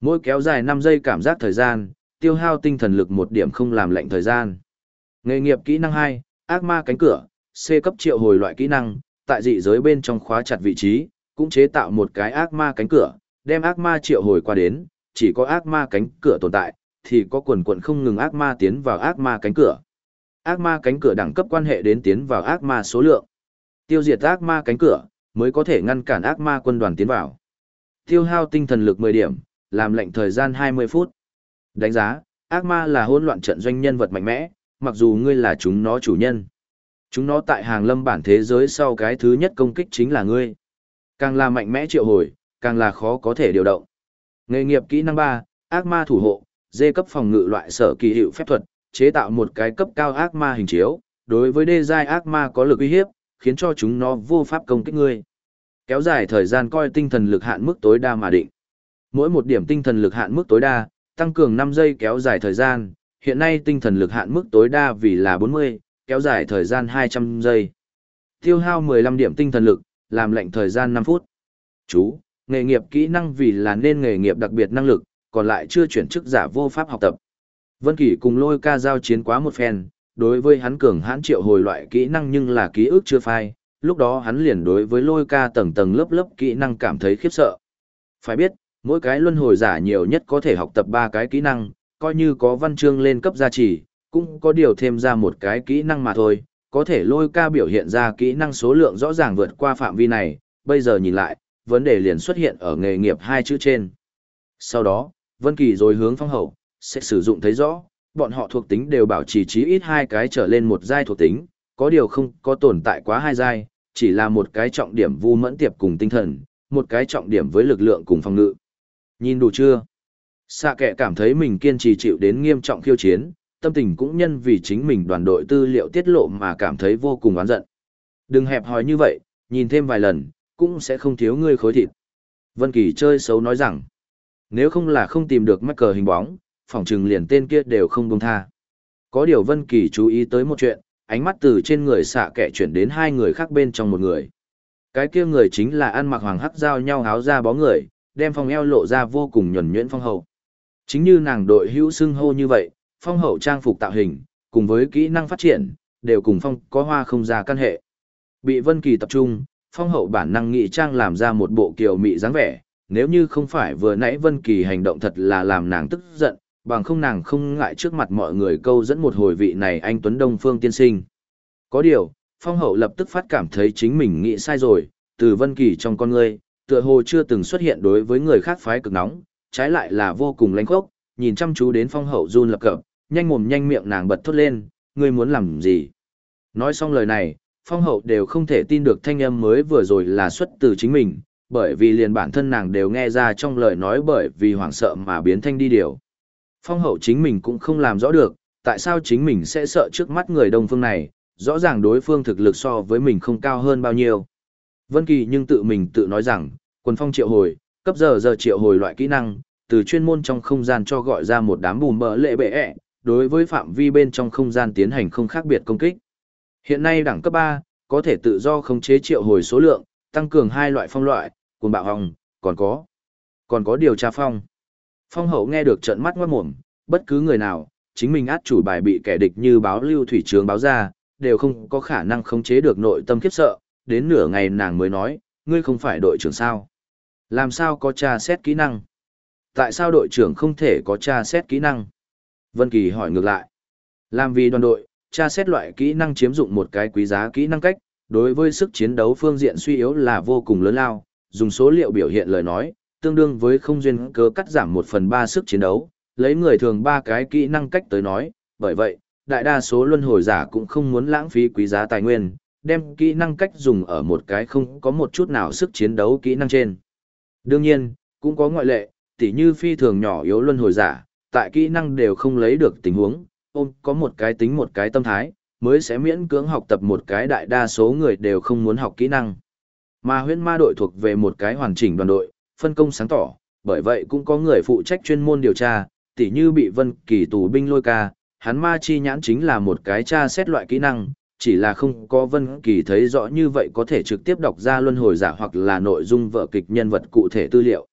Mỗi kéo dài 5 giây cảm giác thời gian, tiêu hao tinh thần lực một điểm không làm lệnh thời gian. Nghề nghiệp kỹ năng 2, ác ma cánh cửa, C cấp triệu hồi loại kỹ năng, tại dị giới bên trong khóa chặt vị trí, cũng chế tạo một cái ác ma cánh cửa, đem ác ma triệu hồi qua đến, chỉ có ác ma cánh cửa tồn tại, thì có quần quận không ngừng ác ma tiến vào ác ma cánh cửa. Ác ma cánh cửa đẳng cấp quan hệ đến tiến vào ác ma số lượng. Tiêu diệt ác ma cánh cửa, mới có thể ngăn cản ác ma quân đoàn tiến vào. Tiêu hao tinh thần lực 10 điểm, làm lệnh thời gian 20 phút. Đánh giá, ác ma là hỗn loạn trận doanh nhân vật mạnh mẽ, mặc dù ngươi là chúng nó chủ nhân. Chúng nó tại hàng lâm bản thế giới sau cái thứ nhất công kích chính là ngươi. Càng là mạnh mẽ triệu hồi, càng là khó có thể điều động. Nghề nghiệp kỹ năng 3, ác ma thủ hộ, dê cấp phòng ngự loại sở kỳ hiệu phép thuật, chế tạo một cái cấp cao ác ma hình chiếu, đối với đê giai ác ma có lực uy hiếp, khiến cho chúng nó vô pháp công kích ngươi. Kéo dài thời gian coi tinh thần lực hạn mức tối đa mà định. Mỗi một điểm tinh thần lực hạn mức tối đa, tăng cường 5 giây kéo dài thời gian, hiện nay tinh thần lực hạn mức tối đa vì là 40, kéo dài thời gian 200 giây. Tiêu hao 15 điểm tinh thần lực, làm lệnh thời gian 5 phút. Chú, nghề nghiệp kỹ năng vì là nên nghề nghiệp đặc biệt năng lực, còn lại chưa chuyển chức giả vô pháp học tập. Vân Kỳ cùng lôi ca giao chiến quá một phen, đối với hắn cường hãn triệu hồi loại kỹ năng nhưng là ký ức chưa phai, lúc đó hắn liền đối với lôi ca tầng tầng lớp lớp kỹ năng cảm thấy khiếp sợ. Phải biết, mỗi cái luân hồi giả nhiều nhất có thể học tập ba cái kỹ năng, coi như có văn chương lên cấp gia trì, cũng có điều thêm ra một cái kỹ năng mà thôi, có thể lôi ca biểu hiện ra kỹ năng số lượng rõ ràng vượt qua phạm vi này, bây giờ nhìn lại, vấn đề liền xuất hiện ở nghề nghiệp hai chữ trên. Sau đó, Vân Kỳ rồi hướng phong hậu, sẽ sử dụng thấy rõ, bọn họ thuộc tính đều bảo trì chí ít hai cái trở lên một giai thuộc tính, có điều không có tồn tại quá hai giai, chỉ là một cái trọng điểm vu mẫn tiệp cùng tinh thần, một cái trọng điểm với lực lượng cùng phòng ngự. Nhìn đủ chưa? Sạ kệ cảm thấy mình kiên trì chịu đến nghiêm trọng khiêu chiến, tâm tình cũng nhân vì chính mình đoàn đội tư liệu tiết lộ mà cảm thấy vô cùng oán giận. Đừng hẹp hòi như vậy, nhìn thêm vài lần, cũng sẽ không thiếu ngươi khối thịt. Vân Kỳ chơi xấu nói rằng, nếu không là không tìm được mắc cờ hình bóng, phòng trừng liền tên kia đều không buông tha. Có điều Vân Kỳ chú ý tới một chuyện, ánh mắt từ trên người xạ kẻ chuyển đến hai người khác bên trong một người. Cái kia người chính là ăn mặc hoàng hắc giao nhau háo ra bó người, đem phòng eo lộ ra vô cùng nhuẩn nhuyễn phong hậu. Chính như nàng đội hữu xưng hô như vậy, phong hậu trang phục tạo hình, cùng với kỹ năng phát triển, đều cùng phong có hoa không ra căn hệ. Bị Vân Kỳ tập trung, phong hậu bản năng nghị trang làm ra một bộ kiều mị dáng vẻ, nếu như không phải vừa nãy Vân Kỳ hành động thật là làm nàng tức giận, bằng không nàng không ngại trước mặt mọi người câu dẫn một hồi vị này anh Tuấn Đông Phương tiên sinh. Có điều, phong hậu lập tức phát cảm thấy chính mình nghĩ sai rồi, từ Vân Kỳ trong con ngươi, tựa hồ chưa từng xuất hiện đối với người khác phái cực nóng, trái lại là vô cùng lãnh khốc, nhìn chăm chú đến phong hậu run lập cập, nhanh mồm nhanh miệng nàng bật thốt lên, ngươi muốn làm gì? Nói xong lời này, phong hậu đều không thể tin được thanh âm mới vừa rồi là xuất từ chính mình, bởi vì liền bản thân nàng đều nghe ra trong lời nói bởi vì hoảng sợ mà biến thanh đi điều. Phong hậu chính mình cũng không làm rõ được, tại sao chính mình sẽ sợ trước mắt người đông phương này, rõ ràng đối phương thực lực so với mình không cao hơn bao nhiêu. Vân Kỳ nhưng tự mình tự nói rằng, quần phong triệu hồi, cấp giờ giờ triệu hồi loại kỹ năng, từ chuyên môn trong không gian cho gọi ra một đám bùm bỡ lệ bệ ẹ, đối với phạm vi bên trong không gian tiến hành không khác biệt công kích. Hiện nay đẳng cấp 3, có thể tự do khống chế triệu hồi số lượng, tăng cường hai loại phong loại, cuồng bạo hồng, còn có, còn có điều tra phong. Phong hậu nghe được trận mắt ngoát mồm, bất cứ người nào, chính mình át chủ bài bị kẻ địch như báo lưu thủy trường báo ra, đều không có khả năng khống chế được nội tâm khiếp sợ, đến nửa ngày nàng mới nói, ngươi không phải đội trưởng sao. Làm sao có tra xét kỹ năng? Tại sao đội trưởng không thể có tra xét kỹ năng? Vân Kỳ hỏi ngược lại. Làm vì đoàn đội, tra xét loại kỹ năng chiếm dụng một cái quý giá kỹ năng cách, đối với sức chiến đấu phương diện suy yếu là vô cùng lớn lao, dùng số liệu biểu hiện lời nói, tương đương với không duyên cớ cắt giảm một phần ba sức chiến đấu, lấy người thường ba cái kỹ năng cách tới nói, bởi vậy, đại đa số luân hồi giả cũng không muốn lãng phí quý giá tài nguyên, đem kỹ năng cách dùng ở một cái không có một chút nào sức chiến đấu kỹ năng trên. Đương nhiên, cũng có ngoại lệ, tỉ như phi thường nhỏ yếu luân hồi giả, tại kỹ năng đều không lấy được tình huống, ôm có một cái tính một cái tâm thái, mới sẽ miễn cưỡng học tập một cái đại đa số người đều không muốn học kỹ năng. Mà huyễn ma đội thuộc về một cái hoàn chỉnh đoàn đội, phân công sáng tỏ, bởi vậy cũng có người phụ trách chuyên môn điều tra, tỉ như bị vân kỳ tù binh lôi ca, hắn ma chi nhãn chính là một cái tra xét loại kỹ năng, chỉ là không có Vân Kỳ thấy rõ như vậy có thể trực tiếp đọc ra luân hồi giả hoặc là nội dung vở kịch nhân vật cụ thể tư liệu.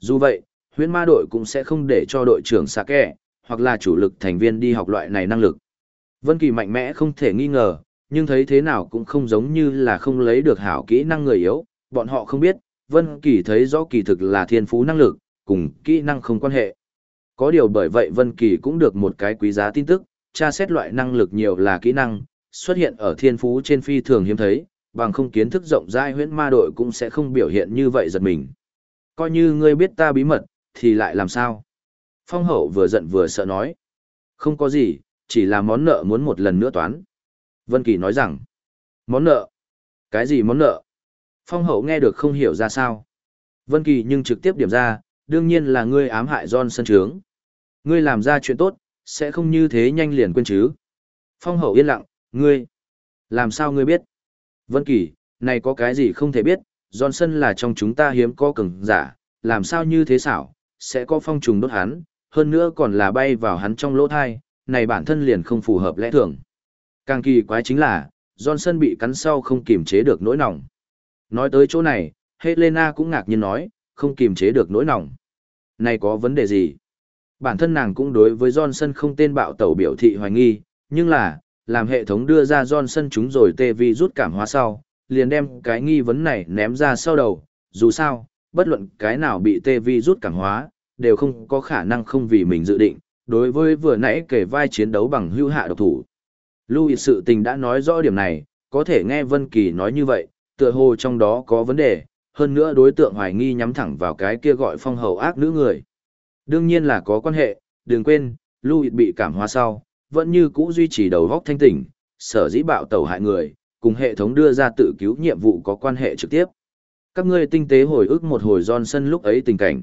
Dù vậy, huyễn ma đội cũng sẽ không để cho đội trưởng xạ kẻ, hoặc là chủ lực thành viên đi học loại này năng lực. Vân Kỳ mạnh mẽ không thể nghi ngờ, nhưng thấy thế nào cũng không giống như là không lấy được hảo kỹ năng người yếu, bọn họ không biết, Vân Kỳ thấy rõ kỳ thực là thiên phú năng lực, cùng kỹ năng không quan hệ. Có điều bởi vậy Vân Kỳ cũng được một cái quý giá tin tức, tra xét loại năng lực nhiều là kỹ năng, xuất hiện ở thiên phú trên phi thường hiếm thấy, bằng không kiến thức rộng rãi huyễn ma đội cũng sẽ không biểu hiện như vậy giật mình. Coi như ngươi biết ta bí mật, thì lại làm sao? Phong hậu vừa giận vừa sợ nói. Không có gì, chỉ là món nợ muốn một lần nữa toán. Vân Kỳ nói rằng. Món nợ? Cái gì món nợ? Phong hậu nghe được không hiểu ra sao. Vân Kỳ nhưng trực tiếp điểm ra, đương nhiên là ngươi ám hại John sân trướng. Ngươi làm ra chuyện tốt, sẽ không như thế nhanh liền quên chứ. Phong hậu yên lặng, ngươi. Làm sao ngươi biết? Vân Kỳ, này có cái gì không thể biết, Johnson là trong chúng ta hiếm có cường giả, làm sao như thế xảo, sẽ có phong trùng đốt hắn, hơn nữa còn là bay vào hắn trong lỗ thai, này bản thân liền không phù hợp lẽ thường. Càng kỳ quái chính là, Johnson bị cắn sau không kiềm chế được nỗi lòng. Nói tới chỗ này, Helena cũng ngạc nhiên nói, không kiềm chế được nỗi lòng. Này có vấn đề gì? Bản thân nàng cũng đối với Johnson không tên bạo tẩu biểu thị hoài nghi, nhưng là, làm hệ thống đưa ra Johnson chúng rồi tê vi rút cảm hóa sau, liền đem cái nghi vấn này ném ra sau đầu, dù sao, bất luận cái nào bị tê vi rút cảm hóa, đều không có khả năng không vì mình dự định, đối với vừa nãy kể vai chiến đấu bằng hưu hạ độc thủ. Louis sự tình đã nói rõ điểm này, có thể nghe Vân Kỳ nói như vậy, tựa hồ trong đó có vấn đề, hơn nữa đối tượng hoài nghi nhắm thẳng vào cái kia gọi phong hầu ác nữ người. Đương nhiên là có quan hệ, đừng quên, Louis bị cảm hóa sau, vẫn như cũ duy trì đầu góc thanh tỉnh, sở dĩ bạo tẩu hại người, cùng hệ thống đưa ra tự cứu nhiệm vụ có quan hệ trực tiếp. Các ngươi tinh tế hồi ức một hồi Johnson lúc ấy tình cảnh.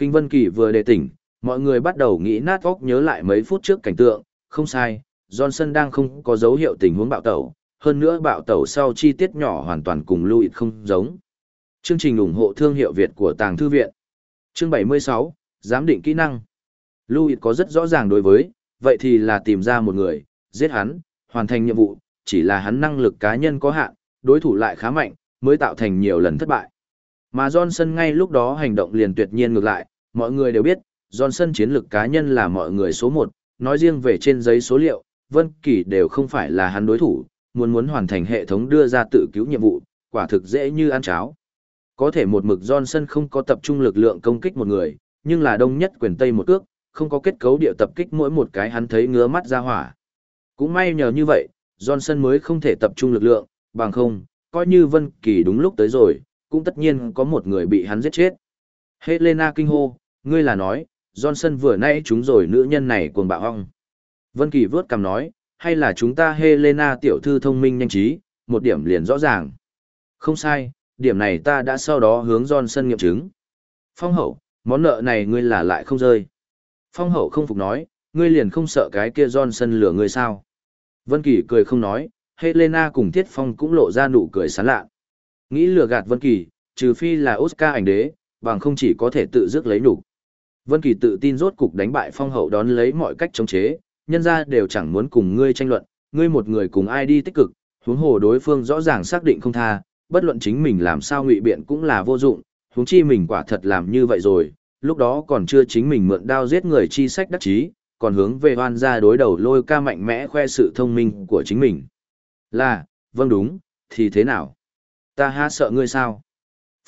Kinh Vân Kỳ vừa đề tỉnh, mọi người bắt đầu nghĩ nát óc nhớ lại mấy phút trước cảnh tượng, không sai, Johnson đang không có dấu hiệu tình huống bạo tẩu, hơn nữa bạo tẩu sau chi tiết nhỏ hoàn toàn cùng Louis không giống. Chương trình ủng hộ thương hiệu Việt của Tàng Thư Viện Chương 76, Giám định kỹ năng Louis có rất rõ ràng đối với, vậy thì là tìm ra một người, giết hắn, hoàn thành nhiệm vụ, chỉ là hắn năng lực cá nhân có hạn, đối thủ lại khá mạnh, mới tạo thành nhiều lần thất bại. Mà Johnson ngay lúc đó hành động liền tuyệt nhiên ngược lại, mọi người đều biết, Johnson chiến lược cá nhân là mọi người số 1, nói riêng về trên giấy số liệu, Vân Kỳ đều không phải là hắn đối thủ, muốn muốn hoàn thành hệ thống đưa ra tự cứu nhiệm vụ, quả thực dễ như ăn cháo. Có thể một mực Johnson không có tập trung lực lượng công kích một người, nhưng là đông nhất quyền tây một cước, không có kết cấu địa tập kích mỗi một cái hắn thấy ngứa mắt ra hỏa. Cũng may nhờ như vậy, Johnson mới không thể tập trung lực lượng, bằng không, coi như Vân Kỳ đúng lúc tới rồi, cũng tất nhiên có một người bị hắn giết chết. Helena kinh hô, ngươi là nói, Johnson vừa nãy chúng rồi nữ nhân này cuồng bạo hong. Vân Kỳ vớt cằm nói, hay là chúng ta Helena tiểu thư thông minh nhanh trí, một điểm liền rõ ràng. Không sai, điểm này ta đã sau đó hướng Johnson nghiệm chứng. Phong hậu, món nợ này ngươi là lại không rơi. Phong hậu không phục nói, ngươi liền không sợ cái kia Johnson lừa ngươi sao. Vân Kỳ cười không nói, Helena cùng Thiết Phong cũng lộ ra nụ cười sán lạ. Nghĩ lừa gạt Vân Kỳ, trừ phi là Oscar ảnh đế, bằng không chỉ có thể tự dứt lấy nhục. Vân Kỳ tự tin rốt cục đánh bại Phong Hậu đón lấy mọi cách chống chế, nhân ra đều chẳng muốn cùng ngươi tranh luận, ngươi một người cùng ai đi tích cực, huống hồ đối phương rõ ràng xác định không tha, bất luận chính mình làm sao ngụy biện cũng là vô dụng, huống chi mình quả thật làm như vậy rồi, lúc đó còn chưa chính mình mượn đao giết người chi sách đắc chí, còn hướng về hoan gia đối đầu lôi ca mạnh mẽ khoe sự thông minh của chính mình. Là, vâng đúng, thì thế nào? Ta ha sợ ngươi sao?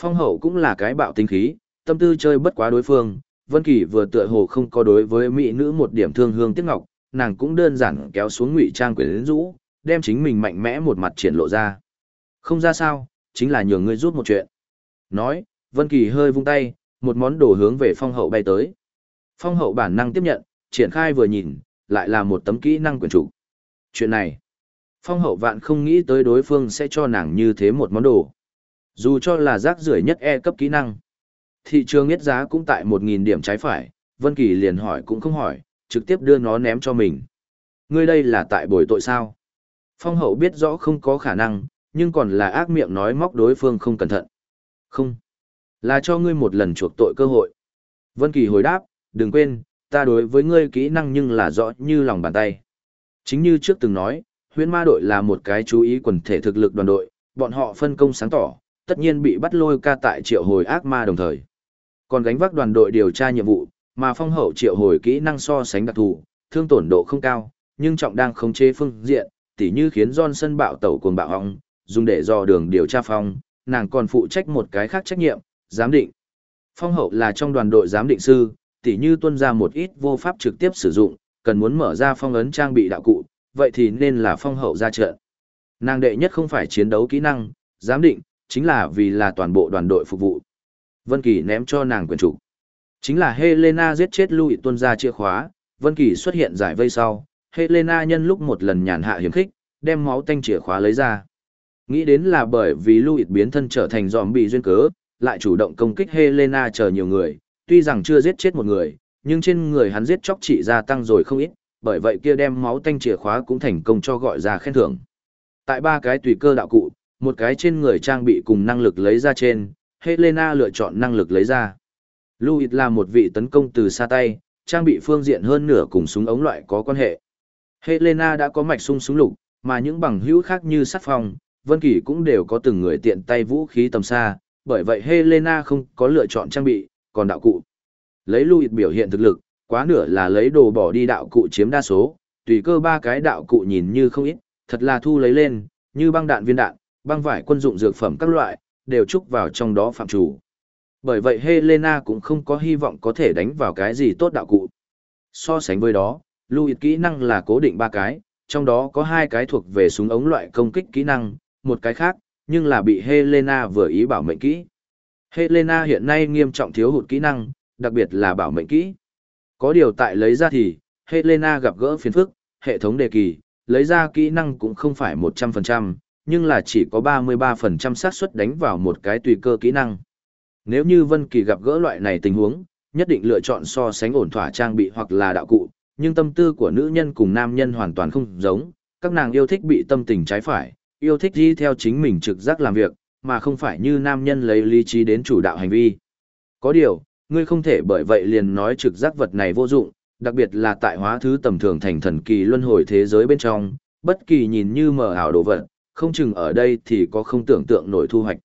Phong hậu cũng là cái bạo tính khí, tâm tư chơi bất quá đối phương, Vân Kỳ vừa tựa hồ không có đối với mỹ nữ một điểm thương hương tiếc ngọc, nàng cũng đơn giản kéo xuống ngụy trang quyến rũ, đem chính mình mạnh mẽ một mặt triển lộ ra. Không ra sao, chính là nhường ngươi rút một chuyện. Nói, Vân Kỳ hơi vung tay, một món đồ hướng về phong hậu bay tới. Phong hậu bản năng tiếp nhận, triển khai vừa nhìn, lại là một tấm kỹ năng quyển trục. Chuyện này, phong hậu vạn không nghĩ tới đối phương sẽ cho nàng như thế một món đồ. Dù cho là rác rưởi nhất E cấp kỹ năng. Thị trường nhất giá cũng tại 1.000 điểm trái phải, Vân Kỳ liền hỏi cũng không hỏi, trực tiếp đưa nó ném cho mình. Ngươi đây là tại bồi tội sao? Phong hậu biết rõ không có khả năng, nhưng còn là ác miệng nói móc đối phương không cẩn thận. Không. Là cho ngươi một lần chuộc tội cơ hội. Vân Kỳ hồi đáp, đừng quên, ta đối với ngươi kỹ năng nhưng là rõ như lòng bàn tay. Chính như trước từng nói, huyễn ma đội là một cái chú ý quần thể thực lực đoàn đội, bọn họ phân công sáng tỏ, tất nhiên bị bắt lôi ca tại triệu hồi ác ma đồng thời. Còn gánh vác đoàn đội điều tra nhiệm vụ, mà phong hậu triệu hồi kỹ năng so sánh đặc thù, thương tổn độ không cao, nhưng trọng đang khống chế phương diện, tỉ như khiến Johnson bạo tẩu cuồng bạo hong, dùng để dò đường điều tra phong, nàng còn phụ trách một cái khác trách nhiệm, giám định. Phong hậu là trong đoàn đội giám định sư, tỉ như tuân ra một ít vô pháp trực tiếp sử dụng, cần muốn mở ra phong ấn trang bị đạo cụ, vậy thì nên là phong hậu ra trận. Nàng đệ nhất không phải chiến đấu kỹ năng, giám định, chính là vì là toàn bộ đoàn đội phục vụ. Vân Kỳ ném cho nàng quyền chủ. Chính là Helena giết chết Louis tuân ra chìa khóa, Vân Kỳ xuất hiện giải vây sau, Helena nhân lúc một lần nhàn hạ hiểm khích, đem máu tanh chìa khóa lấy ra. Nghĩ đến là bởi vì Louis biến thân trở thành zombie duyên cớ, lại chủ động công kích Helena chờ nhiều người, tuy rằng chưa giết chết một người, nhưng trên người hắn giết chóc trị gia tăng rồi không ít, bởi vậy kia đem máu tanh chìa khóa cũng thành công cho gọi ra khen thưởng. Tại ba cái tùy cơ đạo cụ, một cái trên người trang bị cùng năng lực lấy ra trên, Helena lựa chọn năng lực lấy ra. Louis là một vị tấn công từ xa tay, trang bị phương diện hơn nửa cùng súng ống loại có quan hệ. Helena đã có mạch sung súng lục, mà những bằng hữu khác như sát phòng, Vân Kỳ cũng đều có từng người tiện tay vũ khí tầm xa, bởi vậy Helena không có lựa chọn trang bị, còn đạo cụ. Lấy Louis biểu hiện thực lực, quá nửa là lấy đồ bỏ đi đạo cụ chiếm đa số, tùy cơ ba cái đạo cụ nhìn như không ít, thật là thu lấy lên, như băng đạn viên đạn, băng vải quân dụng dược phẩm các loại, đều chúc vào trong đó phạm chủ. Bởi vậy Helena cũng không có hy vọng có thể đánh vào cái gì tốt đạo cụ. So sánh với đó, Louis kỹ năng là cố định ba cái, trong đó có hai cái thuộc về súng ống loại công kích kỹ năng, một cái khác, nhưng là bị Helena vừa ý bảo mệnh kỹ. Helena hiện nay nghiêm trọng thiếu hụt kỹ năng, đặc biệt là bảo mệnh kỹ. Có điều tại lấy ra thì, Helena gặp gỡ phiền phức, hệ thống đề kỳ, lấy ra kỹ năng cũng không phải 100%, nhưng là chỉ có 33% xác suất đánh vào một cái tùy cơ kỹ năng. Nếu như Vân Kỳ gặp gỡ loại này tình huống, nhất định lựa chọn so sánh ổn thỏa trang bị hoặc là đạo cụ, nhưng tâm tư của nữ nhân cùng nam nhân hoàn toàn không giống, các nàng yêu thích bị tâm tình trái phải, yêu thích đi theo chính mình trực giác làm việc, mà không phải như nam nhân lấy lý trí đến chủ đạo hành vi. Có điều, ngươi không thể bởi vậy liền nói trực giác vật này vô dụng, đặc biệt là tại hóa thứ tầm thường thành thần kỳ luân hồi thế giới bên trong, bất kỳ nhìn như mờ ảo đồ vật, không chừng ở đây thì có không tưởng tượng nổi thu hoạch.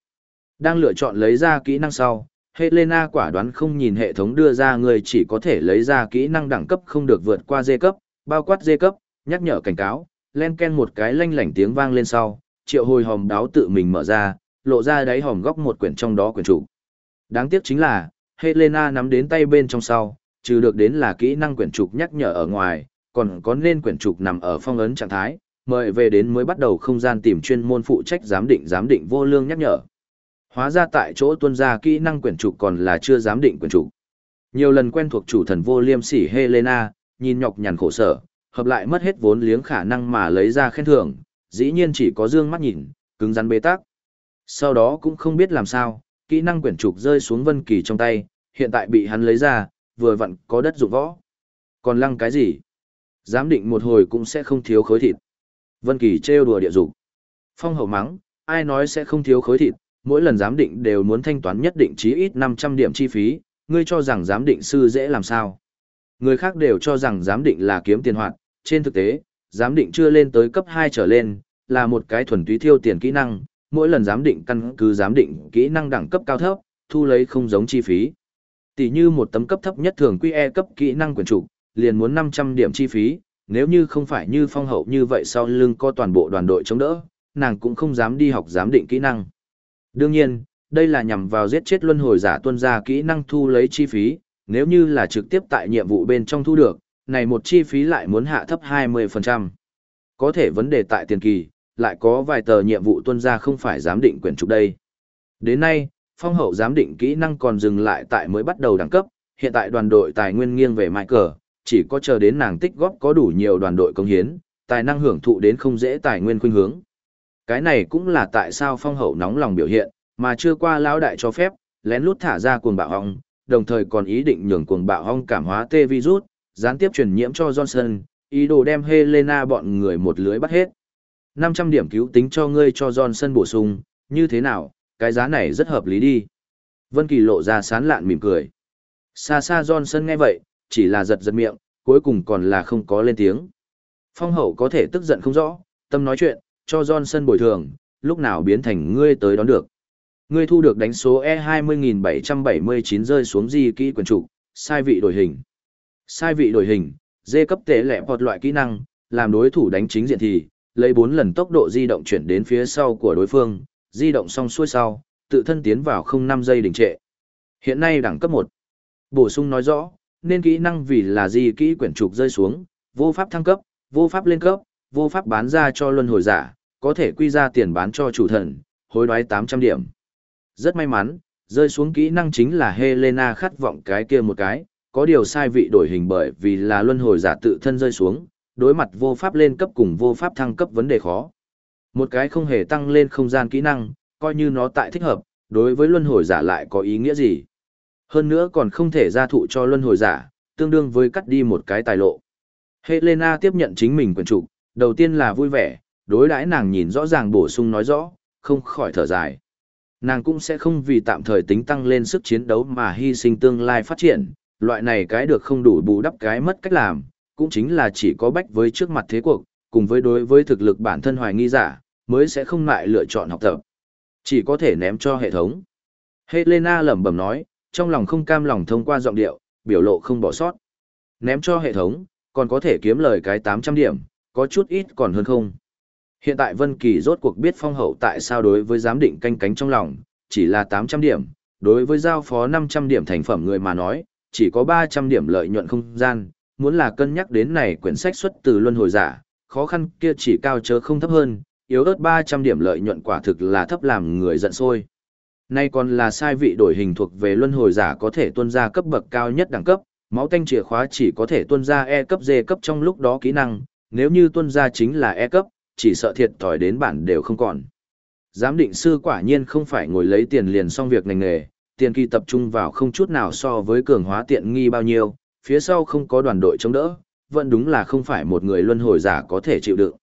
Đang lựa chọn lấy ra kỹ năng sau, Helena quả đoán không nhìn hệ thống đưa ra người chỉ có thể lấy ra kỹ năng đẳng cấp không được vượt qua dê cấp, bao quát dê cấp, nhắc nhở cảnh cáo, len ken một cái lanh lảnh tiếng vang lên sau, triệu hồi hòm đáo tự mình mở ra, lộ ra đáy hòm góc một quyển trong đó quyển chủ. Đáng tiếc chính là, Helena nắm đến tay bên trong sau, trừ được đến là kỹ năng quyển trục nhắc nhở ở ngoài, còn có nên quyển trục nằm ở phong ấn trạng thái, mời về đến mới bắt đầu không gian tìm chuyên môn phụ trách giám định giám định vô lương nhắc nhở. Hóa ra tại chỗ tuân ra kỹ năng quyển trục còn là chưa giám định quyển trục. Nhiều lần quen thuộc chủ thần vô liêm sỉ Helena, nhìn nhọc nhằn khổ sở, hợp lại mất hết vốn liếng khả năng mà lấy ra khen thưởng, dĩ nhiên chỉ có dương mắt nhìn, cứng rắn bế tắc. Sau đó cũng không biết làm sao, kỹ năng quyển trục rơi xuống Vân Kỳ trong tay, hiện tại bị hắn lấy ra, vừa vặn có đất dụng võ. Còn lăng cái gì? Giám định một hồi cũng sẽ không thiếu khối thịt. Vân Kỳ trêu đùa địa dục. Phong hậu mắng, ai nói sẽ không thiếu khối thịt, mỗi lần giám định đều muốn thanh toán nhất định chí ít 500 điểm chi phí, ngươi cho rằng giám định sư dễ làm sao? Người khác đều cho rằng giám định là kiếm tiền hoạt, trên thực tế, giám định chưa lên tới cấp 2 trở lên, là một cái thuần túy thiêu tiền kỹ năng, mỗi lần giám định căn cứ giám định kỹ năng đẳng cấp cao thấp, thu lấy không giống chi phí. Tỷ như một tấm cấp thấp nhất thường quy E cấp kỹ năng quyền chủ liền muốn 500 điểm chi phí, nếu như không phải như phong hậu như vậy sau lưng có toàn bộ đoàn đội chống đỡ, nàng cũng không dám đi học giám định kỹ năng. Đương nhiên, đây là nhằm vào giết chết luân hồi giả tuân ra kỹ năng thu lấy chi phí, nếu như là trực tiếp tại nhiệm vụ bên trong thu được, này một chi phí lại muốn hạ thấp 20%. Có thể vấn đề tại tiền kỳ, lại có vài tờ nhiệm vụ tuân ra không phải giám định quyển trục đây. Đến nay, phong hậu giám định kỹ năng còn dừng lại tại mới bắt đầu đẳng cấp, hiện tại đoàn đội tài nguyên nghiêng về Michael, chỉ có chờ đến nàng tích góp có đủ nhiều đoàn đội công hiến, tài năng hưởng thụ đến không dễ tài nguyên khuynh hướng. Cái này cũng là tại sao phong hậu nóng lòng biểu hiện, mà chưa qua lão đại cho phép, lén lút thả ra cuồng bạo hong, đồng thời còn ý định nhường cuồng bạo hong cảm hóa tê virus, gián tiếp truyền nhiễm cho Johnson, ý đồ đem Helena bọn người một lưới bắt hết. 500 điểm cứu tính cho ngươi cho Johnson bổ sung, như thế nào, cái giá này rất hợp lý đi. Vân Kỳ lộ ra sán lạn mỉm cười. Xa xa Johnson nghe vậy, chỉ là giật giật miệng, cuối cùng còn là không có lên tiếng. Phong hậu có thể tức giận không rõ, tâm nói chuyện, cho Johnson bồi thường, lúc nào biến thành ngươi tới đón được. Ngươi thu được đánh số E20779 rơi xuống di kỹ quyền trụ, sai vị đổi hình. Sai vị đổi hình, dê cấp tế lẻ một loại kỹ năng, làm đối thủ đánh chính diện thì, lấy 4 lần tốc độ di động chuyển đến phía sau của đối phương, di động xong xuôi sau, tự thân tiến vào 05 giây đình trệ. Hiện nay đẳng cấp 1. Bổ sung nói rõ, nên kỹ năng vì là di kỹ quyển trục rơi xuống, vô pháp thăng cấp, vô pháp lên cấp, vô pháp bán ra cho luân hồi giả, có thể quy ra tiền bán cho chủ thần, hối đoái 800 điểm. Rất may mắn, rơi xuống kỹ năng chính là Helena khát vọng cái kia một cái, có điều sai vị đổi hình bởi vì là luân hồi giả tự thân rơi xuống, đối mặt vô pháp lên cấp cùng vô pháp thăng cấp vấn đề khó. Một cái không hề tăng lên không gian kỹ năng, coi như nó tại thích hợp, đối với luân hồi giả lại có ý nghĩa gì. Hơn nữa còn không thể gia thụ cho luân hồi giả, tương đương với cắt đi một cái tài lộ. Helena tiếp nhận chính mình quyền trục, đầu tiên là vui vẻ, đối đãi nàng nhìn rõ ràng bổ sung nói rõ, không khỏi thở dài. Nàng cũng sẽ không vì tạm thời tính tăng lên sức chiến đấu mà hy sinh tương lai phát triển, loại này cái được không đủ bù đắp cái mất cách làm, cũng chính là chỉ có bách với trước mặt thế cuộc, cùng với đối với thực lực bản thân hoài nghi giả, mới sẽ không ngại lựa chọn học tập. Chỉ có thể ném cho hệ thống. Helena lẩm bẩm nói, trong lòng không cam lòng thông qua giọng điệu, biểu lộ không bỏ sót. Ném cho hệ thống, còn có thể kiếm lời cái 800 điểm, có chút ít còn hơn không. Hiện tại Vân Kỳ rốt cuộc biết phong hậu tại sao đối với giám định canh cánh trong lòng, chỉ là 800 điểm, đối với giao phó 500 điểm thành phẩm người mà nói, chỉ có 300 điểm lợi nhuận không gian, muốn là cân nhắc đến này quyển sách xuất từ luân hồi giả, khó khăn kia chỉ cao chớ không thấp hơn, yếu ớt 300 điểm lợi nhuận quả thực là thấp làm người giận sôi. Nay còn là sai vị đổi hình thuộc về luân hồi giả có thể tuân ra cấp bậc cao nhất đẳng cấp, máu tanh chìa khóa chỉ có thể tuân ra E cấp D cấp trong lúc đó kỹ năng, nếu như tuân ra chính là E cấp, chỉ sợ thiệt thòi đến bản đều không còn. Giám định sư quả nhiên không phải ngồi lấy tiền liền xong việc ngành nghề, tiền kỳ tập trung vào không chút nào so với cường hóa tiện nghi bao nhiêu, phía sau không có đoàn đội chống đỡ, vẫn đúng là không phải một người luân hồi giả có thể chịu đựng.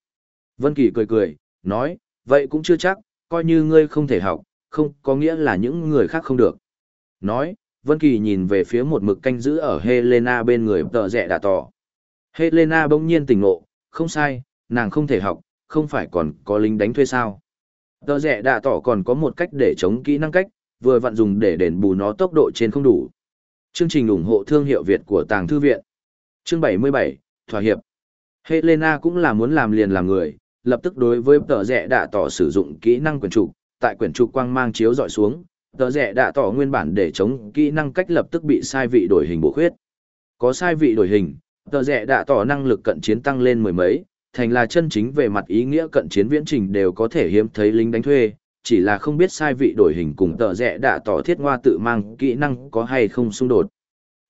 Vân Kỳ cười cười, nói, vậy cũng chưa chắc, coi như ngươi không thể học, không có nghĩa là những người khác không được. Nói, Vân Kỳ nhìn về phía một mực canh giữ ở Helena bên người tờ rẻ đã tỏ. Helena bỗng nhiên tỉnh ngộ, không sai, nàng không thể học, không phải còn có lính đánh thuê sao. Tờ rẻ đã tỏ còn có một cách để chống kỹ năng cách, vừa vặn dùng để đền bù nó tốc độ trên không đủ. Chương trình ủng hộ thương hiệu Việt của Tàng Thư Viện. Chương 77, Thỏa hiệp. Helena cũng là muốn làm liền làm người, lập tức đối với tờ rẽ đã tỏ sử dụng kỹ năng quyển trục, tại quyển trục quang mang chiếu dọi xuống, tờ rẽ đã tỏ nguyên bản để chống kỹ năng cách lập tức bị sai vị đổi hình bổ khuyết. Có sai vị đổi hình, tờ rẽ đã tỏ năng lực cận chiến tăng lên mười mấy, thành là chân chính về mặt ý nghĩa cận chiến viễn trình đều có thể hiếm thấy lính đánh thuê, chỉ là không biết sai vị đổi hình cùng tờ rẽ đã tỏ thiết ngoa tự mang kỹ năng có hay không xung đột.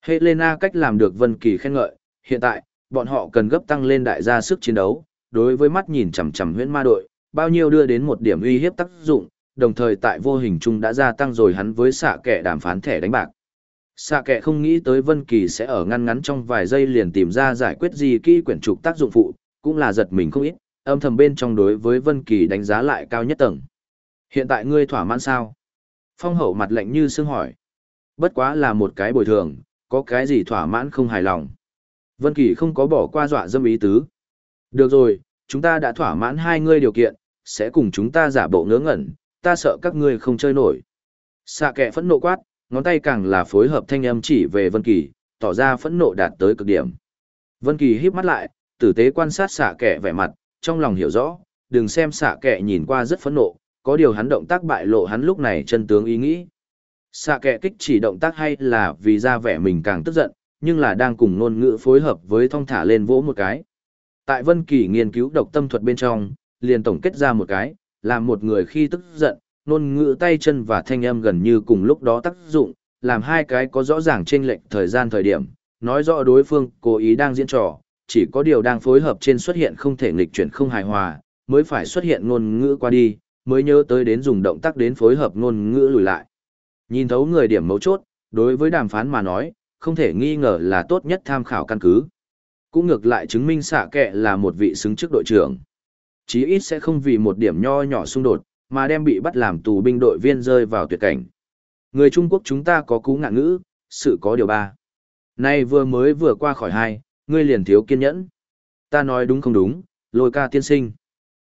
Helena cách làm được Vân Kỳ khen ngợi, hiện tại, bọn họ cần gấp tăng lên đại gia sức chiến đấu, đối với mắt nhìn chằm chằm huyễn ma đội, bao nhiêu đưa đến một điểm uy hiếp tác dụng, đồng thời tại vô hình chung đã gia tăng rồi hắn với xạ kẻ đàm phán thẻ đánh bạc. Xạ kẻ không nghĩ tới Vân Kỳ sẽ ở ngăn ngắn trong vài giây liền tìm ra giải quyết gì kỹ quyển trục tác dụng phụ, cũng là giật mình không ít, âm thầm bên trong đối với Vân Kỳ đánh giá lại cao nhất tầng. Hiện tại ngươi thỏa mãn sao? Phong hậu mặt lạnh như sương hỏi. Bất quá là một cái bồi thường, có cái gì thỏa mãn không hài lòng. Vân Kỳ không có bỏ qua dọa dâm ý tứ. Được rồi, chúng ta đã thỏa mãn hai ngươi điều kiện, sẽ cùng chúng ta giả bộ ngớ ngẩn, ta sợ các ngươi không chơi nổi. Xạ kệ phẫn nộ quát, ngón tay càng là phối hợp thanh âm chỉ về Vân Kỳ, tỏ ra phẫn nộ đạt tới cực điểm. Vân Kỳ híp mắt lại, tử tế quan sát xạ kệ vẻ mặt, trong lòng hiểu rõ, đừng xem xạ kệ nhìn qua rất phẫn nộ, có điều hắn động tác bại lộ hắn lúc này chân tướng ý nghĩ. Xạ kệ kích chỉ động tác hay là vì ra vẻ mình càng tức giận, nhưng là đang cùng ngôn ngữ phối hợp với thong thả lên vỗ một cái. Tại Vân Kỳ nghiên cứu độc tâm thuật bên trong, liền tổng kết ra một cái, làm một người khi tức giận, ngôn ngữ tay chân và thanh âm gần như cùng lúc đó tác dụng, làm hai cái có rõ ràng chênh lệch thời gian thời điểm, nói rõ đối phương cố ý đang diễn trò, chỉ có điều đang phối hợp trên xuất hiện không thể nghịch chuyển không hài hòa, mới phải xuất hiện ngôn ngữ qua đi, mới nhớ tới đến dùng động tác đến phối hợp ngôn ngữ lùi lại. Nhìn thấu người điểm mấu chốt, đối với đàm phán mà nói, không thể nghi ngờ là tốt nhất tham khảo căn cứ. Cũng ngược lại chứng minh xạ kệ là một vị xứng chức đội trưởng. Chí ít sẽ không vì một điểm nho nhỏ xung đột, mà đem bị bắt làm tù binh đội viên rơi vào tuyệt cảnh. Người Trung Quốc chúng ta có cú ngạn ngữ, sự có điều ba. Nay vừa mới vừa qua khỏi hai, ngươi liền thiếu kiên nhẫn. Ta nói đúng không đúng, lôi ca tiên sinh.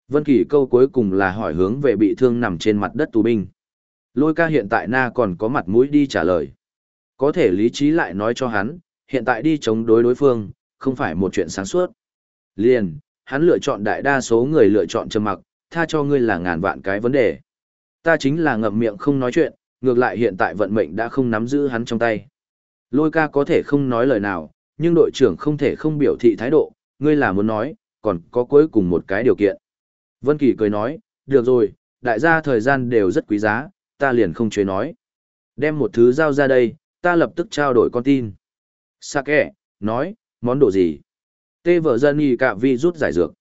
Vân Kỳ câu cuối cùng là hỏi hướng về bị thương nằm trên mặt đất tù binh. Lôi ca hiện tại na còn có mặt mũi đi trả lời. Có thể lý trí lại nói cho hắn, hiện tại đi chống đối đối phương, không phải một chuyện sáng suốt. Liền, hắn lựa chọn đại đa số người lựa chọn trầm mặc, tha cho ngươi là ngàn vạn cái vấn đề. Ta chính là ngậm miệng không nói chuyện, ngược lại hiện tại vận mệnh đã không nắm giữ hắn trong tay. Lôi ca có thể không nói lời nào, nhưng đội trưởng không thể không biểu thị thái độ, ngươi là muốn nói, còn có cuối cùng một cái điều kiện. Vân Kỳ cười nói, được rồi, đại gia thời gian đều rất quý giá, ta liền không chế nói. Đem một thứ giao ra đây, ta lập tức trao đổi con tin. Sake, nói, món đồ gì? Tê vợ dân y cả vi rút giải dược.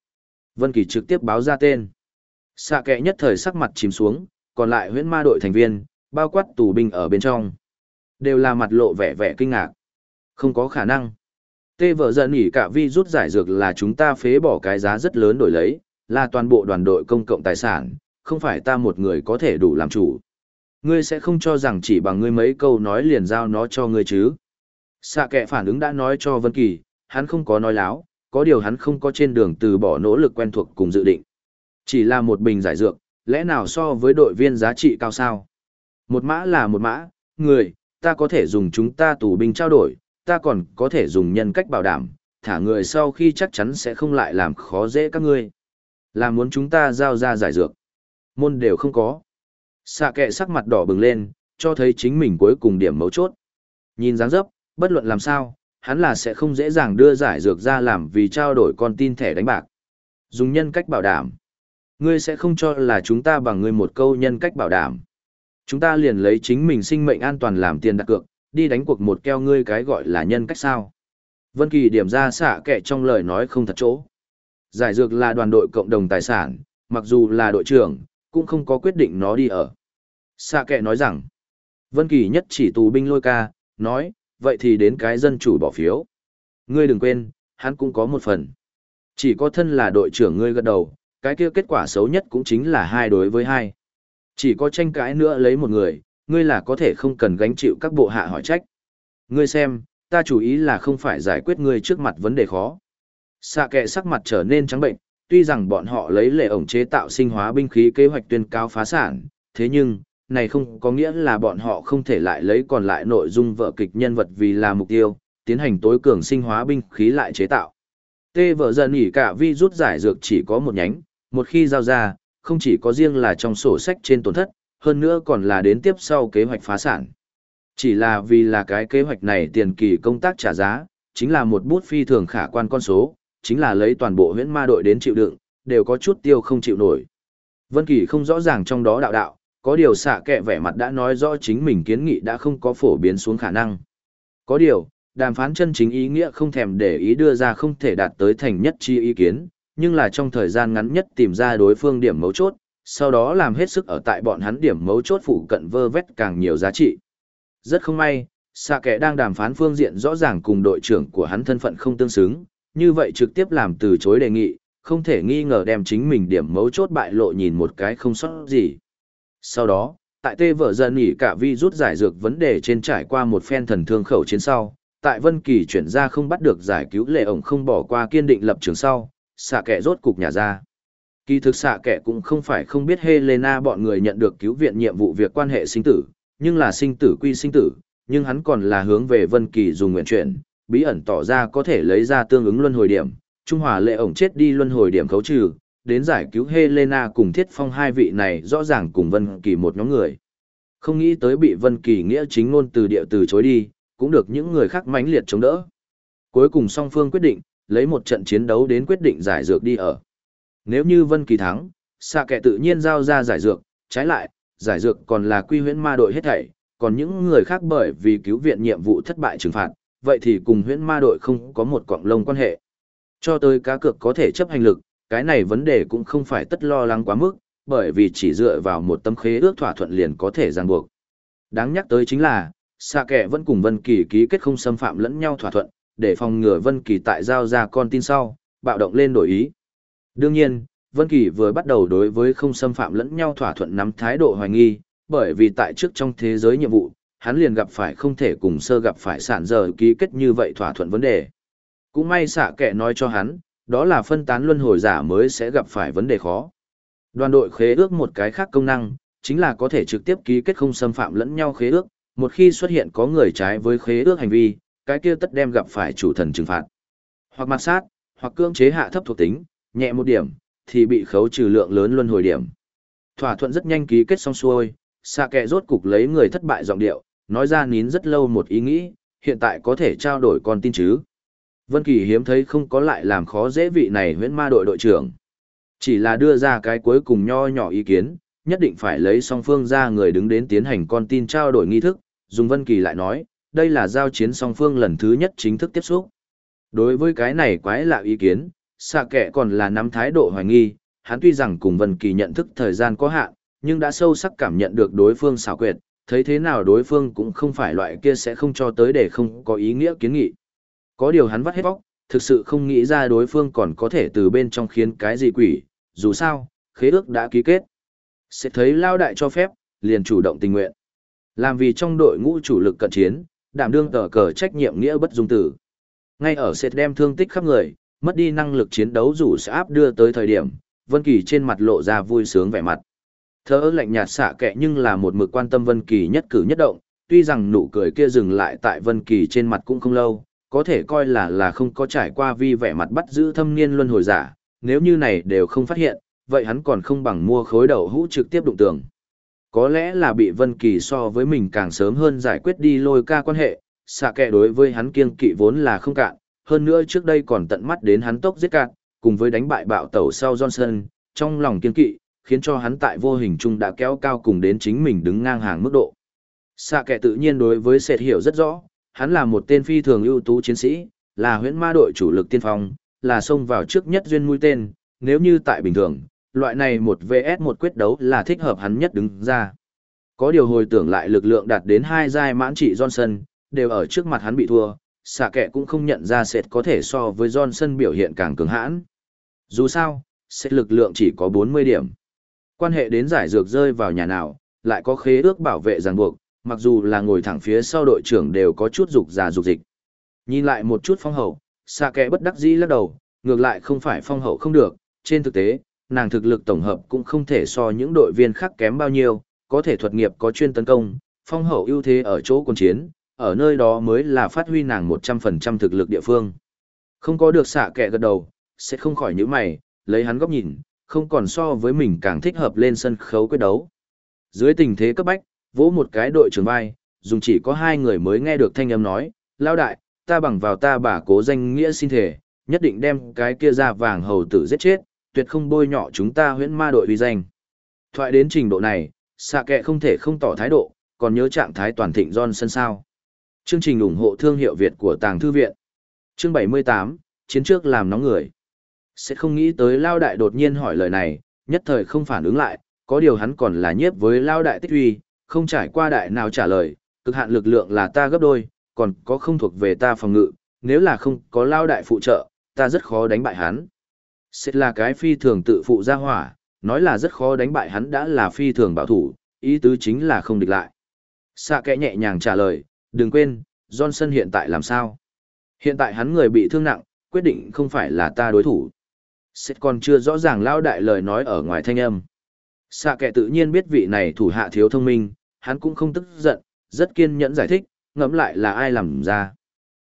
Vân Kỳ trực tiếp báo ra tên. Sake nhất thời sắc mặt chìm xuống, còn lại huyễn ma đội thành viên, bao quát tù binh ở bên trong. Đều là mặt lộ vẻ vẻ kinh ngạc. Không có khả năng. Tê vợ giận y cả vi rút giải dược là chúng ta phế bỏ cái giá rất lớn đổi lấy, là toàn bộ đoàn đội công cộng tài sản, không phải ta một người có thể đủ làm chủ. Ngươi sẽ không cho rằng chỉ bằng ngươi mấy câu nói liền giao nó cho ngươi chứ. Xạ kệ phản ứng đã nói cho Vân Kỳ, hắn không có nói láo, có điều hắn không có trên đường từ bỏ nỗ lực quen thuộc cùng dự định. Chỉ là một bình giải dược, lẽ nào so với đội viên giá trị cao sao? Một mã là một mã, người, ta có thể dùng chúng ta tù binh trao đổi, ta còn có thể dùng nhân cách bảo đảm, thả người sau khi chắc chắn sẽ không lại làm khó dễ các ngươi. Là muốn chúng ta giao ra giải dược. Môn đều không có. Xạ kệ sắc mặt đỏ bừng lên, cho thấy chính mình cuối cùng điểm mấu chốt. Nhìn dáng dấp, bất luận làm sao, hắn là sẽ không dễ dàng đưa giải dược ra làm vì trao đổi con tin thẻ đánh bạc. Dùng nhân cách bảo đảm. Ngươi sẽ không cho là chúng ta bằng ngươi một câu nhân cách bảo đảm. Chúng ta liền lấy chính mình sinh mệnh an toàn làm tiền đặt cược, đi đánh cuộc một keo ngươi cái gọi là nhân cách sao. Vân Kỳ điểm ra xạ kệ trong lời nói không thật chỗ. Giải dược là đoàn đội cộng đồng tài sản, mặc dù là đội trưởng, cũng không có quyết định nó đi ở. Xạ kệ nói rằng, Vân Kỳ nhất chỉ tù binh lôi ca, nói, vậy thì đến cái dân chủ bỏ phiếu. Ngươi đừng quên, hắn cũng có một phần. Chỉ có thân là đội trưởng ngươi gật đầu, cái kia kết quả xấu nhất cũng chính là hai đối với hai. Chỉ có tranh cãi nữa lấy một người, ngươi là có thể không cần gánh chịu các bộ hạ hỏi trách. Ngươi xem, ta chủ ý là không phải giải quyết ngươi trước mặt vấn đề khó. Xạ kệ sắc mặt trở nên trắng bệnh, tuy rằng bọn họ lấy lệ ổng chế tạo sinh hóa binh khí kế hoạch tuyên cao phá sản, thế nhưng, này không có nghĩa là bọn họ không thể lại lấy còn lại nội dung vở kịch nhân vật vì là mục tiêu, tiến hành tối cường sinh hóa binh khí lại chế tạo. Tê vợ dần nghỉ cả vi rút giải dược chỉ có một nhánh, một khi giao ra, không chỉ có riêng là trong sổ sách trên tổn thất, hơn nữa còn là đến tiếp sau kế hoạch phá sản. Chỉ là vì là cái kế hoạch này tiền kỳ công tác trả giá, chính là một bút phi thường khả quan con số, chính là lấy toàn bộ huyễn ma đội đến chịu đựng, đều có chút tiêu không chịu nổi. Vân Kỳ không rõ ràng trong đó đạo đạo, có điều xạ kệ vẻ mặt đã nói rõ chính mình kiến nghị đã không có phổ biến xuống khả năng. Có điều, đàm phán chân chính ý nghĩa không thèm để ý đưa ra không thể đạt tới thành nhất chi ý kiến, nhưng là trong thời gian ngắn nhất tìm ra đối phương điểm mấu chốt, sau đó làm hết sức ở tại bọn hắn điểm mấu chốt phụ cận vơ vét càng nhiều giá trị. Rất không may, xạ kệ đang đàm phán phương diện rõ ràng cùng đội trưởng của hắn thân phận không tương xứng, như vậy trực tiếp làm từ chối đề nghị, không thể nghi ngờ đem chính mình điểm mấu chốt bại lộ nhìn một cái không sót gì. Sau đó, tại tê vợ dần nghỉ cả vi rút giải dược vấn đề trên trải qua một phen thần thương khẩu chiến sau, tại Vân Kỳ chuyển ra không bắt được giải cứu lệ ổng không bỏ qua kiên định lập trường sau, xạ kẻ rốt cục nhà ra. Kỳ thực xạ kẻ cũng không phải không biết Helena bọn người nhận được cứu viện nhiệm vụ việc quan hệ sinh tử, nhưng là sinh tử quy sinh tử, nhưng hắn còn là hướng về Vân Kỳ dùng nguyện chuyển, bí ẩn tỏ ra có thể lấy ra tương ứng luân hồi điểm, Trung Hòa lệ ổng chết đi luân hồi điểm khấu trừ, đến giải cứu Helena cùng Thiết Phong hai vị này rõ ràng cùng Vân Kỳ một nhóm người. Không nghĩ tới bị Vân Kỳ nghĩa chính ngôn từ địa từ chối đi, cũng được những người khác mãnh liệt chống đỡ. Cuối cùng song phương quyết định, lấy một trận chiến đấu đến quyết định giải dược đi ở. Nếu như Vân Kỳ thắng, xạ kẻ tự nhiên giao ra giải dược, trái lại, giải dược còn là quy huyễn ma đội hết thảy, còn những người khác bởi vì cứu viện nhiệm vụ thất bại trừng phạt, vậy thì cùng huyễn ma đội không có một quọng lông quan hệ. Cho tới cá cược có thể chấp hành lực, cái này vấn đề cũng không phải tất lo lắng quá mức, bởi vì chỉ dựa vào một tấm khế ước thỏa thuận liền có thể ràng buộc. Đáng nhắc tới chính là, xạ kẻ vẫn cùng Vân Kỳ ký kết không xâm phạm lẫn nhau thỏa thuận, để phòng ngừa Vân Kỳ tại giao ra con tin sau, bạo động lên đổi ý. Đương nhiên, Vân Kỳ vừa bắt đầu đối với không xâm phạm lẫn nhau thỏa thuận nắm thái độ hoài nghi, bởi vì tại trước trong thế giới nhiệm vụ, hắn liền gặp phải không thể cùng sơ gặp phải sản giờ ký kết như vậy thỏa thuận vấn đề. Cũng may xạ kẻ nói cho hắn, đó là phân tán luân hồi giả mới sẽ gặp phải vấn đề khó. Đoàn đội khế ước một cái khác công năng, chính là có thể trực tiếp ký kết không xâm phạm lẫn nhau khế ước, một khi xuất hiện có người trái với khế ước hành vi, cái kia tất đem gặp phải chủ thần trừng phạt. Hoặc mặt sát, hoặc cưỡng chế hạ thấp thuộc tính, nhẹ một điểm, thì bị khấu trừ lượng lớn luân hồi điểm. Thỏa thuận rất nhanh ký kết xong xuôi, xạ kệ rốt cục lấy người thất bại giọng điệu, nói ra nín rất lâu một ý nghĩ, hiện tại có thể trao đổi con tin chứ. Vân Kỳ hiếm thấy không có lại làm khó dễ vị này huyễn ma đội đội trưởng. Chỉ là đưa ra cái cuối cùng nho nhỏ ý kiến, nhất định phải lấy song phương ra người đứng đến tiến hành con tin trao đổi nghi thức, dùng Vân Kỳ lại nói, đây là giao chiến song phương lần thứ nhất chính thức tiếp xúc. Đối với cái này quái lạ ý kiến, xạ kệ còn là nắm thái độ hoài nghi, hắn tuy rằng cùng Vân Kỳ nhận thức thời gian có hạn, nhưng đã sâu sắc cảm nhận được đối phương xảo quyệt, thấy thế nào đối phương cũng không phải loại kia sẽ không cho tới để không có ý nghĩa kiến nghị. Có điều hắn vắt hết bóc, thực sự không nghĩ ra đối phương còn có thể từ bên trong khiến cái gì quỷ, dù sao, khế ước đã ký kết. Sẽ thấy lao đại cho phép, liền chủ động tình nguyện. Làm vì trong đội ngũ chủ lực cận chiến, đảm đương tờ cờ trách nhiệm nghĩa bất dung tử. Ngay ở sệt đem thương tích khắp người, mất đi năng lực chiến đấu rủ sẽ áp đưa tới thời điểm, Vân Kỳ trên mặt lộ ra vui sướng vẻ mặt. Thơ lạnh nhạt xạ kệ nhưng là một mực quan tâm Vân Kỳ nhất cử nhất động, tuy rằng nụ cười kia dừng lại tại Vân Kỳ trên mặt cũng không lâu, có thể coi là là không có trải qua vi vẻ mặt bắt giữ thâm niên luân hồi giả, nếu như này đều không phát hiện, vậy hắn còn không bằng mua khối đầu hũ trực tiếp đụng tường. Có lẽ là bị Vân Kỳ so với mình càng sớm hơn giải quyết đi lôi ca quan hệ, xạ kệ đối với hắn kiên kỵ vốn là không cạn, hơn nữa trước đây còn tận mắt đến hắn tốc giết cạn, cùng với đánh bại bạo tẩu sau Johnson, trong lòng kiên kỵ, khiến cho hắn tại vô hình chung đã kéo cao cùng đến chính mình đứng ngang hàng mức độ. Xạ kệ tự nhiên đối với sệt hiểu rất rõ, hắn là một tên phi thường ưu tú chiến sĩ, là huyễn ma đội chủ lực tiên phong, là xông vào trước nhất duyên mũi tên, nếu như tại bình thường, loại này một VS một quyết đấu là thích hợp hắn nhất đứng ra. Có điều hồi tưởng lại lực lượng đạt đến hai giai mãn trị Johnson, đều ở trước mặt hắn bị thua, xạ kệ cũng không nhận ra sệt có thể so với Johnson biểu hiện càng cứng hãn. Dù sao, sệt lực lượng chỉ có 40 điểm. Quan hệ đến giải dược rơi vào nhà nào, lại có khế ước bảo vệ ràng buộc, mặc dù là ngồi thẳng phía sau đội trưởng đều có chút dục già dục dịch. Nhìn lại một chút phong hậu, xạ kẽ bất đắc dĩ lắc đầu, ngược lại không phải phong hậu không được, trên thực tế, nàng thực lực tổng hợp cũng không thể so những đội viên khác kém bao nhiêu, có thể thuật nghiệp có chuyên tấn công, phong hậu ưu thế ở chỗ quân chiến, ở nơi đó mới là phát huy nàng 100% thực lực địa phương. Không có được xạ kệ gật đầu, sẽ không khỏi những mày, lấy hắn góc nhìn, không còn so với mình càng thích hợp lên sân khấu quyết đấu. Dưới tình thế cấp bách, vỗ một cái đội trưởng vai, dùng chỉ có hai người mới nghe được thanh âm nói, lao đại, ta bằng vào ta bà cố danh nghĩa xin thể, nhất định đem cái kia ra vàng hầu tử giết chết, tuyệt không bôi nhọ chúng ta huyễn ma đội uy danh. Thoại đến trình độ này, xạ kệ không thể không tỏ thái độ, còn nhớ trạng thái toàn thịnh Johnson sao. Chương trình ủng hộ thương hiệu Việt của Tàng Thư Viện. Chương 78, Chiến trước làm nóng người. Sẽ không nghĩ tới Lao Đại đột nhiên hỏi lời này, nhất thời không phản ứng lại, có điều hắn còn là nhiếp với Lao Đại tích uy, không trải qua đại nào trả lời, cực hạn lực lượng là ta gấp đôi, còn có không thuộc về ta phòng ngự, nếu là không có Lao Đại phụ trợ, ta rất khó đánh bại hắn. Sẽ là cái phi thường tự phụ ra hỏa, nói là rất khó đánh bại hắn đã là phi thường bảo thủ, ý tứ chính là không địch lại. Sạ kẽ nhẹ nhàng trả lời, đừng quên, Johnson hiện tại làm sao? Hiện tại hắn người bị thương nặng, quyết định không phải là ta đối thủ. sẽ còn chưa rõ ràng lao đại lời nói ở ngoài thanh âm. Sạ kẻ tự nhiên biết vị này thủ hạ thiếu thông minh, hắn cũng không tức giận, rất kiên nhẫn giải thích, ngẫm lại là ai làm ra.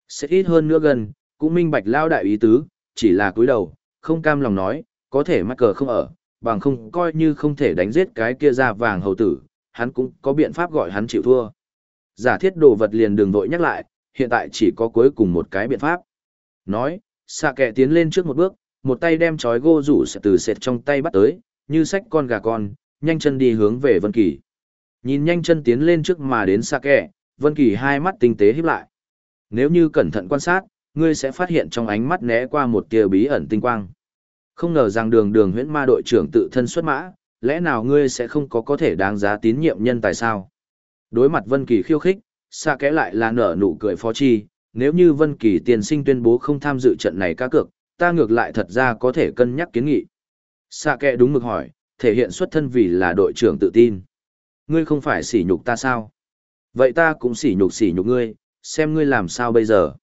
sẽ ít hơn nữa gần, cũng minh bạch lao đại ý tứ, chỉ là cúi đầu, không cam lòng nói, có thể mắc cờ không ở, bằng không coi như không thể đánh giết cái kia ra vàng hầu tử, hắn cũng có biện pháp gọi hắn chịu thua. Giả thiết đồ vật liền đường vội nhắc lại, hiện tại chỉ có cuối cùng một cái biện pháp. Nói, xạ kẹ tiến lên trước một bước, một tay đem chói gô rủ sẽ từ sệt trong tay bắt tới, như sách con gà con, nhanh chân đi hướng về Vân Kỳ. Nhìn nhanh chân tiến lên trước mà đến xa kẻ, Vân Kỳ hai mắt tinh tế híp lại. Nếu như cẩn thận quan sát, ngươi sẽ phát hiện trong ánh mắt né qua một tia bí ẩn tinh quang. Không ngờ rằng đường đường huyễn ma đội trưởng tự thân xuất mã, lẽ nào ngươi sẽ không có có thể đáng giá tín nhiệm nhân tài sao? Đối mặt Vân Kỳ khiêu khích, xa kẽ lại là nở nụ cười phó chi, nếu như Vân Kỳ tiền sinh tuyên bố không tham dự trận này cá cược, ta ngược lại thật ra có thể cân nhắc kiến nghị. Xa kẽ đúng mực hỏi, thể hiện xuất thân vì là đội trưởng tự tin. Ngươi không phải sỉ nhục ta sao? Vậy ta cũng sỉ nhục sỉ nhục ngươi, xem ngươi làm sao bây giờ.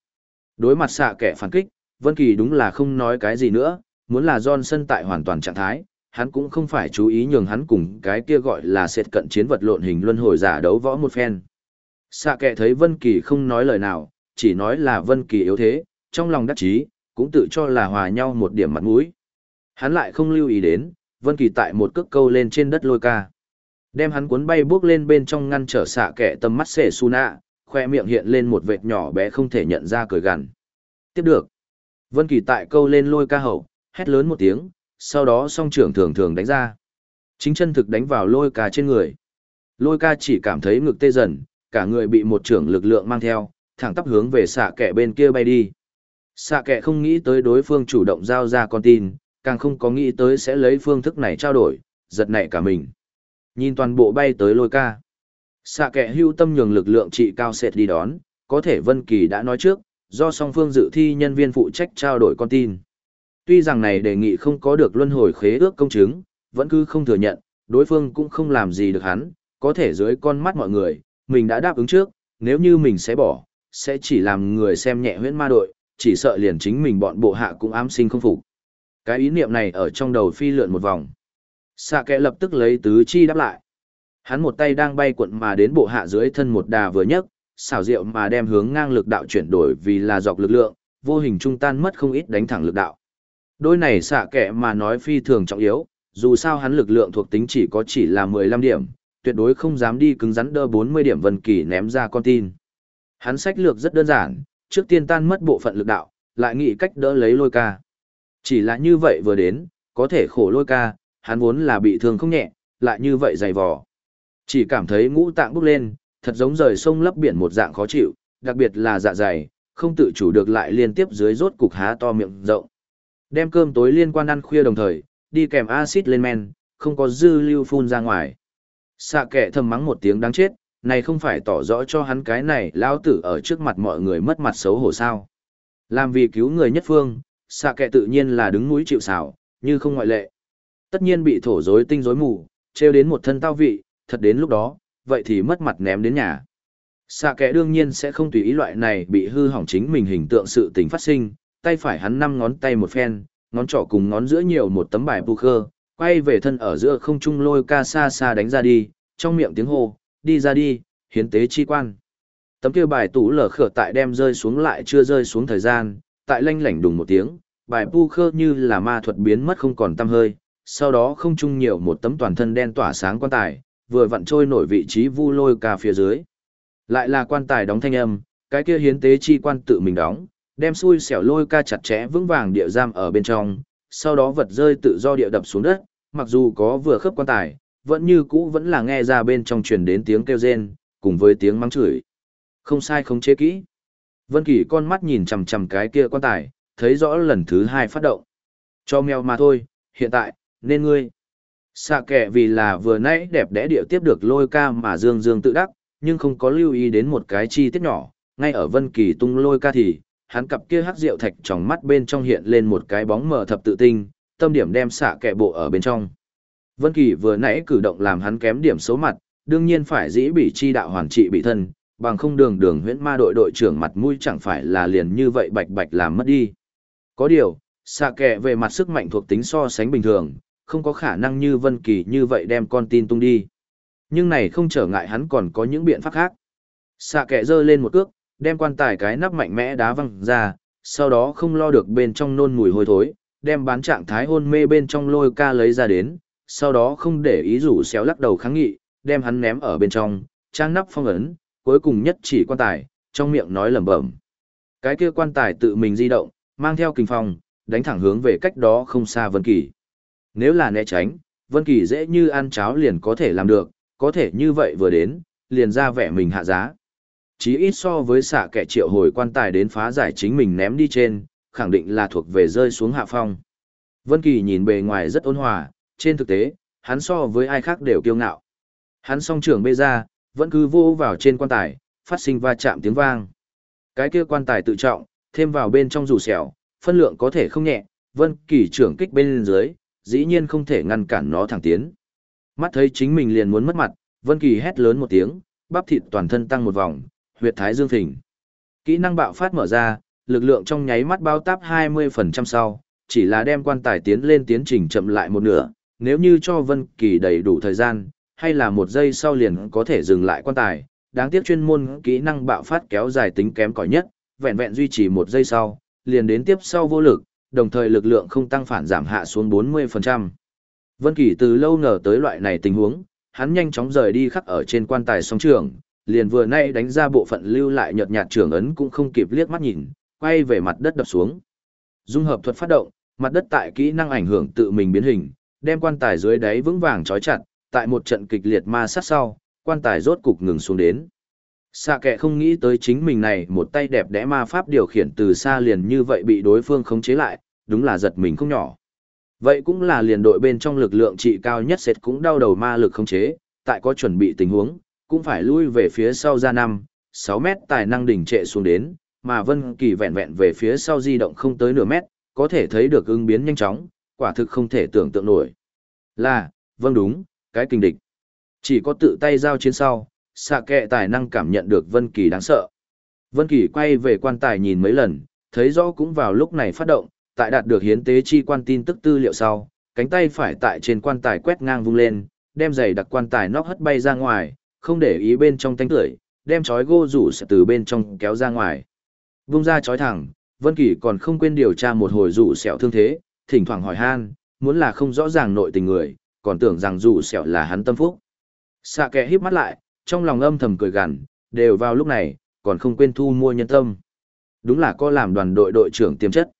Đối mặt xạ kẻ phản kích, Vân Kỳ đúng là không nói cái gì nữa, muốn là Johnson tại hoàn toàn trạng thái, hắn cũng không phải chú ý nhường hắn cùng cái kia gọi là sệt cận chiến vật lộn hình luân hồi giả đấu võ một phen. Xạ kẻ thấy Vân Kỳ không nói lời nào, chỉ nói là Vân Kỳ yếu thế, trong lòng đắc chí, cũng tự cho là hòa nhau một điểm mặt mũi. Hắn lại không lưu ý đến, Vân Kỳ tại một cước câu lên trên đất lôi ca. Đem hắn cuốn bay bước lên bên trong ngăn trở xạ kẻ tầm mắt xệ su nạ, khoe miệng hiện lên một vệt nhỏ bé không thể nhận ra cười gằn. Tiếp được. Vân Kỳ tại câu lên lôi ca hậu, hét lớn một tiếng, sau đó song trưởng thường thường đánh ra. Chính chân thực đánh vào lôi ca trên người. Lôi ca chỉ cảm thấy ngực tê dần, cả người bị một trưởng lực lượng mang theo, thẳng tắp hướng về xạ kẻ bên kia bay đi. Xạ kẻ không nghĩ tới đối phương chủ động giao ra con tin, càng không có nghĩ tới sẽ lấy phương thức này trao đổi, giật nảy cả mình. Nhìn toàn bộ bay tới lôi ca. Xạ kẻ hưu tâm nhường lực lượng trị cao sệt đi đón, có thể Vân Kỳ đã nói trước, do song phương dự thi nhân viên phụ trách trao đổi con tin. Tuy rằng này đề nghị không có được luân hồi khế ước công chứng, vẫn cứ không thừa nhận, đối phương cũng không làm gì được hắn, có thể dưới con mắt mọi người, mình đã đáp ứng trước, nếu như mình sẽ bỏ, sẽ chỉ làm người xem nhẹ huyễn ma đội, chỉ sợ liền chính mình bọn bộ hạ cũng ám sinh không phục. Cái ý niệm này ở trong đầu phi lượn một vòng. Sạ kệ lập tức lấy tứ chi đáp lại. Hắn một tay đang bay cuộn mà đến bộ hạ dưới thân một đà vừa nhấc, xảo diệu mà đem hướng ngang lực đạo chuyển đổi vì là dọc lực lượng, vô hình trung tan mất không ít đánh thẳng lực đạo. Đôi này xạ kệ mà nói phi thường trọng yếu, dù sao hắn lực lượng thuộc tính chỉ có chỉ là 15 điểm, tuyệt đối không dám đi cứng rắn đỡ 40 điểm vân kỳ ném ra con tin. Hắn sách lược rất đơn giản, trước tiên tan mất bộ phận lực đạo, lại nghĩ cách đỡ lấy lôi ca. Chỉ là như vậy vừa đến, có thể khổ lôi ca, hắn vốn là bị thương không nhẹ, lại như vậy dày vò. Chỉ cảm thấy ngũ tạng bốc lên, thật giống rời sông lấp biển một dạng khó chịu, đặc biệt là dạ dày, không tự chủ được lại liên tiếp dưới rốt cục há to miệng rộng. Đem cơm tối liên quan ăn khuya đồng thời, đi kèm axit lên men, không có dư lưu phun ra ngoài. Xạ kẻ thầm mắng một tiếng đáng chết, này không phải tỏ rõ cho hắn cái này lao tử ở trước mặt mọi người mất mặt xấu hổ sao. Làm vì cứu người nhất phương, xạ kẻ tự nhiên là đứng núi chịu xảo, như không ngoại lệ. Tất nhiên bị thổ rối tinh rối mù, treo đến một thân tao vị, thật đến lúc đó, vậy thì mất mặt ném đến nhà. Xạ kẻ đương nhiên sẽ không tùy ý loại này bị hư hỏng chính mình hình tượng sự tình phát sinh, tay phải hắn năm ngón tay một phen, ngón trỏ cùng ngón giữa nhiều một tấm bài poker, quay về thân ở giữa không trung lôi ca xa xa đánh ra đi, trong miệng tiếng hô, đi ra đi, hiến tế chi quan. Tấm kia bài tủ lở khở tại đem rơi xuống lại chưa rơi xuống thời gian, tại lanh lảnh đùng một tiếng, bài poker như là ma thuật biến mất không còn tăm hơi, sau đó không trung nhiều một tấm toàn thân đen tỏa sáng quan tài, vừa vặn trôi nổi vị trí vu lôi ca phía dưới. Lại là quan tài đóng thanh âm, cái kia hiến tế chi quan tự mình đóng, đem xui xẻo lôi ca chặt chẽ vững vàng địa giam ở bên trong, sau đó vật rơi tự do địa đập xuống đất, mặc dù có vừa khớp quan tài, vẫn như cũ vẫn là nghe ra bên trong truyền đến tiếng kêu rên, cùng với tiếng mắng chửi. Không sai không chế kỹ. Vân Kỳ con mắt nhìn chằm chằm cái kia quan tài, thấy rõ lần thứ hai phát động. Cho mèo mà thôi, hiện tại, nên ngươi. Xạ kẻ vì là vừa nãy đẹp đẽ địa tiếp được lôi ca mà dương dương tự đắc, nhưng không có lưu ý đến một cái chi tiết nhỏ, ngay ở Vân Kỳ tung lôi ca thì, hắn cặp kia hắc rượu thạch trong mắt bên trong hiện lên một cái bóng mờ thập tự tinh, tâm điểm đem xạ kẻ bộ ở bên trong. Vân Kỳ vừa nãy cử động làm hắn kém điểm số mặt, đương nhiên phải dĩ bị chi đạo hoàn trị bị thân, bằng không đường đường huyễn ma đội đội trưởng mặt mũi chẳng phải là liền như vậy bạch bạch làm mất đi. Có điều, xạ kẻ về mặt sức mạnh thuộc tính so sánh bình thường, không có khả năng như Vân Kỳ như vậy đem con tin tung đi. Nhưng này không trở ngại hắn còn có những biện pháp khác. Xạ kẻ giơ lên một cước, đem quan tài cái nắp mạnh mẽ đá văng ra, sau đó không lo được bên trong nôn mùi hôi thối, đem bán trạng thái hôn mê bên trong lôi ca lấy ra đến, sau đó không để ý rủ xéo lắc đầu kháng nghị, đem hắn ném ở bên trong, trang nắp phong ấn, cuối cùng nhất chỉ quan tài, trong miệng nói lẩm bẩm. Cái kia quan tài tự mình di động, mang theo kình phong, đánh thẳng hướng về cách đó không xa Vân Kỳ. Nếu là né tránh, Vân Kỳ dễ như ăn cháo liền có thể làm được, có thể như vậy vừa đến, liền ra vẻ mình hạ giá. Chí ít so với xạ kẻ triệu hồi quan tài đến phá giải chính mình ném đi trên, khẳng định là thuộc về rơi xuống hạ phong. Vân Kỳ nhìn bề ngoài rất ôn hòa, trên thực tế, hắn so với ai khác đều kiêu ngạo. Hắn song trưởng bê ra, vẫn cứ vô vào trên quan tài, phát sinh va chạm tiếng vang. Cái kia quan tài tự trọng, thêm vào bên trong rủ sẹo, phân lượng có thể không nhẹ, Vân Kỳ trưởng kích bên dưới, dĩ nhiên không thể ngăn cản nó thẳng tiến. Mắt thấy chính mình liền muốn mất mặt, Vân Kỳ hét lớn một tiếng, bắp thịt toàn thân tăng một vòng, huyệt thái dương phình. Kỹ năng bạo phát mở ra, lực lượng trong nháy mắt bao táp 20% sau, chỉ là đem quan tài tiến lên tiến trình chậm lại một nửa, nếu như cho Vân Kỳ đầy đủ thời gian, hay là một giây sau liền có thể dừng lại quan tài, đáng tiếc chuyên môn kỹ năng bạo phát kéo dài tính kém cỏi nhất, vẹn vẹn duy trì một giây sau, liền đến tiếp sau vô lực, đồng thời lực lượng không tăng phản giảm hạ xuống 40%. Vân Kỳ từ lâu ngờ tới loại này tình huống, hắn nhanh chóng rời đi khắc ở trên quan tài song trường, liền vừa nay đánh ra bộ phận lưu lại nhợt nhạt trường ấn cũng không kịp liếc mắt nhìn, quay về mặt đất đập xuống. Dung hợp thuật phát động, mặt đất tại kỹ năng ảnh hưởng tự mình biến hình, đem quan tài dưới đáy vững vàng trói chặt, tại một trận kịch liệt ma sát sau, quan tài rốt cục ngừng xuống đến. Xạ kệ không nghĩ tới chính mình này một tay đẹp đẽ ma pháp điều khiển từ xa liền như vậy bị đối phương khống chế lại, đúng là giật mình không nhỏ. Vậy cũng là liền đội bên trong lực lượng trị cao nhất sệt cũng đau đầu ma lực khống chế, tại có chuẩn bị tình huống, cũng phải lui về phía sau ra 5, 6 mét tài năng đỉnh trệ xuống đến, mà Vân Kỳ vẹn vẹn về phía sau di động không tới nửa mét, có thể thấy được ứng biến nhanh chóng, quả thực không thể tưởng tượng nổi. Là, vâng đúng, cái kinh địch. Chỉ có tự tay giao chiến sau, xạ kệ tài năng cảm nhận được Vân Kỳ đáng sợ. Vân Kỳ quay về quan tài nhìn mấy lần, thấy rõ cũng vào lúc này phát động, tại đạt được hiến tế chi quan tin tức tư liệu sau, cánh tay phải tại trên quan tài quét ngang vung lên, đem giày đặc quan tài nóc hất bay ra ngoài, không để ý bên trong tánh tưởi, đem chói gô rủ sẽ từ bên trong kéo ra ngoài. Vung ra chói thẳng, Vân Kỳ còn không quên điều tra một hồi rủ sẹo thương thế, thỉnh thoảng hỏi han, muốn là không rõ ràng nội tình người, còn tưởng rằng rủ sẹo là hắn tâm phúc. Sạ kẻ híp mắt lại, trong lòng âm thầm cười gằn, đều vào lúc này, còn không quên thu mua nhân tâm. Đúng là có làm đoàn đội đội trưởng tiềm chất.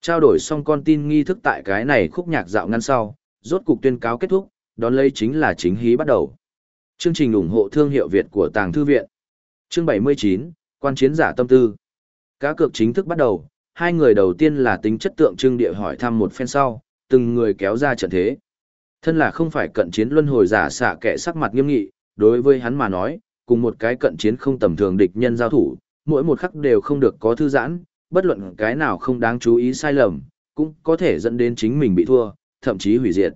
Trao đổi xong con tin nghi thức tại cái này khúc nhạc dạo ngăn sau, rốt cục tuyên cáo kết thúc, đón lấy chính là chính hí bắt đầu. Chương trình ủng hộ thương hiệu Việt của Tàng Thư Viện. Chương 79, Quan chiến giả tâm tư. Cá cược chính thức bắt đầu, hai người đầu tiên là tính chất tượng trưng địa hỏi thăm một phen sau, từng người kéo ra trận thế. Thân là không phải cận chiến luân hồi giả xạ kẻ sắc mặt nghiêm nghị, đối với hắn mà nói, cùng một cái cận chiến không tầm thường địch nhân giao thủ, mỗi một khắc đều không được có thư giãn, bất luận cái nào không đáng chú ý sai lầm, cũng có thể dẫn đến chính mình bị thua, thậm chí hủy diệt.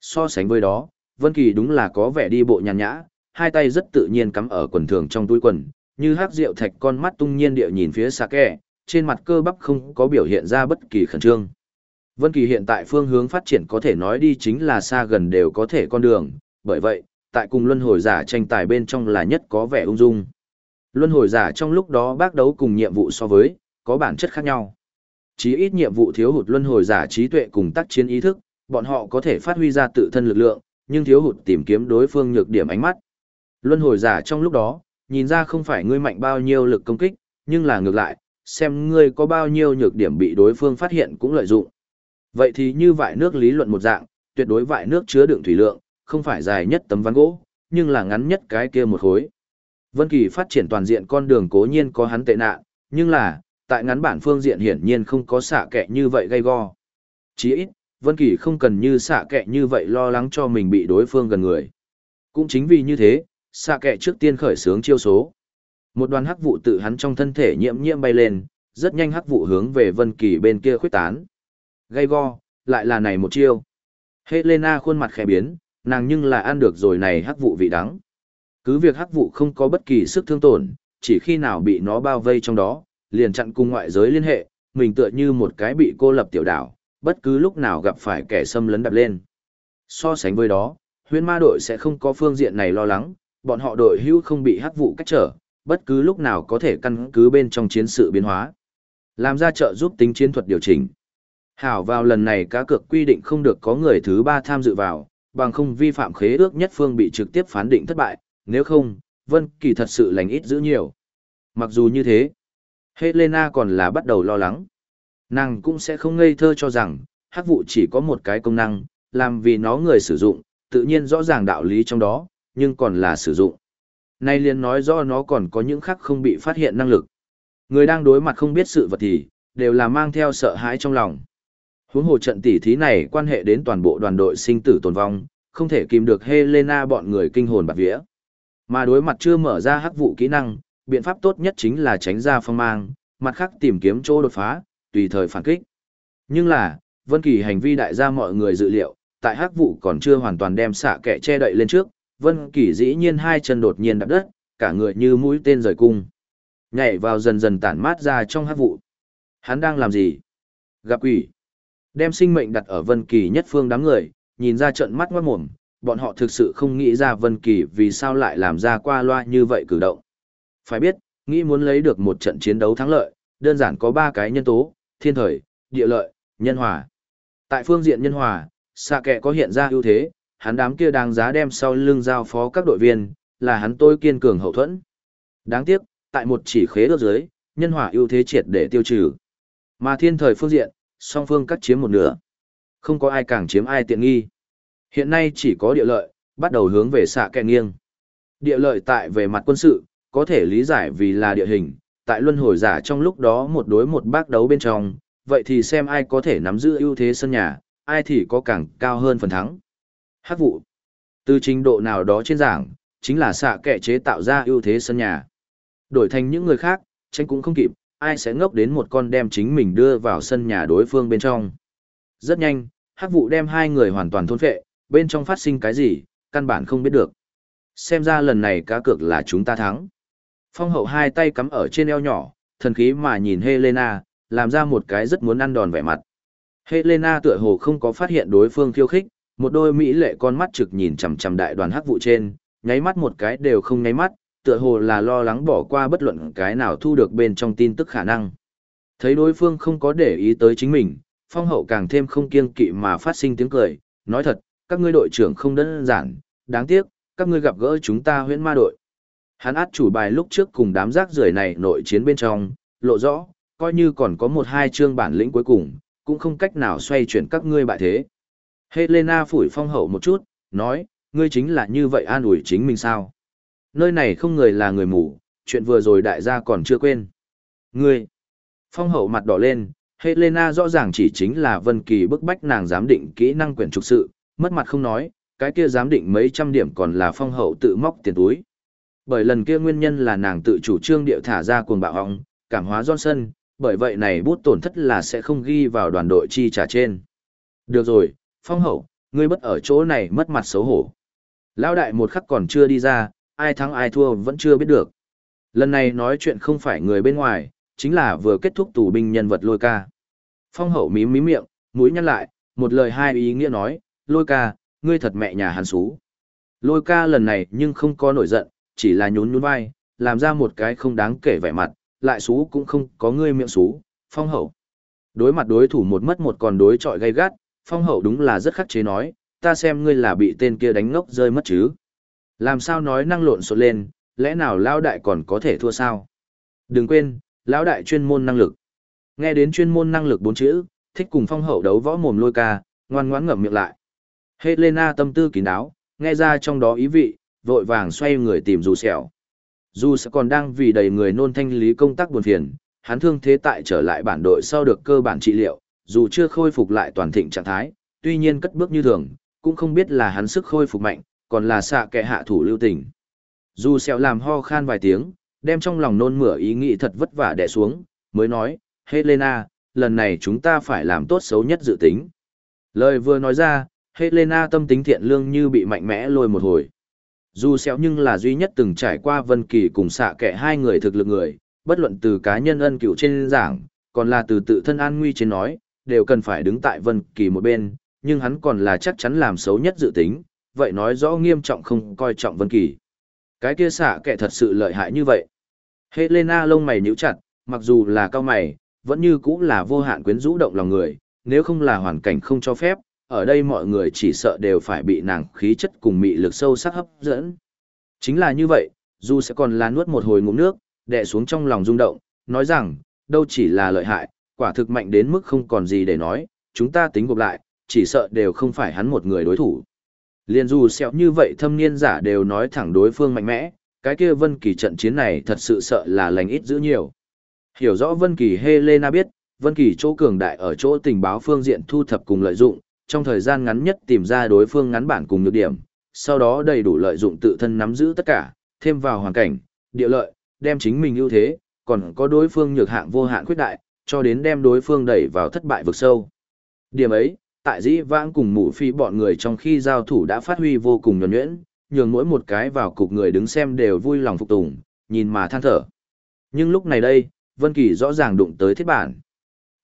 So sánh với đó, Vân Kỳ đúng là có vẻ đi bộ nhàn nhã, hai tay rất tự nhiên cắm ở quần thường trong túi quần, như hắc rượu thạch con mắt tung nhiên địa nhìn phía xa kẻ, trên mặt cơ bắp không có biểu hiện ra bất kỳ khẩn trương. Vân Kỳ hiện tại phương hướng phát triển có thể nói đi chính là xa gần đều có thể con đường, bởi vậy, tại cùng luân hồi giả tranh tài bên trong là nhất có vẻ ung dung. Luân hồi giả trong lúc đó bác đấu cùng nhiệm vụ so với, có bản chất khác nhau. Chí ít nhiệm vụ thiếu hụt luân hồi giả trí tuệ cùng tác chiến ý thức, bọn họ có thể phát huy ra tự thân lực lượng, nhưng thiếu hụt tìm kiếm đối phương nhược điểm ánh mắt. Luân hồi giả trong lúc đó, nhìn ra không phải ngươi mạnh bao nhiêu lực công kích, nhưng là ngược lại, xem ngươi có bao nhiêu nhược điểm bị đối phương phát hiện cũng lợi dụng. Vậy thì như vại nước lý luận một dạng, tuyệt đối vại nước chứa đựng thủy lượng, không phải dài nhất tấm ván gỗ, nhưng là ngắn nhất cái kia một khối. Vân Kỳ phát triển toàn diện con đường cố nhiên có hắn tệ nạn, nhưng là, tại ngắn bản phương diện hiển nhiên không có xạ kệ như vậy gây go. Chỉ ít, Vân Kỳ không cần như xạ kệ như vậy lo lắng cho mình bị đối phương gần người. Cũng chính vì như thế, xạ kệ trước tiên khởi sướng chiêu số. Một đoàn hắc vụ tự hắn trong thân thể nhiễm nhiễm bay lên, rất nhanh hắc vụ hướng về Vân Kỳ bên kia khuếch tán. Gây go, lại là này một chiêu. Helena khuôn mặt khẽ biến, nàng nhưng là ăn được rồi này hắc vụ vị đắng. Cứ việc hắc vụ không có bất kỳ sức thương tổn, chỉ khi nào bị nó bao vây trong đó, liền chặn cùng ngoại giới liên hệ, mình tựa như một cái bị cô lập tiểu đảo, bất cứ lúc nào gặp phải kẻ xâm lấn đập lên. So sánh với đó, huyên ma đội sẽ không có phương diện này lo lắng, bọn họ đội hưu không bị hắc vụ cách trở, bất cứ lúc nào có thể căn cứ bên trong chiến sự biến hóa. Làm ra trợ giúp tính chiến thuật điều chỉnh. Hảo vào lần này cá cược quy định không được có người thứ ba tham dự vào, bằng không vi phạm khế ước nhất phương bị trực tiếp phán định thất bại, nếu không, Vân Kỳ thật sự lành ít giữ nhiều. Mặc dù như thế, Helena còn là bắt đầu lo lắng. Nàng cũng sẽ không ngây thơ cho rằng, hắc vụ chỉ có một cái công năng, làm vì nó người sử dụng, tự nhiên rõ ràng đạo lý trong đó, nhưng còn là sử dụng. Nay liền nói rõ nó còn có những khác không bị phát hiện năng lực. Người đang đối mặt không biết sự vật thì, đều là mang theo sợ hãi trong lòng. Huống hồ trận tỉ thí này quan hệ đến toàn bộ đoàn đội sinh tử tồn vong, không thể kìm được Helena bọn người kinh hồn bạt vía. Mà đối mặt chưa mở ra hắc vụ kỹ năng, biện pháp tốt nhất chính là tránh ra phong mang, mặt khác tìm kiếm chỗ đột phá, tùy thời phản kích. Nhưng là, Vân Kỳ hành vi đại gia mọi người dự liệu, tại hắc vụ còn chưa hoàn toàn đem xạ kẻ che đậy lên trước, Vân Kỳ dĩ nhiên hai chân đột nhiên đạp đất, cả người như mũi tên rời cung. Nhảy vào dần dần tản mát ra trong hắc vụ. Hắn đang làm gì? Gặp quỷ. Đem sinh mệnh đặt ở Vân Kỳ nhất phương đám người, nhìn ra trận mắt ngoát mồm, bọn họ thực sự không nghĩ ra Vân Kỳ vì sao lại làm ra qua loa như vậy cử động. Phải biết, nghĩ muốn lấy được một trận chiến đấu thắng lợi, đơn giản có ba cái nhân tố, thiên thời, địa lợi, nhân hòa. Tại phương diện nhân hòa, xạ kệ có hiện ra ưu thế, hắn đám kia đáng giá đem sau lưng giao phó các đội viên, là hắn tôi kiên cường hậu thuẫn. Đáng tiếc, tại một chỉ khế ước dưới, nhân hòa ưu thế triệt để tiêu trừ. Mà thiên thời phương diện, song phương cắt chiếm một nửa. Không có ai càng chiếm ai tiện nghi. Hiện nay chỉ có địa lợi, bắt đầu hướng về xạ kẹ nghiêng. Địa lợi tại về mặt quân sự, có thể lý giải vì là địa hình, tại luân hồi giả trong lúc đó một đối một bác đấu bên trong, vậy thì xem ai có thể nắm giữ ưu thế sân nhà, ai thì có càng cao hơn phần thắng. Hát vụ. Từ trình độ nào đó trên giảng, chính là xạ kẻ chế tạo ra ưu thế sân nhà. Đổi thành những người khác, tranh cũng không kịp, ai sẽ ngốc đến một con đem chính mình đưa vào sân nhà đối phương bên trong. Rất nhanh, hát vụ đem hai người hoàn toàn thôn phệ, bên trong phát sinh cái gì, căn bản không biết được. Xem ra lần này cá cược là chúng ta thắng. Phong hậu hai tay cắm ở trên eo nhỏ, thần khí mà nhìn Helena, làm ra một cái rất muốn ăn đòn vẻ mặt. Helena tựa hồ không có phát hiện đối phương khiêu khích, một đôi mỹ lệ con mắt trực nhìn chằm chằm đại đoàn hắc vụ trên, nháy mắt một cái đều không nháy mắt, tựa hồ là lo lắng bỏ qua bất luận cái nào thu được bên trong tin tức khả năng. Thấy đối phương không có để ý tới chính mình, phong hậu càng thêm không kiêng kỵ mà phát sinh tiếng cười, nói thật, các ngươi đội trưởng không đơn giản, đáng tiếc, các ngươi gặp gỡ chúng ta huyễn ma đội. Hắn át chủ bài lúc trước cùng đám rác rưởi này nội chiến bên trong, lộ rõ, coi như còn có một hai chương bản lĩnh cuối cùng, cũng không cách nào xoay chuyển các ngươi bại thế. Helena phủi phong hậu một chút, nói, ngươi chính là như vậy an ủi chính mình sao? Nơi này không người là người mù, chuyện vừa rồi đại gia còn chưa quên. Ngươi! Phong hậu mặt đỏ lên, Helena rõ ràng chỉ chính là Vân Kỳ bức bách nàng giám định kỹ năng quyển trục sự, mất mặt không nói, cái kia giám định mấy trăm điểm còn là phong hậu tự móc tiền túi. Bởi lần kia nguyên nhân là nàng tự chủ trương điệu thả ra cuồng bạo hỏng, cảm hóa Johnson, bởi vậy này bút tổn thất là sẽ không ghi vào đoàn đội chi trả trên. Được rồi, phong hậu, ngươi bất ở chỗ này mất mặt xấu hổ. Lão đại một khắc còn chưa đi ra, ai thắng ai thua vẫn chưa biết được. Lần này nói chuyện không phải người bên ngoài, chính là vừa kết thúc tù binh nhân vật lôi ca. Phong hậu mím mím miệng, mũi nhăn lại, một lời hai ý nghĩa nói, lôi ca, ngươi thật mẹ nhà hắn xú. Lôi ca lần này nhưng không có nổi giận, chỉ là nhún nhún vai, làm ra một cái không đáng kể vẻ mặt, lại xú cũng không có ngươi miệng xú, phong hậu. Đối mặt đối thủ một mất một còn đối chọi gay gắt, phong hậu đúng là rất khắc chế nói, ta xem ngươi là bị tên kia đánh ngốc rơi mất chứ. Làm sao nói năng lộn xộn lên, lẽ nào lão đại còn có thể thua sao? Đừng quên, lão đại chuyên môn năng lực. Nghe đến chuyên môn năng lực bốn chữ, thích cùng phong hậu đấu võ mồm lôi ca, ngoan ngoãn ngậm miệng lại. Helena tâm tư kín đáo, nghe ra trong đó ý vị, vội vàng xoay người tìm dù sẹo. Dù sẽ còn đang vì đầy người nôn thanh lý công tác buồn phiền, hắn thương thế tại trở lại bản đội sau được cơ bản trị liệu, dù chưa khôi phục lại toàn thịnh trạng thái, tuy nhiên cất bước như thường, cũng không biết là hắn sức khôi phục mạnh, còn là xạ kẻ hạ thủ lưu tình. Dù sẹo làm ho khan vài tiếng, đem trong lòng nôn mửa ý nghĩ thật vất vả đè xuống, mới nói, Helena, lần này chúng ta phải làm tốt xấu nhất dự tính. Lời vừa nói ra, Helena tâm tính thiện lương như bị mạnh mẽ lôi một hồi. Dù xéo nhưng là duy nhất từng trải qua Vân Kỳ cùng xạ kẻ hai người thực lực người, bất luận từ cá nhân ân cửu trên giảng, còn là từ tự thân an nguy trên nói, đều cần phải đứng tại Vân Kỳ một bên, nhưng hắn còn là chắc chắn làm xấu nhất dự tính, vậy nói rõ nghiêm trọng không coi trọng Vân Kỳ. Cái kia xạ kẻ thật sự lợi hại như vậy. Helena lông mày nhíu chặt, mặc dù là cao mày, vẫn như cũng là vô hạn quyến rũ động lòng người, nếu không là hoàn cảnh không cho phép, ở đây mọi người chỉ sợ đều phải bị nàng khí chất cùng mị lực sâu sắc hấp dẫn. Chính là như vậy, dù sẽ còn là nuốt một hồi ngụm nước, đè xuống trong lòng rung động, nói rằng, đâu chỉ là lợi hại, quả thực mạnh đến mức không còn gì để nói, chúng ta tính gộp lại, chỉ sợ đều không phải hắn một người đối thủ. Liên dù sẹo như vậy thâm niên giả đều nói thẳng đối phương mạnh mẽ, cái kia Vân Kỳ trận chiến này thật sự sợ là lành ít giữ nhiều. Hiểu rõ Vân Kỳ Helena biết, Vân Kỳ chỗ cường đại ở chỗ tình báo phương diện thu thập cùng lợi dụng, trong thời gian ngắn nhất tìm ra đối phương ngắn bản cùng nhược điểm, sau đó đầy đủ lợi dụng tự thân nắm giữ tất cả, thêm vào hoàn cảnh, địa lợi, đem chính mình ưu thế, còn có đối phương nhược hạng vô hạn khuyết đại, cho đến đem đối phương đẩy vào thất bại vực sâu. Điểm ấy, tại dĩ vãng cùng mụ phi bọn người trong khi giao thủ đã phát huy vô cùng nhuẩn nhuyễn, nhường mỗi một cái vào cục người đứng xem đều vui lòng phục tùng, nhìn mà than thở. Nhưng lúc này đây, Vân Kỳ rõ ràng đụng tới thiết bản.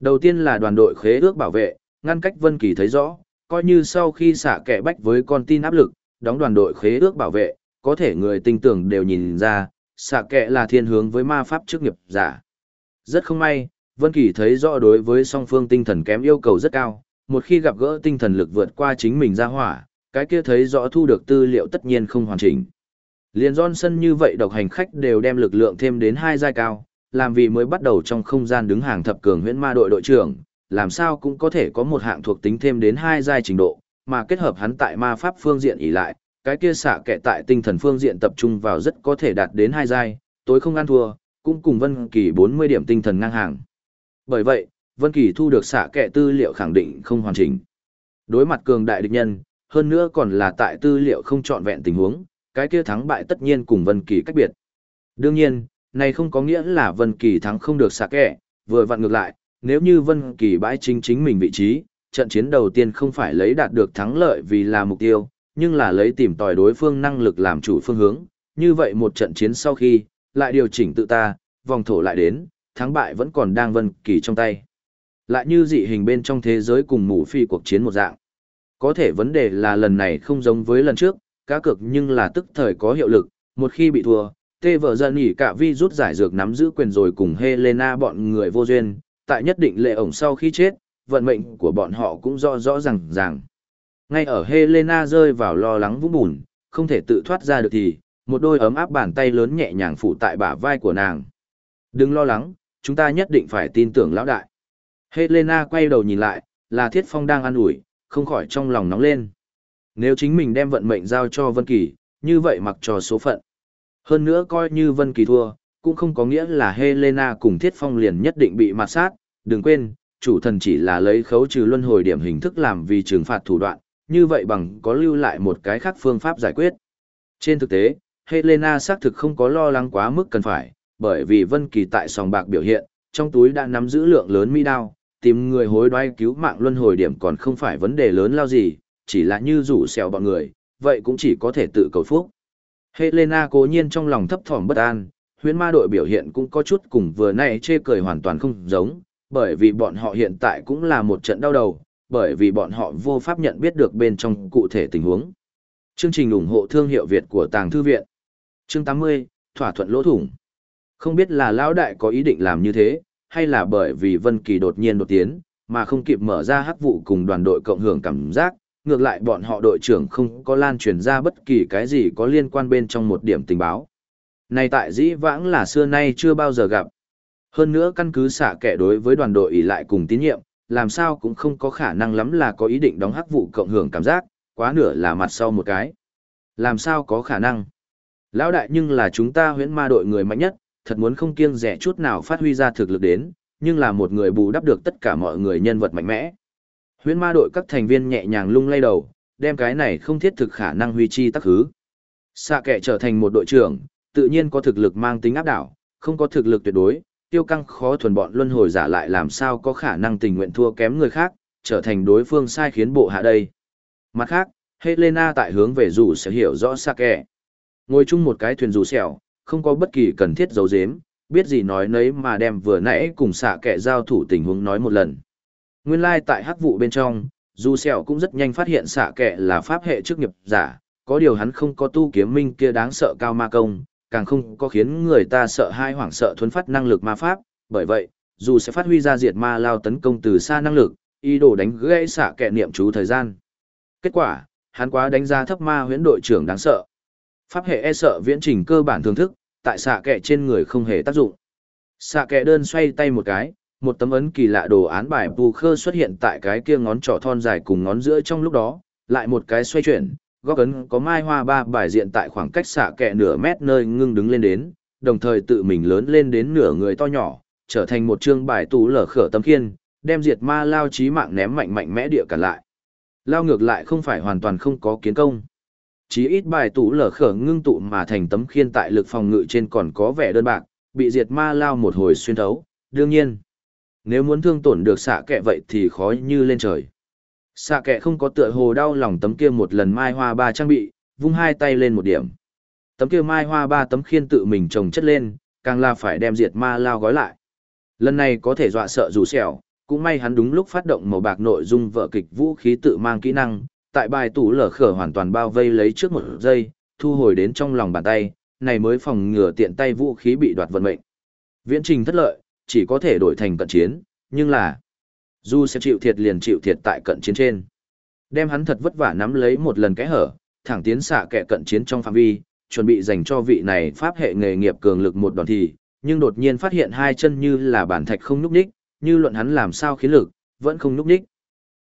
Đầu tiên là đoàn đội khế ước bảo vệ, ngăn cách Vân Kỳ thấy rõ, coi như sau khi xả kẻ bách với con tin áp lực, đóng đoàn đội khế ước bảo vệ, có thể người tinh tưởng đều nhìn ra, xạ kệ là thiên hướng với ma pháp chức nghiệp giả. Rất không may, Vân Kỳ thấy rõ đối với song phương tinh thần kém yêu cầu rất cao, một khi gặp gỡ tinh thần lực vượt qua chính mình ra hỏa, cái kia thấy rõ thu được tư liệu tất nhiên không hoàn chỉnh. Liên Johnson như vậy độc hành khách đều đem lực lượng thêm đến hai giai cao, làm vì mới bắt đầu trong không gian đứng hàng thập cường huyễn ma đội đội trưởng, làm sao cũng có thể có một hạng thuộc tính thêm đến hai giai trình độ, mà kết hợp hắn tại ma pháp phương diện ỉ lại, cái kia xạ kệ tại tinh thần phương diện tập trung vào rất có thể đạt đến hai giai, tối không ăn thua, cũng cùng Vân Kỳ 40 điểm tinh thần ngang hàng. Bởi vậy, Vân Kỳ thu được xạ kệ tư liệu khẳng định không hoàn chỉnh. Đối mặt cường đại địch nhân, hơn nữa còn là tại tư liệu không trọn vẹn tình huống, cái kia thắng bại tất nhiên cùng Vân Kỳ cách biệt. Đương nhiên, này không có nghĩa là Vân Kỳ thắng không được xạ kệ, vừa vặn ngược lại, nếu như Vân Kỳ bãi chính chính mình vị trí, trận chiến đầu tiên không phải lấy đạt được thắng lợi vì là mục tiêu, nhưng là lấy tìm tòi đối phương năng lực làm chủ phương hướng, như vậy một trận chiến sau khi, lại điều chỉnh tự ta, vòng thổ lại đến, thắng bại vẫn còn đang Vân Kỳ trong tay. Lại như dị hình bên trong thế giới cùng mũ phi cuộc chiến một dạng. Có thể vấn đề là lần này không giống với lần trước, cá cực nhưng là tức thời có hiệu lực, một khi bị thua, tê vợ dân nghỉ cả vi rút giải dược nắm giữ quyền rồi cùng Helena bọn người vô duyên, tại nhất định lệ ổng sau khi chết, vận mệnh của bọn họ cũng rõ rõ ràng ràng. Ngay ở Helena rơi vào lo lắng vũng bùn, không thể tự thoát ra được thì, một đôi ấm áp bàn tay lớn nhẹ nhàng phủ tại bả vai của nàng. Đừng lo lắng, chúng ta nhất định phải tin tưởng lão đại. Helena quay đầu nhìn lại, là Thiết Phong đang an ủi, không khỏi trong lòng nóng lên. Nếu chính mình đem vận mệnh giao cho Vân Kỳ, như vậy mặc cho số phận. Hơn nữa coi như Vân Kỳ thua, cũng không có nghĩa là Helena cùng Thiết Phong liền nhất định bị mạt sát, đừng quên, chủ thần chỉ là lấy khấu trừ luân hồi điểm hình thức làm vì trừng phạt thủ đoạn, như vậy bằng có lưu lại một cái khác phương pháp giải quyết. Trên thực tế, Helena xác thực không có lo lắng quá mức cần phải, bởi vì Vân Kỳ tại sòng bạc biểu hiện, trong túi đã nắm giữ lượng lớn mỹ đao, tìm người hối đoái cứu mạng luân hồi điểm còn không phải vấn đề lớn lao gì, chỉ là như rủ xèo bọn người, vậy cũng chỉ có thể tự cầu phúc. Helena cố nhiên trong lòng thấp thỏm bất an, huyễn ma đội biểu hiện cũng có chút cùng vừa nãy chê cười hoàn toàn không giống, bởi vì bọn họ hiện tại cũng là một trận đau đầu, bởi vì bọn họ vô pháp nhận biết được bên trong cụ thể tình huống. Chương trình ủng hộ thương hiệu Việt của Tàng Thư Viện Chương 80, Thỏa thuận lỗ thủng Không biết là Lão Đại có ý định làm như thế, hay là bởi vì Vân Kỳ đột nhiên đột tiến, mà không kịp mở ra hắc vụ cùng đoàn đội cộng hưởng cảm giác, ngược lại bọn họ đội trưởng không có lan truyền ra bất kỳ cái gì có liên quan bên trong một điểm tình báo. Này tại dĩ vãng là xưa nay chưa bao giờ gặp. Hơn nữa căn cứ xả kẻ đối với đoàn đội ỷ lại cùng tín nhiệm, làm sao cũng không có khả năng lắm là có ý định đóng hắc vụ cộng hưởng cảm giác, quá nửa là mặt sau một cái. Làm sao có khả năng? Lão đại nhưng là chúng ta huyễn ma đội người mạnh nhất, thật muốn không kiêng rẻ chút nào phát huy ra thực lực đến, nhưng là một người bù đắp được tất cả mọi người nhân vật mạnh mẽ. Huyễn ma đội các thành viên nhẹ nhàng lung lay đầu, đem cái này không thiết thực khả năng huy chi tắc hứ. Xạ kệ trở thành một đội trưởng, tự nhiên có thực lực mang tính áp đảo, không có thực lực tuyệt đối, tiêu căng khó thuần bọn luân hồi giả lại làm sao có khả năng tình nguyện thua kém người khác, trở thành đối phương sai khiến bộ hạ đây. Mặt khác, Helena tại hướng về dù sẽ hiểu rõ Sake. Ngồi chung một cái thuyền dù xẻo, không có bất kỳ cần thiết giấu giếm, biết gì nói nấy mà đem vừa nãy cùng xạ kẻ giao thủ tình huống nói một lần. Nguyên lai like tại hắc vụ bên trong, dù sẹo cũng rất nhanh phát hiện xạ kẻ là pháp hệ chức nghiệp giả, có điều hắn không có tu kiếm minh kia đáng sợ cao ma công, càng không có khiến người ta sợ hai hoảng sợ thuấn phát năng lực ma pháp, bởi vậy, dù sẽ phát huy ra diệt ma lao tấn công từ xa năng lực, ý đồ đánh gãy xạ kẻ niệm chú thời gian. Kết quả, hắn quá đánh giá thấp ma huyễn đội trưởng đáng sợ. Pháp hệ e sợ viễn trình cơ bản thưởng thức, tại xạ kẹ trên người không hề tác dụng. Xạ kẹ đơn xoay tay một cái, một tấm ấn kỳ lạ đồ án bài bù khơ xuất hiện tại cái kia ngón trỏ thon dài cùng ngón giữa trong lúc đó, lại một cái xoay chuyển, góc ấn có mai hoa ba bài diện tại khoảng cách xạ kẹ nửa mét nơi ngưng đứng lên đến, đồng thời tự mình lớn lên đến nửa người to nhỏ, trở thành một chương bài tủ lở khở tấm khiên, đem diệt ma lao chí mạng ném mạnh mạnh mẽ địa cả lại. Lao ngược lại không phải hoàn toàn không có kiến công. Chí ít bài tủ lở khở ngưng tụ mà thành tấm khiên tại lực phòng ngự trên còn có vẻ đơn bạc, bị diệt ma lao một hồi xuyên thấu, đương nhiên. Nếu muốn thương tổn được xạ kẹ vậy thì khó như lên trời. Xạ kệ không có tựa hồ đau lòng tấm kia một lần mai hoa ba trang bị, vung hai tay lên một điểm. Tấm kia mai hoa ba tấm khiên tự mình trồng chất lên, càng là phải đem diệt ma lao gói lại. Lần này có thể dọa sợ rủ sẹo, cũng may hắn đúng lúc phát động màu bạc nội dung vợ kịch vũ khí tự mang kỹ năng, tại bài tủ lở khở hoàn toàn bao vây lấy trước một giây, thu hồi đến trong lòng bàn tay, này mới phòng ngừa tiện tay vũ khí bị đoạt vận mệnh. Viễn trình thất lợi, chỉ có thể đổi thành cận chiến, nhưng là du sẽ chịu thiệt liền chịu thiệt tại cận chiến trên. Đem hắn thật vất vả nắm lấy một lần cái hở, thẳng tiến xạ kẻ cận chiến trong phạm vi, chuẩn bị dành cho vị này pháp hệ nghề nghiệp cường lực một đòn thì, nhưng đột nhiên phát hiện hai chân như là bản thạch không nhúc nhích, như luận hắn làm sao khí lực, vẫn không nhúc nhích.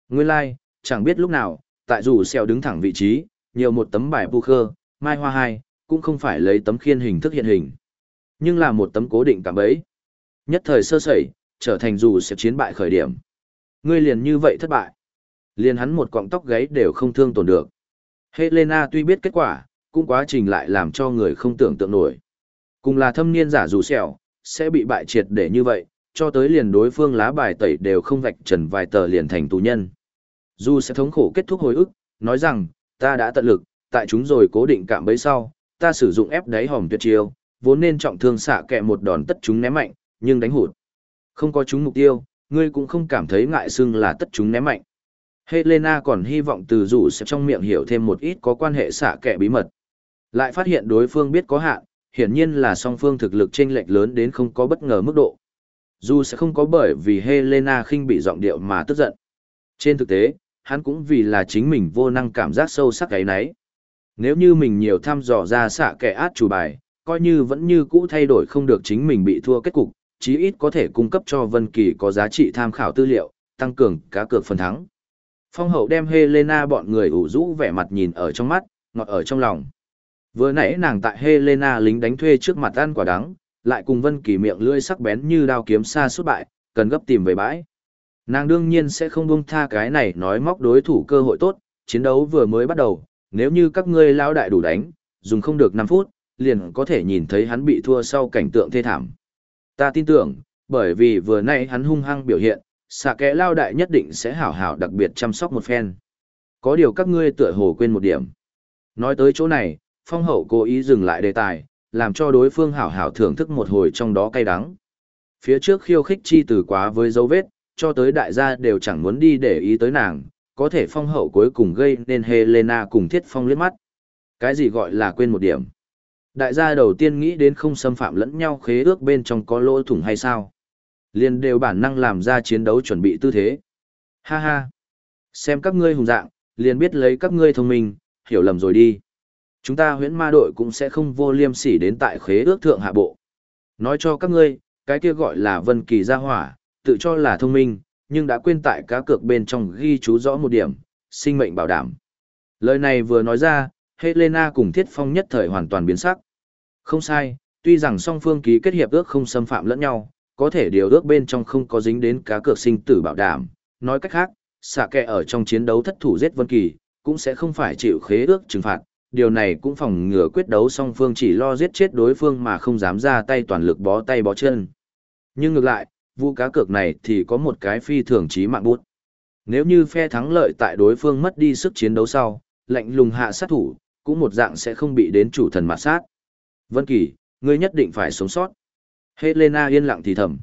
Nguyên lai, like, chẳng biết lúc nào, tại dù xeo đứng thẳng vị trí, nhiều một tấm bài poker, mai hoa hai, cũng không phải lấy tấm khiên hình thức hiện hình, nhưng là một tấm cố định cảm bấy. Nhất thời sơ sẩy, trở thành dù xeo chiến bại khởi điểm. Ngươi liền như vậy thất bại. Liền hắn một cọng tóc gáy đều không thương tổn được. Helena tuy biết kết quả, cũng quá trình lại làm cho người không tưởng tượng nổi. Cùng là thâm niên giả dù xeo, sẽ bị bại triệt để như vậy, cho tới liền đối phương lá bài tẩy đều không vạch trần vài tờ liền thành tù nhân. Dù sẽ thống khổ kết thúc hồi ức, nói rằng, ta đã tận lực, tại chúng rồi cố định cạm bấy sau, ta sử dụng ép đáy hòm tuyệt chiêu, vốn nên trọng thương xạ kẹ một đòn tất chúng ném mạnh, nhưng đánh hụt. Không có chúng mục tiêu, ngươi cũng không cảm thấy ngại xưng là tất chúng ném mạnh. Helena còn hy vọng từ rủ sẽ trong miệng hiểu thêm một ít có quan hệ xạ kẹ bí mật. Lại phát hiện đối phương biết có hạn, hiển nhiên là song phương thực lực chênh lệch lớn đến không có bất ngờ mức độ. Dù sẽ không có bởi vì Helena khinh bị giọng điệu mà tức giận. Trên thực tế, hắn cũng vì là chính mình vô năng cảm giác sâu sắc cái nấy. Nếu như mình nhiều thăm dò ra xạ kẻ át chủ bài, coi như vẫn như cũ thay đổi không được chính mình bị thua kết cục, chí ít có thể cung cấp cho Vân Kỳ có giá trị tham khảo tư liệu, tăng cường cá cược phần thắng. Phong hậu đem Helena bọn người ủ rũ vẻ mặt nhìn ở trong mắt, ngọt ở trong lòng. Vừa nãy nàng tại Helena lính đánh thuê trước mặt ăn quả đắng, lại cùng Vân Kỳ miệng lưỡi sắc bén như đao kiếm xa suốt bại, cần gấp tìm về bãi. Nàng đương nhiên sẽ không buông tha cái này nói móc đối thủ cơ hội tốt, chiến đấu vừa mới bắt đầu, nếu như các ngươi lao đại đủ đánh, dùng không được 5 phút, liền có thể nhìn thấy hắn bị thua sau cảnh tượng thê thảm. Ta tin tưởng, bởi vì vừa nãy hắn hung hăng biểu hiện, xạ kẽ lao đại nhất định sẽ hảo hảo đặc biệt chăm sóc một phen. Có điều các ngươi tựa hồ quên một điểm. Nói tới chỗ này, phong hậu cố ý dừng lại đề tài, làm cho đối phương hảo hảo thưởng thức một hồi trong đó cay đắng. Phía trước khiêu khích chi từ quá với dấu vết, cho tới đại gia đều chẳng muốn đi để ý tới nàng, có thể phong hậu cuối cùng gây nên Helena cùng thiết phong liếc mắt. Cái gì gọi là quên một điểm? Đại gia đầu tiên nghĩ đến không xâm phạm lẫn nhau khế ước bên trong có lỗ thủng hay sao? Liền đều bản năng làm ra chiến đấu chuẩn bị tư thế. Ha ha! Xem các ngươi hùng dạng, liền biết lấy các ngươi thông minh, hiểu lầm rồi đi. Chúng ta huyễn ma đội cũng sẽ không vô liêm sỉ đến tại khế ước thượng hạ bộ. Nói cho các ngươi, cái kia gọi là vân kỳ gia hỏa, tự cho là thông minh, nhưng đã quên tại cá cược bên trong ghi chú rõ một điểm, sinh mệnh bảo đảm. Lời này vừa nói ra, Helena cùng Thiết Phong nhất thời hoàn toàn biến sắc. Không sai, tuy rằng song phương ký kết hiệp ước không xâm phạm lẫn nhau, có thể điều ước bên trong không có dính đến cá cược sinh tử bảo đảm. Nói cách khác, xạ kẹ ở trong chiến đấu thất thủ giết Vân Kỳ, cũng sẽ không phải chịu khế ước trừng phạt. Điều này cũng phòng ngừa quyết đấu song phương chỉ lo giết chết đối phương mà không dám ra tay toàn lực bó tay bó chân. Nhưng ngược lại, vụ cá cược này thì có một cái phi thường trí mạng bút. Nếu như phe thắng lợi tại đối phương mất đi sức chiến đấu sau, lạnh lùng hạ sát thủ, cũng một dạng sẽ không bị đến chủ thần mà sát. Vân Kỳ, ngươi nhất định phải sống sót. Helena yên lặng thì thầm.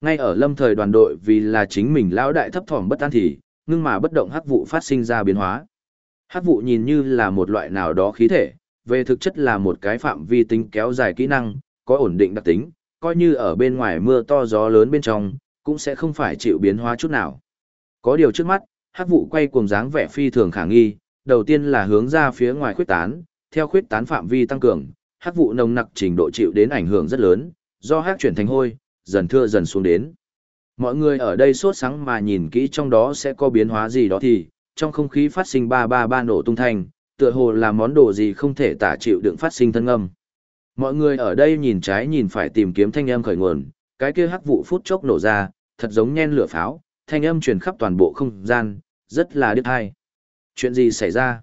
Ngay ở lâm thời đoàn đội vì là chính mình lão đại thấp thỏm bất an thì, ngưng mà bất động hắc vụ phát sinh ra biến hóa. Hắc vụ nhìn như là một loại nào đó khí thể, về thực chất là một cái phạm vi tính kéo dài kỹ năng, có ổn định đặc tính, coi như ở bên ngoài mưa to gió lớn bên trong, cũng sẽ không phải chịu biến hóa chút nào. Có điều trước mắt, hắc vụ quay cuồng dáng vẻ phi thường khả nghi, đầu tiên là hướng ra phía ngoài khuyết tán, theo khuyết tán phạm vi tăng cường, hắc vụ nồng nặc trình độ chịu đến ảnh hưởng rất lớn, do hắc chuyển thành hôi, dần thưa dần xuống đến. Mọi người ở đây sốt sáng mà nhìn kỹ trong đó sẽ có biến hóa gì đó thì, trong không khí phát sinh ba ba ba nổ tung thành, tựa hồ là món đồ gì không thể tả chịu đựng phát sinh thân âm. Mọi người ở đây nhìn trái nhìn phải tìm kiếm thanh âm khởi nguồn, cái kia hắc vụ phút chốc nổ ra, thật giống nhen lửa pháo, thanh âm truyền khắp toàn bộ không gian, rất là điếc hay. Chuyện gì xảy ra?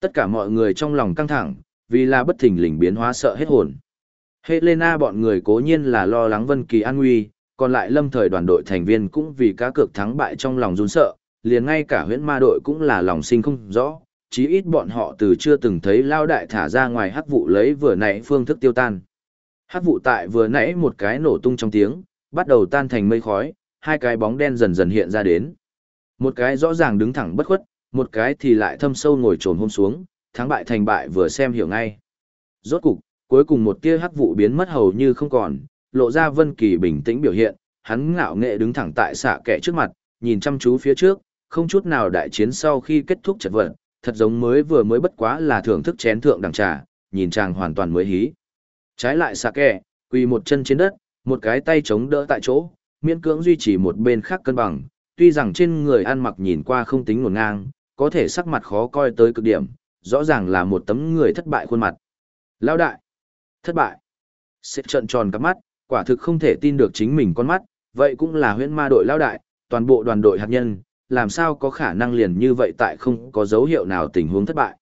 Tất cả mọi người trong lòng căng thẳng, vì là bất thình lình biến hóa sợ hết hồn. Helena bọn người cố nhiên là lo lắng Vân Kỳ an nguy, còn lại lâm thời đoàn đội thành viên cũng vì cá cược thắng bại trong lòng run sợ, liền ngay cả huyễn ma đội cũng là lòng sinh không rõ, chí ít bọn họ từ chưa từng thấy lao đại thả ra ngoài hắc vụ lấy vừa nãy phương thức tiêu tan. Hắc vụ tại vừa nãy một cái nổ tung trong tiếng, bắt đầu tan thành mây khói, hai cái bóng đen dần dần hiện ra đến. Một cái rõ ràng đứng thẳng bất khuất, một cái thì lại thâm sâu ngồi trồn hôm xuống, thắng bại thành bại vừa xem hiểu ngay. Rốt cục, cuối cùng một tia hắc vụ biến mất hầu như không còn, lộ ra Vân Kỳ bình tĩnh biểu hiện, hắn ngạo nghệ đứng thẳng tại xạ kẻ trước mặt, nhìn chăm chú phía trước, không chút nào đại chiến sau khi kết thúc chật vật, thật giống mới vừa mới bất quá là thưởng thức chén thượng đẳng trà, nhìn chàng hoàn toàn mới hí. Trái lại xạ kẹ, quỳ một chân trên đất, một cái tay chống đỡ tại chỗ, miễn cưỡng duy trì một bên khác cân bằng, tuy rằng trên người ăn mặc nhìn qua không tính nguồn ngang, có thể sắc mặt khó coi tới cực điểm, rõ ràng là một tấm người thất bại khuôn mặt. Lao đại! Thất bại! Sẽ trận tròn cắp mắt, quả thực không thể tin được chính mình con mắt, vậy cũng là huyễn ma đội lao đại, toàn bộ đoàn đội hạt nhân, làm sao có khả năng liền như vậy tại không có dấu hiệu nào tình huống thất bại.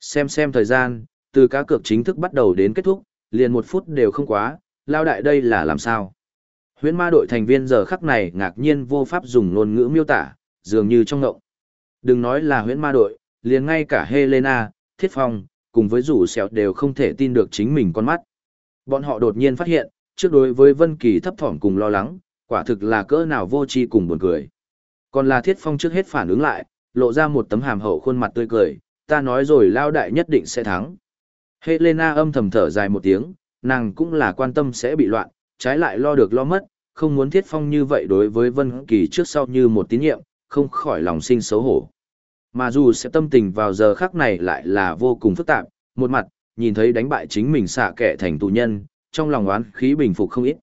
Xem xem thời gian, từ cá cược chính thức bắt đầu đến kết thúc, liền một phút đều không quá, lao đại đây là làm sao? Huyễn ma đội thành viên giờ khắc này ngạc nhiên vô pháp dùng ngôn ngữ miêu tả, dường như trong ngộng. Đừng nói là huyễn ma đội, liền ngay cả Helena, Thiết Phong, cùng với rủ sẹo đều không thể tin được chính mình con mắt. Bọn họ đột nhiên phát hiện, trước đối với Vân Kỳ thấp thỏm cùng lo lắng, quả thực là cỡ nào vô tri cùng buồn cười. Còn là Thiết Phong trước hết phản ứng lại, lộ ra một tấm hàm hậu khuôn mặt tươi cười, ta nói rồi lao đại nhất định sẽ thắng. Helena âm thầm thở dài một tiếng, nàng cũng là quan tâm sẽ bị loạn, trái lại lo được lo mất, không muốn Thiết Phong như vậy đối với Vân Kỳ trước sau như một tín nhiệm, không khỏi lòng sinh xấu hổ. Mà dù sẽ tâm tình vào giờ khắc này lại là vô cùng phức tạp, một mặt, nhìn thấy đánh bại chính mình xạ kẻ thành tù nhân, trong lòng oán khí bình phục không ít.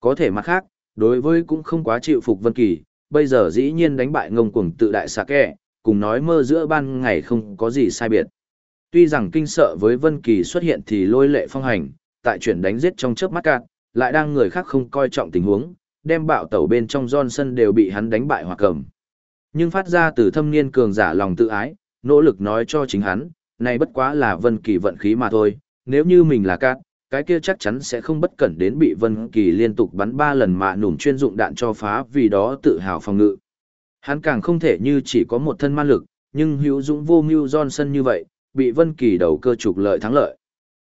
Có thể mặt khác, đối với cũng không quá chịu phục Vân Kỳ, bây giờ dĩ nhiên đánh bại ngông cuồng tự đại xạ kẻ, cùng nói mơ giữa ban ngày không có gì sai biệt. Tuy rằng kinh sợ với Vân Kỳ xuất hiện thì lôi lệ phong hành, tại chuyển đánh giết trong chớp mắt cạn, lại đang người khác không coi trọng tình huống, đem bạo tẩu bên trong Johnson đều bị hắn đánh bại hoặc cầm. Nhưng phát ra từ thâm niên cường giả lòng tự ái, nỗ lực nói cho chính hắn, này bất quá là Vân Kỳ vận khí mà thôi, nếu như mình là cát, cái kia chắc chắn sẽ không bất cẩn đến bị Vân Kỳ liên tục bắn ba lần mà nổ chuyên dụng đạn cho phá vì đó tự hào phòng ngự. Hắn càng không thể như chỉ có một thân ma lực, nhưng hữu dũng vô mưu Johnson như vậy, bị Vân Kỳ đầu cơ trục lợi thắng lợi.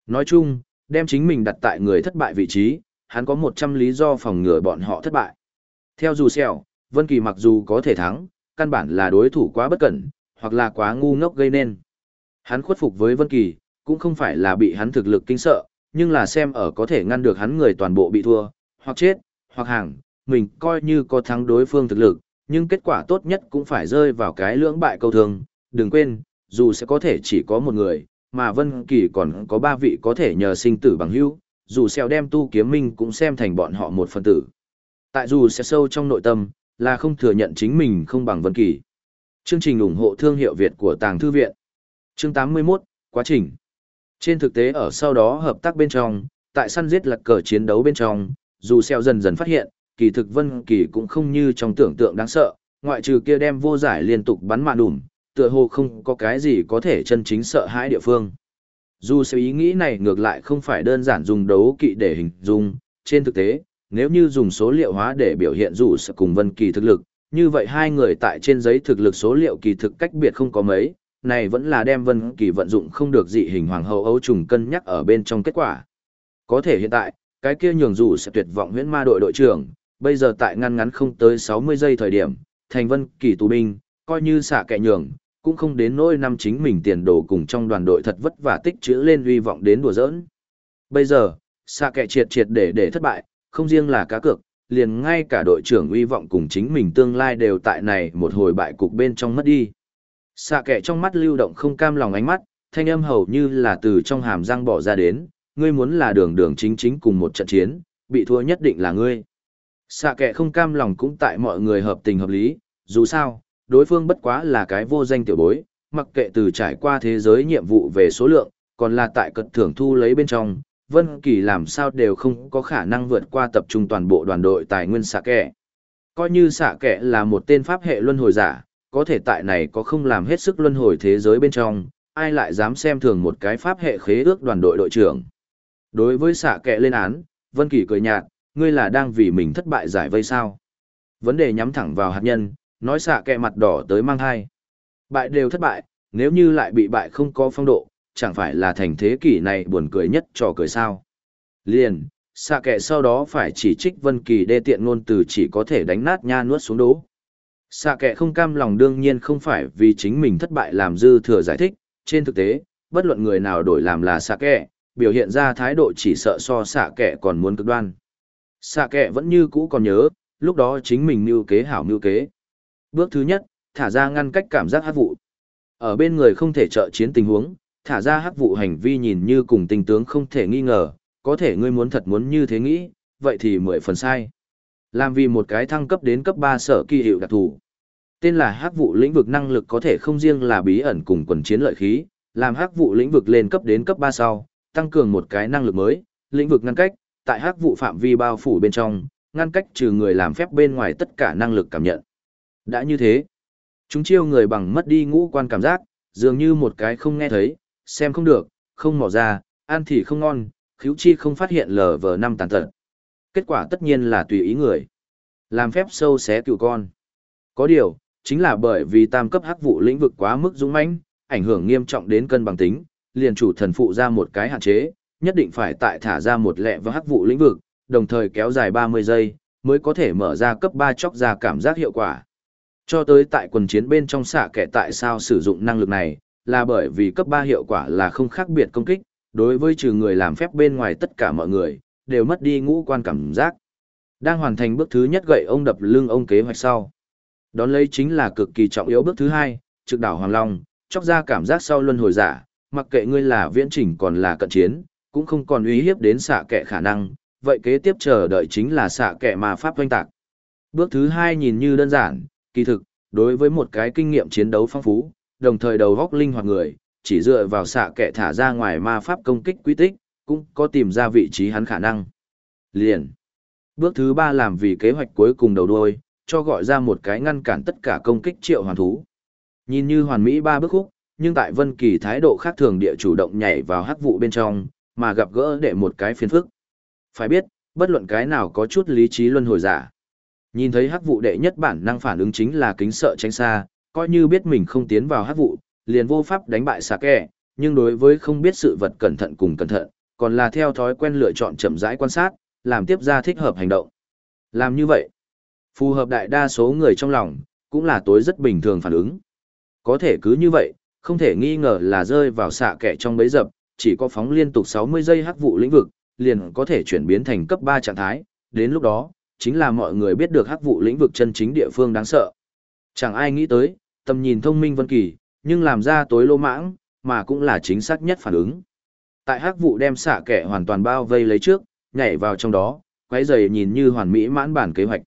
Nói chung, đem chính mình đặt tại người thất bại vị trí, hắn có 100 lý do phòng ngừa bọn họ thất bại. Theo dù sẹo, Vân Kỳ mặc dù có thể thắng, căn bản là đối thủ quá bất cẩn, hoặc là quá ngu ngốc gây nên. Hắn khuất phục với Vân Kỳ, cũng không phải là bị hắn thực lực kinh sợ, nhưng là xem ở có thể ngăn được hắn người toàn bộ bị thua, hoặc chết, hoặc hàng, mình coi như có thắng đối phương thực lực, nhưng kết quả tốt nhất cũng phải rơi vào cái lưỡng bại câu thường. Đừng quên, dù sẽ có thể chỉ có một người, mà Vân Kỳ còn có ba vị có thể nhờ sinh tử bằng hữu, dù xeo đem tu kiếm minh cũng xem thành bọn họ một phần tử. Tại dù sẽ sâu trong nội tâm, là không thừa nhận chính mình không bằng Vân Kỳ. Chương trình ủng hộ thương hiệu Việt của Tàng Thư Viện. Chương 81, Quá trình. Trên thực tế ở sau đó hợp tác bên trong, tại săn giết lật cờ chiến đấu bên trong, dù xeo dần dần phát hiện, kỳ thực Vân Kỳ cũng không như trong tưởng tượng đáng sợ, ngoại trừ kia đem vô giải liên tục bắn mạn đủm, tựa hồ không có cái gì có thể chân chính sợ hãi địa phương. Dù sự ý nghĩ này ngược lại không phải đơn giản dùng đấu kỵ để hình dung, trên thực tế, nếu như dùng số liệu hóa để biểu hiện dù sự cùng Vân Kỳ thực lực, như vậy hai người tại trên giấy thực lực số liệu kỳ thực cách biệt không có mấy, này vẫn là đem Vân Kỳ vận dụng không được dị hình hoàng hậu ấu trùng cân nhắc ở bên trong kết quả. Có thể hiện tại, cái kia nhường dù sẽ tuyệt vọng huyễn ma đội đội trưởng, bây giờ tại ngăn ngắn không tới 60 giây thời điểm, thành Vân Kỳ tù binh, coi như xả kẻ nhường, cũng không đến nỗi năm chính mình tiền đồ cùng trong đoàn đội thật vất vả tích trữ lên uy vọng đến đùa giỡn. Bây giờ, xạ kẻ triệt triệt để để thất bại, không riêng là cá cược, liền ngay cả đội trưởng uy vọng cùng chính mình tương lai đều tại này một hồi bại cục bên trong mất đi. Xạ kẻ trong mắt lưu động không cam lòng ánh mắt, thanh âm hầu như là từ trong hàm răng bỏ ra đến, ngươi muốn là đường đường chính chính cùng một trận chiến, bị thua nhất định là ngươi. Xạ kẻ không cam lòng cũng tại mọi người hợp tình hợp lý, dù sao, đối phương bất quá là cái vô danh tiểu bối, mặc kệ từ trải qua thế giới nhiệm vụ về số lượng, còn là tại cật thưởng thu lấy bên trong, Vân Kỳ làm sao đều không có khả năng vượt qua tập trung toàn bộ đoàn đội tài nguyên xạ kẻ. Coi như xạ kẻ là một tên pháp hệ luân hồi giả, có thể tại này có không làm hết sức luân hồi thế giới bên trong, ai lại dám xem thường một cái pháp hệ khế ước đoàn đội đội trưởng. Đối với xạ kệ lên án, Vân Kỳ cười nhạt, ngươi là đang vì mình thất bại giải vây sao? Vấn đề nhắm thẳng vào hạt nhân, nói xạ kệ mặt đỏ tới mang hai. Bại đều thất bại, nếu như lại bị bại không có phong độ, chẳng phải là thành thế kỷ này buồn cười nhất trò cười sao. Liền, xạ kệ sau đó phải chỉ trích Vân Kỳ đê tiện ngôn từ chỉ có thể đánh nát nha nuốt xuống đố. Xạ kệ không cam lòng đương nhiên không phải vì chính mình thất bại làm dư thừa giải thích, trên thực tế, bất luận người nào đổi làm là xạ kệ, biểu hiện ra thái độ chỉ sợ so xạ kệ còn muốn cực đoan. Xạ kệ vẫn như cũ còn nhớ, lúc đó chính mình mưu kế hảo mưu kế. Bước thứ nhất, thả ra ngăn cách cảm giác hát vụ. Ở bên người không thể trợ chiến tình huống, thả ra hắc vụ hành vi nhìn như cùng tình tướng không thể nghi ngờ, có thể ngươi muốn thật muốn như thế nghĩ, vậy thì mười phần sai. Làm vì một cái thăng cấp đến cấp 3 sở kỳ hiệu đặc thù. Tên là hắc vụ lĩnh vực năng lực có thể không riêng là bí ẩn cùng quần chiến lợi khí, làm hắc vụ lĩnh vực lên cấp đến cấp 3 sau, tăng cường một cái năng lực mới, lĩnh vực ngăn cách, tại hắc vụ phạm vi bao phủ bên trong, ngăn cách trừ người làm phép bên ngoài tất cả năng lực cảm nhận. Đã như thế, chúng chiêu người bằng mất đi ngũ quan cảm giác, dường như một cái không nghe thấy, xem không được, không mò ra, ăn thì không ngon, khíu chi không phát hiện lờ vờ năm tàn tật. Kết quả tất nhiên là tùy ý người. Làm phép sâu xé cựu con. Có điều, chính là bởi vì tam cấp hắc vụ lĩnh vực quá mức dũng mãnh, ảnh hưởng nghiêm trọng đến cân bằng tính, liền chủ thần phụ ra một cái hạn chế, nhất định phải tại thả ra một lẹ vào hắc vụ lĩnh vực, đồng thời kéo dài 30 giây, mới có thể mở ra cấp 3 chóc ra cảm giác hiệu quả. Cho tới tại quần chiến bên trong xạ kẻ tại sao sử dụng năng lực này, là bởi vì cấp 3 hiệu quả là không khác biệt công kích, đối với trừ người làm phép bên ngoài tất cả mọi người, đều mất đi ngũ quan cảm giác. Đang hoàn thành bước thứ nhất gậy ông đập lưng ông kế hoạch sau. Đón lấy chính là cực kỳ trọng yếu bước thứ hai, trực đảo Hoàng Long, chóc ra cảm giác sau luân hồi giả, mặc kệ ngươi là viễn chỉnh còn là cận chiến, cũng không còn uy hiếp đến xạ kệ khả năng, vậy kế tiếp chờ đợi chính là xạ kệ mà pháp doanh tạc. Bước thứ hai nhìn như đơn giản, kỳ thực, đối với một cái kinh nghiệm chiến đấu phong phú, đồng thời đầu góc linh hoạt người, chỉ dựa vào xạ kệ thả ra ngoài ma pháp công kích quy tích, cũng có tìm ra vị trí hắn khả năng. Liền. Bước thứ ba làm vì kế hoạch cuối cùng đầu đuôi, cho gọi ra một cái ngăn cản tất cả công kích triệu hoàn thú. Nhìn như hoàn mỹ ba bước khúc, nhưng tại Vân Kỳ thái độ khác thường địa chủ động nhảy vào hắc vụ bên trong, mà gặp gỡ để một cái phiền phức. Phải biết, bất luận cái nào có chút lý trí luân hồi giả. Nhìn thấy hắc vụ đệ nhất bản năng phản ứng chính là kính sợ tránh xa, coi như biết mình không tiến vào hắc vụ, liền vô pháp đánh bại xà kẻ, nhưng đối với không biết sự vật cẩn thận cùng cẩn thận, còn là theo thói quen lựa chọn chậm rãi quan sát, làm tiếp ra thích hợp hành động. Làm như vậy, phù hợp đại đa số người trong lòng, cũng là tối rất bình thường phản ứng. Có thể cứ như vậy, không thể nghi ngờ là rơi vào xạ kẻ trong bấy dập, chỉ có phóng liên tục 60 giây hắc vụ lĩnh vực, liền có thể chuyển biến thành cấp 3 trạng thái, đến lúc đó, chính là mọi người biết được hắc vụ lĩnh vực chân chính địa phương đáng sợ. Chẳng ai nghĩ tới, tầm nhìn thông minh vân kỳ, nhưng làm ra tối lô mãng, mà cũng là chính xác nhất phản ứng. Tại hắc vụ đem xạ kẻ hoàn toàn bao vây lấy trước, nhảy vào trong đó, quấy giày nhìn như hoàn mỹ mãn bản kế hoạch.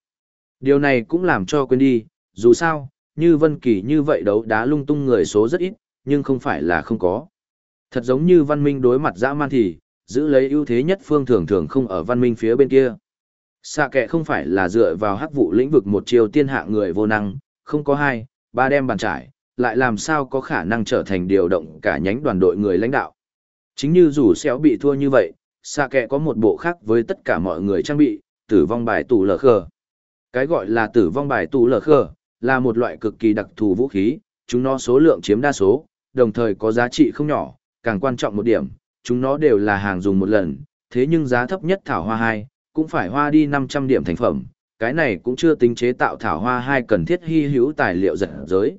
Điều này cũng làm cho quên đi, dù sao, như Vân Kỳ như vậy đấu đá lung tung người số rất ít, nhưng không phải là không có. Thật giống như văn minh đối mặt dã man thì, giữ lấy ưu thế nhất phương thường thường không ở văn minh phía bên kia. Xạ kệ không phải là dựa vào hắc vụ lĩnh vực một chiều tiên hạ người vô năng, không có hai, ba đem bàn trải, lại làm sao có khả năng trở thành điều động cả nhánh đoàn đội người lãnh đạo. Chính như rủ xéo bị thua như vậy, xạ kệ có một bộ khác với tất cả mọi người trang bị, tử vong bài tù lờ khờ. Cái gọi là tử vong bài tù lờ khờ, là một loại cực kỳ đặc thù vũ khí, chúng nó số lượng chiếm đa số, đồng thời có giá trị không nhỏ, càng quan trọng một điểm, chúng nó đều là hàng dùng một lần, thế nhưng giá thấp nhất thảo hoa 2, cũng phải hoa đi 500 điểm thành phẩm, cái này cũng chưa tính chế tạo thảo hoa hai cần thiết hy hữu tài liệu giật giới.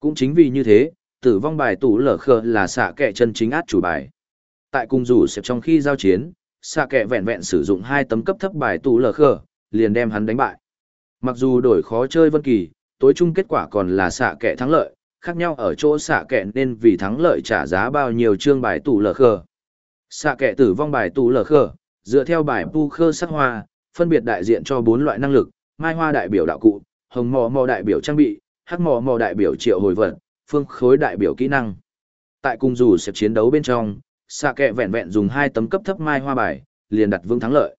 Cũng chính vì như thế, tử vong bài tủ lở khờ là xạ kẹ chân chính át chủ bài. Tại cung rủ xếp trong khi giao chiến, xạ kẹ vẹn vẹn sử dụng hai tấm cấp thấp bài tù lờ khờ, liền đem hắn đánh bại. Mặc dù đổi khó chơi vân kỳ, tối chung kết quả còn là xạ kẹ thắng lợi, khác nhau ở chỗ xạ kẹ nên vì thắng lợi trả giá bao nhiêu chương bài tù lờ khờ. Xạ kẹ tử vong bài tù lờ khờ, dựa theo bài pu khơ sắc hoa, phân biệt đại diện cho bốn loại năng lực, mai hoa đại biểu đạo cụ, hồng mò mò đại biểu trang bị, hắc mò mò đại biểu triệu hồi vật, phương khối đại biểu kỹ năng. Tại cung dù sẽ chiến đấu bên trong, xạ kẹ vẹn vẹn dùng hai tấm cấp thấp mai hoa bài, liền đặt vương thắng lợi.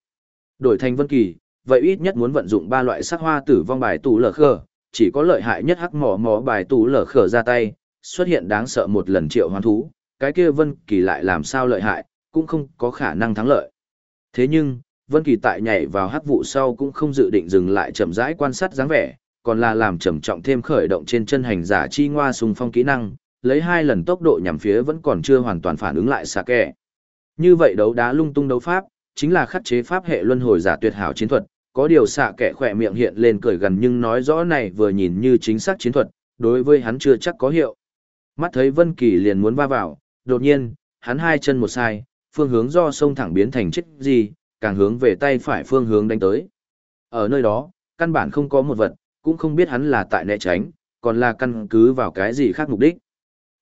Đổi thành vân kỳ, vậy ít nhất muốn vận dụng ba loại sắc hoa tử vong bài tủ lở khờ, chỉ có lợi hại nhất hắc mỏ mỏ bài tủ lở khờ ra tay, xuất hiện đáng sợ một lần triệu hoán thú, cái kia vân kỳ lại làm sao lợi hại, cũng không có khả năng thắng lợi. Thế nhưng, Vân Kỳ tại nhảy vào hắc vụ sau cũng không dự định dừng lại chậm rãi quan sát dáng vẻ, còn là làm trầm trọng thêm khởi động trên chân hành giả chi ngoa sùng phong kỹ năng, lấy hai lần tốc độ nhằm phía vẫn còn chưa hoàn toàn phản ứng lại xạ kẻ. Như vậy đấu đá lung tung đấu pháp, chính là khắc chế pháp hệ luân hồi giả tuyệt hảo chiến thuật, có điều xạ kẻ khỏe miệng hiện lên cười gần nhưng nói rõ này vừa nhìn như chính xác chiến thuật, đối với hắn chưa chắc có hiệu. Mắt thấy Vân Kỳ liền muốn va vào, đột nhiên, hắn hai chân một sai, phương hướng do sông thẳng biến thành chết gì, càng hướng về tay phải phương hướng đánh tới. Ở nơi đó, căn bản không có một vật, cũng không biết hắn là tại né tránh, còn là căn cứ vào cái gì khác mục đích.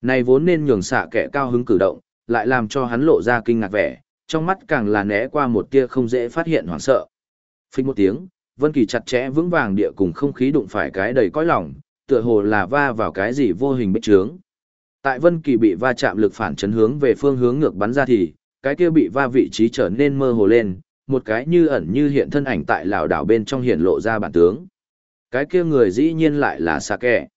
Này vốn nên nhường xạ kẻ cao hứng cử động, lại làm cho hắn lộ ra kinh ngạc vẻ, trong mắt càng là né qua một tia không dễ phát hiện hoảng sợ. Phích một tiếng, Vân Kỳ chặt chẽ vững vàng địa cùng không khí đụng phải cái đầy cõi lòng, tựa hồ là va vào cái gì vô hình bích trướng. Tại Vân Kỳ bị va chạm lực phản chấn hướng về phương hướng ngược bắn ra thì, cái kia bị va vị trí trở nên mơ hồ lên, một cái như ẩn như hiện thân ảnh tại lão đảo bên trong hiện lộ ra bản tướng. Cái kia người dĩ nhiên lại là Sake.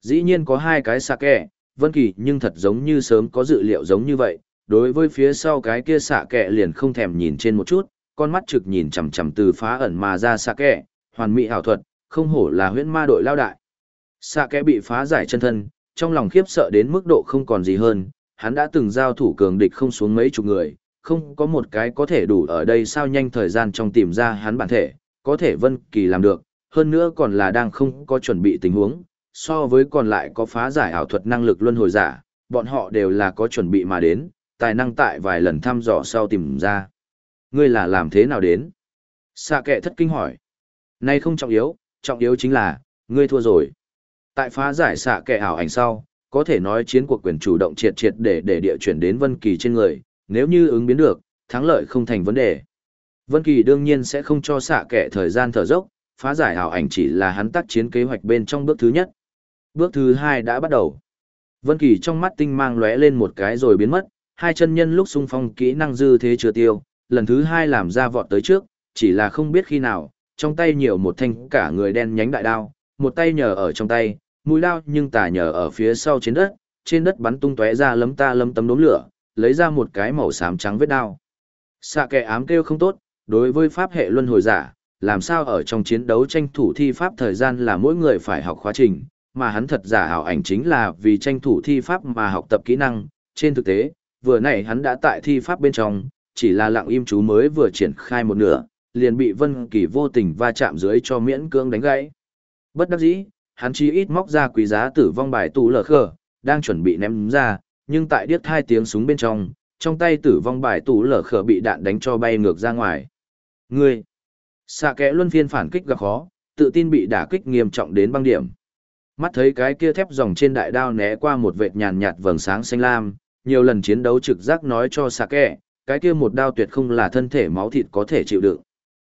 Dĩ nhiên có hai cái Sake, Vân Kỳ nhưng thật giống như sớm có dự liệu giống như vậy, đối với phía sau cái kia xạ kẹ liền không thèm nhìn trên một chút, con mắt trực nhìn chằm chằm từ phá ẩn mà ra xạ kẹ, hoàn mỹ ảo thuật, không hổ là huyễn ma đội lao đại. Xạ kẹ bị phá giải chân thân, trong lòng khiếp sợ đến mức độ không còn gì hơn, hắn đã từng giao thủ cường địch không xuống mấy chục người, không có một cái có thể đủ ở đây sao nhanh thời gian trong tìm ra hắn bản thể, có thể Vân Kỳ làm được, hơn nữa còn là đang không có chuẩn bị tình huống, so với còn lại có phá giải ảo thuật năng lực luân hồi giả, bọn họ đều là có chuẩn bị mà đến, tài năng tại vài lần thăm dò sau tìm ra. Ngươi là làm thế nào đến? Xạ kệ thất kinh hỏi. Nay không trọng yếu, trọng yếu chính là, ngươi thua rồi. Tại phá giải xạ kệ ảo ảnh sau, có thể nói chiến cuộc quyền chủ động triệt triệt để để địa chuyển đến Vân Kỳ trên người, nếu như ứng biến được, thắng lợi không thành vấn đề. Vân Kỳ đương nhiên sẽ không cho xạ kệ thời gian thở dốc, phá giải ảo ảnh chỉ là hắn tác chiến kế hoạch bên trong bước thứ nhất. Bước thứ hai đã bắt đầu. Vân Kỳ trong mắt tinh mang lóe lên một cái rồi biến mất, hai chân nhân lúc xung phong kỹ năng dư thế chưa tiêu, lần thứ hai làm ra vọt tới trước, chỉ là không biết khi nào, trong tay nhiều một thanh cả người đen nhánh đại đao, một tay nhờ ở trong tay, mũi đao nhưng tả nhờ ở phía sau trên đất, trên đất bắn tung tóe ra lấm ta lấm tấm đốm lửa, lấy ra một cái màu xám trắng vết đao. Xạ kẻ ám kêu không tốt, đối với pháp hệ luân hồi giả, làm sao ở trong chiến đấu tranh thủ thi pháp thời gian là mỗi người phải học khóa trình, mà hắn thật giả hảo ảnh chính là vì tranh thủ thi pháp mà học tập kỹ năng, trên thực tế, vừa nãy hắn đã tại thi pháp bên trong, chỉ là lặng im chú mới vừa triển khai một nửa, liền bị Vân Kỳ vô tình va chạm dưới cho miễn cưỡng đánh gãy. Bất đắc dĩ, hắn chỉ ít móc ra quý giá tử vong bài tủ lở khờ, đang chuẩn bị ném ra, nhưng tại điếc hai tiếng súng bên trong, trong tay tử vong bài tủ lở khờ bị đạn đánh cho bay ngược ra ngoài. Ngươi! Xạ kẽ luân phiên phản kích gặp khó, tự tin bị đả kích nghiêm trọng đến băng điểm. Mắt thấy cái kia thép dòng trên đại đao né qua một vệt nhàn nhạt vầng sáng xanh lam, nhiều lần chiến đấu trực giác nói cho xạ kẽ, cái kia một đao tuyệt không là thân thể máu thịt có thể chịu đựng.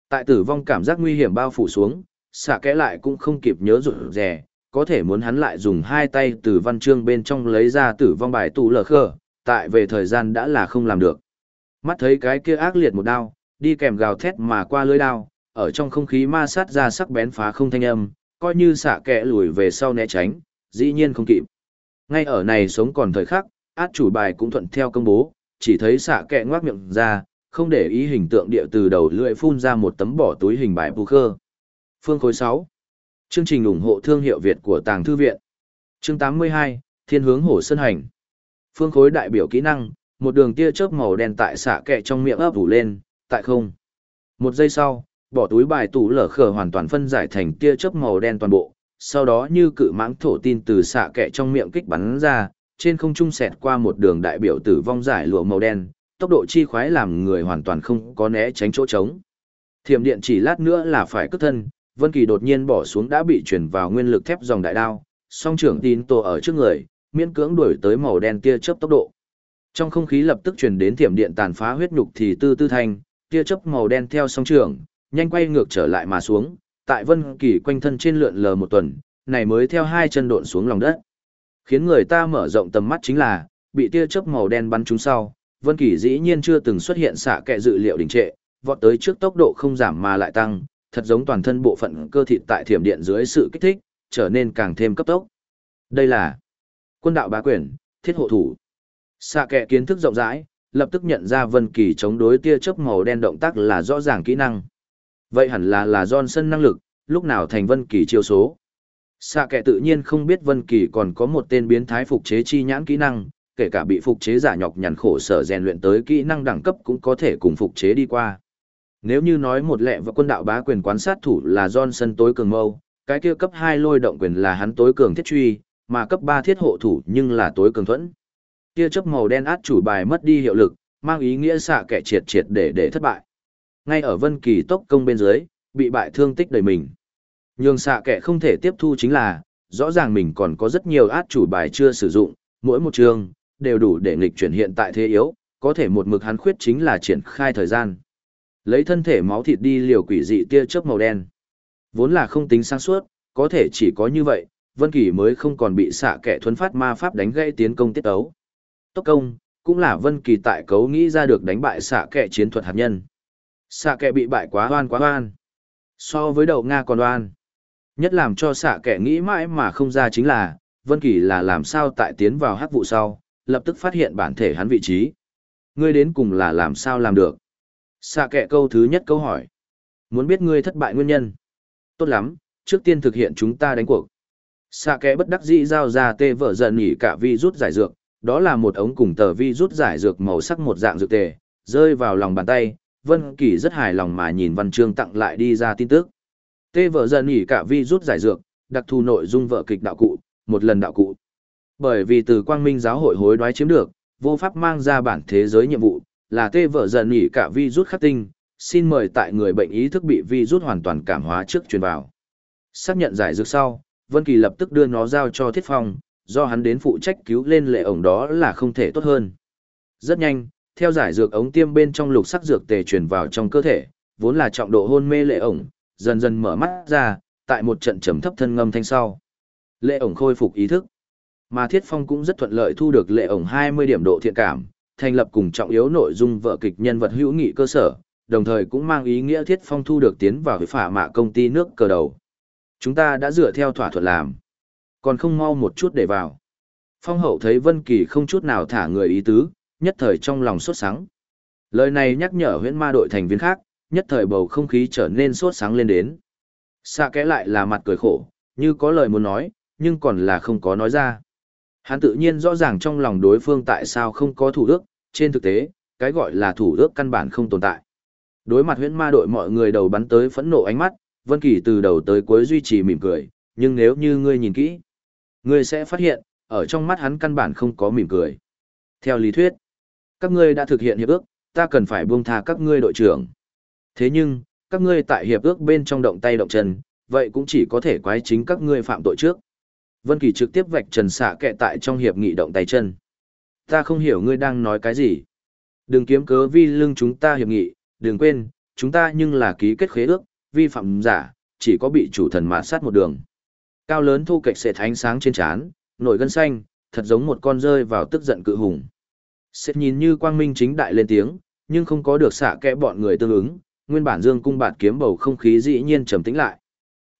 Tại tử vong cảm giác nguy hiểm bao phủ xuống, xạ kẽ lại cũng không kịp nhớ rụt rè, có thể muốn hắn lại dùng hai tay từ văn chương bên trong lấy ra tử vong bài tù lờ khờ, tại về thời gian đã là không làm được. Mắt thấy cái kia ác liệt một đao, đi kèm gào thét mà qua lưới đao, ở trong không khí ma sát ra sắc bén phá không thanh âm, coi như xạ kẽ lùi về sau né tránh, dĩ nhiên không kịp. Ngay ở này sống còn thời khắc, át chủ bài cũng thuận theo công bố, chỉ thấy xạ kẽ ngoác miệng ra, không để ý hình tượng địa từ đầu lưỡi phun ra một tấm bỏ túi hình bài poker. Phương khối 6. Chương trình ủng hộ thương hiệu Việt của Tàng Thư Viện. Chương 82, Thiên hướng hổ sơn hành. Phương khối đại biểu kỹ năng, một đường tia chớp màu đen tại xạ kẹ trong miệng ấp ủ lên, tại không. Một giây sau, bỏ túi bài tủ lở khở hoàn toàn phân giải thành tia chớp màu đen toàn bộ, sau đó như cự mãng thổ tin từ xạ kẹ trong miệng kích bắn ra, trên không trung xẹt qua một đường đại biểu tử vong giải lụa màu đen, tốc độ chi khoái làm người hoàn toàn không có né tránh chỗ trống. Thiểm điện chỉ lát nữa là phải cất thân, Vân Kỳ đột nhiên bỏ xuống đã bị chuyển vào nguyên lực thép dòng đại đao, song trưởng tín tổ ở trước người, miễn cưỡng đuổi tới màu đen tia chớp tốc độ. Trong không khí lập tức truyền đến thiểm điện tàn phá huyết nhục thì tư tư thanh, tia chớp màu đen theo song trưởng, nhanh quay ngược trở lại mà xuống, tại Vân Kỳ quanh thân trên lượn lờ một tuần, này mới theo hai chân độn xuống lòng đất. Khiến người ta mở rộng tầm mắt chính là, bị tia chớp màu đen bắn trúng sau, Vân Kỳ dĩ nhiên chưa từng xuất hiện xạ kệ dự liệu đình trệ, vọt tới trước tốc độ không giảm mà lại tăng, thật giống toàn thân bộ phận cơ thịt tại thiểm điện dưới sự kích thích, trở nên càng thêm cấp tốc. Đây là quân đạo bá quyền, thiết hộ thủ. Xạ kệ kiến thức rộng rãi, lập tức nhận ra Vân Kỳ chống đối tia chớp màu đen động tác là rõ ràng kỹ năng. Vậy hẳn là là Johnson năng lực, lúc nào thành Vân Kỳ chiêu số. Xạ kẻ tự nhiên không biết Vân Kỳ còn có một tên biến thái phục chế chi nhãn kỹ năng, kể cả bị phục chế giả nhọc nhằn khổ sở rèn luyện tới kỹ năng đẳng cấp cũng có thể cùng phục chế đi qua. Nếu như nói một lệ và quân đạo bá quyền quán sát thủ là Johnson tối cường mâu, cái kia cấp 2 lôi động quyền là hắn tối cường thiết truy, mà cấp 3 thiết hộ thủ nhưng là tối cường thuẫn. Kia chớp màu đen át chủ bài mất đi hiệu lực, mang ý nghĩa xạ kẻ triệt triệt để để thất bại. Ngay ở Vân Kỳ tốc công bên dưới, bị bại thương tích đầy mình. Nhưng xạ kẻ không thể tiếp thu chính là, rõ ràng mình còn có rất nhiều át chủ bài chưa sử dụng, mỗi một trường đều đủ để nghịch chuyển hiện tại thế yếu, có thể một mực hắn khuyết chính là triển khai thời gian. Lấy thân thể máu thịt đi liều quỷ dị tia chớp màu đen. Vốn là không tính sáng suốt, có thể chỉ có như vậy, Vân Kỳ mới không còn bị xạ kẻ thuấn phát ma pháp đánh gãy tiến công tiết ấu. Tốc công, cũng là Vân Kỳ tại cấu nghĩ ra được đánh bại xạ kẻ chiến thuật hạt nhân. Xạ kẻ bị bại quá oan quá oan. So với đầu Nga còn oan. Nhất làm cho xạ kẻ nghĩ mãi mà không ra chính là, Vân Kỳ là làm sao tại tiến vào hắc vụ sau, lập tức phát hiện bản thể hắn vị trí. Ngươi đến cùng là làm sao làm được? Xạ kẻ câu thứ nhất câu hỏi. Muốn biết ngươi thất bại nguyên nhân. Tốt lắm, trước tiên thực hiện chúng ta đánh cuộc. Xạ kẻ bất đắc dĩ giao ra tê vợ giận nhỉ cả vi rút giải dược, đó là một ống cùng tờ vi rút giải dược màu sắc một dạng dược tề, rơi vào lòng bàn tay, Vân Kỳ rất hài lòng mà nhìn văn chương tặng lại đi ra tin tức. Tê vợ giận nghỉ cả vi rút giải dược, đặc thù nội dung vợ kịch đạo cụ, một lần đạo cụ. Bởi vì từ Quang Minh giáo hội hối đoái chiếm được, vô pháp mang ra bản thế giới nhiệm vụ, là tê vợ giận nghỉ cả vi rút khắc tinh, xin mời tại người bệnh ý thức bị vi rút hoàn toàn cảm hóa trước truyền vào. Xác nhận giải dược sau, Vân Kỳ lập tức đưa nó giao cho Thiết Phong, do hắn đến phụ trách cứu lên lệ ổng đó là không thể tốt hơn. Rất nhanh, theo giải dược ống tiêm bên trong lục sắc dược tề truyền vào trong cơ thể, vốn là trọng độ hôn mê lệ ổng, dần dần mở mắt ra, tại một trận trầm thấp thân ngâm thanh sau. Lệ ổng khôi phục ý thức. Mà Thiết Phong cũng rất thuận lợi thu được lệ ổng 20 điểm độ thiện cảm, thành lập cùng trọng yếu nội dung vợ kịch nhân vật hữu nghị cơ sở, đồng thời cũng mang ý nghĩa Thiết Phong thu được tiến vào phả mạ công ty nước cờ đầu. Chúng ta đã dựa theo thỏa thuận làm. Còn không mau một chút để vào. Phong hậu thấy Vân Kỳ không chút nào thả người ý tứ, nhất thời trong lòng sốt sắng. Lời này nhắc nhở huyễn ma đội thành viên khác, nhất thời bầu không khí trở nên sốt sáng lên đến. Xa kẽ lại là mặt cười khổ, như có lời muốn nói, nhưng còn là không có nói ra. Hắn tự nhiên rõ ràng trong lòng đối phương tại sao không có thủ đức, trên thực tế, cái gọi là thủ đức căn bản không tồn tại. Đối mặt huyễn ma đội mọi người đầu bắn tới phẫn nộ ánh mắt, Vân Kỳ từ đầu tới cuối duy trì mỉm cười, nhưng nếu như ngươi nhìn kỹ, ngươi sẽ phát hiện, ở trong mắt hắn căn bản không có mỉm cười. Theo lý thuyết, các ngươi đã thực hiện hiệp ước, ta cần phải buông tha các ngươi đội trưởng. Thế nhưng, các ngươi tại hiệp ước bên trong động tay động chân, vậy cũng chỉ có thể quái chính các ngươi phạm tội trước. Vân Kỳ trực tiếp vạch trần xạ kệ tại trong hiệp nghị động tay chân. Ta không hiểu ngươi đang nói cái gì. Đừng kiếm cớ vi lưng chúng ta hiệp nghị, đừng quên, chúng ta nhưng là ký kết khế ước, vi phạm giả, chỉ có bị chủ thần mạt sát một đường. Cao lớn thu kịch sệt ánh sáng trên trán, nổi gân xanh, thật giống một con rơi vào tức giận cự hùng. Sệt nhìn như quang minh chính đại lên tiếng, nhưng không có được xạ kẽ bọn người tương ứng, nguyên bản dương cung bạt kiếm bầu không khí dĩ nhiên trầm tĩnh lại.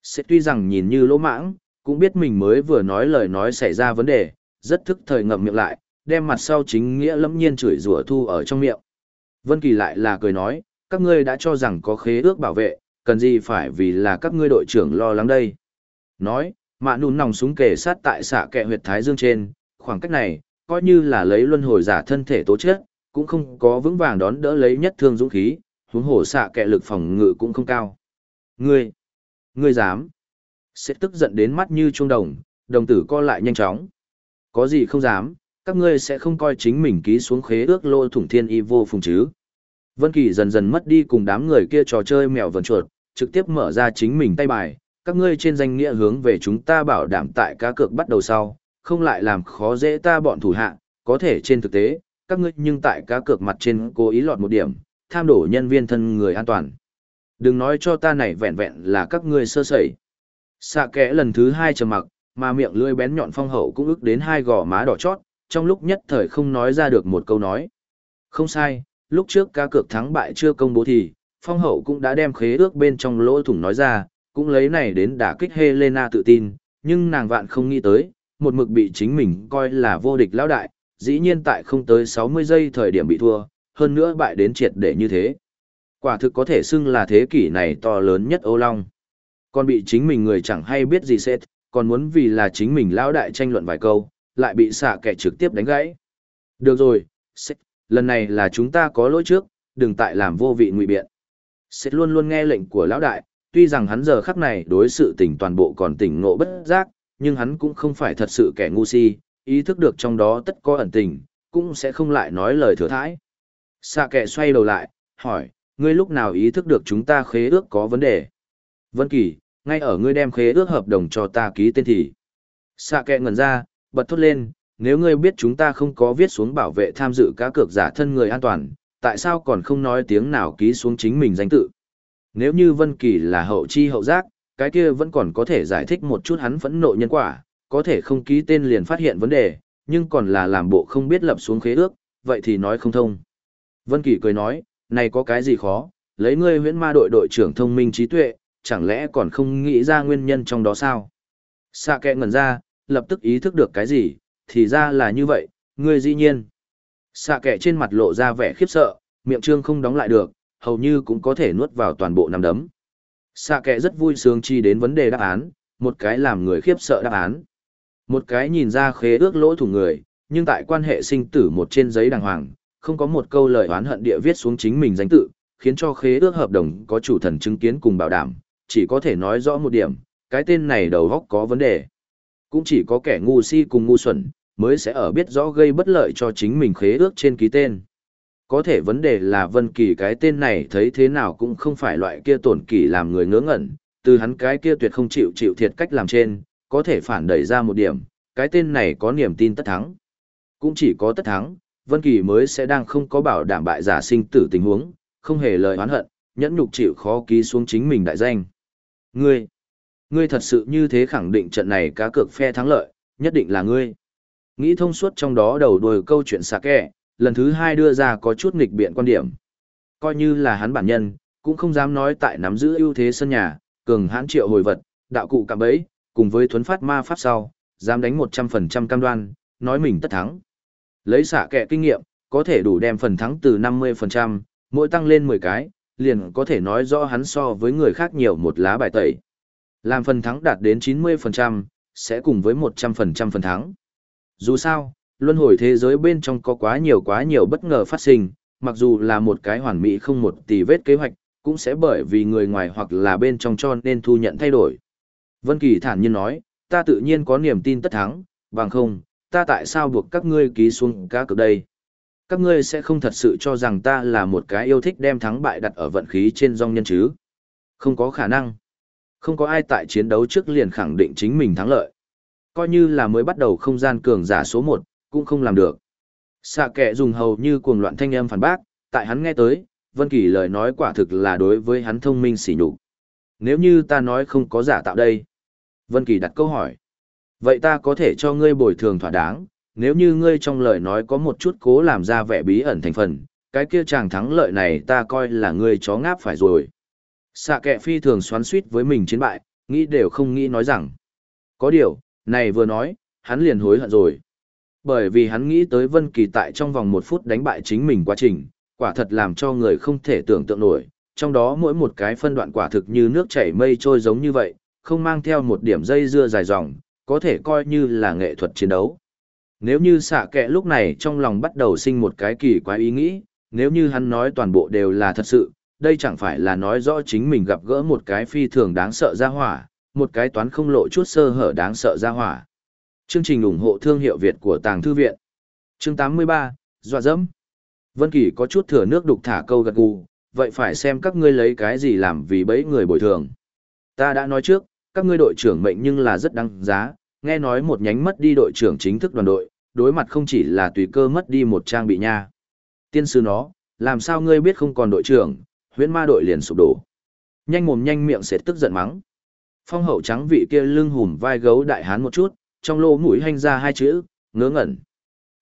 Sệt tuy rằng nhìn như lỗ mãng, cũng biết mình mới vừa nói lời nói xảy ra vấn đề, rất thức thời ngậm miệng lại, đem mặt sau chính nghĩa lẫm nhiên chửi rủa thu ở trong miệng. Vân Kỳ lại là cười nói, các ngươi đã cho rằng có khế ước bảo vệ, cần gì phải vì là các ngươi đội trưởng lo lắng đây. Nói, mạ nùn nòng súng kề sát tại xạ kẹ huyệt thái dương trên, khoảng cách này, coi như là lấy luân hồi giả thân thể tố chết, cũng không có vững vàng đón đỡ lấy nhất thương dũng khí, huống hồ xạ kẹ lực phòng ngự cũng không cao. Ngươi, ngươi dám, sẽ tức giận đến mắt như chuông đồng, đồng tử co lại nhanh chóng. Có gì không dám, các ngươi sẽ không coi chính mình ký xuống khế ước lô thủng thiên y vô phùng chứ. Vân Kỳ dần dần mất đi cùng đám người kia trò chơi mèo vần chuột, trực tiếp mở ra chính mình tay bài, các ngươi trên danh nghĩa hướng về chúng ta bảo đảm tại cá cược bắt đầu sau, không lại làm khó dễ ta bọn thủ hạ, có thể trên thực tế, các ngươi nhưng tại cá cược mặt trên cố ý lọt một điểm, tham đổ nhân viên thân người an toàn. Đừng nói cho ta này vẹn vẹn là các ngươi sơ sẩy. Xạ kẽ lần thứ hai trầm mặc, mà miệng lưỡi bén nhọn phong hậu cũng ức đến hai gò má đỏ chót, trong lúc nhất thời không nói ra được một câu nói. Không sai, lúc trước cá cược thắng bại chưa công bố thì, phong hậu cũng đã đem khế ước bên trong lỗ thủng nói ra, cũng lấy này đến đả kích Helena tự tin, nhưng nàng vạn không nghĩ tới, một mực bị chính mình coi là vô địch lão đại, dĩ nhiên tại không tới 60 giây thời điểm bị thua, hơn nữa bại đến triệt để như thế. Quả thực có thể xưng là thế kỷ này to lớn nhất Âu Long. Còn bị chính mình người chẳng hay biết gì sẽ, còn muốn vì là chính mình lão đại tranh luận vài câu, lại bị xạ kẻ trực tiếp đánh gãy. Được rồi, Seth, lần này là chúng ta có lỗi trước, đừng tại làm vô vị ngụy biện. Seth luôn luôn nghe lệnh của lão đại, tuy rằng hắn giờ khắc này đối sự tình toàn bộ còn tỉnh ngộ bất giác, nhưng hắn cũng không phải thật sự kẻ ngu si, ý thức được trong đó tất có ẩn tình, cũng sẽ không lại nói lời thừa thãi. Xạ kẻ xoay đầu lại, hỏi, ngươi lúc nào ý thức được chúng ta khế ước có vấn đề? Vân Kỳ, ngay ở ngươi đem khế ước hợp đồng cho ta ký tên thì. Xạ kẻ ngẩn ra, bật thốt lên, nếu ngươi biết chúng ta không có viết xuống bảo vệ tham dự cá cược giả thân người an toàn, tại sao còn không nói tiếng nào ký xuống chính mình danh tự? Nếu như Vân Kỳ là hậu chi hậu giác, cái kia vẫn còn có thể giải thích một chút hắn phẫn nộ nhân quả, có thể không ký tên liền phát hiện vấn đề, nhưng còn là làm bộ không biết lập xuống khế ước, vậy thì nói không thông. Vân Kỳ cười nói, này có cái gì khó, lấy ngươi huyễn ma đội đội trưởng thông minh trí tuệ, chẳng lẽ còn không nghĩ ra nguyên nhân trong đó sao? Sạ kẹ ngẩn ra, lập tức ý thức được cái gì, thì ra là như vậy, ngươi dĩ nhiên. Sạ kẹ trên mặt lộ ra vẻ khiếp sợ, miệng trương không đóng lại được, hầu như cũng có thể nuốt vào toàn bộ nằm đấm. Sạ kẹ rất vui sướng chi đến vấn đề đáp án, một cái làm người khiếp sợ đáp án. Một cái nhìn ra khế ước lỗ thủ người, nhưng tại quan hệ sinh tử một trên giấy đàng hoàng, không có một câu lời oán hận địa viết xuống chính mình danh tự, khiến cho khế ước hợp đồng có chủ thần chứng kiến cùng bảo đảm, chỉ có thể nói rõ một điểm, cái tên này đầu góc có vấn đề. Cũng chỉ có kẻ ngu si cùng ngu xuẩn, mới sẽ ở biết rõ gây bất lợi cho chính mình khế ước trên ký tên. Có thể vấn đề là Vân Kỳ cái tên này thấy thế nào cũng không phải loại kia tổn kỳ làm người ngớ ngẩn, từ hắn cái kia tuyệt không chịu chịu thiệt cách làm trên, có thể phản đẩy ra một điểm, cái tên này có niềm tin tất thắng. Cũng chỉ có tất thắng, Vân Kỳ mới sẽ đang không có bảo đảm bại giả sinh tử tình huống, không hề lời oán hận, nhẫn nhục chịu khó ký xuống chính mình đại danh. Ngươi, ngươi thật sự như thế khẳng định trận này cá cược phe thắng lợi, nhất định là ngươi. Nghĩ thông suốt trong đó đầu đuôi câu chuyện xà kẹ, lần thứ hai đưa ra có chút nghịch biện quan điểm. Coi như là hắn bản nhân, cũng không dám nói tại nắm giữ ưu thế sân nhà, cường hãn triệu hồi vật, đạo cụ cạm bẫy, cùng với thuấn phát ma pháp sau, dám đánh 100% cam đoan, nói mình tất thắng. Lấy xả kẹ kinh nghiệm, có thể đủ đem phần thắng từ 50%, mỗi tăng lên 10 cái, liền có thể nói rõ hắn so với người khác nhiều một lá bài tẩy. Làm phần thắng đạt đến 90%, sẽ cùng với 100% phần thắng. Dù sao, luân hồi thế giới bên trong có quá nhiều quá nhiều bất ngờ phát sinh, mặc dù là một cái hoàn mỹ không một tỷ vết kế hoạch, cũng sẽ bởi vì người ngoài hoặc là bên trong cho nên thu nhận thay đổi. Vân Kỳ thản nhiên nói, ta tự nhiên có niềm tin tất thắng, bằng không, ta tại sao buộc các ngươi ký xuống cá cược đây? Các ngươi sẽ không thật sự cho rằng ta là một cái yêu thích đem thắng bại đặt ở vận khí trên dòng nhân chứ? Không có khả năng. Không có ai tại chiến đấu trước liền khẳng định chính mình thắng lợi. Coi như là mới bắt đầu không gian cường giả số 1, cũng không làm được. Xạ kệ dùng hầu như cuồng loạn thanh âm phản bác, tại hắn nghe tới, Vân Kỳ lời nói quả thực là đối với hắn thông minh xỉ nhục. Nếu như ta nói không có giả tạo đây. Vân Kỳ đặt câu hỏi. Vậy ta có thể cho ngươi bồi thường thỏa đáng, nếu như ngươi trong lời nói có một chút cố làm ra vẻ bí ẩn thành phần, cái kia chàng thắng lợi này ta coi là ngươi chó ngáp phải rồi. Xạ kệ phi thường xoắn suýt với mình chiến bại, nghĩ đều không nghĩ nói rằng. Có điều, này vừa nói, hắn liền hối hận rồi. Bởi vì hắn nghĩ tới Vân Kỳ tại trong vòng một phút đánh bại chính mình quá trình, quả thật làm cho người không thể tưởng tượng nổi, trong đó mỗi một cái phân đoạn quả thực như nước chảy mây trôi giống như vậy, không mang theo một điểm dây dưa dài dòng, có thể coi như là nghệ thuật chiến đấu. Nếu như xạ kệ lúc này trong lòng bắt đầu sinh một cái kỳ quái ý nghĩ, nếu như hắn nói toàn bộ đều là thật sự, đây chẳng phải là nói rõ chính mình gặp gỡ một cái phi thường đáng sợ ra hỏa, một cái toán không lộ chút sơ hở đáng sợ ra hỏa. Chương trình ủng hộ thương hiệu Việt của Tàng Thư Viện Chương 83, Dọa dẫm Vân Kỳ có chút thừa nước đục thả câu gật gù, vậy phải xem các ngươi lấy cái gì làm vì bấy người bồi thường. Ta đã nói trước, các ngươi đội trưởng mệnh nhưng là rất đáng giá, nghe nói một nhánh mất đi đội trưởng chính thức đoàn đội, đối mặt không chỉ là tùy cơ mất đi một trang bị nha. Tiên sư nó, làm sao ngươi biết không còn đội trưởng, huyễn ma đội liền sụp đổ. Nhanh mồm nhanh miệng sẽ tức giận mắng. Phong hậu trắng vị kia lưng hùm vai gấu đại hán một chút, trong lỗ mũi hanh ra hai chữ, ngớ ngẩn.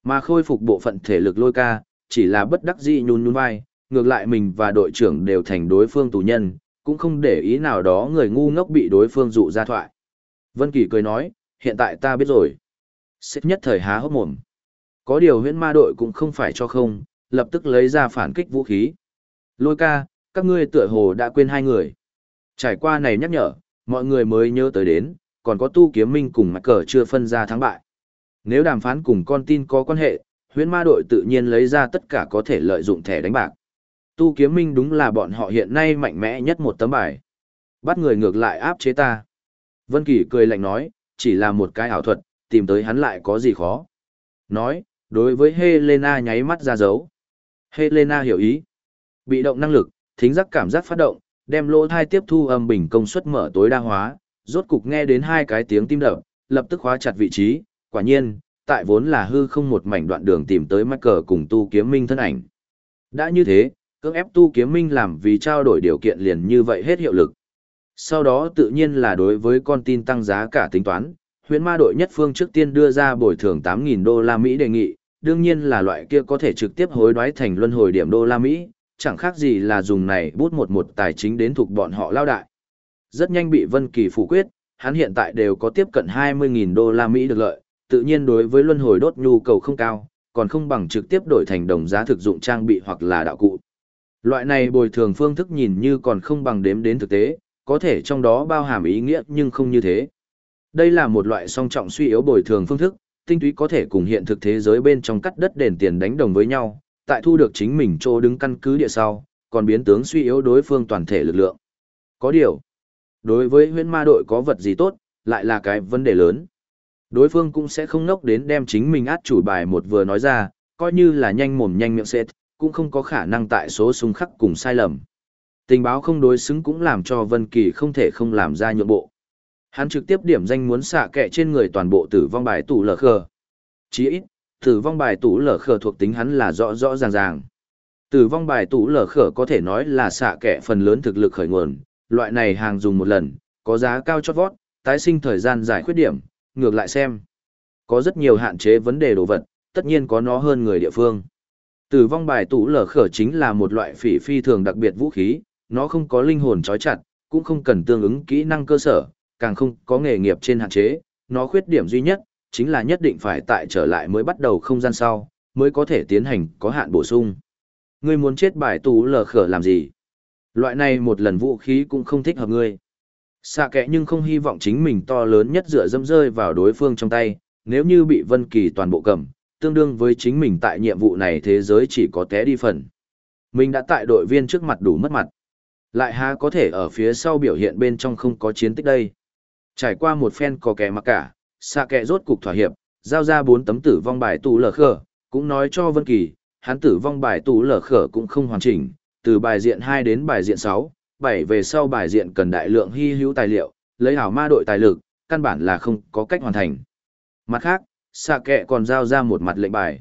Mà khôi phục bộ phận thể lực lôi ca, chỉ là bất đắc dĩ nhún nhún vai, ngược lại mình và đội trưởng đều thành đối phương tù nhân, cũng không để ý nào đó người ngu ngốc bị đối phương dụ ra thoại. Vân Kỳ cười nói, hiện tại ta biết rồi. Xếp nhất thời há hốc mồm. Có điều huyễn ma đội cũng không phải cho không, lập tức lấy ra phản kích vũ khí. Lôi ca, các ngươi tựa hồ đã quên hai người. Trải qua này nhắc nhở, mọi người mới nhớ tới đến, còn có tu kiếm minh cùng mạch cờ chưa phân ra thắng bại. Nếu đàm phán cùng con tin có quan hệ, huyễn ma đội tự nhiên lấy ra tất cả có thể lợi dụng thẻ đánh bạc. Tu kiếm minh đúng là bọn họ hiện nay mạnh mẽ nhất một tấm bài. Bắt người ngược lại áp chế ta. Vân Kỳ cười lạnh nói, chỉ là một cái ảo thuật, tìm tới hắn lại có gì khó. Nói, đối với Helena nháy mắt ra dấu. Helena hiểu ý. Bị động năng lực, thính giác cảm giác phát động, đem lỗ thai tiếp thu âm bình công suất mở tối đa hóa, rốt cục nghe đến hai cái tiếng tim đập, lập tức khóa chặt vị trí, quả nhiên, tại vốn là hư không một mảnh đoạn đường tìm tới mắc cờ cùng tu kiếm minh thân ảnh. Đã như thế, cưỡng ép tu kiếm minh làm vì trao đổi điều kiện liền như vậy hết hiệu lực. Sau đó tự nhiên là đối với con tin tăng giá cả tính toán, huyễn ma đội nhất phương trước tiên đưa ra bồi thường 8.000 đô la Mỹ đề nghị, đương nhiên là loại kia có thể trực tiếp hối đoái thành luân hồi điểm đô la Mỹ, chẳng khác gì là dùng này bút một một tài chính đến thuộc bọn họ lao đại. Rất nhanh bị Vân Kỳ phủ quyết, hắn hiện tại đều có tiếp cận 20.000 đô la Mỹ được lợi, tự nhiên đối với luân hồi đốt nhu cầu không cao, còn không bằng trực tiếp đổi thành đồng giá thực dụng trang bị hoặc là đạo cụ. Loại này bồi thường phương thức nhìn như còn không bằng đếm đến thực tế, có thể trong đó bao hàm ý nghĩa nhưng không như thế. Đây là một loại song trọng suy yếu bồi thường phương thức, tinh túy có thể cùng hiện thực thế giới bên trong cắt đất đền tiền đánh đồng với nhau, tại thu được chính mình chỗ đứng căn cứ địa sau, còn biến tướng suy yếu đối phương toàn thể lực lượng. Có điều, đối với huyễn ma đội có vật gì tốt, lại là cái vấn đề lớn. Đối phương cũng sẽ không nốc đến đem chính mình át chủ bài một vừa nói ra, coi như là nhanh mồm nhanh miệng xét, cũng không có khả năng tại số súng khắc cùng sai lầm. Tình báo không đối xứng cũng làm cho Vân Kỳ không thể không làm ra nhượng bộ. Hắn trực tiếp điểm danh muốn xạ kệ trên người toàn bộ tử vong bài tủ lở khờ. Chỉ ít, tử vong bài tủ lở khờ thuộc tính hắn là rõ rõ ràng ràng. Tử vong bài tủ lở khờ có thể nói là xạ kệ phần lớn thực lực khởi nguồn, loại này hàng dùng một lần, có giá cao chót vót, tái sinh thời gian giải khuyết điểm, ngược lại xem. Có rất nhiều hạn chế vấn đề đồ vật, tất nhiên có nó hơn người địa phương. Tử vong bài tủ lở khở chính là một loại phỉ phi thường đặc biệt vũ khí, nó không có linh hồn trói chặt, cũng không cần tương ứng kỹ năng cơ sở, càng không có nghề nghiệp trên hạn chế, nó khuyết điểm duy nhất, chính là nhất định phải tại trở lại mới bắt đầu không gian sau, mới có thể tiến hành có hạn bổ sung. Ngươi muốn chết bài tủ lở khở làm gì? Loại này một lần vũ khí cũng không thích hợp ngươi. Xạ kẽ nhưng không hy vọng chính mình to lớn nhất dựa dâm rơi vào đối phương trong tay, nếu như bị Vân Kỳ toàn bộ cầm, tương đương với chính mình tại nhiệm vụ này thế giới chỉ có té đi phần. Mình đã tại đội viên trước mặt đủ mất mặt. Lại há có thể ở phía sau biểu hiện bên trong không có chiến tích đây. Trải qua một phen có kẻ mặc cả, xạ kệ rốt cục thỏa hiệp, giao ra bốn tấm tử vong bài tủ lở khở, cũng nói cho Vân Kỳ, hắn tử vong bài tủ lở khở cũng không hoàn chỉnh, từ bài diện 2 đến bài diện 6, 7 về sau bài diện cần đại lượng hy hữu tài liệu, lấy hảo ma đội tài lực, căn bản là không có cách hoàn thành. Mặt khác, xạ kệ còn giao ra một mặt lệnh bài.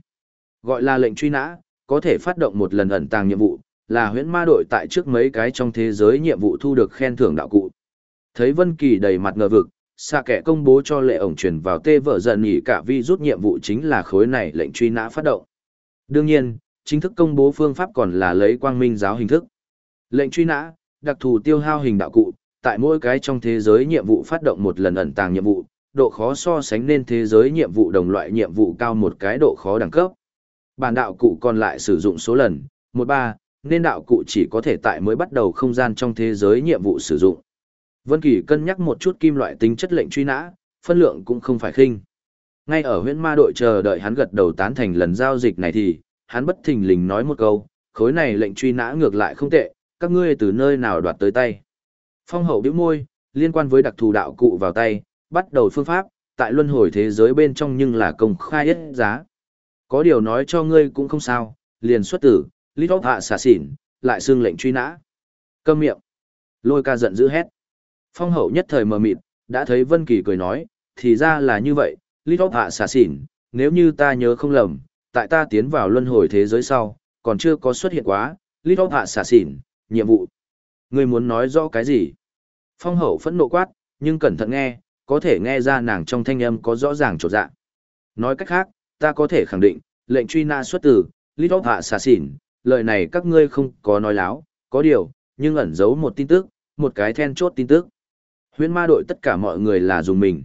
Gọi là lệnh truy nã, có thể phát động một lần ẩn tàng nhiệm vụ, là huyễn ma đội tại trước mấy cái trong thế giới nhiệm vụ thu được khen thưởng đạo cụ. Thấy Vân Kỳ đầy mặt ngờ vực, xạ kệ công bố cho lệ ổng truyền vào tê vợ giận nghỉ cả vi rút nhiệm vụ chính là khối này lệnh truy nã phát động. Đương nhiên, chính thức công bố phương pháp còn là lấy quang minh giáo hình thức. Lệnh truy nã, đặc thù tiêu hao hình đạo cụ, tại mỗi cái trong thế giới nhiệm vụ phát động một lần ẩn tàng nhiệm vụ, độ khó so sánh nên thế giới nhiệm vụ đồng loại nhiệm vụ cao một cái độ khó đẳng cấp. Bản đạo cụ còn lại sử dụng số lần, 13, nên đạo cụ chỉ có thể tại mới bắt đầu không gian trong thế giới nhiệm vụ sử dụng. Vân Kỳ cân nhắc một chút kim loại tính chất lệnh truy nã, phân lượng cũng không phải khinh. Ngay ở huyện ma đội chờ đợi hắn gật đầu tán thành lần giao dịch này thì, hắn bất thình lình nói một câu, khối này lệnh truy nã ngược lại không tệ, các ngươi từ nơi nào đoạt tới tay. Phong hậu biểu môi, liên quan với đặc thù đạo cụ vào tay, bắt đầu phương pháp, tại luân hồi thế giới bên trong nhưng là công khai ít giá. Có điều nói cho ngươi cũng không sao, liền xuất tử, lít óc hạ xả xỉn, lại xương lệnh truy nã. Câm miệng. Lôi ca giận dữ hét. Phong hậu nhất thời mờ mịt, đã thấy Vân Kỳ cười nói, thì ra là như vậy, lít óc hạ xả xỉn, nếu như ta nhớ không lầm, tại ta tiến vào luân hồi thế giới sau, còn chưa có xuất hiện quá, lít óc hạ xả xỉn, nhiệm vụ. Ngươi muốn nói rõ cái gì? Phong hậu phẫn nộ quát, nhưng cẩn thận nghe, có thể nghe ra nàng trong thanh âm có rõ ràng trột dạ. Nói cách khác, ta có thể khẳng định, lệnh truy nã xuất từ, Little Hạ xả Xỉn, lời này các ngươi không có nói láo, có điều, nhưng ẩn giấu một tin tức, một cái then chốt tin tức. Huyễn ma đội tất cả mọi người là dùng mình.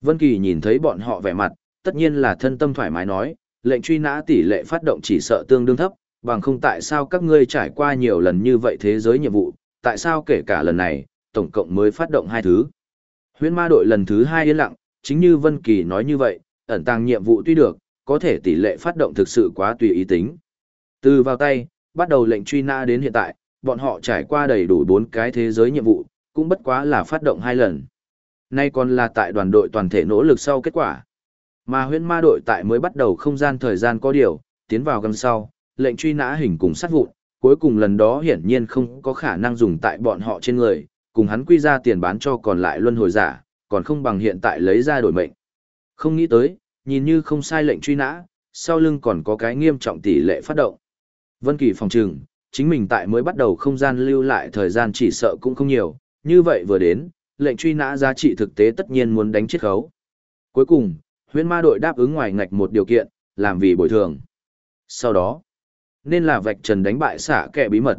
Vân Kỳ nhìn thấy bọn họ vẻ mặt, tất nhiên là thân tâm thoải mái nói, lệnh truy nã tỷ lệ phát động chỉ sợ tương đương thấp, bằng không tại sao các ngươi trải qua nhiều lần như vậy thế giới nhiệm vụ, tại sao kể cả lần này, tổng cộng mới phát động hai thứ. Huyễn ma đội lần thứ hai yên lặng, chính như Vân Kỳ nói như vậy, ẩn tàng nhiệm vụ tuy được, có thể tỷ lệ phát động thực sự quá tùy ý tính. Từ vào tay, bắt đầu lệnh truy nã đến hiện tại, bọn họ trải qua đầy đủ 4 cái thế giới nhiệm vụ, cũng bất quá là phát động hai lần. Nay còn là tại đoàn đội toàn thể nỗ lực sau kết quả. Mà huyễn ma đội tại mới bắt đầu không gian thời gian có điều, tiến vào gần sau, lệnh truy nã hình cùng sát vụn, cuối cùng lần đó hiển nhiên không có khả năng dùng tại bọn họ trên người, cùng hắn quy ra tiền bán cho còn lại luân hồi giả, còn không bằng hiện tại lấy ra đổi mệnh. Không nghĩ tới, nhìn như không sai lệnh truy nã, sau lưng còn có cái nghiêm trọng tỷ lệ phát động. Vân Kỳ phòng trừng, chính mình tại mới bắt đầu không gian lưu lại thời gian chỉ sợ cũng không nhiều, như vậy vừa đến, lệnh truy nã giá trị thực tế tất nhiên muốn đánh chết khấu. Cuối cùng, huyễn ma đội đáp ứng ngoài ngạch một điều kiện, làm vì bồi thường. Sau đó, nên là vạch trần đánh bại xạ kẻ bí mật.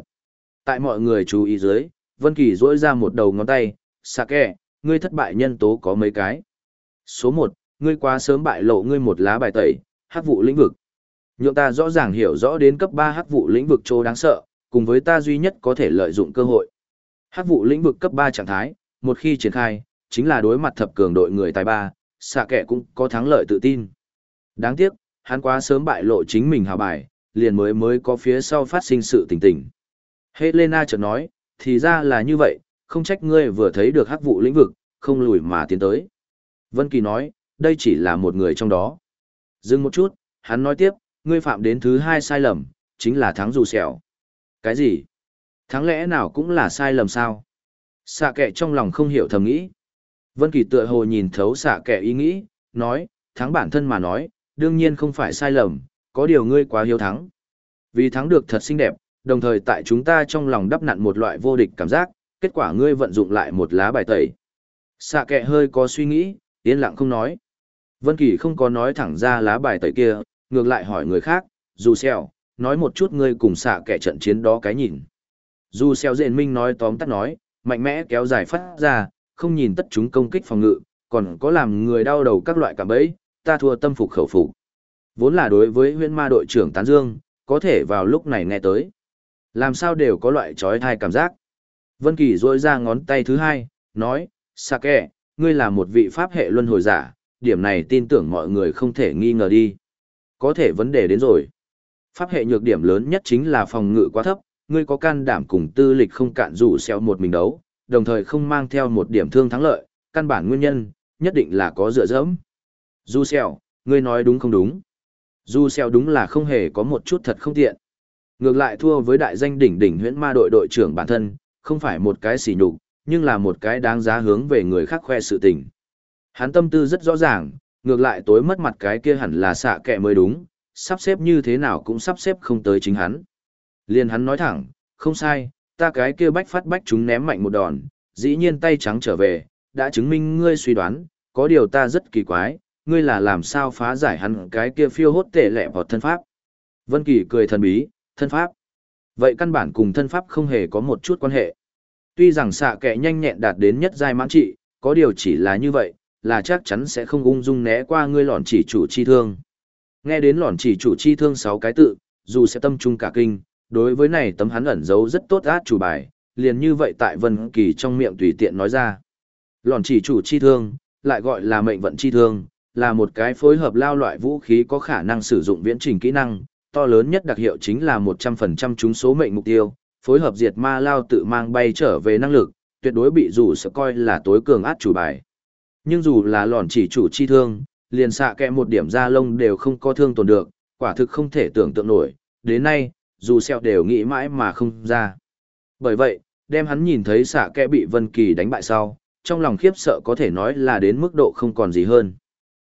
Tại mọi người chú ý dưới, Vân Kỳ duỗi ra một đầu ngón tay, xạ kẻ, ngươi thất bại nhân tố có mấy cái. Số 1, ngươi quá sớm bại lộ ngươi một lá bài tẩy, hắc vụ lĩnh vực. Nhượng ta rõ ràng hiểu rõ đến cấp 3 hắc vụ lĩnh vực chỗ đáng sợ, cùng với ta duy nhất có thể lợi dụng cơ hội. Hắc vụ lĩnh vực cấp 3 trạng thái, một khi triển khai, chính là đối mặt thập cường đội người tài ba, xạ kẻ cũng có thắng lợi tự tin. Đáng tiếc, hắn quá sớm bại lộ chính mình hào bài, liền mới mới có phía sau phát sinh sự tình tình. Helena chợt nói, thì ra là như vậy, không trách ngươi vừa thấy được hắc vụ lĩnh vực, không lùi mà tiến tới. Vân Kỳ nói, đây chỉ là một người trong đó. Dừng một chút, hắn nói tiếp, ngươi phạm đến thứ hai sai lầm, chính là thắng dù sẹo. Cái gì? Thắng lẽ nào cũng là sai lầm sao? Xạ kệ trong lòng không hiểu thầm nghĩ. Vân Kỳ tựa hồ nhìn thấu xạ kệ ý nghĩ, nói, thắng bản thân mà nói, đương nhiên không phải sai lầm, có điều ngươi quá hiếu thắng. Vì thắng được thật xinh đẹp, đồng thời tại chúng ta trong lòng đắp nặn một loại vô địch cảm giác, kết quả ngươi vận dụng lại một lá bài tẩy. Xạ kệ hơi có suy nghĩ, yên lặng không nói. Vân Kỳ không có nói thẳng ra lá bài tẩy kia, ngược lại hỏi người khác, dù xèo, nói một chút ngươi cùng xạ kệ trận chiến đó cái nhìn. Dù xèo diện minh nói tóm tắt nói, mạnh mẽ kéo dài phát ra, không nhìn tất chúng công kích phòng ngự, còn có làm người đau đầu các loại cảm bẫy, ta thua tâm phục khẩu phục. Vốn là đối với huyễn ma đội trưởng Tán Dương, có thể vào lúc này nghe tới. Làm sao đều có loại trói thai cảm giác. Vân Kỳ rôi ra ngón tay thứ hai, nói, Sake, ngươi là một vị pháp hệ luân hồi giả, điểm này tin tưởng mọi người không thể nghi ngờ đi. Có thể vấn đề đến rồi. Pháp hệ nhược điểm lớn nhất chính là phòng ngự quá thấp, ngươi có can đảm cùng tư lịch không cạn rủ xeo một mình đấu, đồng thời không mang theo một điểm thương thắng lợi, căn bản nguyên nhân, nhất định là có dựa dẫm. Du xeo, ngươi nói đúng không đúng? Du xeo đúng là không hề có một chút thật không tiện. Ngược lại thua với đại danh đỉnh đỉnh huyễn ma đội đội trưởng bản thân, không phải một cái xỉ nhục, nhưng là một cái đáng giá hướng về người khác khoe sự tình. Hắn tâm tư rất rõ ràng, ngược lại tối mất mặt cái kia hẳn là xạ kệ mới đúng, sắp xếp như thế nào cũng sắp xếp không tới chính hắn. Liên hắn nói thẳng, không sai, ta cái kia bách phát bách chúng ném mạnh một đòn, dĩ nhiên tay trắng trở về, đã chứng minh ngươi suy đoán, có điều ta rất kỳ quái, ngươi là làm sao phá giải hắn cái kia phiêu hốt tệ lẹ vào thân pháp. Vân Kỳ cười thần bí, thân pháp. Vậy căn bản cùng thân pháp không hề có một chút quan hệ. Tuy rằng xạ kẻ nhanh nhẹn đạt đến nhất giai mãn trị, có điều chỉ là như vậy, là chắc chắn sẽ không ung dung né qua ngươi lọn chỉ chủ chi thương. Nghe đến lọn chỉ chủ chi thương sáu cái tự, dù sẽ tâm trung cả kinh, đối với này tấm hắn ẩn giấu rất tốt át chủ bài, liền như vậy tại Vân Kỳ trong miệng tùy tiện nói ra. Lọn chỉ chủ chi thương, lại gọi là mệnh vận chi thương, là một cái phối hợp lao loại vũ khí có khả năng sử dụng viễn trình kỹ năng, to lớn nhất đặc hiệu chính là 100% trúng số mệnh mục tiêu, phối hợp diệt ma lao tự mang bay trở về năng lực, tuyệt đối bị dù sẽ coi là tối cường át chủ bài. Nhưng dù là lòn chỉ chủ chi thương, liền xạ kẹ một điểm da lông đều không có thương tổn được, quả thực không thể tưởng tượng nổi, đến nay, dù xeo đều nghĩ mãi mà không ra. Bởi vậy, đem hắn nhìn thấy xạ kẽ bị Vân Kỳ đánh bại sau, trong lòng khiếp sợ có thể nói là đến mức độ không còn gì hơn.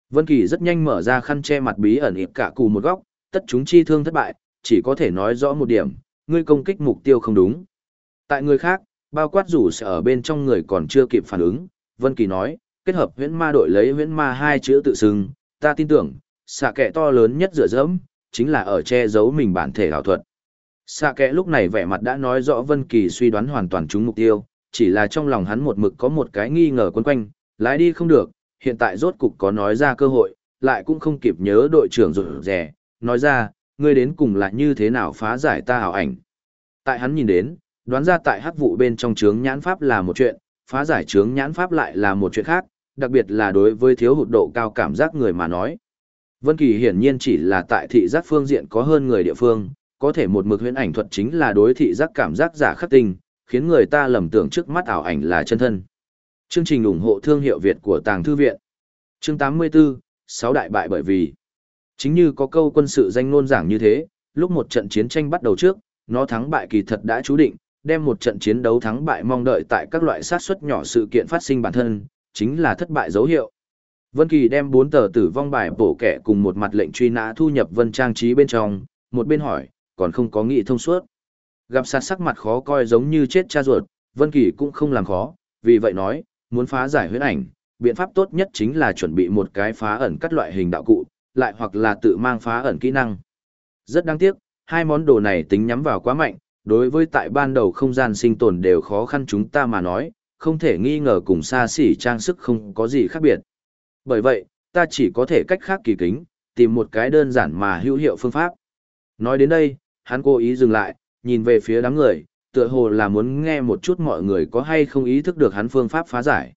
Vân Kỳ rất nhanh mở ra khăn che mặt bí ẩn ịp cả cù một góc, tất chúng chi thương thất bại, chỉ có thể nói rõ một điểm, ngươi công kích mục tiêu không đúng. Tại người khác, bao quát rủ sẽ ở bên trong người còn chưa kịp phản ứng, Vân Kỳ nói, kết hợp huyễn ma đội lấy huyễn ma hai chữ tự xưng, ta tin tưởng, xạ kẻ to lớn nhất dựa dẫm, chính là ở che giấu mình bản thể ảo thuật. Xạ kẽ lúc này vẻ mặt đã nói rõ Vân Kỳ suy đoán hoàn toàn trúng mục tiêu, chỉ là trong lòng hắn một mực có một cái nghi ngờ quấn quanh, lái đi không được, hiện tại rốt cục có nói ra cơ hội, lại cũng không kịp nhớ đội trưởng rụt rè, nói ra, ngươi đến cùng là như thế nào phá giải ta ảo ảnh. Tại hắn nhìn đến, đoán ra tại hắc vụ bên trong chướng nhãn pháp là một chuyện, phá giải chướng nhãn pháp lại là một chuyện khác, đặc biệt là đối với thiếu hụt độ cao cảm giác người mà nói. Vân Kỳ hiển nhiên chỉ là tại thị giác phương diện có hơn người địa phương, có thể một mực huyễn ảnh thuật chính là đối thị giác cảm giác giả khắc tinh, khiến người ta lầm tưởng trước mắt ảo ảnh là chân thân. Chương trình ủng hộ thương hiệu Việt của Tàng Thư Viện Chương 84, sáu đại bại bởi vì Chính như có câu quân sự danh ngôn giảng như thế, lúc một trận chiến tranh bắt đầu trước, nó thắng bại kỳ thật đã chú định, đem một trận chiến đấu thắng bại mong đợi tại các loại sát suất nhỏ sự kiện phát sinh bản thân, chính là thất bại dấu hiệu. Vân Kỳ đem bốn tờ tử vong bài bổ kẻ cùng một mặt lệnh truy nã thu nhập vân trang trí bên trong, một bên hỏi, còn không có nghị thông suốt. Gặp sát sắc mặt khó coi giống như chết cha ruột, Vân Kỳ cũng không làm khó, vì vậy nói, muốn phá giải huyễn ảnh, biện pháp tốt nhất chính là chuẩn bị một cái phá ẩn cắt loại hình đạo cụ, lại hoặc là tự mang phá ẩn kỹ năng. Rất đáng tiếc, hai món đồ này tính nhắm vào quá mạnh, đối với tại ban đầu không gian sinh tồn đều khó khăn chúng ta mà nói, không thể nghi ngờ cùng xa xỉ trang sức không có gì khác biệt. Bởi vậy, ta chỉ có thể cách khác kỳ kính, tìm một cái đơn giản mà hữu hiệu phương pháp. Nói đến đây, hắn cố ý dừng lại, nhìn về phía đám người, tựa hồ là muốn nghe một chút mọi người có hay không ý thức được hắn phương pháp phá giải.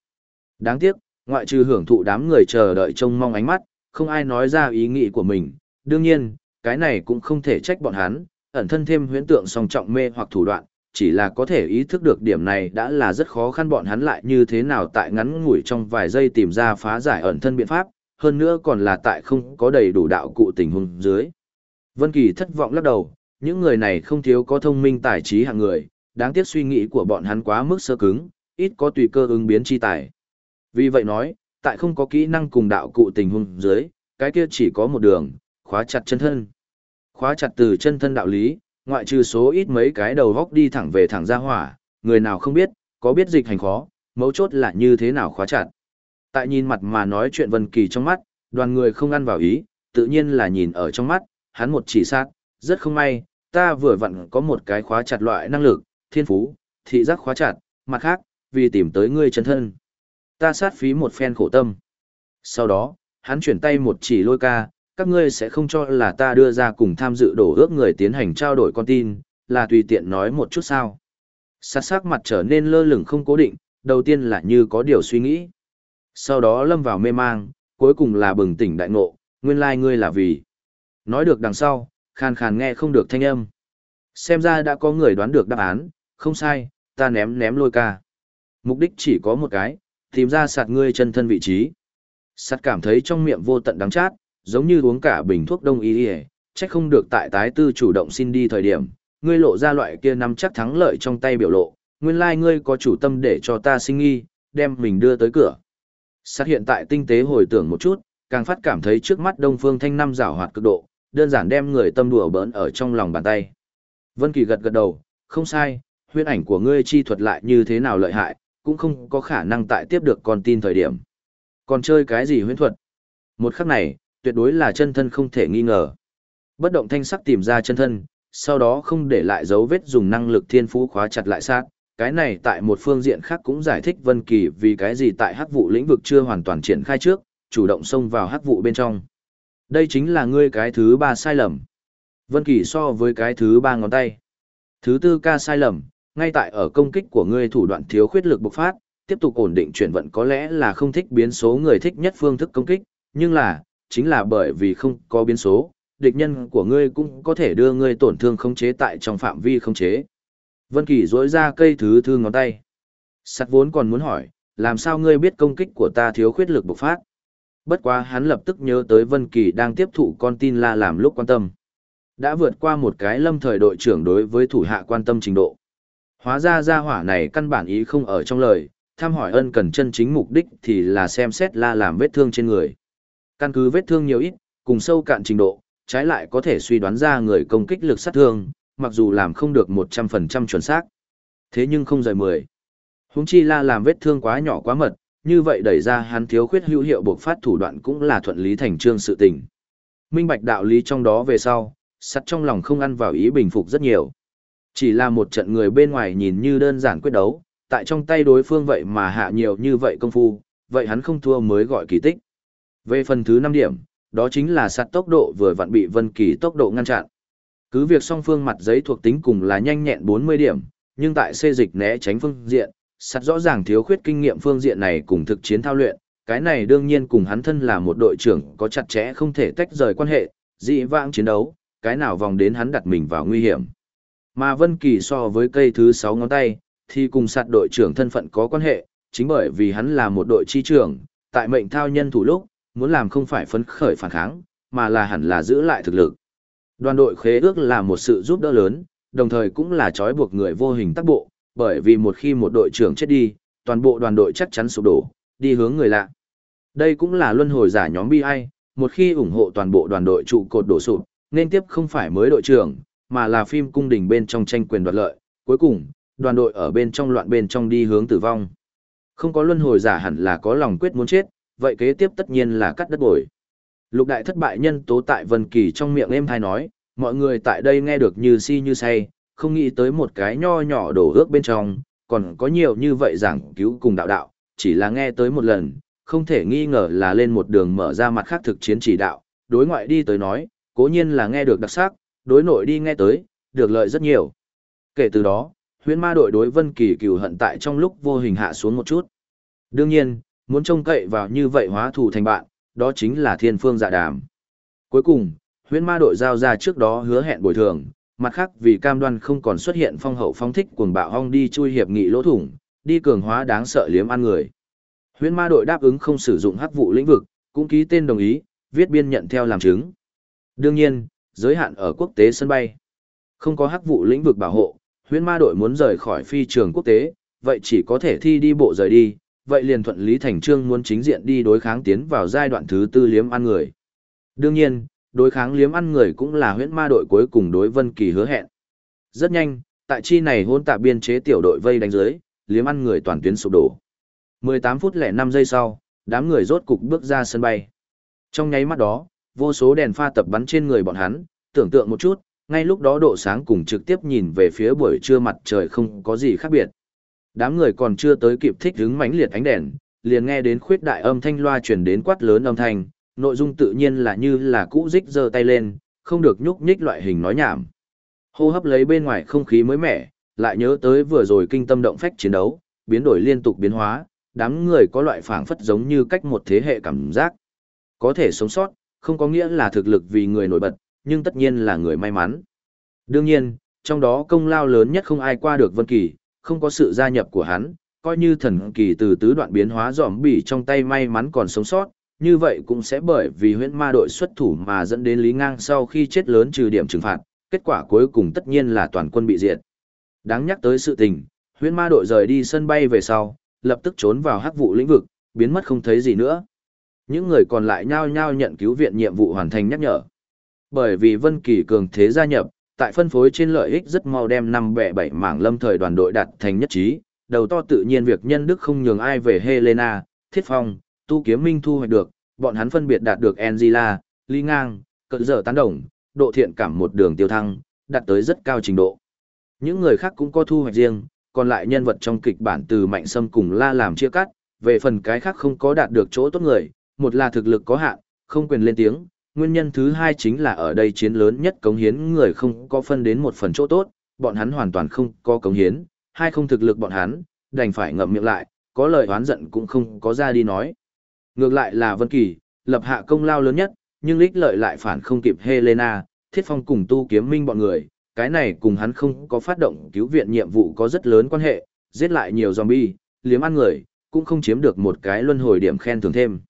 Đáng tiếc, ngoại trừ hưởng thụ đám người chờ đợi trông mong ánh mắt, không ai nói ra ý nghĩ của mình. Đương nhiên, cái này cũng không thể trách bọn hắn, ẩn thân thêm huyễn tượng song trọng mê hoặc thủ đoạn, chỉ là có thể ý thức được điểm này đã là rất khó khăn bọn hắn lại như thế nào tại ngắn ngủi trong vài giây tìm ra phá giải ẩn thân biện pháp, hơn nữa còn là tại không có đầy đủ đạo cụ tình huống dưới. Vân Kỳ thất vọng lắc đầu, những người này không thiếu có thông minh tài trí hạng người, đáng tiếc suy nghĩ của bọn hắn quá mức sơ cứng, ít có tùy cơ ứng biến chi tài. Vì vậy nói, tại không có kỹ năng cùng đạo cụ tình huống dưới, cái kia chỉ có một đường, khóa chặt chân thân. Khóa chặt từ chân thân đạo lý, ngoại trừ số ít mấy cái đầu góc đi thẳng về thẳng ra hỏa, người nào không biết, có biết dịch hành khó, mấu chốt là như thế nào khóa chặt. Tại nhìn mặt mà nói chuyện Vân Kỳ trong mắt, đoàn người không ăn vào ý, tự nhiên là nhìn ở trong mắt, hắn một chỉ sát, rất không may, ta vừa vặn có một cái khóa chặt loại năng lực, thiên phú, thị giác khóa chặt, mặt khác, vì tìm tới ngươi chân thân. Ta sát phí một phen khổ tâm. Sau đó, hắn chuyển tay một chỉ lôi ca, các ngươi sẽ không cho là ta đưa ra cùng tham dự đổ ước người tiến hành trao đổi con tin, là tùy tiện nói một chút sao. Sát sắc mặt trở nên lơ lửng không cố định, đầu tiên là như có điều suy nghĩ. Sau đó lâm vào mê mang, cuối cùng là bừng tỉnh đại ngộ, nguyên lai ngươi là vì. Nói được đằng sau, khàn khàn nghe không được thanh âm. Xem ra đã có người đoán được đáp án, không sai, ta ném ném lôi ca. Mục đích chỉ có một cái, tìm ra sạt ngươi chân thân vị trí. Sạt cảm thấy trong miệng vô tận đắng chát, giống như uống cả bình thuốc đông y y, trách không được tại tái tư chủ động xin đi thời điểm, ngươi lộ ra loại kia nắm chắc thắng lợi trong tay biểu lộ, nguyên lai like ngươi có chủ tâm để cho ta sinh nghi, đem mình đưa tới cửa. Sát hiện tại tinh tế hồi tưởng một chút, càng phát cảm thấy trước mắt Đông Phương Thanh năm rảo hoạt cực độ, đơn giản đem người tâm đùa bỡn ở trong lòng bàn tay. Vân Kỳ gật gật đầu, không sai, huyễn ảnh của ngươi chi thuật lại như thế nào lợi hại, cũng không có khả năng tại tiếp được con tin thời điểm. Còn chơi cái gì huyễn thuật? Một khắc này, tuyệt đối là chân thân không thể nghi ngờ. Bất động thanh sắc tìm ra chân thân, sau đó không để lại dấu vết dùng năng lực thiên phú khóa chặt lại sát. Cái này tại một phương diện khác cũng giải thích Vân Kỳ vì cái gì tại hắc vụ lĩnh vực chưa hoàn toàn triển khai trước, chủ động xông vào hắc vụ bên trong. Đây chính là ngươi cái thứ ba sai lầm. Vân Kỳ so với cái thứ ba ngón tay. Thứ tư ca sai lầm, ngay tại ở công kích của ngươi thủ đoạn thiếu khuyết lực bộc phát, tiếp tục ổn định chuyển vận có lẽ là không thích biến số người thích nhất phương thức công kích, nhưng là, chính là bởi vì không có biến số, địch nhân của ngươi cũng có thể đưa ngươi tổn thương khống chế tại trong phạm vi khống chế. Vân Kỳ rỗi ra cây thứ thư ngón tay. Sắt vốn còn muốn hỏi, làm sao ngươi biết công kích của ta thiếu khuyết lực bộc phát? Bất quá hắn lập tức nhớ tới Vân Kỳ đang tiếp thụ con tin la làm lúc quan tâm. Đã vượt qua một cái lâm thời đội trưởng đối với thủ hạ quan tâm trình độ. Hóa ra gia hỏa này căn bản ý không ở trong lời, tham hỏi ân cần chân chính mục đích thì là xem xét la làm vết thương trên người. Căn cứ vết thương nhiều ít, cùng sâu cạn trình độ, trái lại có thể suy đoán ra người công kích lực sát thương, mặc dù làm không được 100% chuẩn xác. Thế nhưng không rời 10. Húng chi la làm vết thương quá nhỏ quá mật, như vậy đẩy ra hắn thiếu khuyết hữu hiệu buộc phát thủ đoạn cũng là thuận lý thành trương sự tình. Minh bạch đạo lý trong đó về sau, sắt trong lòng không ăn vào ý bình phục rất nhiều. Chỉ là một trận người bên ngoài nhìn như đơn giản quyết đấu, tại trong tay đối phương vậy mà hạ nhiều như vậy công phu, vậy hắn không thua mới gọi kỳ tích. Về phần thứ 5 điểm, đó chính là sắt tốc độ vừa vặn bị Vân Kỳ tốc độ ngăn chặn. Cứ việc song phương mặt giấy thuộc tính cùng là nhanh nhẹn 40 điểm, nhưng tại xê dịch né tránh phương diện, sắt rõ ràng thiếu khuyết kinh nghiệm phương diện này cùng thực chiến thao luyện, cái này đương nhiên cùng hắn thân là một đội trưởng có chặt chẽ không thể tách rời quan hệ, dị vãng chiến đấu, cái nào vòng đến hắn đặt mình vào nguy hiểm. Mà Vân Kỳ so với cây thứ 6 ngón tay, thì cùng sạt đội trưởng thân phận có quan hệ, chính bởi vì hắn là một đội chi trưởng, tại mệnh thao nhân thủ lúc, muốn làm không phải phấn khởi phản kháng, mà là hẳn là giữ lại thực lực. Đoàn đội khế ước là một sự giúp đỡ lớn, đồng thời cũng là trói buộc người vô hình tác bộ, bởi vì một khi một đội trưởng chết đi, toàn bộ đoàn đội chắc chắn sụp đổ, đi hướng người lạ. Đây cũng là luân hồi giả nhóm bi ai, một khi ủng hộ toàn bộ đoàn đội trụ cột đổ sụp, nên tiếp không phải mới đội trưởng, mà là phim cung đình bên trong tranh quyền đoạt lợi, cuối cùng, đoàn đội ở bên trong loạn bên trong đi hướng tử vong. Không có luân hồi giả hẳn là có lòng quyết muốn chết, vậy kế tiếp tất nhiên là cắt đất bồi. Lục đại thất bại nhân tố tại Vân Kỳ trong miệng êm thai nói, mọi người tại đây nghe được như si như say, không nghĩ tới một cái nho nhỏ đổ ước bên trong, còn có nhiều như vậy giảng cứu cùng đạo đạo, chỉ là nghe tới một lần, không thể nghi ngờ là lên một đường mở ra mặt khác thực chiến chỉ đạo, đối ngoại đi tới nói, cố nhiên là nghe được đặc sắc, đối nội đi nghe tới, được lợi rất nhiều. Kể từ đó, huyễn ma đội đối Vân Kỳ cừu hận tại trong lúc vô hình hạ xuống một chút. Đương nhiên, muốn trông cậy vào như vậy hóa thù thành bạn, đó chính là thiên phương dạ đàm. Cuối cùng, huyễn ma đội giao ra trước đó hứa hẹn bồi thường, mặt khác vì cam đoan không còn xuất hiện phong hậu phong thích cuồng bạo hong đi chui hiệp nghị lỗ thủng, đi cường hóa đáng sợ liếm ăn người. Huyễn ma đội đáp ứng không sử dụng hắc vụ lĩnh vực, cũng ký tên đồng ý, viết biên nhận theo làm chứng. Đương nhiên, giới hạn ở quốc tế sân bay. Không có hắc vụ lĩnh vực bảo hộ, huyễn ma đội muốn rời khỏi phi trường quốc tế, vậy chỉ có thể thi đi bộ rời đi, vậy liền thuận lý thành trương muốn chính diện đi đối kháng tiến vào giai đoạn thứ tư liếm ăn người. Đương nhiên, đối kháng liếm ăn người cũng là huyễn ma đội cuối cùng đối Vân Kỳ hứa hẹn. Rất nhanh, tại chi này hôn tạ biên chế tiểu đội vây đánh dưới, liếm ăn người toàn tuyến sụp đổ. 18 phút lẻ 5 giây sau, đám người rốt cục bước ra sân bay. Trong nháy mắt đó, vô số đèn pha tập bắn trên người bọn hắn, tưởng tượng một chút, ngay lúc đó độ sáng cùng trực tiếp nhìn về phía buổi trưa mặt trời không có gì khác biệt. Đám người còn chưa tới kịp thích hứng mãnh liệt ánh đèn, liền nghe đến khuyết đại âm thanh loa truyền đến quát lớn âm thanh, nội dung tự nhiên là như là cũ dích giơ tay lên, không được nhúc nhích loại hình nói nhảm. Hô hấp lấy bên ngoài không khí mới mẻ, lại nhớ tới vừa rồi kinh tâm động phách chiến đấu, biến đổi liên tục biến hóa, đám người có loại phảng phất giống như cách một thế hệ cảm giác. Có thể sống sót, không có nghĩa là thực lực vì người nổi bật, nhưng tất nhiên là người may mắn. Đương nhiên, trong đó công lao lớn nhất không ai qua được Vân Kỳ, không có sự gia nhập của hắn, coi như thần kỳ từ tứ đoạn biến hóa giòm bỉ trong tay may mắn còn sống sót, như vậy cũng sẽ bởi vì huyễn ma đội xuất thủ mà dẫn đến Lý Ngang sau khi chết lớn trừ điểm trừng phạt, kết quả cuối cùng tất nhiên là toàn quân bị diệt. Đáng nhắc tới sự tình, huyễn ma đội rời đi sân bay về sau, lập tức trốn vào hắc vụ lĩnh vực, biến mất không thấy gì nữa. Những người còn lại nhao nhao nhận cứu viện nhiệm vụ hoàn thành nhắc nhở. Bởi vì Vân Kỳ cường thế gia nhập, tại phân phối trên lợi ích rất mau đem năm bẻ bảy mảng lâm thời đoàn đội đạt thành nhất trí, đầu to tự nhiên việc nhân đức không nhường ai về Helena, Thiết Phong, Tu Kiếm Minh thu hoạch được, bọn hắn phân biệt đạt được Angela, Ly Ngang, cỡ giờ tán đồng, độ thiện cảm một đường tiêu thăng, đạt tới rất cao trình độ. Những người khác cũng có thu hoạch riêng, còn lại nhân vật trong kịch bản từ Mạnh Sâm cùng La làm chia cắt, về phần cái khác không có đạt được chỗ tốt người, một là thực lực có hạn, không quyền lên tiếng, nguyên nhân thứ hai chính là ở đây chiến lớn nhất cống hiến người không có phân đến một phần chỗ tốt, bọn hắn hoàn toàn không có cống hiến, hai không thực lực bọn hắn, đành phải ngậm miệng lại, có lời oán giận cũng không có ra đi nói. Ngược lại là Vân Kỳ, lập hạ công lao lớn nhất, nhưng lích lợi lại phản không kịp Helena, Thiết Phong cùng tu kiếm minh bọn người, cái này cùng hắn không có phát động cứu viện nhiệm vụ có rất lớn quan hệ, giết lại nhiều zombie, liếm ăn người, cũng không chiếm được một cái luân hồi điểm khen thưởng thêm.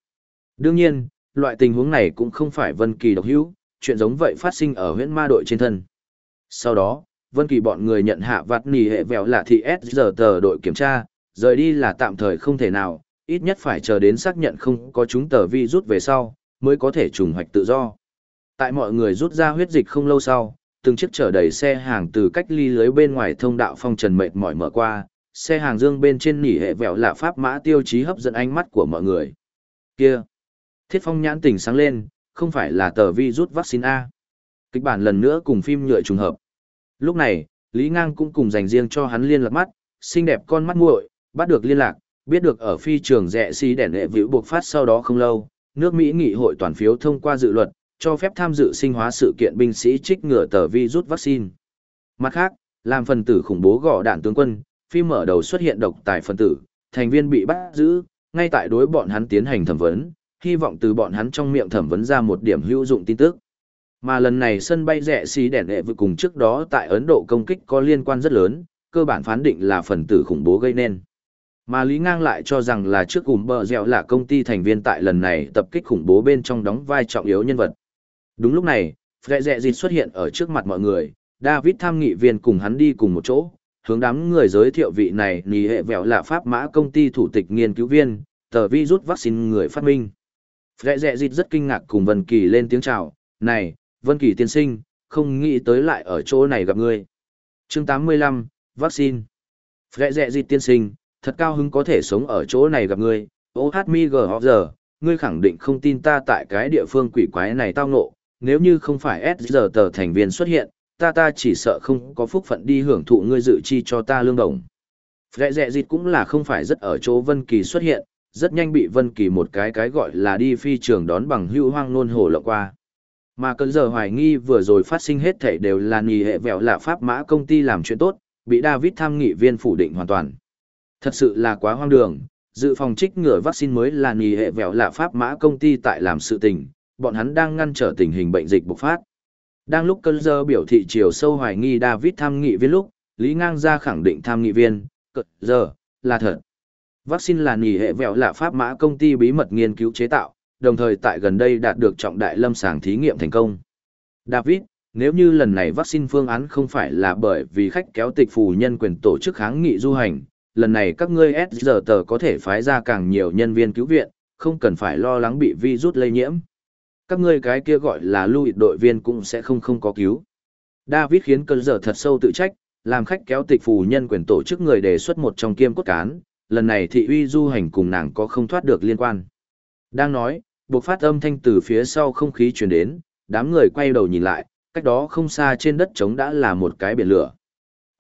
Đương nhiên, loại tình huống này cũng không phải Vân Kỳ độc hữu, chuyện giống vậy phát sinh ở huyễn ma đội trên thân. Sau đó, Vân Kỳ bọn người nhận hạ vặt nỉ hệ vẹo là thị S giờ tờ đội kiểm tra, rời đi là tạm thời không thể nào, ít nhất phải chờ đến xác nhận không có chúng tờ vi rút về sau, mới có thể trùng hoạch tự do. Tại mọi người rút ra huyết dịch không lâu sau, từng chiếc chở đầy xe hàng từ cách ly lưới bên ngoài thông đạo phong trần mệt mỏi mở qua, xe hàng dương bên trên nỉ hệ vẹo là pháp mã tiêu chí hấp dẫn ánh mắt của mọi người. Kia! Thiết phong nhãn tỉnh sáng lên, không phải là tờ vi rút vaccine A. Kịch bản lần nữa cùng phim nhựa trùng hợp. Lúc này, Lý Ngang cũng cùng dành riêng cho hắn liên lạc mắt, xinh đẹp con mắt muội, bắt được liên lạc, biết được ở phi trường rẻ xí đèn lệ vĩu buộc phát sau đó không lâu, nước Mỹ nghị hội toàn phiếu thông qua dự luật, cho phép tham dự sinh hóa sự kiện binh sĩ trích ngừa tờ vi rút vaccine. Mặt khác, làm phần tử khủng bố gõ đạn tướng quân, phim mở đầu xuất hiện độc tài phần tử, thành viên bị bắt giữ, ngay tại đối bọn hắn tiến hành thẩm vấn, hy vọng từ bọn hắn trong miệng thẩm vấn ra một điểm hữu dụng tin tức. Mà lần này sân bay rẻ xí đèn đệ vừa cùng trước đó tại Ấn Độ công kích có liên quan rất lớn, cơ bản phán định là phần tử khủng bố gây nên. Mà Lý Ngang lại cho rằng là trước cùng bờ dẻo là công ty thành viên tại lần này tập kích khủng bố bên trong đóng vai trọng yếu nhân vật. Đúng lúc này, Phệ Dẹ Dịt xuất hiện ở trước mặt mọi người, David tham nghị viên cùng hắn đi cùng một chỗ, hướng đám người giới thiệu vị này nì hệ vẹo là pháp mã công ty thủ tịch nghiên cứu viên, tờ vi rút vaccine người phát minh. Phệ Dẹ Dịt rất kinh ngạc cùng Vân Kỳ lên tiếng chào, này, Vân Kỳ tiên sinh, không nghĩ tới lại ở chỗ này gặp ngươi. Chương 85, vaccine. Phệ Dẹ Dịt tiên sinh, thật cao hứng có thể sống ở chỗ này gặp ngươi, ô hát mi gờ giờ, ngươi khẳng định không tin ta tại cái địa phương quỷ quái này tao ngộ, nếu như không phải S giờ tờ thành viên xuất hiện, ta ta chỉ sợ không có phúc phận đi hưởng thụ ngươi dự chi cho ta lương đồng. Rẽ rẽ dịt cũng là không phải rất ở chỗ Vân Kỳ xuất hiện, rất nhanh bị Vân Kỳ một cái cái gọi là đi phi trường đón bằng hưu hoang nôn hổ lộng qua. Mà cơn giờ hoài nghi vừa rồi phát sinh hết thảy đều là nhì hệ vẹo là pháp mã công ty làm chuyện tốt, bị David tham nghị viên phủ định hoàn toàn. Thật sự là quá hoang đường, dự phòng trích ngừa vaccine mới là nhì hệ vẹo lạ pháp mã công ty tại làm sự tình, bọn hắn đang ngăn trở tình hình bệnh dịch bùng phát. Đang lúc cơn giờ biểu thị chiều sâu hoài nghi David tham nghị viên lúc, Lý Ngang ra khẳng định tham nghị viên, cơn giờ, là thật. Vaccine là nhì hệ vẹo lạ pháp mã công ty bí mật nghiên cứu chế tạo, đồng thời tại gần đây đạt được trọng đại lâm sàng thí nghiệm thành công. David, nếu như lần này vaccine phương án không phải là bởi vì khách kéo tịch phù nhân quyền tổ chức kháng nghị du hành, lần này các ngươi SGT có thể phái ra càng nhiều nhân viên cứu viện, không cần phải lo lắng bị virus lây nhiễm. Các ngươi cái kia gọi là lưu đội viên cũng sẽ không không có cứu. David khiến cơn giờ thật sâu tự trách, làm khách kéo tịch phù nhân quyền tổ chức người đề xuất một trong kiêm cốt cán, lần này thị uy du hành cùng nàng có không thoát được liên quan. Đang nói, buộc phát âm thanh từ phía sau không khí truyền đến, đám người quay đầu nhìn lại, cách đó không xa trên đất trống đã là một cái biển lửa.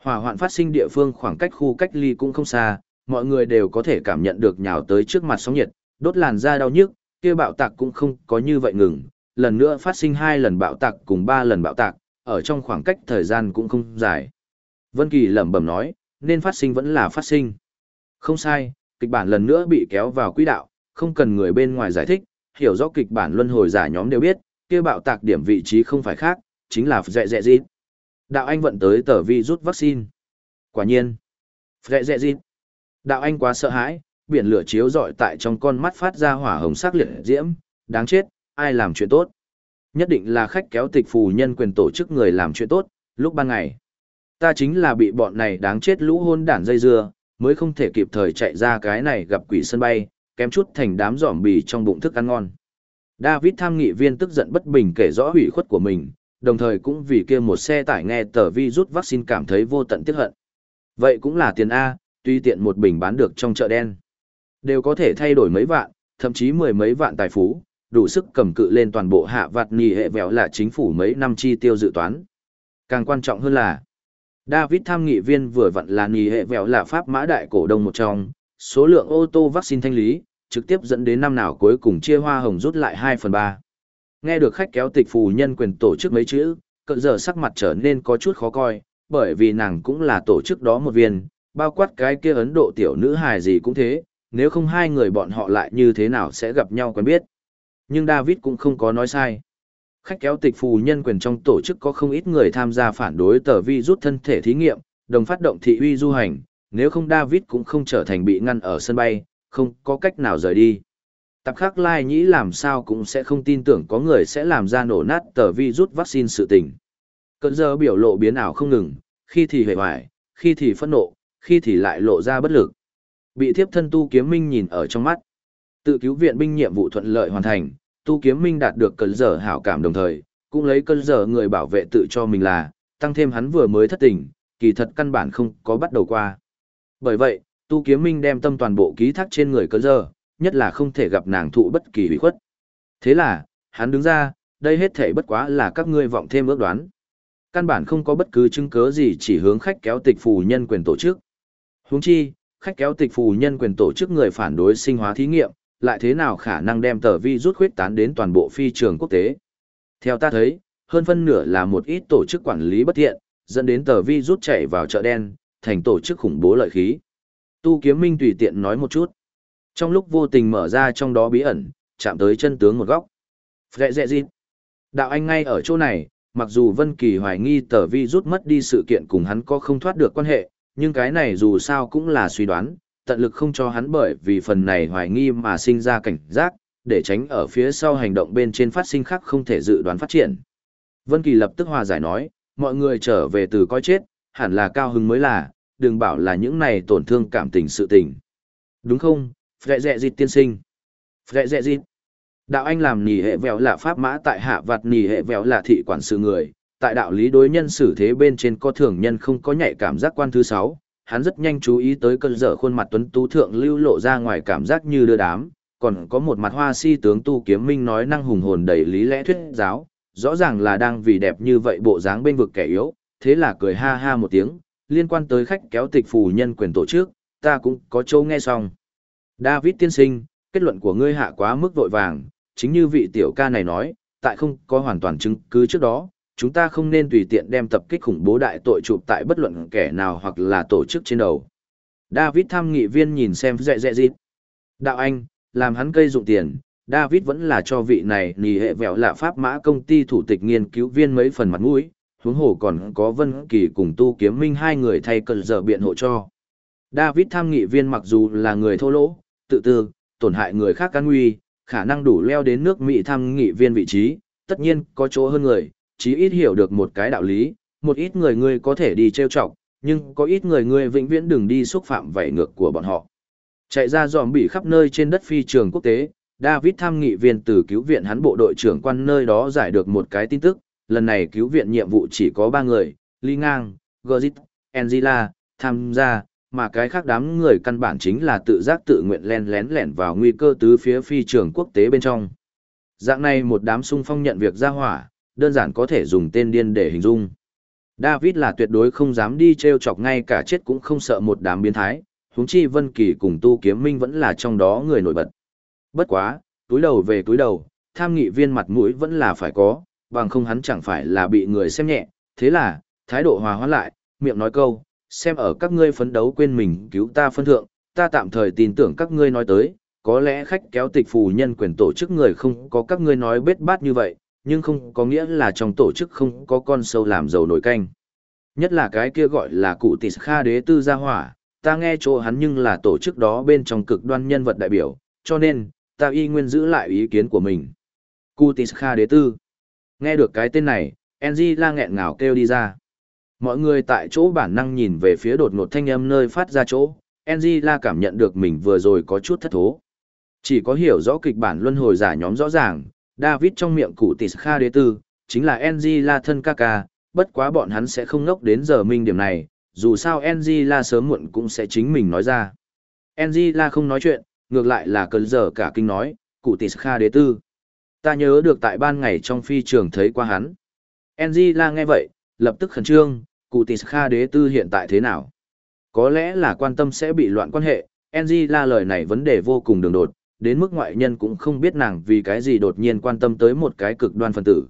Hỏa hoạn phát sinh địa phương khoảng cách khu cách ly cũng không xa, mọi người đều có thể cảm nhận được nhào tới trước mặt sóng nhiệt, đốt làn da đau nhức, kia bạo tạc cũng không có như vậy ngừng, lần nữa phát sinh hai lần bạo tạc cùng ba lần bạo tạc, ở trong khoảng cách thời gian cũng không dài. Vân Kỳ lẩm bẩm nói, nên phát sinh vẫn là phát sinh. Không sai, kịch bản lần nữa bị kéo vào quỹ đạo, không cần người bên ngoài giải thích, hiểu rõ kịch bản luân hồi giả nhóm đều biết, kia bạo tạc điểm vị trí không phải khác, chính là dẹ dẹ dịt. Đạo Anh vận tới tờ vi rút vaccine. Quả nhiên. Phệ dẹ dịt. Đạo Anh quá sợ hãi, biển lửa chiếu rọi tại trong con mắt phát ra hỏa hồng sắc liệt diễm, đáng chết, ai làm chuyện tốt. Nhất định là khách kéo tịch phù nhân quyền tổ chức người làm chuyện tốt, lúc ban ngày. Ta chính là bị bọn này đáng chết lũ hôn đản dây dưa, mới không thể kịp thời chạy ra cái này gặp quỷ sân bay, kém chút thành đám giỏm bì trong bụng thức ăn ngon. David tham nghị viên tức giận bất bình kể rõ hủy khuất của mình, đồng thời cũng vì kia một xe tải nghe tờ vi rút vaccine cảm thấy vô tận tiếc hận. Vậy cũng là tiền A, tuy tiện một bình bán được trong chợ đen. Đều có thể thay đổi mấy vạn, thậm chí mười mấy vạn tài phú, đủ sức cầm cự lên toàn bộ hạ vạt nì hệ vẹo là chính phủ mấy năm chi tiêu dự toán. Càng quan trọng hơn là, David tham nghị viên vừa vặn là nì hệ vẹo là pháp mã đại cổ đông một trong, số lượng ô tô vaccine thanh lý, trực tiếp dẫn đến năm nào cuối cùng chia hoa hồng rút lại 2 phần 3. Nghe được khách kéo tịch phù nhân quyền tổ chức mấy chữ, cận giờ sắc mặt trở nên có chút khó coi, bởi vì nàng cũng là tổ chức đó một viên, bao quát cái kia Ấn Độ tiểu nữ hài gì cũng thế, nếu không hai người bọn họ lại như thế nào sẽ gặp nhau quen biết. Nhưng David cũng không có nói sai. Khách kéo tịch phù nhân quyền trong tổ chức có không ít người tham gia phản đối tờ vi rút thân thể thí nghiệm, đồng phát động thị uy du hành, nếu không David cũng không trở thành bị ngăn ở sân bay, không có cách nào rời đi. Tập khắc lai nhĩ làm sao cũng sẽ không tin tưởng có người sẽ làm ra nổ nát tờ vi rút vaccine sự tình. Cận giờ biểu lộ biến ảo không ngừng, khi thì hề hoài, khi thì phẫn nộ, khi thì lại lộ ra bất lực. Bị thiếp thân tu kiếm minh nhìn ở trong mắt. Tự cứu viện binh nhiệm vụ thuận lợi hoàn thành, tu kiếm minh đạt được cận giờ hảo cảm đồng thời, cũng lấy cơn giờ người bảo vệ tự cho mình là, tăng thêm hắn vừa mới thất tình, kỳ thật căn bản không có bắt đầu qua. Bởi vậy, tu kiếm minh đem tâm toàn bộ ký thác trên người cơn giờ, nhất là không thể gặp nàng thụ bất kỳ hủy khuất. Thế là, hắn đứng ra, đây hết thể bất quá là các ngươi vọng thêm ước đoán. Căn bản không có bất cứ chứng cứ gì chỉ hướng khách kéo tịch phù nhân quyền tổ chức. Huống chi, khách kéo tịch phù nhân quyền tổ chức người phản đối sinh hóa thí nghiệm, lại thế nào khả năng đem tờ vi rút khuyết tán đến toàn bộ phi trường quốc tế. Theo ta thấy, hơn phân nửa là một ít tổ chức quản lý bất thiện, dẫn đến tờ vi rút chạy vào chợ đen, thành tổ chức khủng bố lợi khí. Tu Kiếm Minh tùy tiện nói một chút. Trong lúc vô tình mở ra trong đó bí ẩn, chạm tới chân tướng một góc. Phệ dẹ dịp. Đạo anh ngay ở chỗ này, mặc dù Vân Kỳ hoài nghi tờ vi rút mất đi sự kiện cùng hắn có không thoát được quan hệ, nhưng cái này dù sao cũng là suy đoán, tận lực không cho hắn bởi vì phần này hoài nghi mà sinh ra cảnh giác, để tránh ở phía sau hành động bên trên phát sinh khác không thể dự đoán phát triển. Vân Kỳ lập tức hòa giải nói, mọi người trở về từ coi chết, hẳn là cao hứng mới là, đừng bảo là những này tổn thương cảm tình sự tình. Đúng không, Phệ Dệ dịch tiên sinh? Phệ Dệ dịch. Đạo anh làm nỉ hệ vẹo là pháp mã tại hạ vặt nỉ hệ vẹo là thị quản sự người, tại đạo lý đối nhân xử thế bên trên có thường nhân không có nhạy cảm giác quan thứ sáu, hắn rất nhanh chú ý tới cơn dở khuôn mặt tuấn tú thượng lưu lộ ra ngoài cảm giác như đưa đám, còn có một mặt hoa si tướng tu kiếm minh nói năng hùng hồn đầy lý lẽ thuyết giáo, rõ ràng là đang vì đẹp như vậy bộ dáng bên vực kẻ yếu, thế là cười ha ha một tiếng, liên quan tới khách kéo tịch phù nhân quyền tổ chức, ta cũng có châu nghe xong. David tiên sinh, kết luận của ngươi hạ quá mức vội vàng, chính như vị tiểu ca này nói, tại không có hoàn toàn chứng cứ trước đó, chúng ta không nên tùy tiện đem tập kích khủng bố đại tội chụp tại bất luận kẻ nào hoặc là tổ chức trên đầu. David tham nghị viên nhìn xem dẹ dẹ dịt. Đạo anh, làm hắn cây dụng tiền, David vẫn là cho vị này nì hệ vẹo lạ pháp mã công ty thủ tịch nghiên cứu viên mấy phần mặt mũi, huống hồ còn có Vân Kỳ cùng Tu Kiếm Minh hai người thay cơn giờ biện hộ cho. David tham nghị viên mặc dù là người thô lỗ, tự tư, tổn hại người khác can nguy, khả năng đủ leo đến nước Mỹ tham nghị viên vị trí, tất nhiên có chỗ hơn người, chí ít hiểu được một cái đạo lý, một ít người ngươi có thể đi trêu chọc, nhưng có ít người ngươi vĩnh viễn đừng đi xúc phạm vảy ngược của bọn họ. Chạy ra dòm bị khắp nơi trên đất phi trường quốc tế, David tham nghị viên từ cứu viện hắn bộ đội trưởng quan nơi đó giải được một cái tin tức, lần này cứu viện nhiệm vụ chỉ có ba người, Ly Ngang, Gozit, Angela, tham gia, mà cái khác đám người căn bản chính là tự giác tự nguyện len lén lẻn vào nguy cơ tứ phía phi trường quốc tế bên trong. Dạng này một đám sung phong nhận việc ra hỏa, đơn giản có thể dùng tên điên để hình dung. David là tuyệt đối không dám đi treo chọc ngay cả chết cũng không sợ một đám biến thái, huống chi Vân Kỳ cùng Tu Kiếm Minh vẫn là trong đó người nổi bật. Bất quá, túi đầu về túi đầu, tham nghị viên mặt mũi vẫn là phải có, bằng không hắn chẳng phải là bị người xem nhẹ, thế là, thái độ hòa hoãn lại, miệng nói câu, xem ở các ngươi phấn đấu quên mình cứu ta phân thượng, ta tạm thời tin tưởng các ngươi nói tới, có lẽ khách kéo tịch phù nhân quyền tổ chức người không có các ngươi nói bết bát như vậy, nhưng không có nghĩa là trong tổ chức không có con sâu làm dầu nổi canh. Nhất là cái kia gọi là cụ tỷ kha đế tư gia hỏa, ta nghe chỗ hắn nhưng là tổ chức đó bên trong cực đoan nhân vật đại biểu, cho nên, ta y nguyên giữ lại ý kiến của mình. Cụ tỷ kha đế tư. Nghe được cái tên này, NG la nghẹn ngào kêu đi ra. Mọi người tại chỗ bản năng nhìn về phía đột ngột thanh âm nơi phát ra chỗ, NG la cảm nhận được mình vừa rồi có chút thất thố. Chỉ có hiểu rõ kịch bản luân hồi giả nhóm rõ ràng, David trong miệng cụ tỷ Kha đế tư, chính là NG la thân ca ca, bất quá bọn hắn sẽ không ngốc đến giờ minh điểm này, dù sao NG la sớm muộn cũng sẽ chính mình nói ra. NG la không nói chuyện, ngược lại là cơn giờ cả kinh nói, cụ tỷ Kha đế tư. Ta nhớ được tại ban ngày trong phi trường thấy qua hắn. NG la nghe vậy, lập tức khẩn trương, cụ tỷ Kha đế tư hiện tại thế nào? Có lẽ là quan tâm sẽ bị loạn quan hệ, NG la lời này vấn đề vô cùng đường đột, đến mức ngoại nhân cũng không biết nàng vì cái gì đột nhiên quan tâm tới một cái cực đoan phân tử.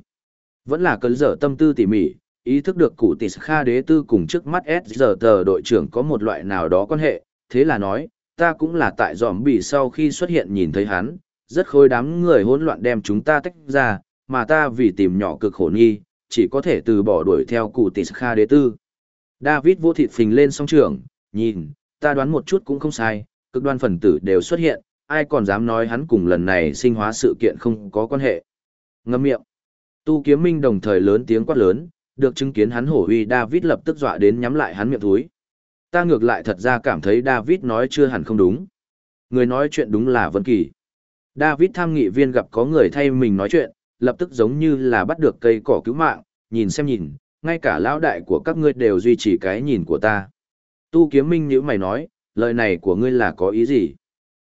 Vẫn là cấn dở tâm tư tỉ mỉ, ý thức được cụ tỷ Kha đế tư cùng trước mắt S giờ tờ đội trưởng có một loại nào đó quan hệ, thế là nói, ta cũng là tại dòm bỉ sau khi xuất hiện nhìn thấy hắn, rất khôi đám người hỗn loạn đem chúng ta tách ra, mà ta vì tìm nhỏ cực khổ nghi, chỉ có thể từ bỏ đuổi theo cụ tỷ Kha đế tư. David vô thịt phình lên song trường, nhìn, ta đoán một chút cũng không sai, cực đoan phần tử đều xuất hiện, ai còn dám nói hắn cùng lần này sinh hóa sự kiện không có quan hệ. Ngâm miệng. Tu kiếm minh đồng thời lớn tiếng quát lớn, được chứng kiến hắn hổ huy, David lập tức dọa đến nhắm lại hắn miệng túi. Ta ngược lại thật ra cảm thấy David nói chưa hẳn không đúng. Người nói chuyện đúng là Vân Kỳ. David tham nghị viên gặp có người thay mình nói chuyện, lập tức giống như là bắt được cây cỏ cứu mạng, nhìn xem nhìn, ngay cả lão đại của các ngươi đều duy trì cái nhìn của ta. Tu kiếm minh nhíu mày nói, lời này của ngươi là có ý gì?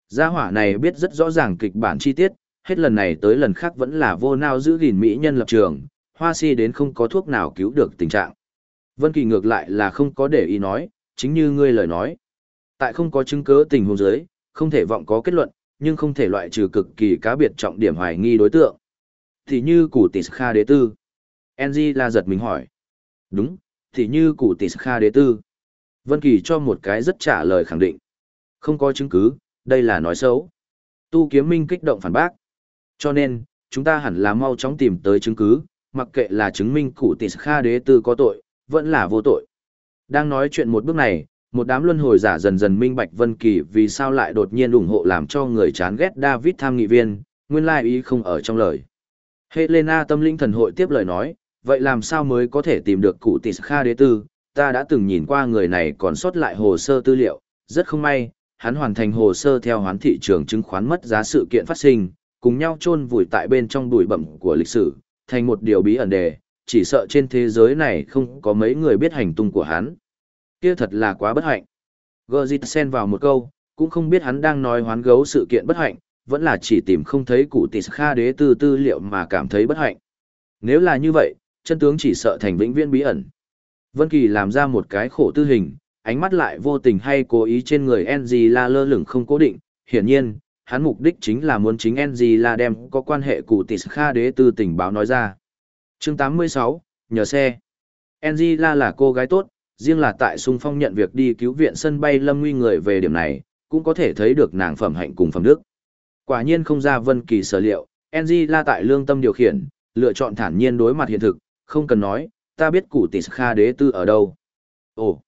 Gia hỏa này biết rất rõ ràng kịch bản chi tiết, hết lần này tới lần khác vẫn là vô nao giữ gìn mỹ nhân lập trường, hoa si đến không có thuốc nào cứu được tình trạng. Vân Kỳ ngược lại là không có để ý nói, chính như ngươi lời nói. Tại không có chứng cứ tình huống dưới, không thể vọng có kết luận, nhưng không thể loại trừ cực kỳ cá biệt trọng điểm hoài nghi đối tượng. Thì như củ tỷ kha đế tư. enji la giật mình hỏi. Đúng, thì như củ tỷ kha đế tư. Vân Kỳ cho một cái rất trả lời khẳng định. Không có chứng cứ, đây là nói xấu. Tu Kiếm Minh kích động phản bác. Cho nên, chúng ta hẳn là mau chóng tìm tới chứng cứ, mặc kệ là chứng minh cụ tỷ Kha đế tư có tội, vẫn là vô tội. Đang nói chuyện một bước này, một đám luân hồi giả dần dần minh bạch Vân Kỳ vì sao lại đột nhiên ủng hộ làm cho người chán ghét David tham nghị viên, nguyên lai ý không ở trong lời. Helena tâm linh thần hội tiếp lời nói, vậy làm sao mới có thể tìm được cụ tỷ Kha đế tư, ta đã từng nhìn qua người này còn sót lại hồ sơ tư liệu, rất không may, hắn hoàn thành hồ sơ theo hoán thị trường chứng khoán mất giá sự kiện phát sinh, cùng nhau chôn vùi tại bên trong bụi bẩm của lịch sử, thành một điều bí ẩn đề, chỉ sợ trên thế giới này không có mấy người biết hành tung của hắn. Kia thật là quá bất hạnh. Gorgit xen vào một câu, cũng không biết hắn đang nói hoán gấu sự kiện bất hạnh, vẫn là chỉ tìm không thấy cụ tỷ kha đế tư tư liệu mà cảm thấy bất hạnh. Nếu là như vậy, chân tướng chỉ sợ thành vĩnh viễn bí ẩn. Vân Kỳ làm ra một cái khổ tư hình, ánh mắt lại vô tình hay cố ý trên người NG la lơ lửng không cố định, hiển nhiên, hắn mục đích chính là muốn chính NG la đem có quan hệ cụ tỷ kha đế tư tình báo nói ra. Chương 86, nhờ xe. NG la là cô gái tốt, riêng là tại sung phong nhận việc đi cứu viện sân bay lâm nguy người về điểm này, cũng có thể thấy được nàng phẩm hạnh cùng phẩm đức. Quả nhiên không ra Vân Kỳ sở liệu, NG la tại lương tâm điều khiển, lựa chọn thản nhiên đối mặt hiện thực, không cần nói, ta biết cụ tỷ kha đế tư ở đâu. Ồ,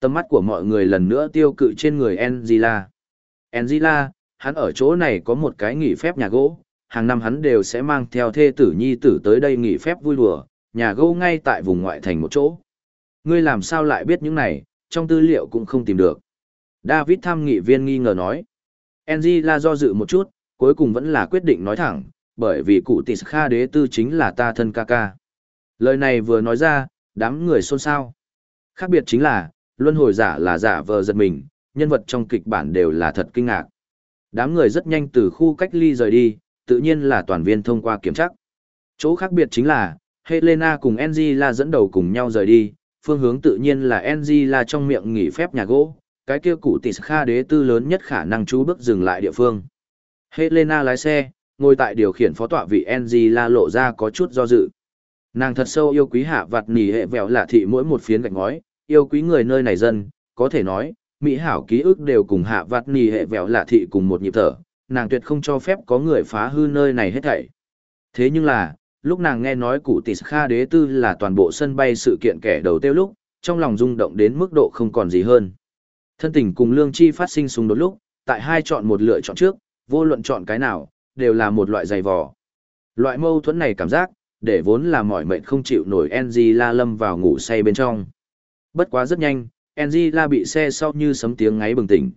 tầm mắt của mọi người lần nữa tiêu cự trên người Angela. Angela, hắn ở chỗ này có một cái nghỉ phép nhà gỗ, hàng năm hắn đều sẽ mang theo thê tử nhi tử tới đây nghỉ phép vui đùa, nhà gỗ ngay tại vùng ngoại thành một chỗ. Ngươi làm sao lại biết những này, trong tư liệu cũng không tìm được. David tham nghị viên nghi ngờ nói. Angela do dự một chút, cuối cùng vẫn là quyết định nói thẳng, bởi vì cụ tỷ kha đế tư chính là ta thân ca ca. Lời này vừa nói ra, đám người xôn xao. Khác biệt chính là, luân hồi giả là giả vờ giật mình, nhân vật trong kịch bản đều là thật kinh ngạc. Đám người rất nhanh từ khu cách ly rời đi, tự nhiên là toàn viên thông qua kiểm tra. Chỗ khác biệt chính là, Helena cùng Angela dẫn đầu cùng nhau rời đi, phương hướng tự nhiên là Angela trong miệng nghỉ phép nhà gỗ, cái kia cụ tỷ kha đế tư lớn nhất khả năng chú bước dừng lại địa phương. Helena lái xe, ngồi tại điều khiển phó tọa vị Angela lộ ra có chút do dự. Nàng thật sâu yêu quý hạ vặt nỉ hệ vẹo lạ thị mỗi một phiến gạch ngói, yêu quý người nơi này dân, có thể nói, mỹ hảo ký ức đều cùng hạ vặt nỉ hệ vẹo lạ thị cùng một nhịp thở, nàng tuyệt không cho phép có người phá hư nơi này hết thảy. Thế nhưng là, lúc nàng nghe nói cụ tỷ kha đế tư là toàn bộ sân bay sự kiện kẻ đầu tiêu lúc, trong lòng rung động đến mức độ không còn gì hơn. Thân tình cùng lương chi phát sinh xung đột lúc, tại hai chọn một lựa chọn trước, vô luận chọn cái nào, đều là một loại dày vò. Loại mâu thuẫn này cảm giác, để vốn là mỏi mệt không chịu nổi La lâm vào ngủ say bên trong. Bất quá rất nhanh, La bị xe sau như sấm tiếng ngáy bừng tỉnh.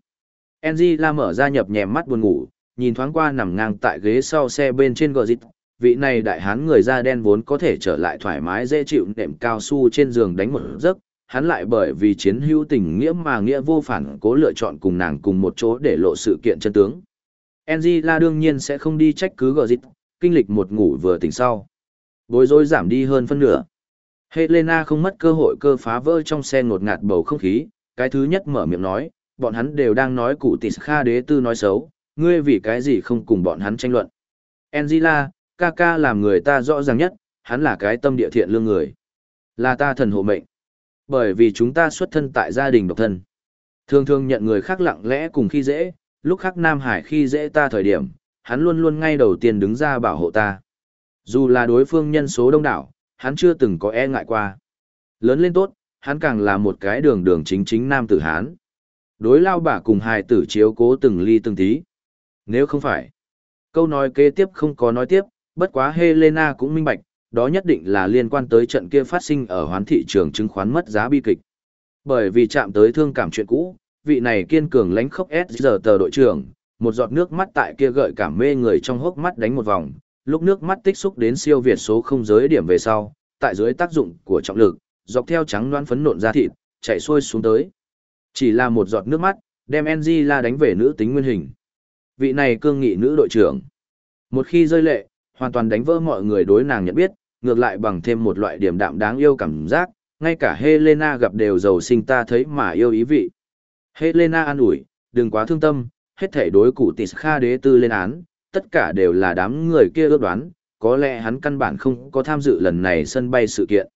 La mở ra nhập nhèm mắt buồn ngủ, nhìn thoáng qua nằm ngang tại ghế sau xe bên trên gờ dịt. Vị này đại hán người da đen vốn có thể trở lại thoải mái dễ chịu nệm cao su trên giường đánh một giấc, hắn lại bởi vì chiến hữu tình nghĩa mà nghĩa vô phản cố lựa chọn cùng nàng cùng một chỗ để lộ sự kiện chân tướng. Angela đương nhiên sẽ không đi trách cứ gờ dịch, kinh lịch một ngủ vừa tỉnh sau. Bối rối giảm đi hơn phân nửa. Helena không mất cơ hội cơ phá vỡ trong xe ngột ngạt bầu không khí, cái thứ nhất mở miệng nói, bọn hắn đều đang nói cụ tỷ kha đế tư nói xấu, ngươi vì cái gì không cùng bọn hắn tranh luận. Angela, ca ca làm người ta rõ ràng nhất, hắn là cái tâm địa thiện lương người. Là ta thần hộ mệnh. Bởi vì chúng ta xuất thân tại gia đình độc thân. Thường thường nhận người khác lặng lẽ cùng khi dễ, lúc khác Nam Hải khi dễ ta thời điểm, hắn luôn luôn ngay đầu tiên đứng ra bảo hộ ta. Dù là đối phương nhân số đông đảo, hắn chưa từng có e ngại qua. Lớn lên tốt, hắn càng là một cái đường đường chính chính nam tử hán. Đối lao bà cùng hài tử chiếu cố từng ly từng tí. Nếu không phải, câu nói kế tiếp không có nói tiếp, bất quá Helena cũng minh bạch, đó nhất định là liên quan tới trận kia phát sinh ở hoán thị trường chứng khoán mất giá bi kịch. Bởi vì chạm tới thương cảm chuyện cũ, vị này kiên cường lánh khốc S giờ tờ đội trưởng, một giọt nước mắt tại kia gợi cảm mê người trong hốc mắt đánh một vòng, lúc nước mắt tích xúc đến siêu việt số không giới điểm về sau, tại dưới tác dụng của trọng lực, dọc theo trắng đoán phấn nộn ra thịt, chạy xuôi xuống tới. Chỉ là một giọt nước mắt, đem la đánh về nữ tính nguyên hình. Vị này cương nghị nữ đội trưởng. Một khi rơi lệ, hoàn toàn đánh vỡ mọi người đối nàng nhận biết, ngược lại bằng thêm một loại điểm đạm đáng yêu cảm giác, ngay cả Helena gặp đều giàu sinh ta thấy mà yêu ý vị. Helena an ủi, đừng quá thương tâm, hết thể đối cụ tỷ kha đế tư lên án, tất cả đều là đám người kia ước đoán, có lẽ hắn căn bản không có tham dự lần này sân bay sự kiện.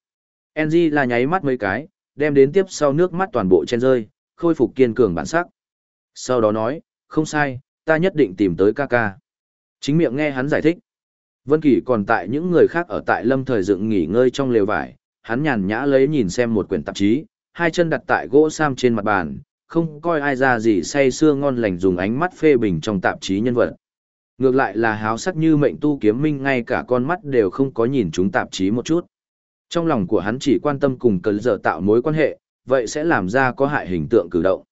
NG là nháy mắt mấy cái, đem đến tiếp sau nước mắt toàn bộ trên rơi, khôi phục kiên cường bản sắc. Sau đó nói, không sai, ta nhất định tìm tới ca ca. Chính miệng nghe hắn giải thích. Vân Kỳ còn tại những người khác ở tại lâm thời dựng nghỉ ngơi trong lều vải, hắn nhàn nhã lấy nhìn xem một quyển tạp chí, hai chân đặt tại gỗ sam trên mặt bàn, không coi ai ra gì say sưa ngon lành dùng ánh mắt phê bình trong tạp chí nhân vật. Ngược lại là háo sắc như mệnh tu kiếm minh ngay cả con mắt đều không có nhìn chúng tạp chí một chút. Trong lòng của hắn chỉ quan tâm cùng cờ giờ tạo mối quan hệ, vậy sẽ làm ra có hại hình tượng cử động.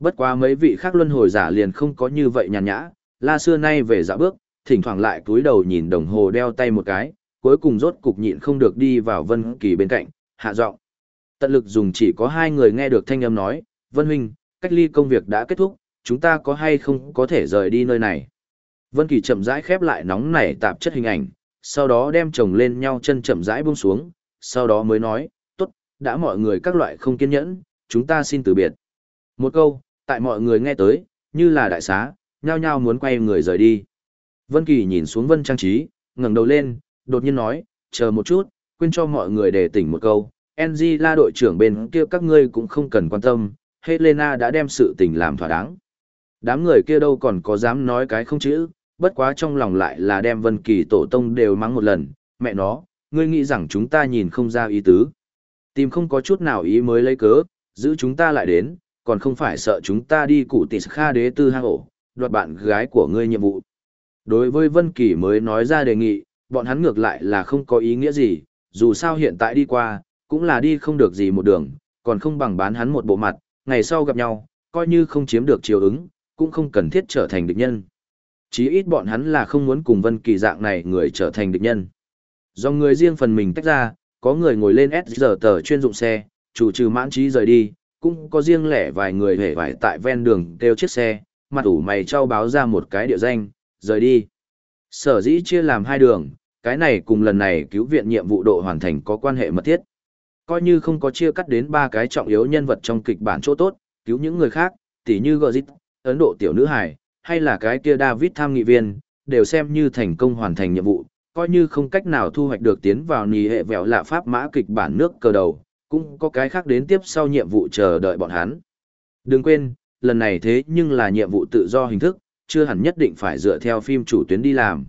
Bất quá mấy vị khác luân hồi giả liền không có như vậy nhàn nhã, la xưa nay về dạ bước, thỉnh thoảng lại cúi đầu nhìn đồng hồ đeo tay một cái, cuối cùng rốt cục nhịn không được đi vào Vân Kỳ bên cạnh, hạ giọng. Tận lực dùng chỉ có hai người nghe được thanh âm nói, Vân Huynh, cách ly công việc đã kết thúc, chúng ta có hay không có thể rời đi nơi này. Vân Kỳ chậm rãi khép lại nóng nảy tạp chất hình ảnh, sau đó đem chồng lên nhau chân chậm rãi buông xuống, sau đó mới nói, tốt, đã mọi người các loại không kiên nhẫn, chúng ta xin từ biệt. Một câu, tại mọi người nghe tới, như là đại xá, nhao nhao muốn quay người rời đi. Vân Kỳ nhìn xuống Vân Trang Trí, ngẩng đầu lên, đột nhiên nói, chờ một chút, quên cho mọi người để tỉnh một câu, NG la đội trưởng bên kia các ngươi cũng không cần quan tâm, Helena đã đem sự tình làm thỏa đáng. Đám người kia đâu còn có dám nói cái không chữ, bất quá trong lòng lại là đem Vân Kỳ tổ tông đều mắng một lần, mẹ nó, ngươi nghĩ rằng chúng ta nhìn không ra ý tứ. Tìm không có chút nào ý mới lấy cớ, giữ chúng ta lại đến, còn không phải sợ chúng ta đi cụ tỷ kha đế tư hang ổ, đoạt bạn gái của ngươi nhiệm vụ. Đối với Vân Kỳ mới nói ra đề nghị, bọn hắn ngược lại là không có ý nghĩa gì, dù sao hiện tại đi qua, cũng là đi không được gì một đường, còn không bằng bán hắn một bộ mặt, ngày sau gặp nhau, coi như không chiếm được chiều ứng, cũng không cần thiết trở thành địch nhân. Chí ít bọn hắn là không muốn cùng Vân Kỳ dạng này người trở thành địch nhân. Do người riêng phần mình tách ra, có người ngồi lên S tờ chuyên dụng xe, chủ trừ mãn trí rời đi, cũng có riêng lẻ vài người hề vải tại ven đường kêu chiếc xe, mặt ủ mày trao báo ra một cái địa danh, rời đi. Sở dĩ chia làm hai đường, cái này cùng lần này cứu viện nhiệm vụ độ hoàn thành có quan hệ mật thiết. Coi như không có chia cắt đến ba cái trọng yếu nhân vật trong kịch bản chỗ tốt, cứu những người khác, tỉ như Gozit, Ấn Độ tiểu nữ hải, hay là cái kia David tham nghị viên, đều xem như thành công hoàn thành nhiệm vụ, coi như không cách nào thu hoạch được tiến vào nì hệ vẹo lạ pháp mã kịch bản nước cờ đầu, cũng có cái khác đến tiếp sau nhiệm vụ chờ đợi bọn hắn. Đừng quên, lần này thế nhưng là nhiệm vụ tự do hình thức, chưa hẳn nhất định phải dựa theo phim chủ tuyến đi làm.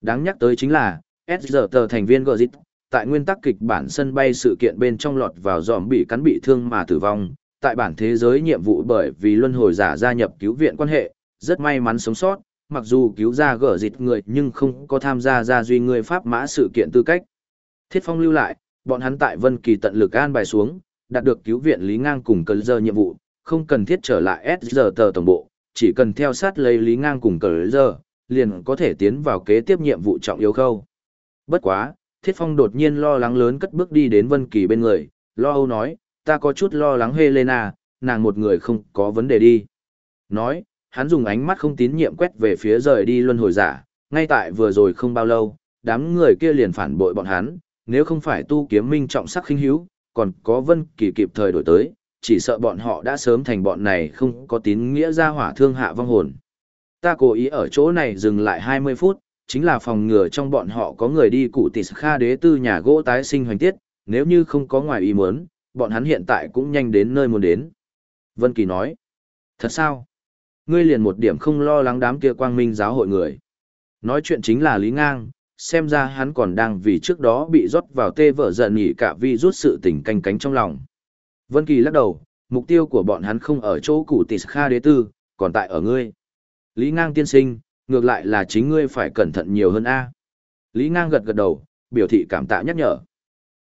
Đáng nhắc tới chính là, SZT thành viên Gozit, tại nguyên tắc kịch bản sân bay sự kiện bên trong lọt vào dòm bị cắn bị thương mà tử vong, tại bản thế giới nhiệm vụ bởi vì luân hồi giả gia nhập cứu viện quan hệ, rất may mắn sống sót, mặc dù cứu ra gỡ dịch người nhưng không có tham gia gia duy người pháp mã sự kiện tư cách. Thiết Phong lưu lại, bọn hắn tại Vân Kỳ tận lực an bài xuống, đạt được cứu viện Lý Ngang cùng cần giờ nhiệm vụ, không cần thiết trở lại SZT tổng bộ, chỉ cần theo sát lấy Lý Ngang cùng cờ giờ, liền có thể tiến vào kế tiếp nhiệm vụ trọng yếu khâu. Bất quá, Thiết Phong đột nhiên lo lắng lớn cất bước đi đến Vân Kỳ bên người, lo âu nói, ta có chút lo lắng Helena, nàng một người không có vấn đề đi. Nói, hắn dùng ánh mắt không tín nhiệm quét về phía rời đi luân hồi giả, ngay tại vừa rồi không bao lâu, đám người kia liền phản bội bọn hắn, nếu không phải tu kiếm minh trọng sắc khinh hiếu, còn có Vân Kỳ kịp thời đổi tới, chỉ sợ bọn họ đã sớm thành bọn này không có tín nghĩa ra hỏa thương hạ vong hồn. Ta cố ý ở chỗ này dừng lại 20 phút, chính là phòng ngừa trong bọn họ có người đi cụ tỷ kha đế tư nhà gỗ tái sinh hoành tiết, nếu như không có ngoài ý muốn, bọn hắn hiện tại cũng nhanh đến nơi muốn đến. Vân Kỳ nói, thật sao? Ngươi liền một điểm không lo lắng đám kia quang minh giáo hội người. Nói chuyện chính là Lý Ngang, xem ra hắn còn đang vì trước đó bị rót vào tê vợ giận nhỉ cả vì rút sự tình canh cánh trong lòng. Vân Kỳ lắc đầu, mục tiêu của bọn hắn không ở chỗ cụ tỷ kha đế tư, còn tại ở ngươi. Lý Ngang tiên sinh, ngược lại là chính ngươi phải cẩn thận nhiều hơn a. Lý Ngang gật gật đầu, biểu thị cảm tạ nhắc nhở.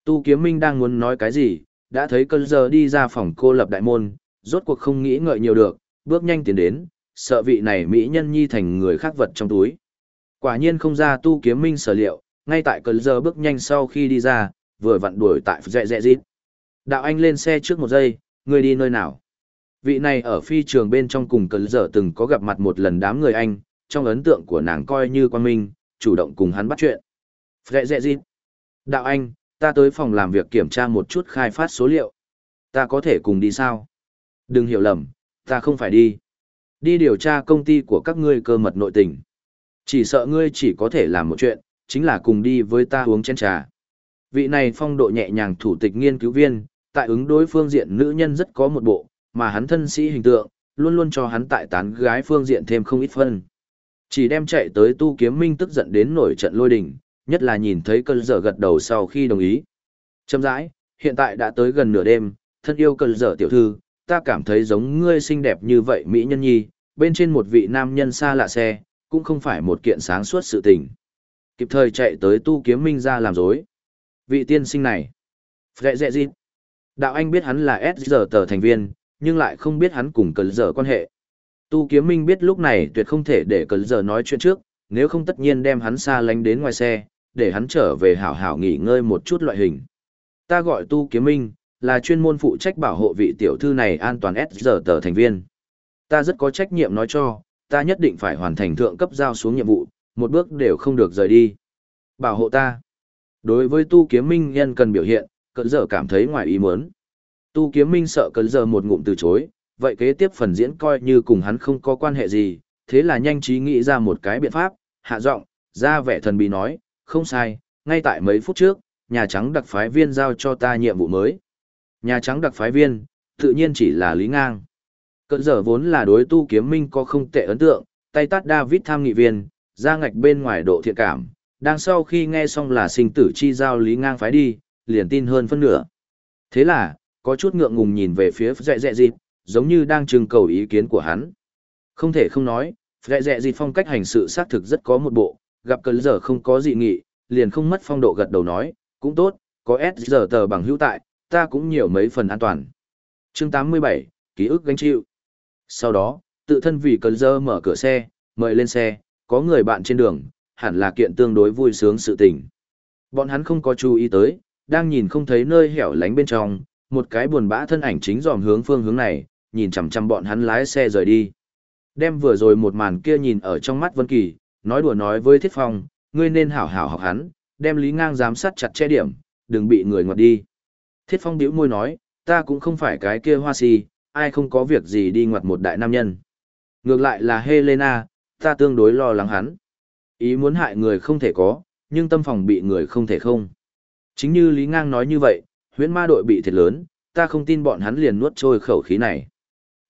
Tu Kiếm Minh đang muốn nói cái gì, đã thấy cơn giờ đi ra phòng cô lập đại môn, rốt cuộc không nghĩ ngợi nhiều được, bước nhanh tiến đến, sợ vị này mỹ nhân nhi thành người khác vật trong túi. Quả nhiên không ra Tu Kiếm Minh sở liệu, ngay tại cơn giờ bước nhanh sau khi đi ra, vừa vặn đuổi tại dẹ dẹ dít. Đạo anh lên xe trước một giây, ngươi đi nơi nào? Vị này ở phi trường bên trong cùng cần giờ từng có gặp mặt một lần đám người anh, trong ấn tượng của nàng coi như quan minh, chủ động cùng hắn bắt chuyện. Phệ dẹ gì? Đạo anh, ta tới phòng làm việc kiểm tra một chút khai phát số liệu. Ta có thể cùng đi sao? Đừng hiểu lầm, ta không phải đi. Đi điều tra công ty của các ngươi cơ mật nội tình. Chỉ sợ ngươi chỉ có thể làm một chuyện, chính là cùng đi với ta uống chén trà. Vị này phong độ nhẹ nhàng thủ tịch nghiên cứu viên, tại ứng đối phương diện nữ nhân rất có một bộ, mà hắn thân sĩ hình tượng, luôn luôn cho hắn tại tán gái phương diện thêm không ít phân. Chỉ đem chạy tới tu kiếm minh tức giận đến nổi trận lôi đình, nhất là nhìn thấy cơn dở gật đầu sau khi đồng ý. Châm rãi, hiện tại đã tới gần nửa đêm, thân yêu cơn dở tiểu thư, ta cảm thấy giống ngươi xinh đẹp như vậy mỹ nhân nhi, bên trên một vị nam nhân xa lạ xe, cũng không phải một kiện sáng suốt sự tình. Kịp thời chạy tới tu kiếm minh ra làm dối. Vị tiên sinh này, dẹ dẹ gì? Đạo anh biết hắn là S giờ tờ thành viên, nhưng lại không biết hắn cùng cờ giờ quan hệ. Tu kiếm minh biết lúc này tuyệt không thể để cờ giờ nói chuyện trước, nếu không tất nhiên đem hắn xa lánh đến ngoài xe, để hắn trở về hảo hảo nghỉ ngơi một chút loại hình. Ta gọi tu kiếm minh, là chuyên môn phụ trách bảo hộ vị tiểu thư này an toàn S giờ tờ thành viên. Ta rất có trách nhiệm nói cho, ta nhất định phải hoàn thành thượng cấp giao xuống nhiệm vụ, một bước đều không được rời đi. Bảo hộ ta. Đối với tu kiếm minh nhân cần biểu hiện, cơn giờ cảm thấy ngoài ý muốn. Tu kiếm minh sợ cơn giờ một ngụm từ chối, vậy kế tiếp phần diễn coi như cùng hắn không có quan hệ gì, thế là nhanh trí nghĩ ra một cái biện pháp, hạ giọng, ra vẻ thần bí nói, không sai, ngay tại mấy phút trước, Nhà Trắng đặc phái viên giao cho ta nhiệm vụ mới. Nhà Trắng đặc phái viên, tự nhiên chỉ là Lý Ngang. Cận giờ vốn là đối tu kiếm minh có không tệ ấn tượng, tay tắt David tham nghị viên, ra ngạch bên ngoài độ thiện cảm, đang sau khi nghe xong là sinh tử chi giao Lý Ngang phái đi, liền tin hơn phân nửa. Thế là, có chút ngượng ngùng nhìn về phía dẹ dẹ dịp, giống như đang trưng cầu ý kiến của hắn. Không thể không nói, dẹ dẹ dịp phong cách hành sự xác thực rất có một bộ, gặp cơn giờ không có dị nghị, liền không mất phong độ gật đầu nói, cũng tốt, có S giờ tờ bằng hữu tại, ta cũng nhiều mấy phần an toàn. chương 87, ký ức gánh chịu. Sau đó, tự thân vì cơn giờ mở cửa xe, mời lên xe, có người bạn trên đường, hẳn là kiện tương đối vui sướng sự tình. Bọn hắn không có chú ý tới, đang nhìn không thấy nơi hẻo lánh bên trong, một cái buồn bã thân ảnh chính dòm hướng phương hướng này, nhìn chằm chằm bọn hắn lái xe rời đi. Đem vừa rồi một màn kia nhìn ở trong mắt Vân Kỳ, nói đùa nói với Thiết Phong, ngươi nên hảo hảo học hắn, đem Lý Ngang giám sát chặt che điểm, đừng bị người ngoặt đi. Thiết Phong bĩu môi nói, ta cũng không phải cái kia hoa si, ai không có việc gì đi ngoặt một đại nam nhân. Ngược lại là Helena, ta tương đối lo lắng hắn. Ý muốn hại người không thể có, nhưng tâm phòng bị người không thể không. Chính như Lý Ngang nói như vậy, huyễn ma đội bị thiệt lớn, ta không tin bọn hắn liền nuốt trôi khẩu khí này.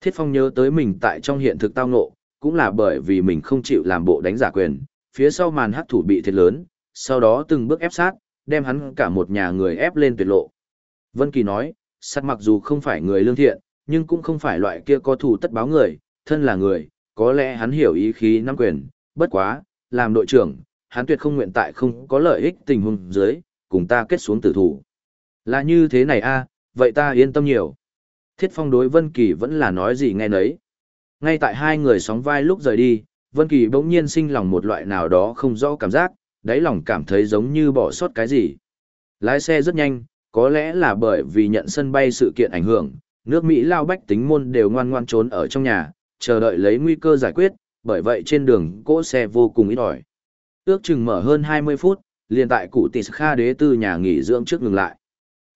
Thiết Phong nhớ tới mình tại trong hiện thực tao ngộ, cũng là bởi vì mình không chịu làm bộ đánh giả quyền, phía sau màn hắc thủ bị thiệt lớn, sau đó từng bước ép sát, đem hắn cả một nhà người ép lên tuyệt lộ. Vân Kỳ nói, sát mặc dù không phải người lương thiện, nhưng cũng không phải loại kia có thủ tất báo người, thân là người, có lẽ hắn hiểu ý khí nắm quyền, bất quá, làm đội trưởng, hắn tuyệt không nguyện tại không có lợi ích tình huống dưới, cùng ta kết xuống tử thủ. Là như thế này a, vậy ta yên tâm nhiều. Thiết Phong đối Vân Kỳ vẫn là nói gì nghe nấy. Ngay tại hai người sóng vai lúc rời đi, Vân Kỳ bỗng nhiên sinh lòng một loại nào đó không rõ cảm giác, đáy lòng cảm thấy giống như bỏ sót cái gì. Lái xe rất nhanh, có lẽ là bởi vì nhận sân bay sự kiện ảnh hưởng, nước Mỹ lao bách tính môn đều ngoan ngoan trốn ở trong nhà, chờ đợi lấy nguy cơ giải quyết, bởi vậy trên đường cỗ xe vô cùng ít ỏi. Ước chừng mở hơn 20 phút, liền tại cụ tỷ Kha đế tư nhà nghỉ dưỡng trước ngừng lại.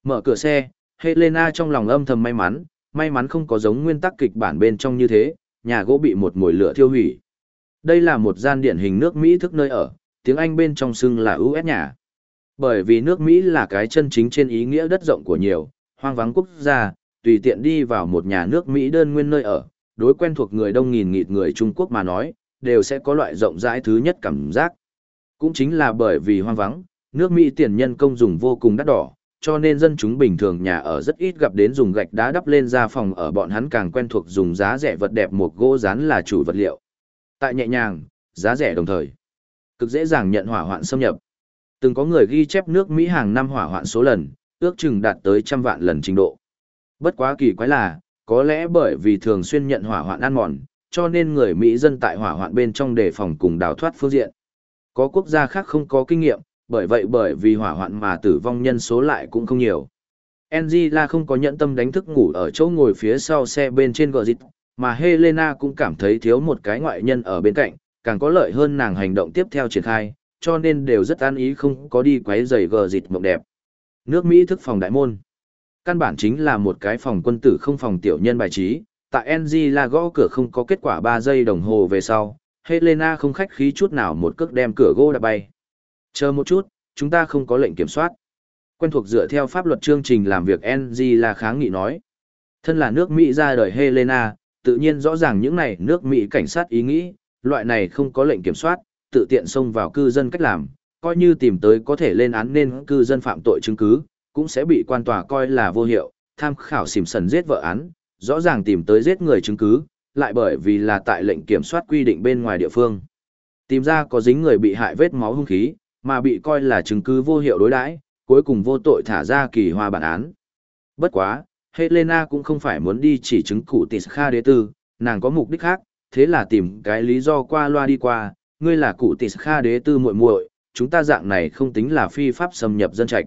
Mở cửa xe, Helena trong lòng âm thầm may mắn, may mắn không có giống nguyên tắc kịch bản bên trong như thế, nhà gỗ bị một mồi lửa thiêu hủy. Đây là một gian điển hình nước Mỹ thức nơi ở, tiếng Anh bên trong xưng là US nhà. Bởi vì nước Mỹ là cái chân chính trên ý nghĩa đất rộng của nhiều, hoang vắng quốc gia, tùy tiện đi vào một nhà nước Mỹ đơn nguyên nơi ở, đối quen thuộc người đông nghìn nghịt người Trung Quốc mà nói, đều sẽ có loại rộng rãi thứ nhất cảm giác. Cũng chính là bởi vì hoang vắng, nước Mỹ tiền nhân công dùng vô cùng đắt đỏ, cho nên dân chúng bình thường nhà ở rất ít gặp đến dùng gạch đá đắp lên ra phòng ở bọn hắn càng quen thuộc dùng giá rẻ vật đẹp một gỗ rán là chủ vật liệu. Tại nhẹ nhàng, giá rẻ đồng thời, cực dễ dàng nhận hỏa hoạn xâm nhập. Từng có người ghi chép nước Mỹ hàng năm hỏa hoạn số lần, ước chừng đạt tới trăm vạn lần trình độ. Bất quá kỳ quái là, có lẽ bởi vì thường xuyên nhận hỏa hoạn ăn mòn, cho nên người Mỹ dân tại hỏa hoạn bên trong đề phòng cùng đào thoát phương diện. Có quốc gia khác không có kinh nghiệm, bởi vậy bởi vì hỏa hoạn mà tử vong nhân số lại cũng không nhiều. Angela không có nhận tâm đánh thức ngủ ở chỗ ngồi phía sau xe bên trên gờ dịch, mà Helena cũng cảm thấy thiếu một cái ngoại nhân ở bên cạnh, càng có lợi hơn nàng hành động tiếp theo triển khai, cho nên đều rất an ý không có đi quấy giày gờ dịch mộng đẹp. Nước Mỹ thức phòng đại môn. Căn bản chính là một cái phòng quân tử không phòng tiểu nhân bài trí, tại Angela gõ cửa không có kết quả 3 giây đồng hồ về sau, Helena không khách khí chút nào một cước đem cửa gỗ đạp bay. Chờ một chút, chúng ta không có lệnh kiểm soát. Quen thuộc dựa theo pháp luật chương trình làm việc NG là kháng nghị nói. Thân là nước Mỹ ra đời Helena, tự nhiên rõ ràng những này nước Mỹ cảnh sát ý nghĩ, loại này không có lệnh kiểm soát, tự tiện xông vào cư dân cách làm, coi như tìm tới có thể lên án nên cư dân phạm tội chứng cứ, cũng sẽ bị quan tòa coi là vô hiệu, tham khảo xỉm sần giết vợ án, rõ ràng tìm tới giết người chứng cứ, lại bởi vì là tại lệnh kiểm soát quy định bên ngoài địa phương. Tìm ra có dính người bị hại vết máu hung khí, mà bị coi là chứng cứ vô hiệu đối đãi, cuối cùng vô tội thả ra kỳ hoa bản án. Bất quá, Helena cũng không phải muốn đi chỉ chứng cụ tỷ Kha đế tư, nàng có mục đích khác, thế là tìm cái lý do qua loa đi qua, ngươi là cụ tỷ Kha đế tư muội muội, chúng ta dạng này không tính là phi pháp xâm nhập dân trạch.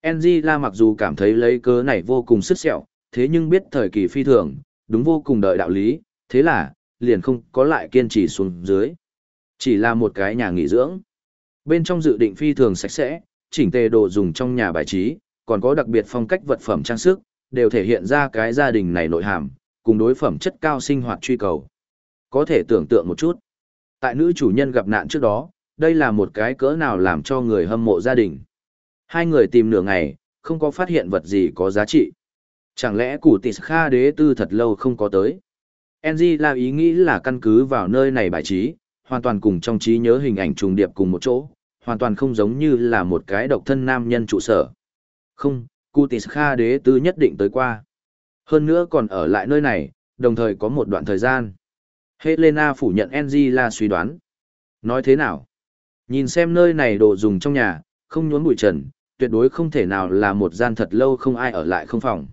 Angela mặc dù cảm thấy lấy cớ này vô cùng sức sẹo, thế nhưng biết thời kỳ phi thường, đúng vô cùng đợi đạo lý, thế là, liền không có lại kiên trì xuống dưới. Chỉ là một cái nhà nghỉ dưỡng. Bên trong dự định phi thường sạch sẽ, chỉnh tề đồ dùng trong nhà bài trí, còn có đặc biệt phong cách vật phẩm trang sức, đều thể hiện ra cái gia đình này nội hàm, cùng đối phẩm chất cao sinh hoạt truy cầu. Có thể tưởng tượng một chút. Tại nữ chủ nhân gặp nạn trước đó, đây là một cái cỡ nào làm cho người hâm mộ gia đình. Hai người tìm nửa ngày, không có phát hiện vật gì có giá trị. Chẳng lẽ cụ tỷ Kha đế tư thật lâu không có tới? NG là ý nghĩ là căn cứ vào nơi này bài trí, hoàn toàn cùng trong trí nhớ hình ảnh trùng điệp cùng một chỗ, hoàn toàn không giống như là một cái độc thân nam nhân trụ sở. Không, cụ Kha đế tư nhất định tới qua. Hơn nữa còn ở lại nơi này, đồng thời có một đoạn thời gian. Helena phủ nhận NG là suy đoán. Nói thế nào? Nhìn xem nơi này đồ dùng trong nhà, không nhốn bụi trần, tuyệt đối không thể nào là một gian thật lâu không ai ở lại không phòng.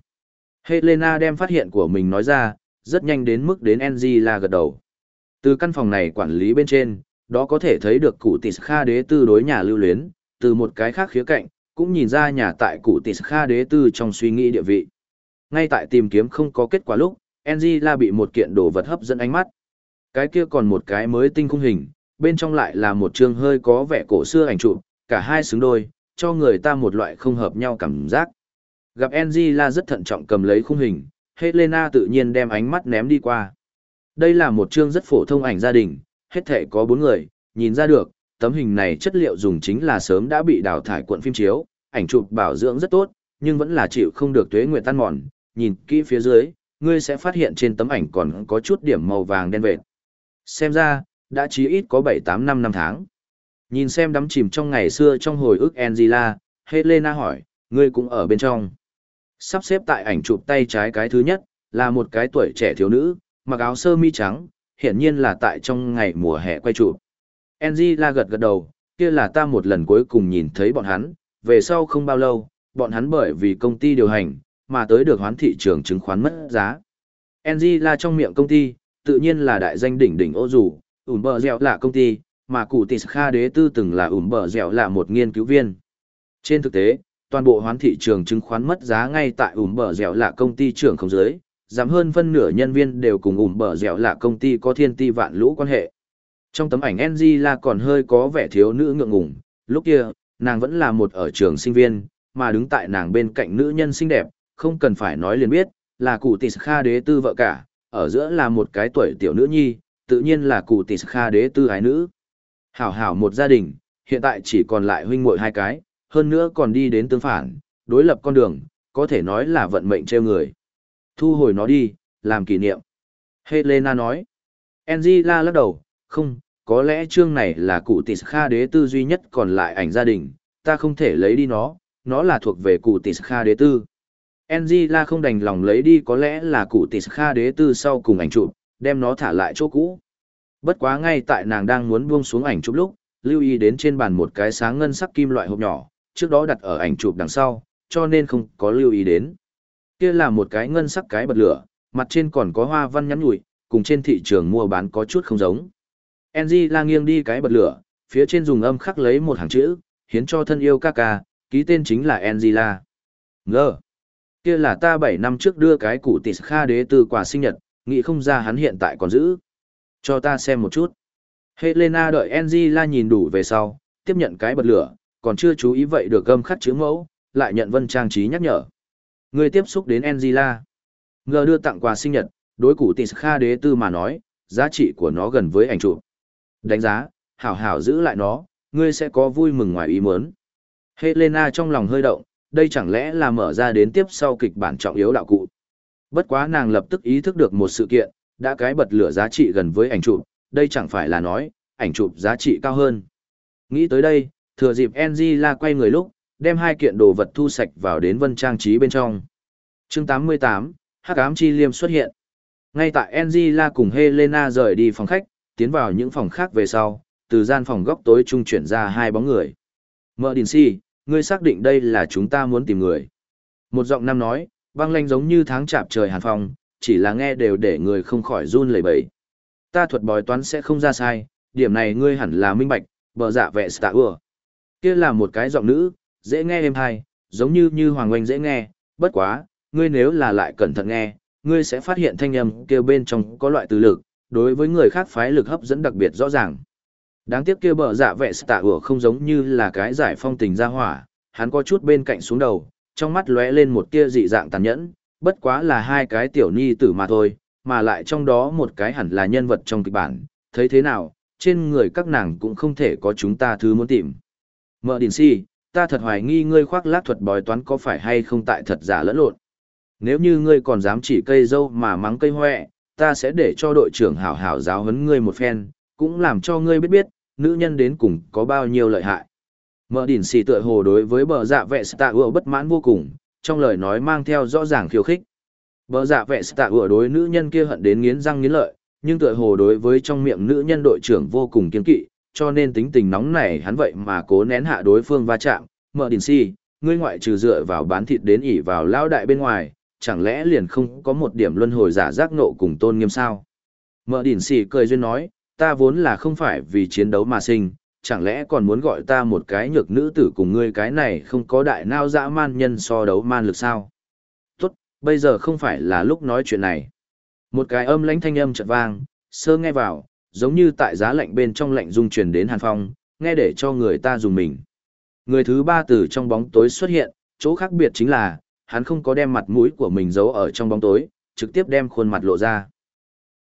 Helena đem phát hiện của mình nói ra, rất nhanh đến mức đến NG là gật đầu. Từ căn phòng này quản lý bên trên, đó có thể thấy được cụ tỷ Kha đế tư đối nhà lưu luyến, từ một cái khác khía cạnh, cũng nhìn ra nhà tại cụ tỷ Kha đế tư trong suy nghĩ địa vị. Ngay tại tìm kiếm không có kết quả lúc, NG là bị một kiện đồ vật hấp dẫn ánh mắt. Cái kia còn một cái mới tinh khung hình, bên trong lại là một chương hơi có vẻ cổ xưa ảnh chụp, cả hai xứng đôi, cho người ta một loại không hợp nhau cảm giác. Gặp Angela rất thận trọng cầm lấy khung hình, Helena tự nhiên đem ánh mắt ném đi qua. Đây là một chương rất phổ thông ảnh gia đình, hết thể có bốn người, nhìn ra được, tấm hình này chất liệu dùng chính là sớm đã bị đào thải cuộn phim chiếu, ảnh chụp bảo dưỡng rất tốt, nhưng vẫn là chịu không được tuế nguyệt tan mòn, nhìn kỹ phía dưới, ngươi sẽ phát hiện trên tấm ảnh còn có chút điểm màu vàng đen vệt. Xem ra, đã chí ít có 7-8 năm năm tháng. Nhìn xem đắm chìm trong ngày xưa trong hồi ức Angela, Helena hỏi, ngươi cũng ở bên trong. Sắp xếp tại ảnh chụp tay trái cái thứ nhất, là một cái tuổi trẻ thiếu nữ, mặc áo sơ mi trắng, hiển nhiên là tại trong ngày mùa hè quay chụp. Angela gật gật đầu, kia là ta một lần cuối cùng nhìn thấy bọn hắn, về sau không bao lâu, bọn hắn bởi vì công ty điều hành, mà tới được hoán thị trường chứng khoán mất giá. Angela trong miệng công ty, tự nhiên là đại danh đỉnh đỉnh ô dù, ủn bờ dẻo là công ty, mà cụ tỷ Kha đế tư từng là ủn bờ dẻo là một nghiên cứu viên. Trên thực tế, toàn bộ hoán thị trường chứng khoán mất giá ngay tại ủm bờ dẻo là công ty trưởng không giới, giảm hơn phân nửa nhân viên đều cùng ủm bờ dẻo là công ty có thiên ti vạn lũ quan hệ. Trong tấm ảnh NG là còn hơi có vẻ thiếu nữ ngượng ngùng, lúc kia, nàng vẫn là một ở trường sinh viên, mà đứng tại nàng bên cạnh nữ nhân xinh đẹp, không cần phải nói liền biết, là cụ tỷ Kha đế tư vợ cả, ở giữa là một cái tuổi tiểu nữ nhi, tự nhiên là cụ tỷ Kha đế tư ái nữ. Hảo hảo một gia đình, hiện tại chỉ còn lại huynh muội hai cái, hơn nữa còn đi đến tương phản, đối lập con đường, có thể nói là vận mệnh treo người. Thu hồi nó đi, làm kỷ niệm. Helena nói. Angela lắc đầu, không, có lẽ chương này là cụ tỷ Kha đế tư duy nhất còn lại ảnh gia đình, ta không thể lấy đi nó, nó là thuộc về cụ tỷ Kha đế tư. Angela không đành lòng lấy đi có lẽ là cụ tỷ Kha đế tư sau cùng ảnh chụp, đem nó thả lại chỗ cũ. Bất quá ngay tại nàng đang muốn buông xuống ảnh chụp lúc, lưu ý đến trên bàn một cái sáng ngân sắc kim loại hộp nhỏ, trước đó đặt ở ảnh chụp đằng sau, cho nên không có lưu ý đến. Kia là một cái ngân sắc cái bật lửa, mặt trên còn có hoa văn nhắn nhủi, cùng trên thị trường mua bán có chút không giống. NG la nghiêng đi cái bật lửa, phía trên dùng âm khắc lấy một hàng chữ, hiến cho thân yêu ca ca, ký tên chính là NG la. Ngờ. Kia là ta 7 năm trước đưa cái cụ tỷ kha đế từ quà sinh nhật, nghĩ không ra hắn hiện tại còn giữ. Cho ta xem một chút. Helena đợi Angela nhìn đủ về sau, tiếp nhận cái bật lửa, còn chưa chú ý vậy được gâm khắc chữ mẫu, lại nhận vân trang trí nhắc nhở. Người tiếp xúc đến Angela. Ngờ đưa tặng quà sinh nhật, đối cụ tỷ Kha đế tư mà nói, giá trị của nó gần với ảnh chụp. Đánh giá, hảo hảo giữ lại nó, ngươi sẽ có vui mừng ngoài ý muốn. Helena trong lòng hơi động, đây chẳng lẽ là mở ra đến tiếp sau kịch bản trọng yếu đạo cụ. Bất quá nàng lập tức ý thức được một sự kiện, đã cái bật lửa giá trị gần với ảnh chụp, đây chẳng phải là nói, ảnh chụp giá trị cao hơn. Nghĩ tới đây, thừa dịp Angela quay người lúc, đem hai kiện đồ vật thu sạch vào đến vân trang trí bên trong. chương 88, Hắc ám chi liêm xuất hiện. Ngay tại Angela cùng Helena rời đi phòng khách, tiến vào những phòng khác về sau, từ gian phòng góc tối trung chuyển ra hai bóng người. Mở đình si, ngươi xác định đây là chúng ta muốn tìm người. Một giọng nam nói, băng lanh giống như tháng chạp trời hàn phong, chỉ là nghe đều để người không khỏi run lẩy bẩy. Ta thuật bói toán sẽ không ra sai, điểm này ngươi hẳn là minh bạch, bờ dạ vẹ stạ ưa. Kia là một cái giọng nữ, dễ nghe êm hay, giống như như hoàng oanh dễ nghe, bất quá, ngươi nếu là lại cẩn thận nghe, ngươi sẽ phát hiện thanh âm kia bên trong có loại từ lực, đối với người khác phái lực hấp dẫn đặc biệt rõ ràng. Đáng tiếc kia bờ dạ vẻ tạ ủa không giống như là cái giải phong tình ra hỏa, hắn có chút bên cạnh xuống đầu, trong mắt lóe lên một tia dị dạng tàn nhẫn, bất quá là hai cái tiểu ni tử mà thôi, mà lại trong đó một cái hẳn là nhân vật trong kịch bản, thấy thế nào, trên người các nàng cũng không thể có chúng ta thứ muốn tìm. Mở điển si, ta thật hoài nghi ngươi khoác lác thuật bói toán có phải hay không tại thật giả lẫn lộn. Nếu như ngươi còn dám chỉ cây dâu mà mắng cây hoẹ, ta sẽ để cho đội trưởng hảo hảo giáo huấn ngươi một phen, cũng làm cho ngươi biết biết, nữ nhân đến cùng có bao nhiêu lợi hại. Mở đỉnh si tựa hồ đối với bờ dạ vệ tạ ựa bất mãn vô cùng, trong lời nói mang theo rõ ràng khiêu khích. Bờ dạ vệ tạ ựa đối nữ nhân kia hận đến nghiến răng nghiến lợi, nhưng tựa hồ đối với trong miệng nữ nhân đội trưởng vô cùng kiên kỵ, cho nên tính tình nóng này hắn vậy mà cố nén hạ đối phương va chạm. Mở đỉnh si, ngươi ngoại trừ dựa vào bán thịt đến ỉ vào lao đại bên ngoài, chẳng lẽ liền không có một điểm luân hồi giả giác nộ cùng tôn nghiêm sao? Mở đỉnh si cười duyên nói, ta vốn là không phải vì chiến đấu mà sinh, chẳng lẽ còn muốn gọi ta một cái nhược nữ tử cùng ngươi cái này không có đại nao dã man nhân so đấu man lực sao? Tốt, bây giờ không phải là lúc nói chuyện này. Một cái âm lãnh thanh âm chợt vang, sơ nghe vào, giống như tại giá lạnh bên trong lạnh dung truyền đến hàn phong, nghe để cho người ta dùng mình. Người thứ ba từ trong bóng tối xuất hiện, chỗ khác biệt chính là, hắn không có đem mặt mũi của mình giấu ở trong bóng tối, trực tiếp đem khuôn mặt lộ ra.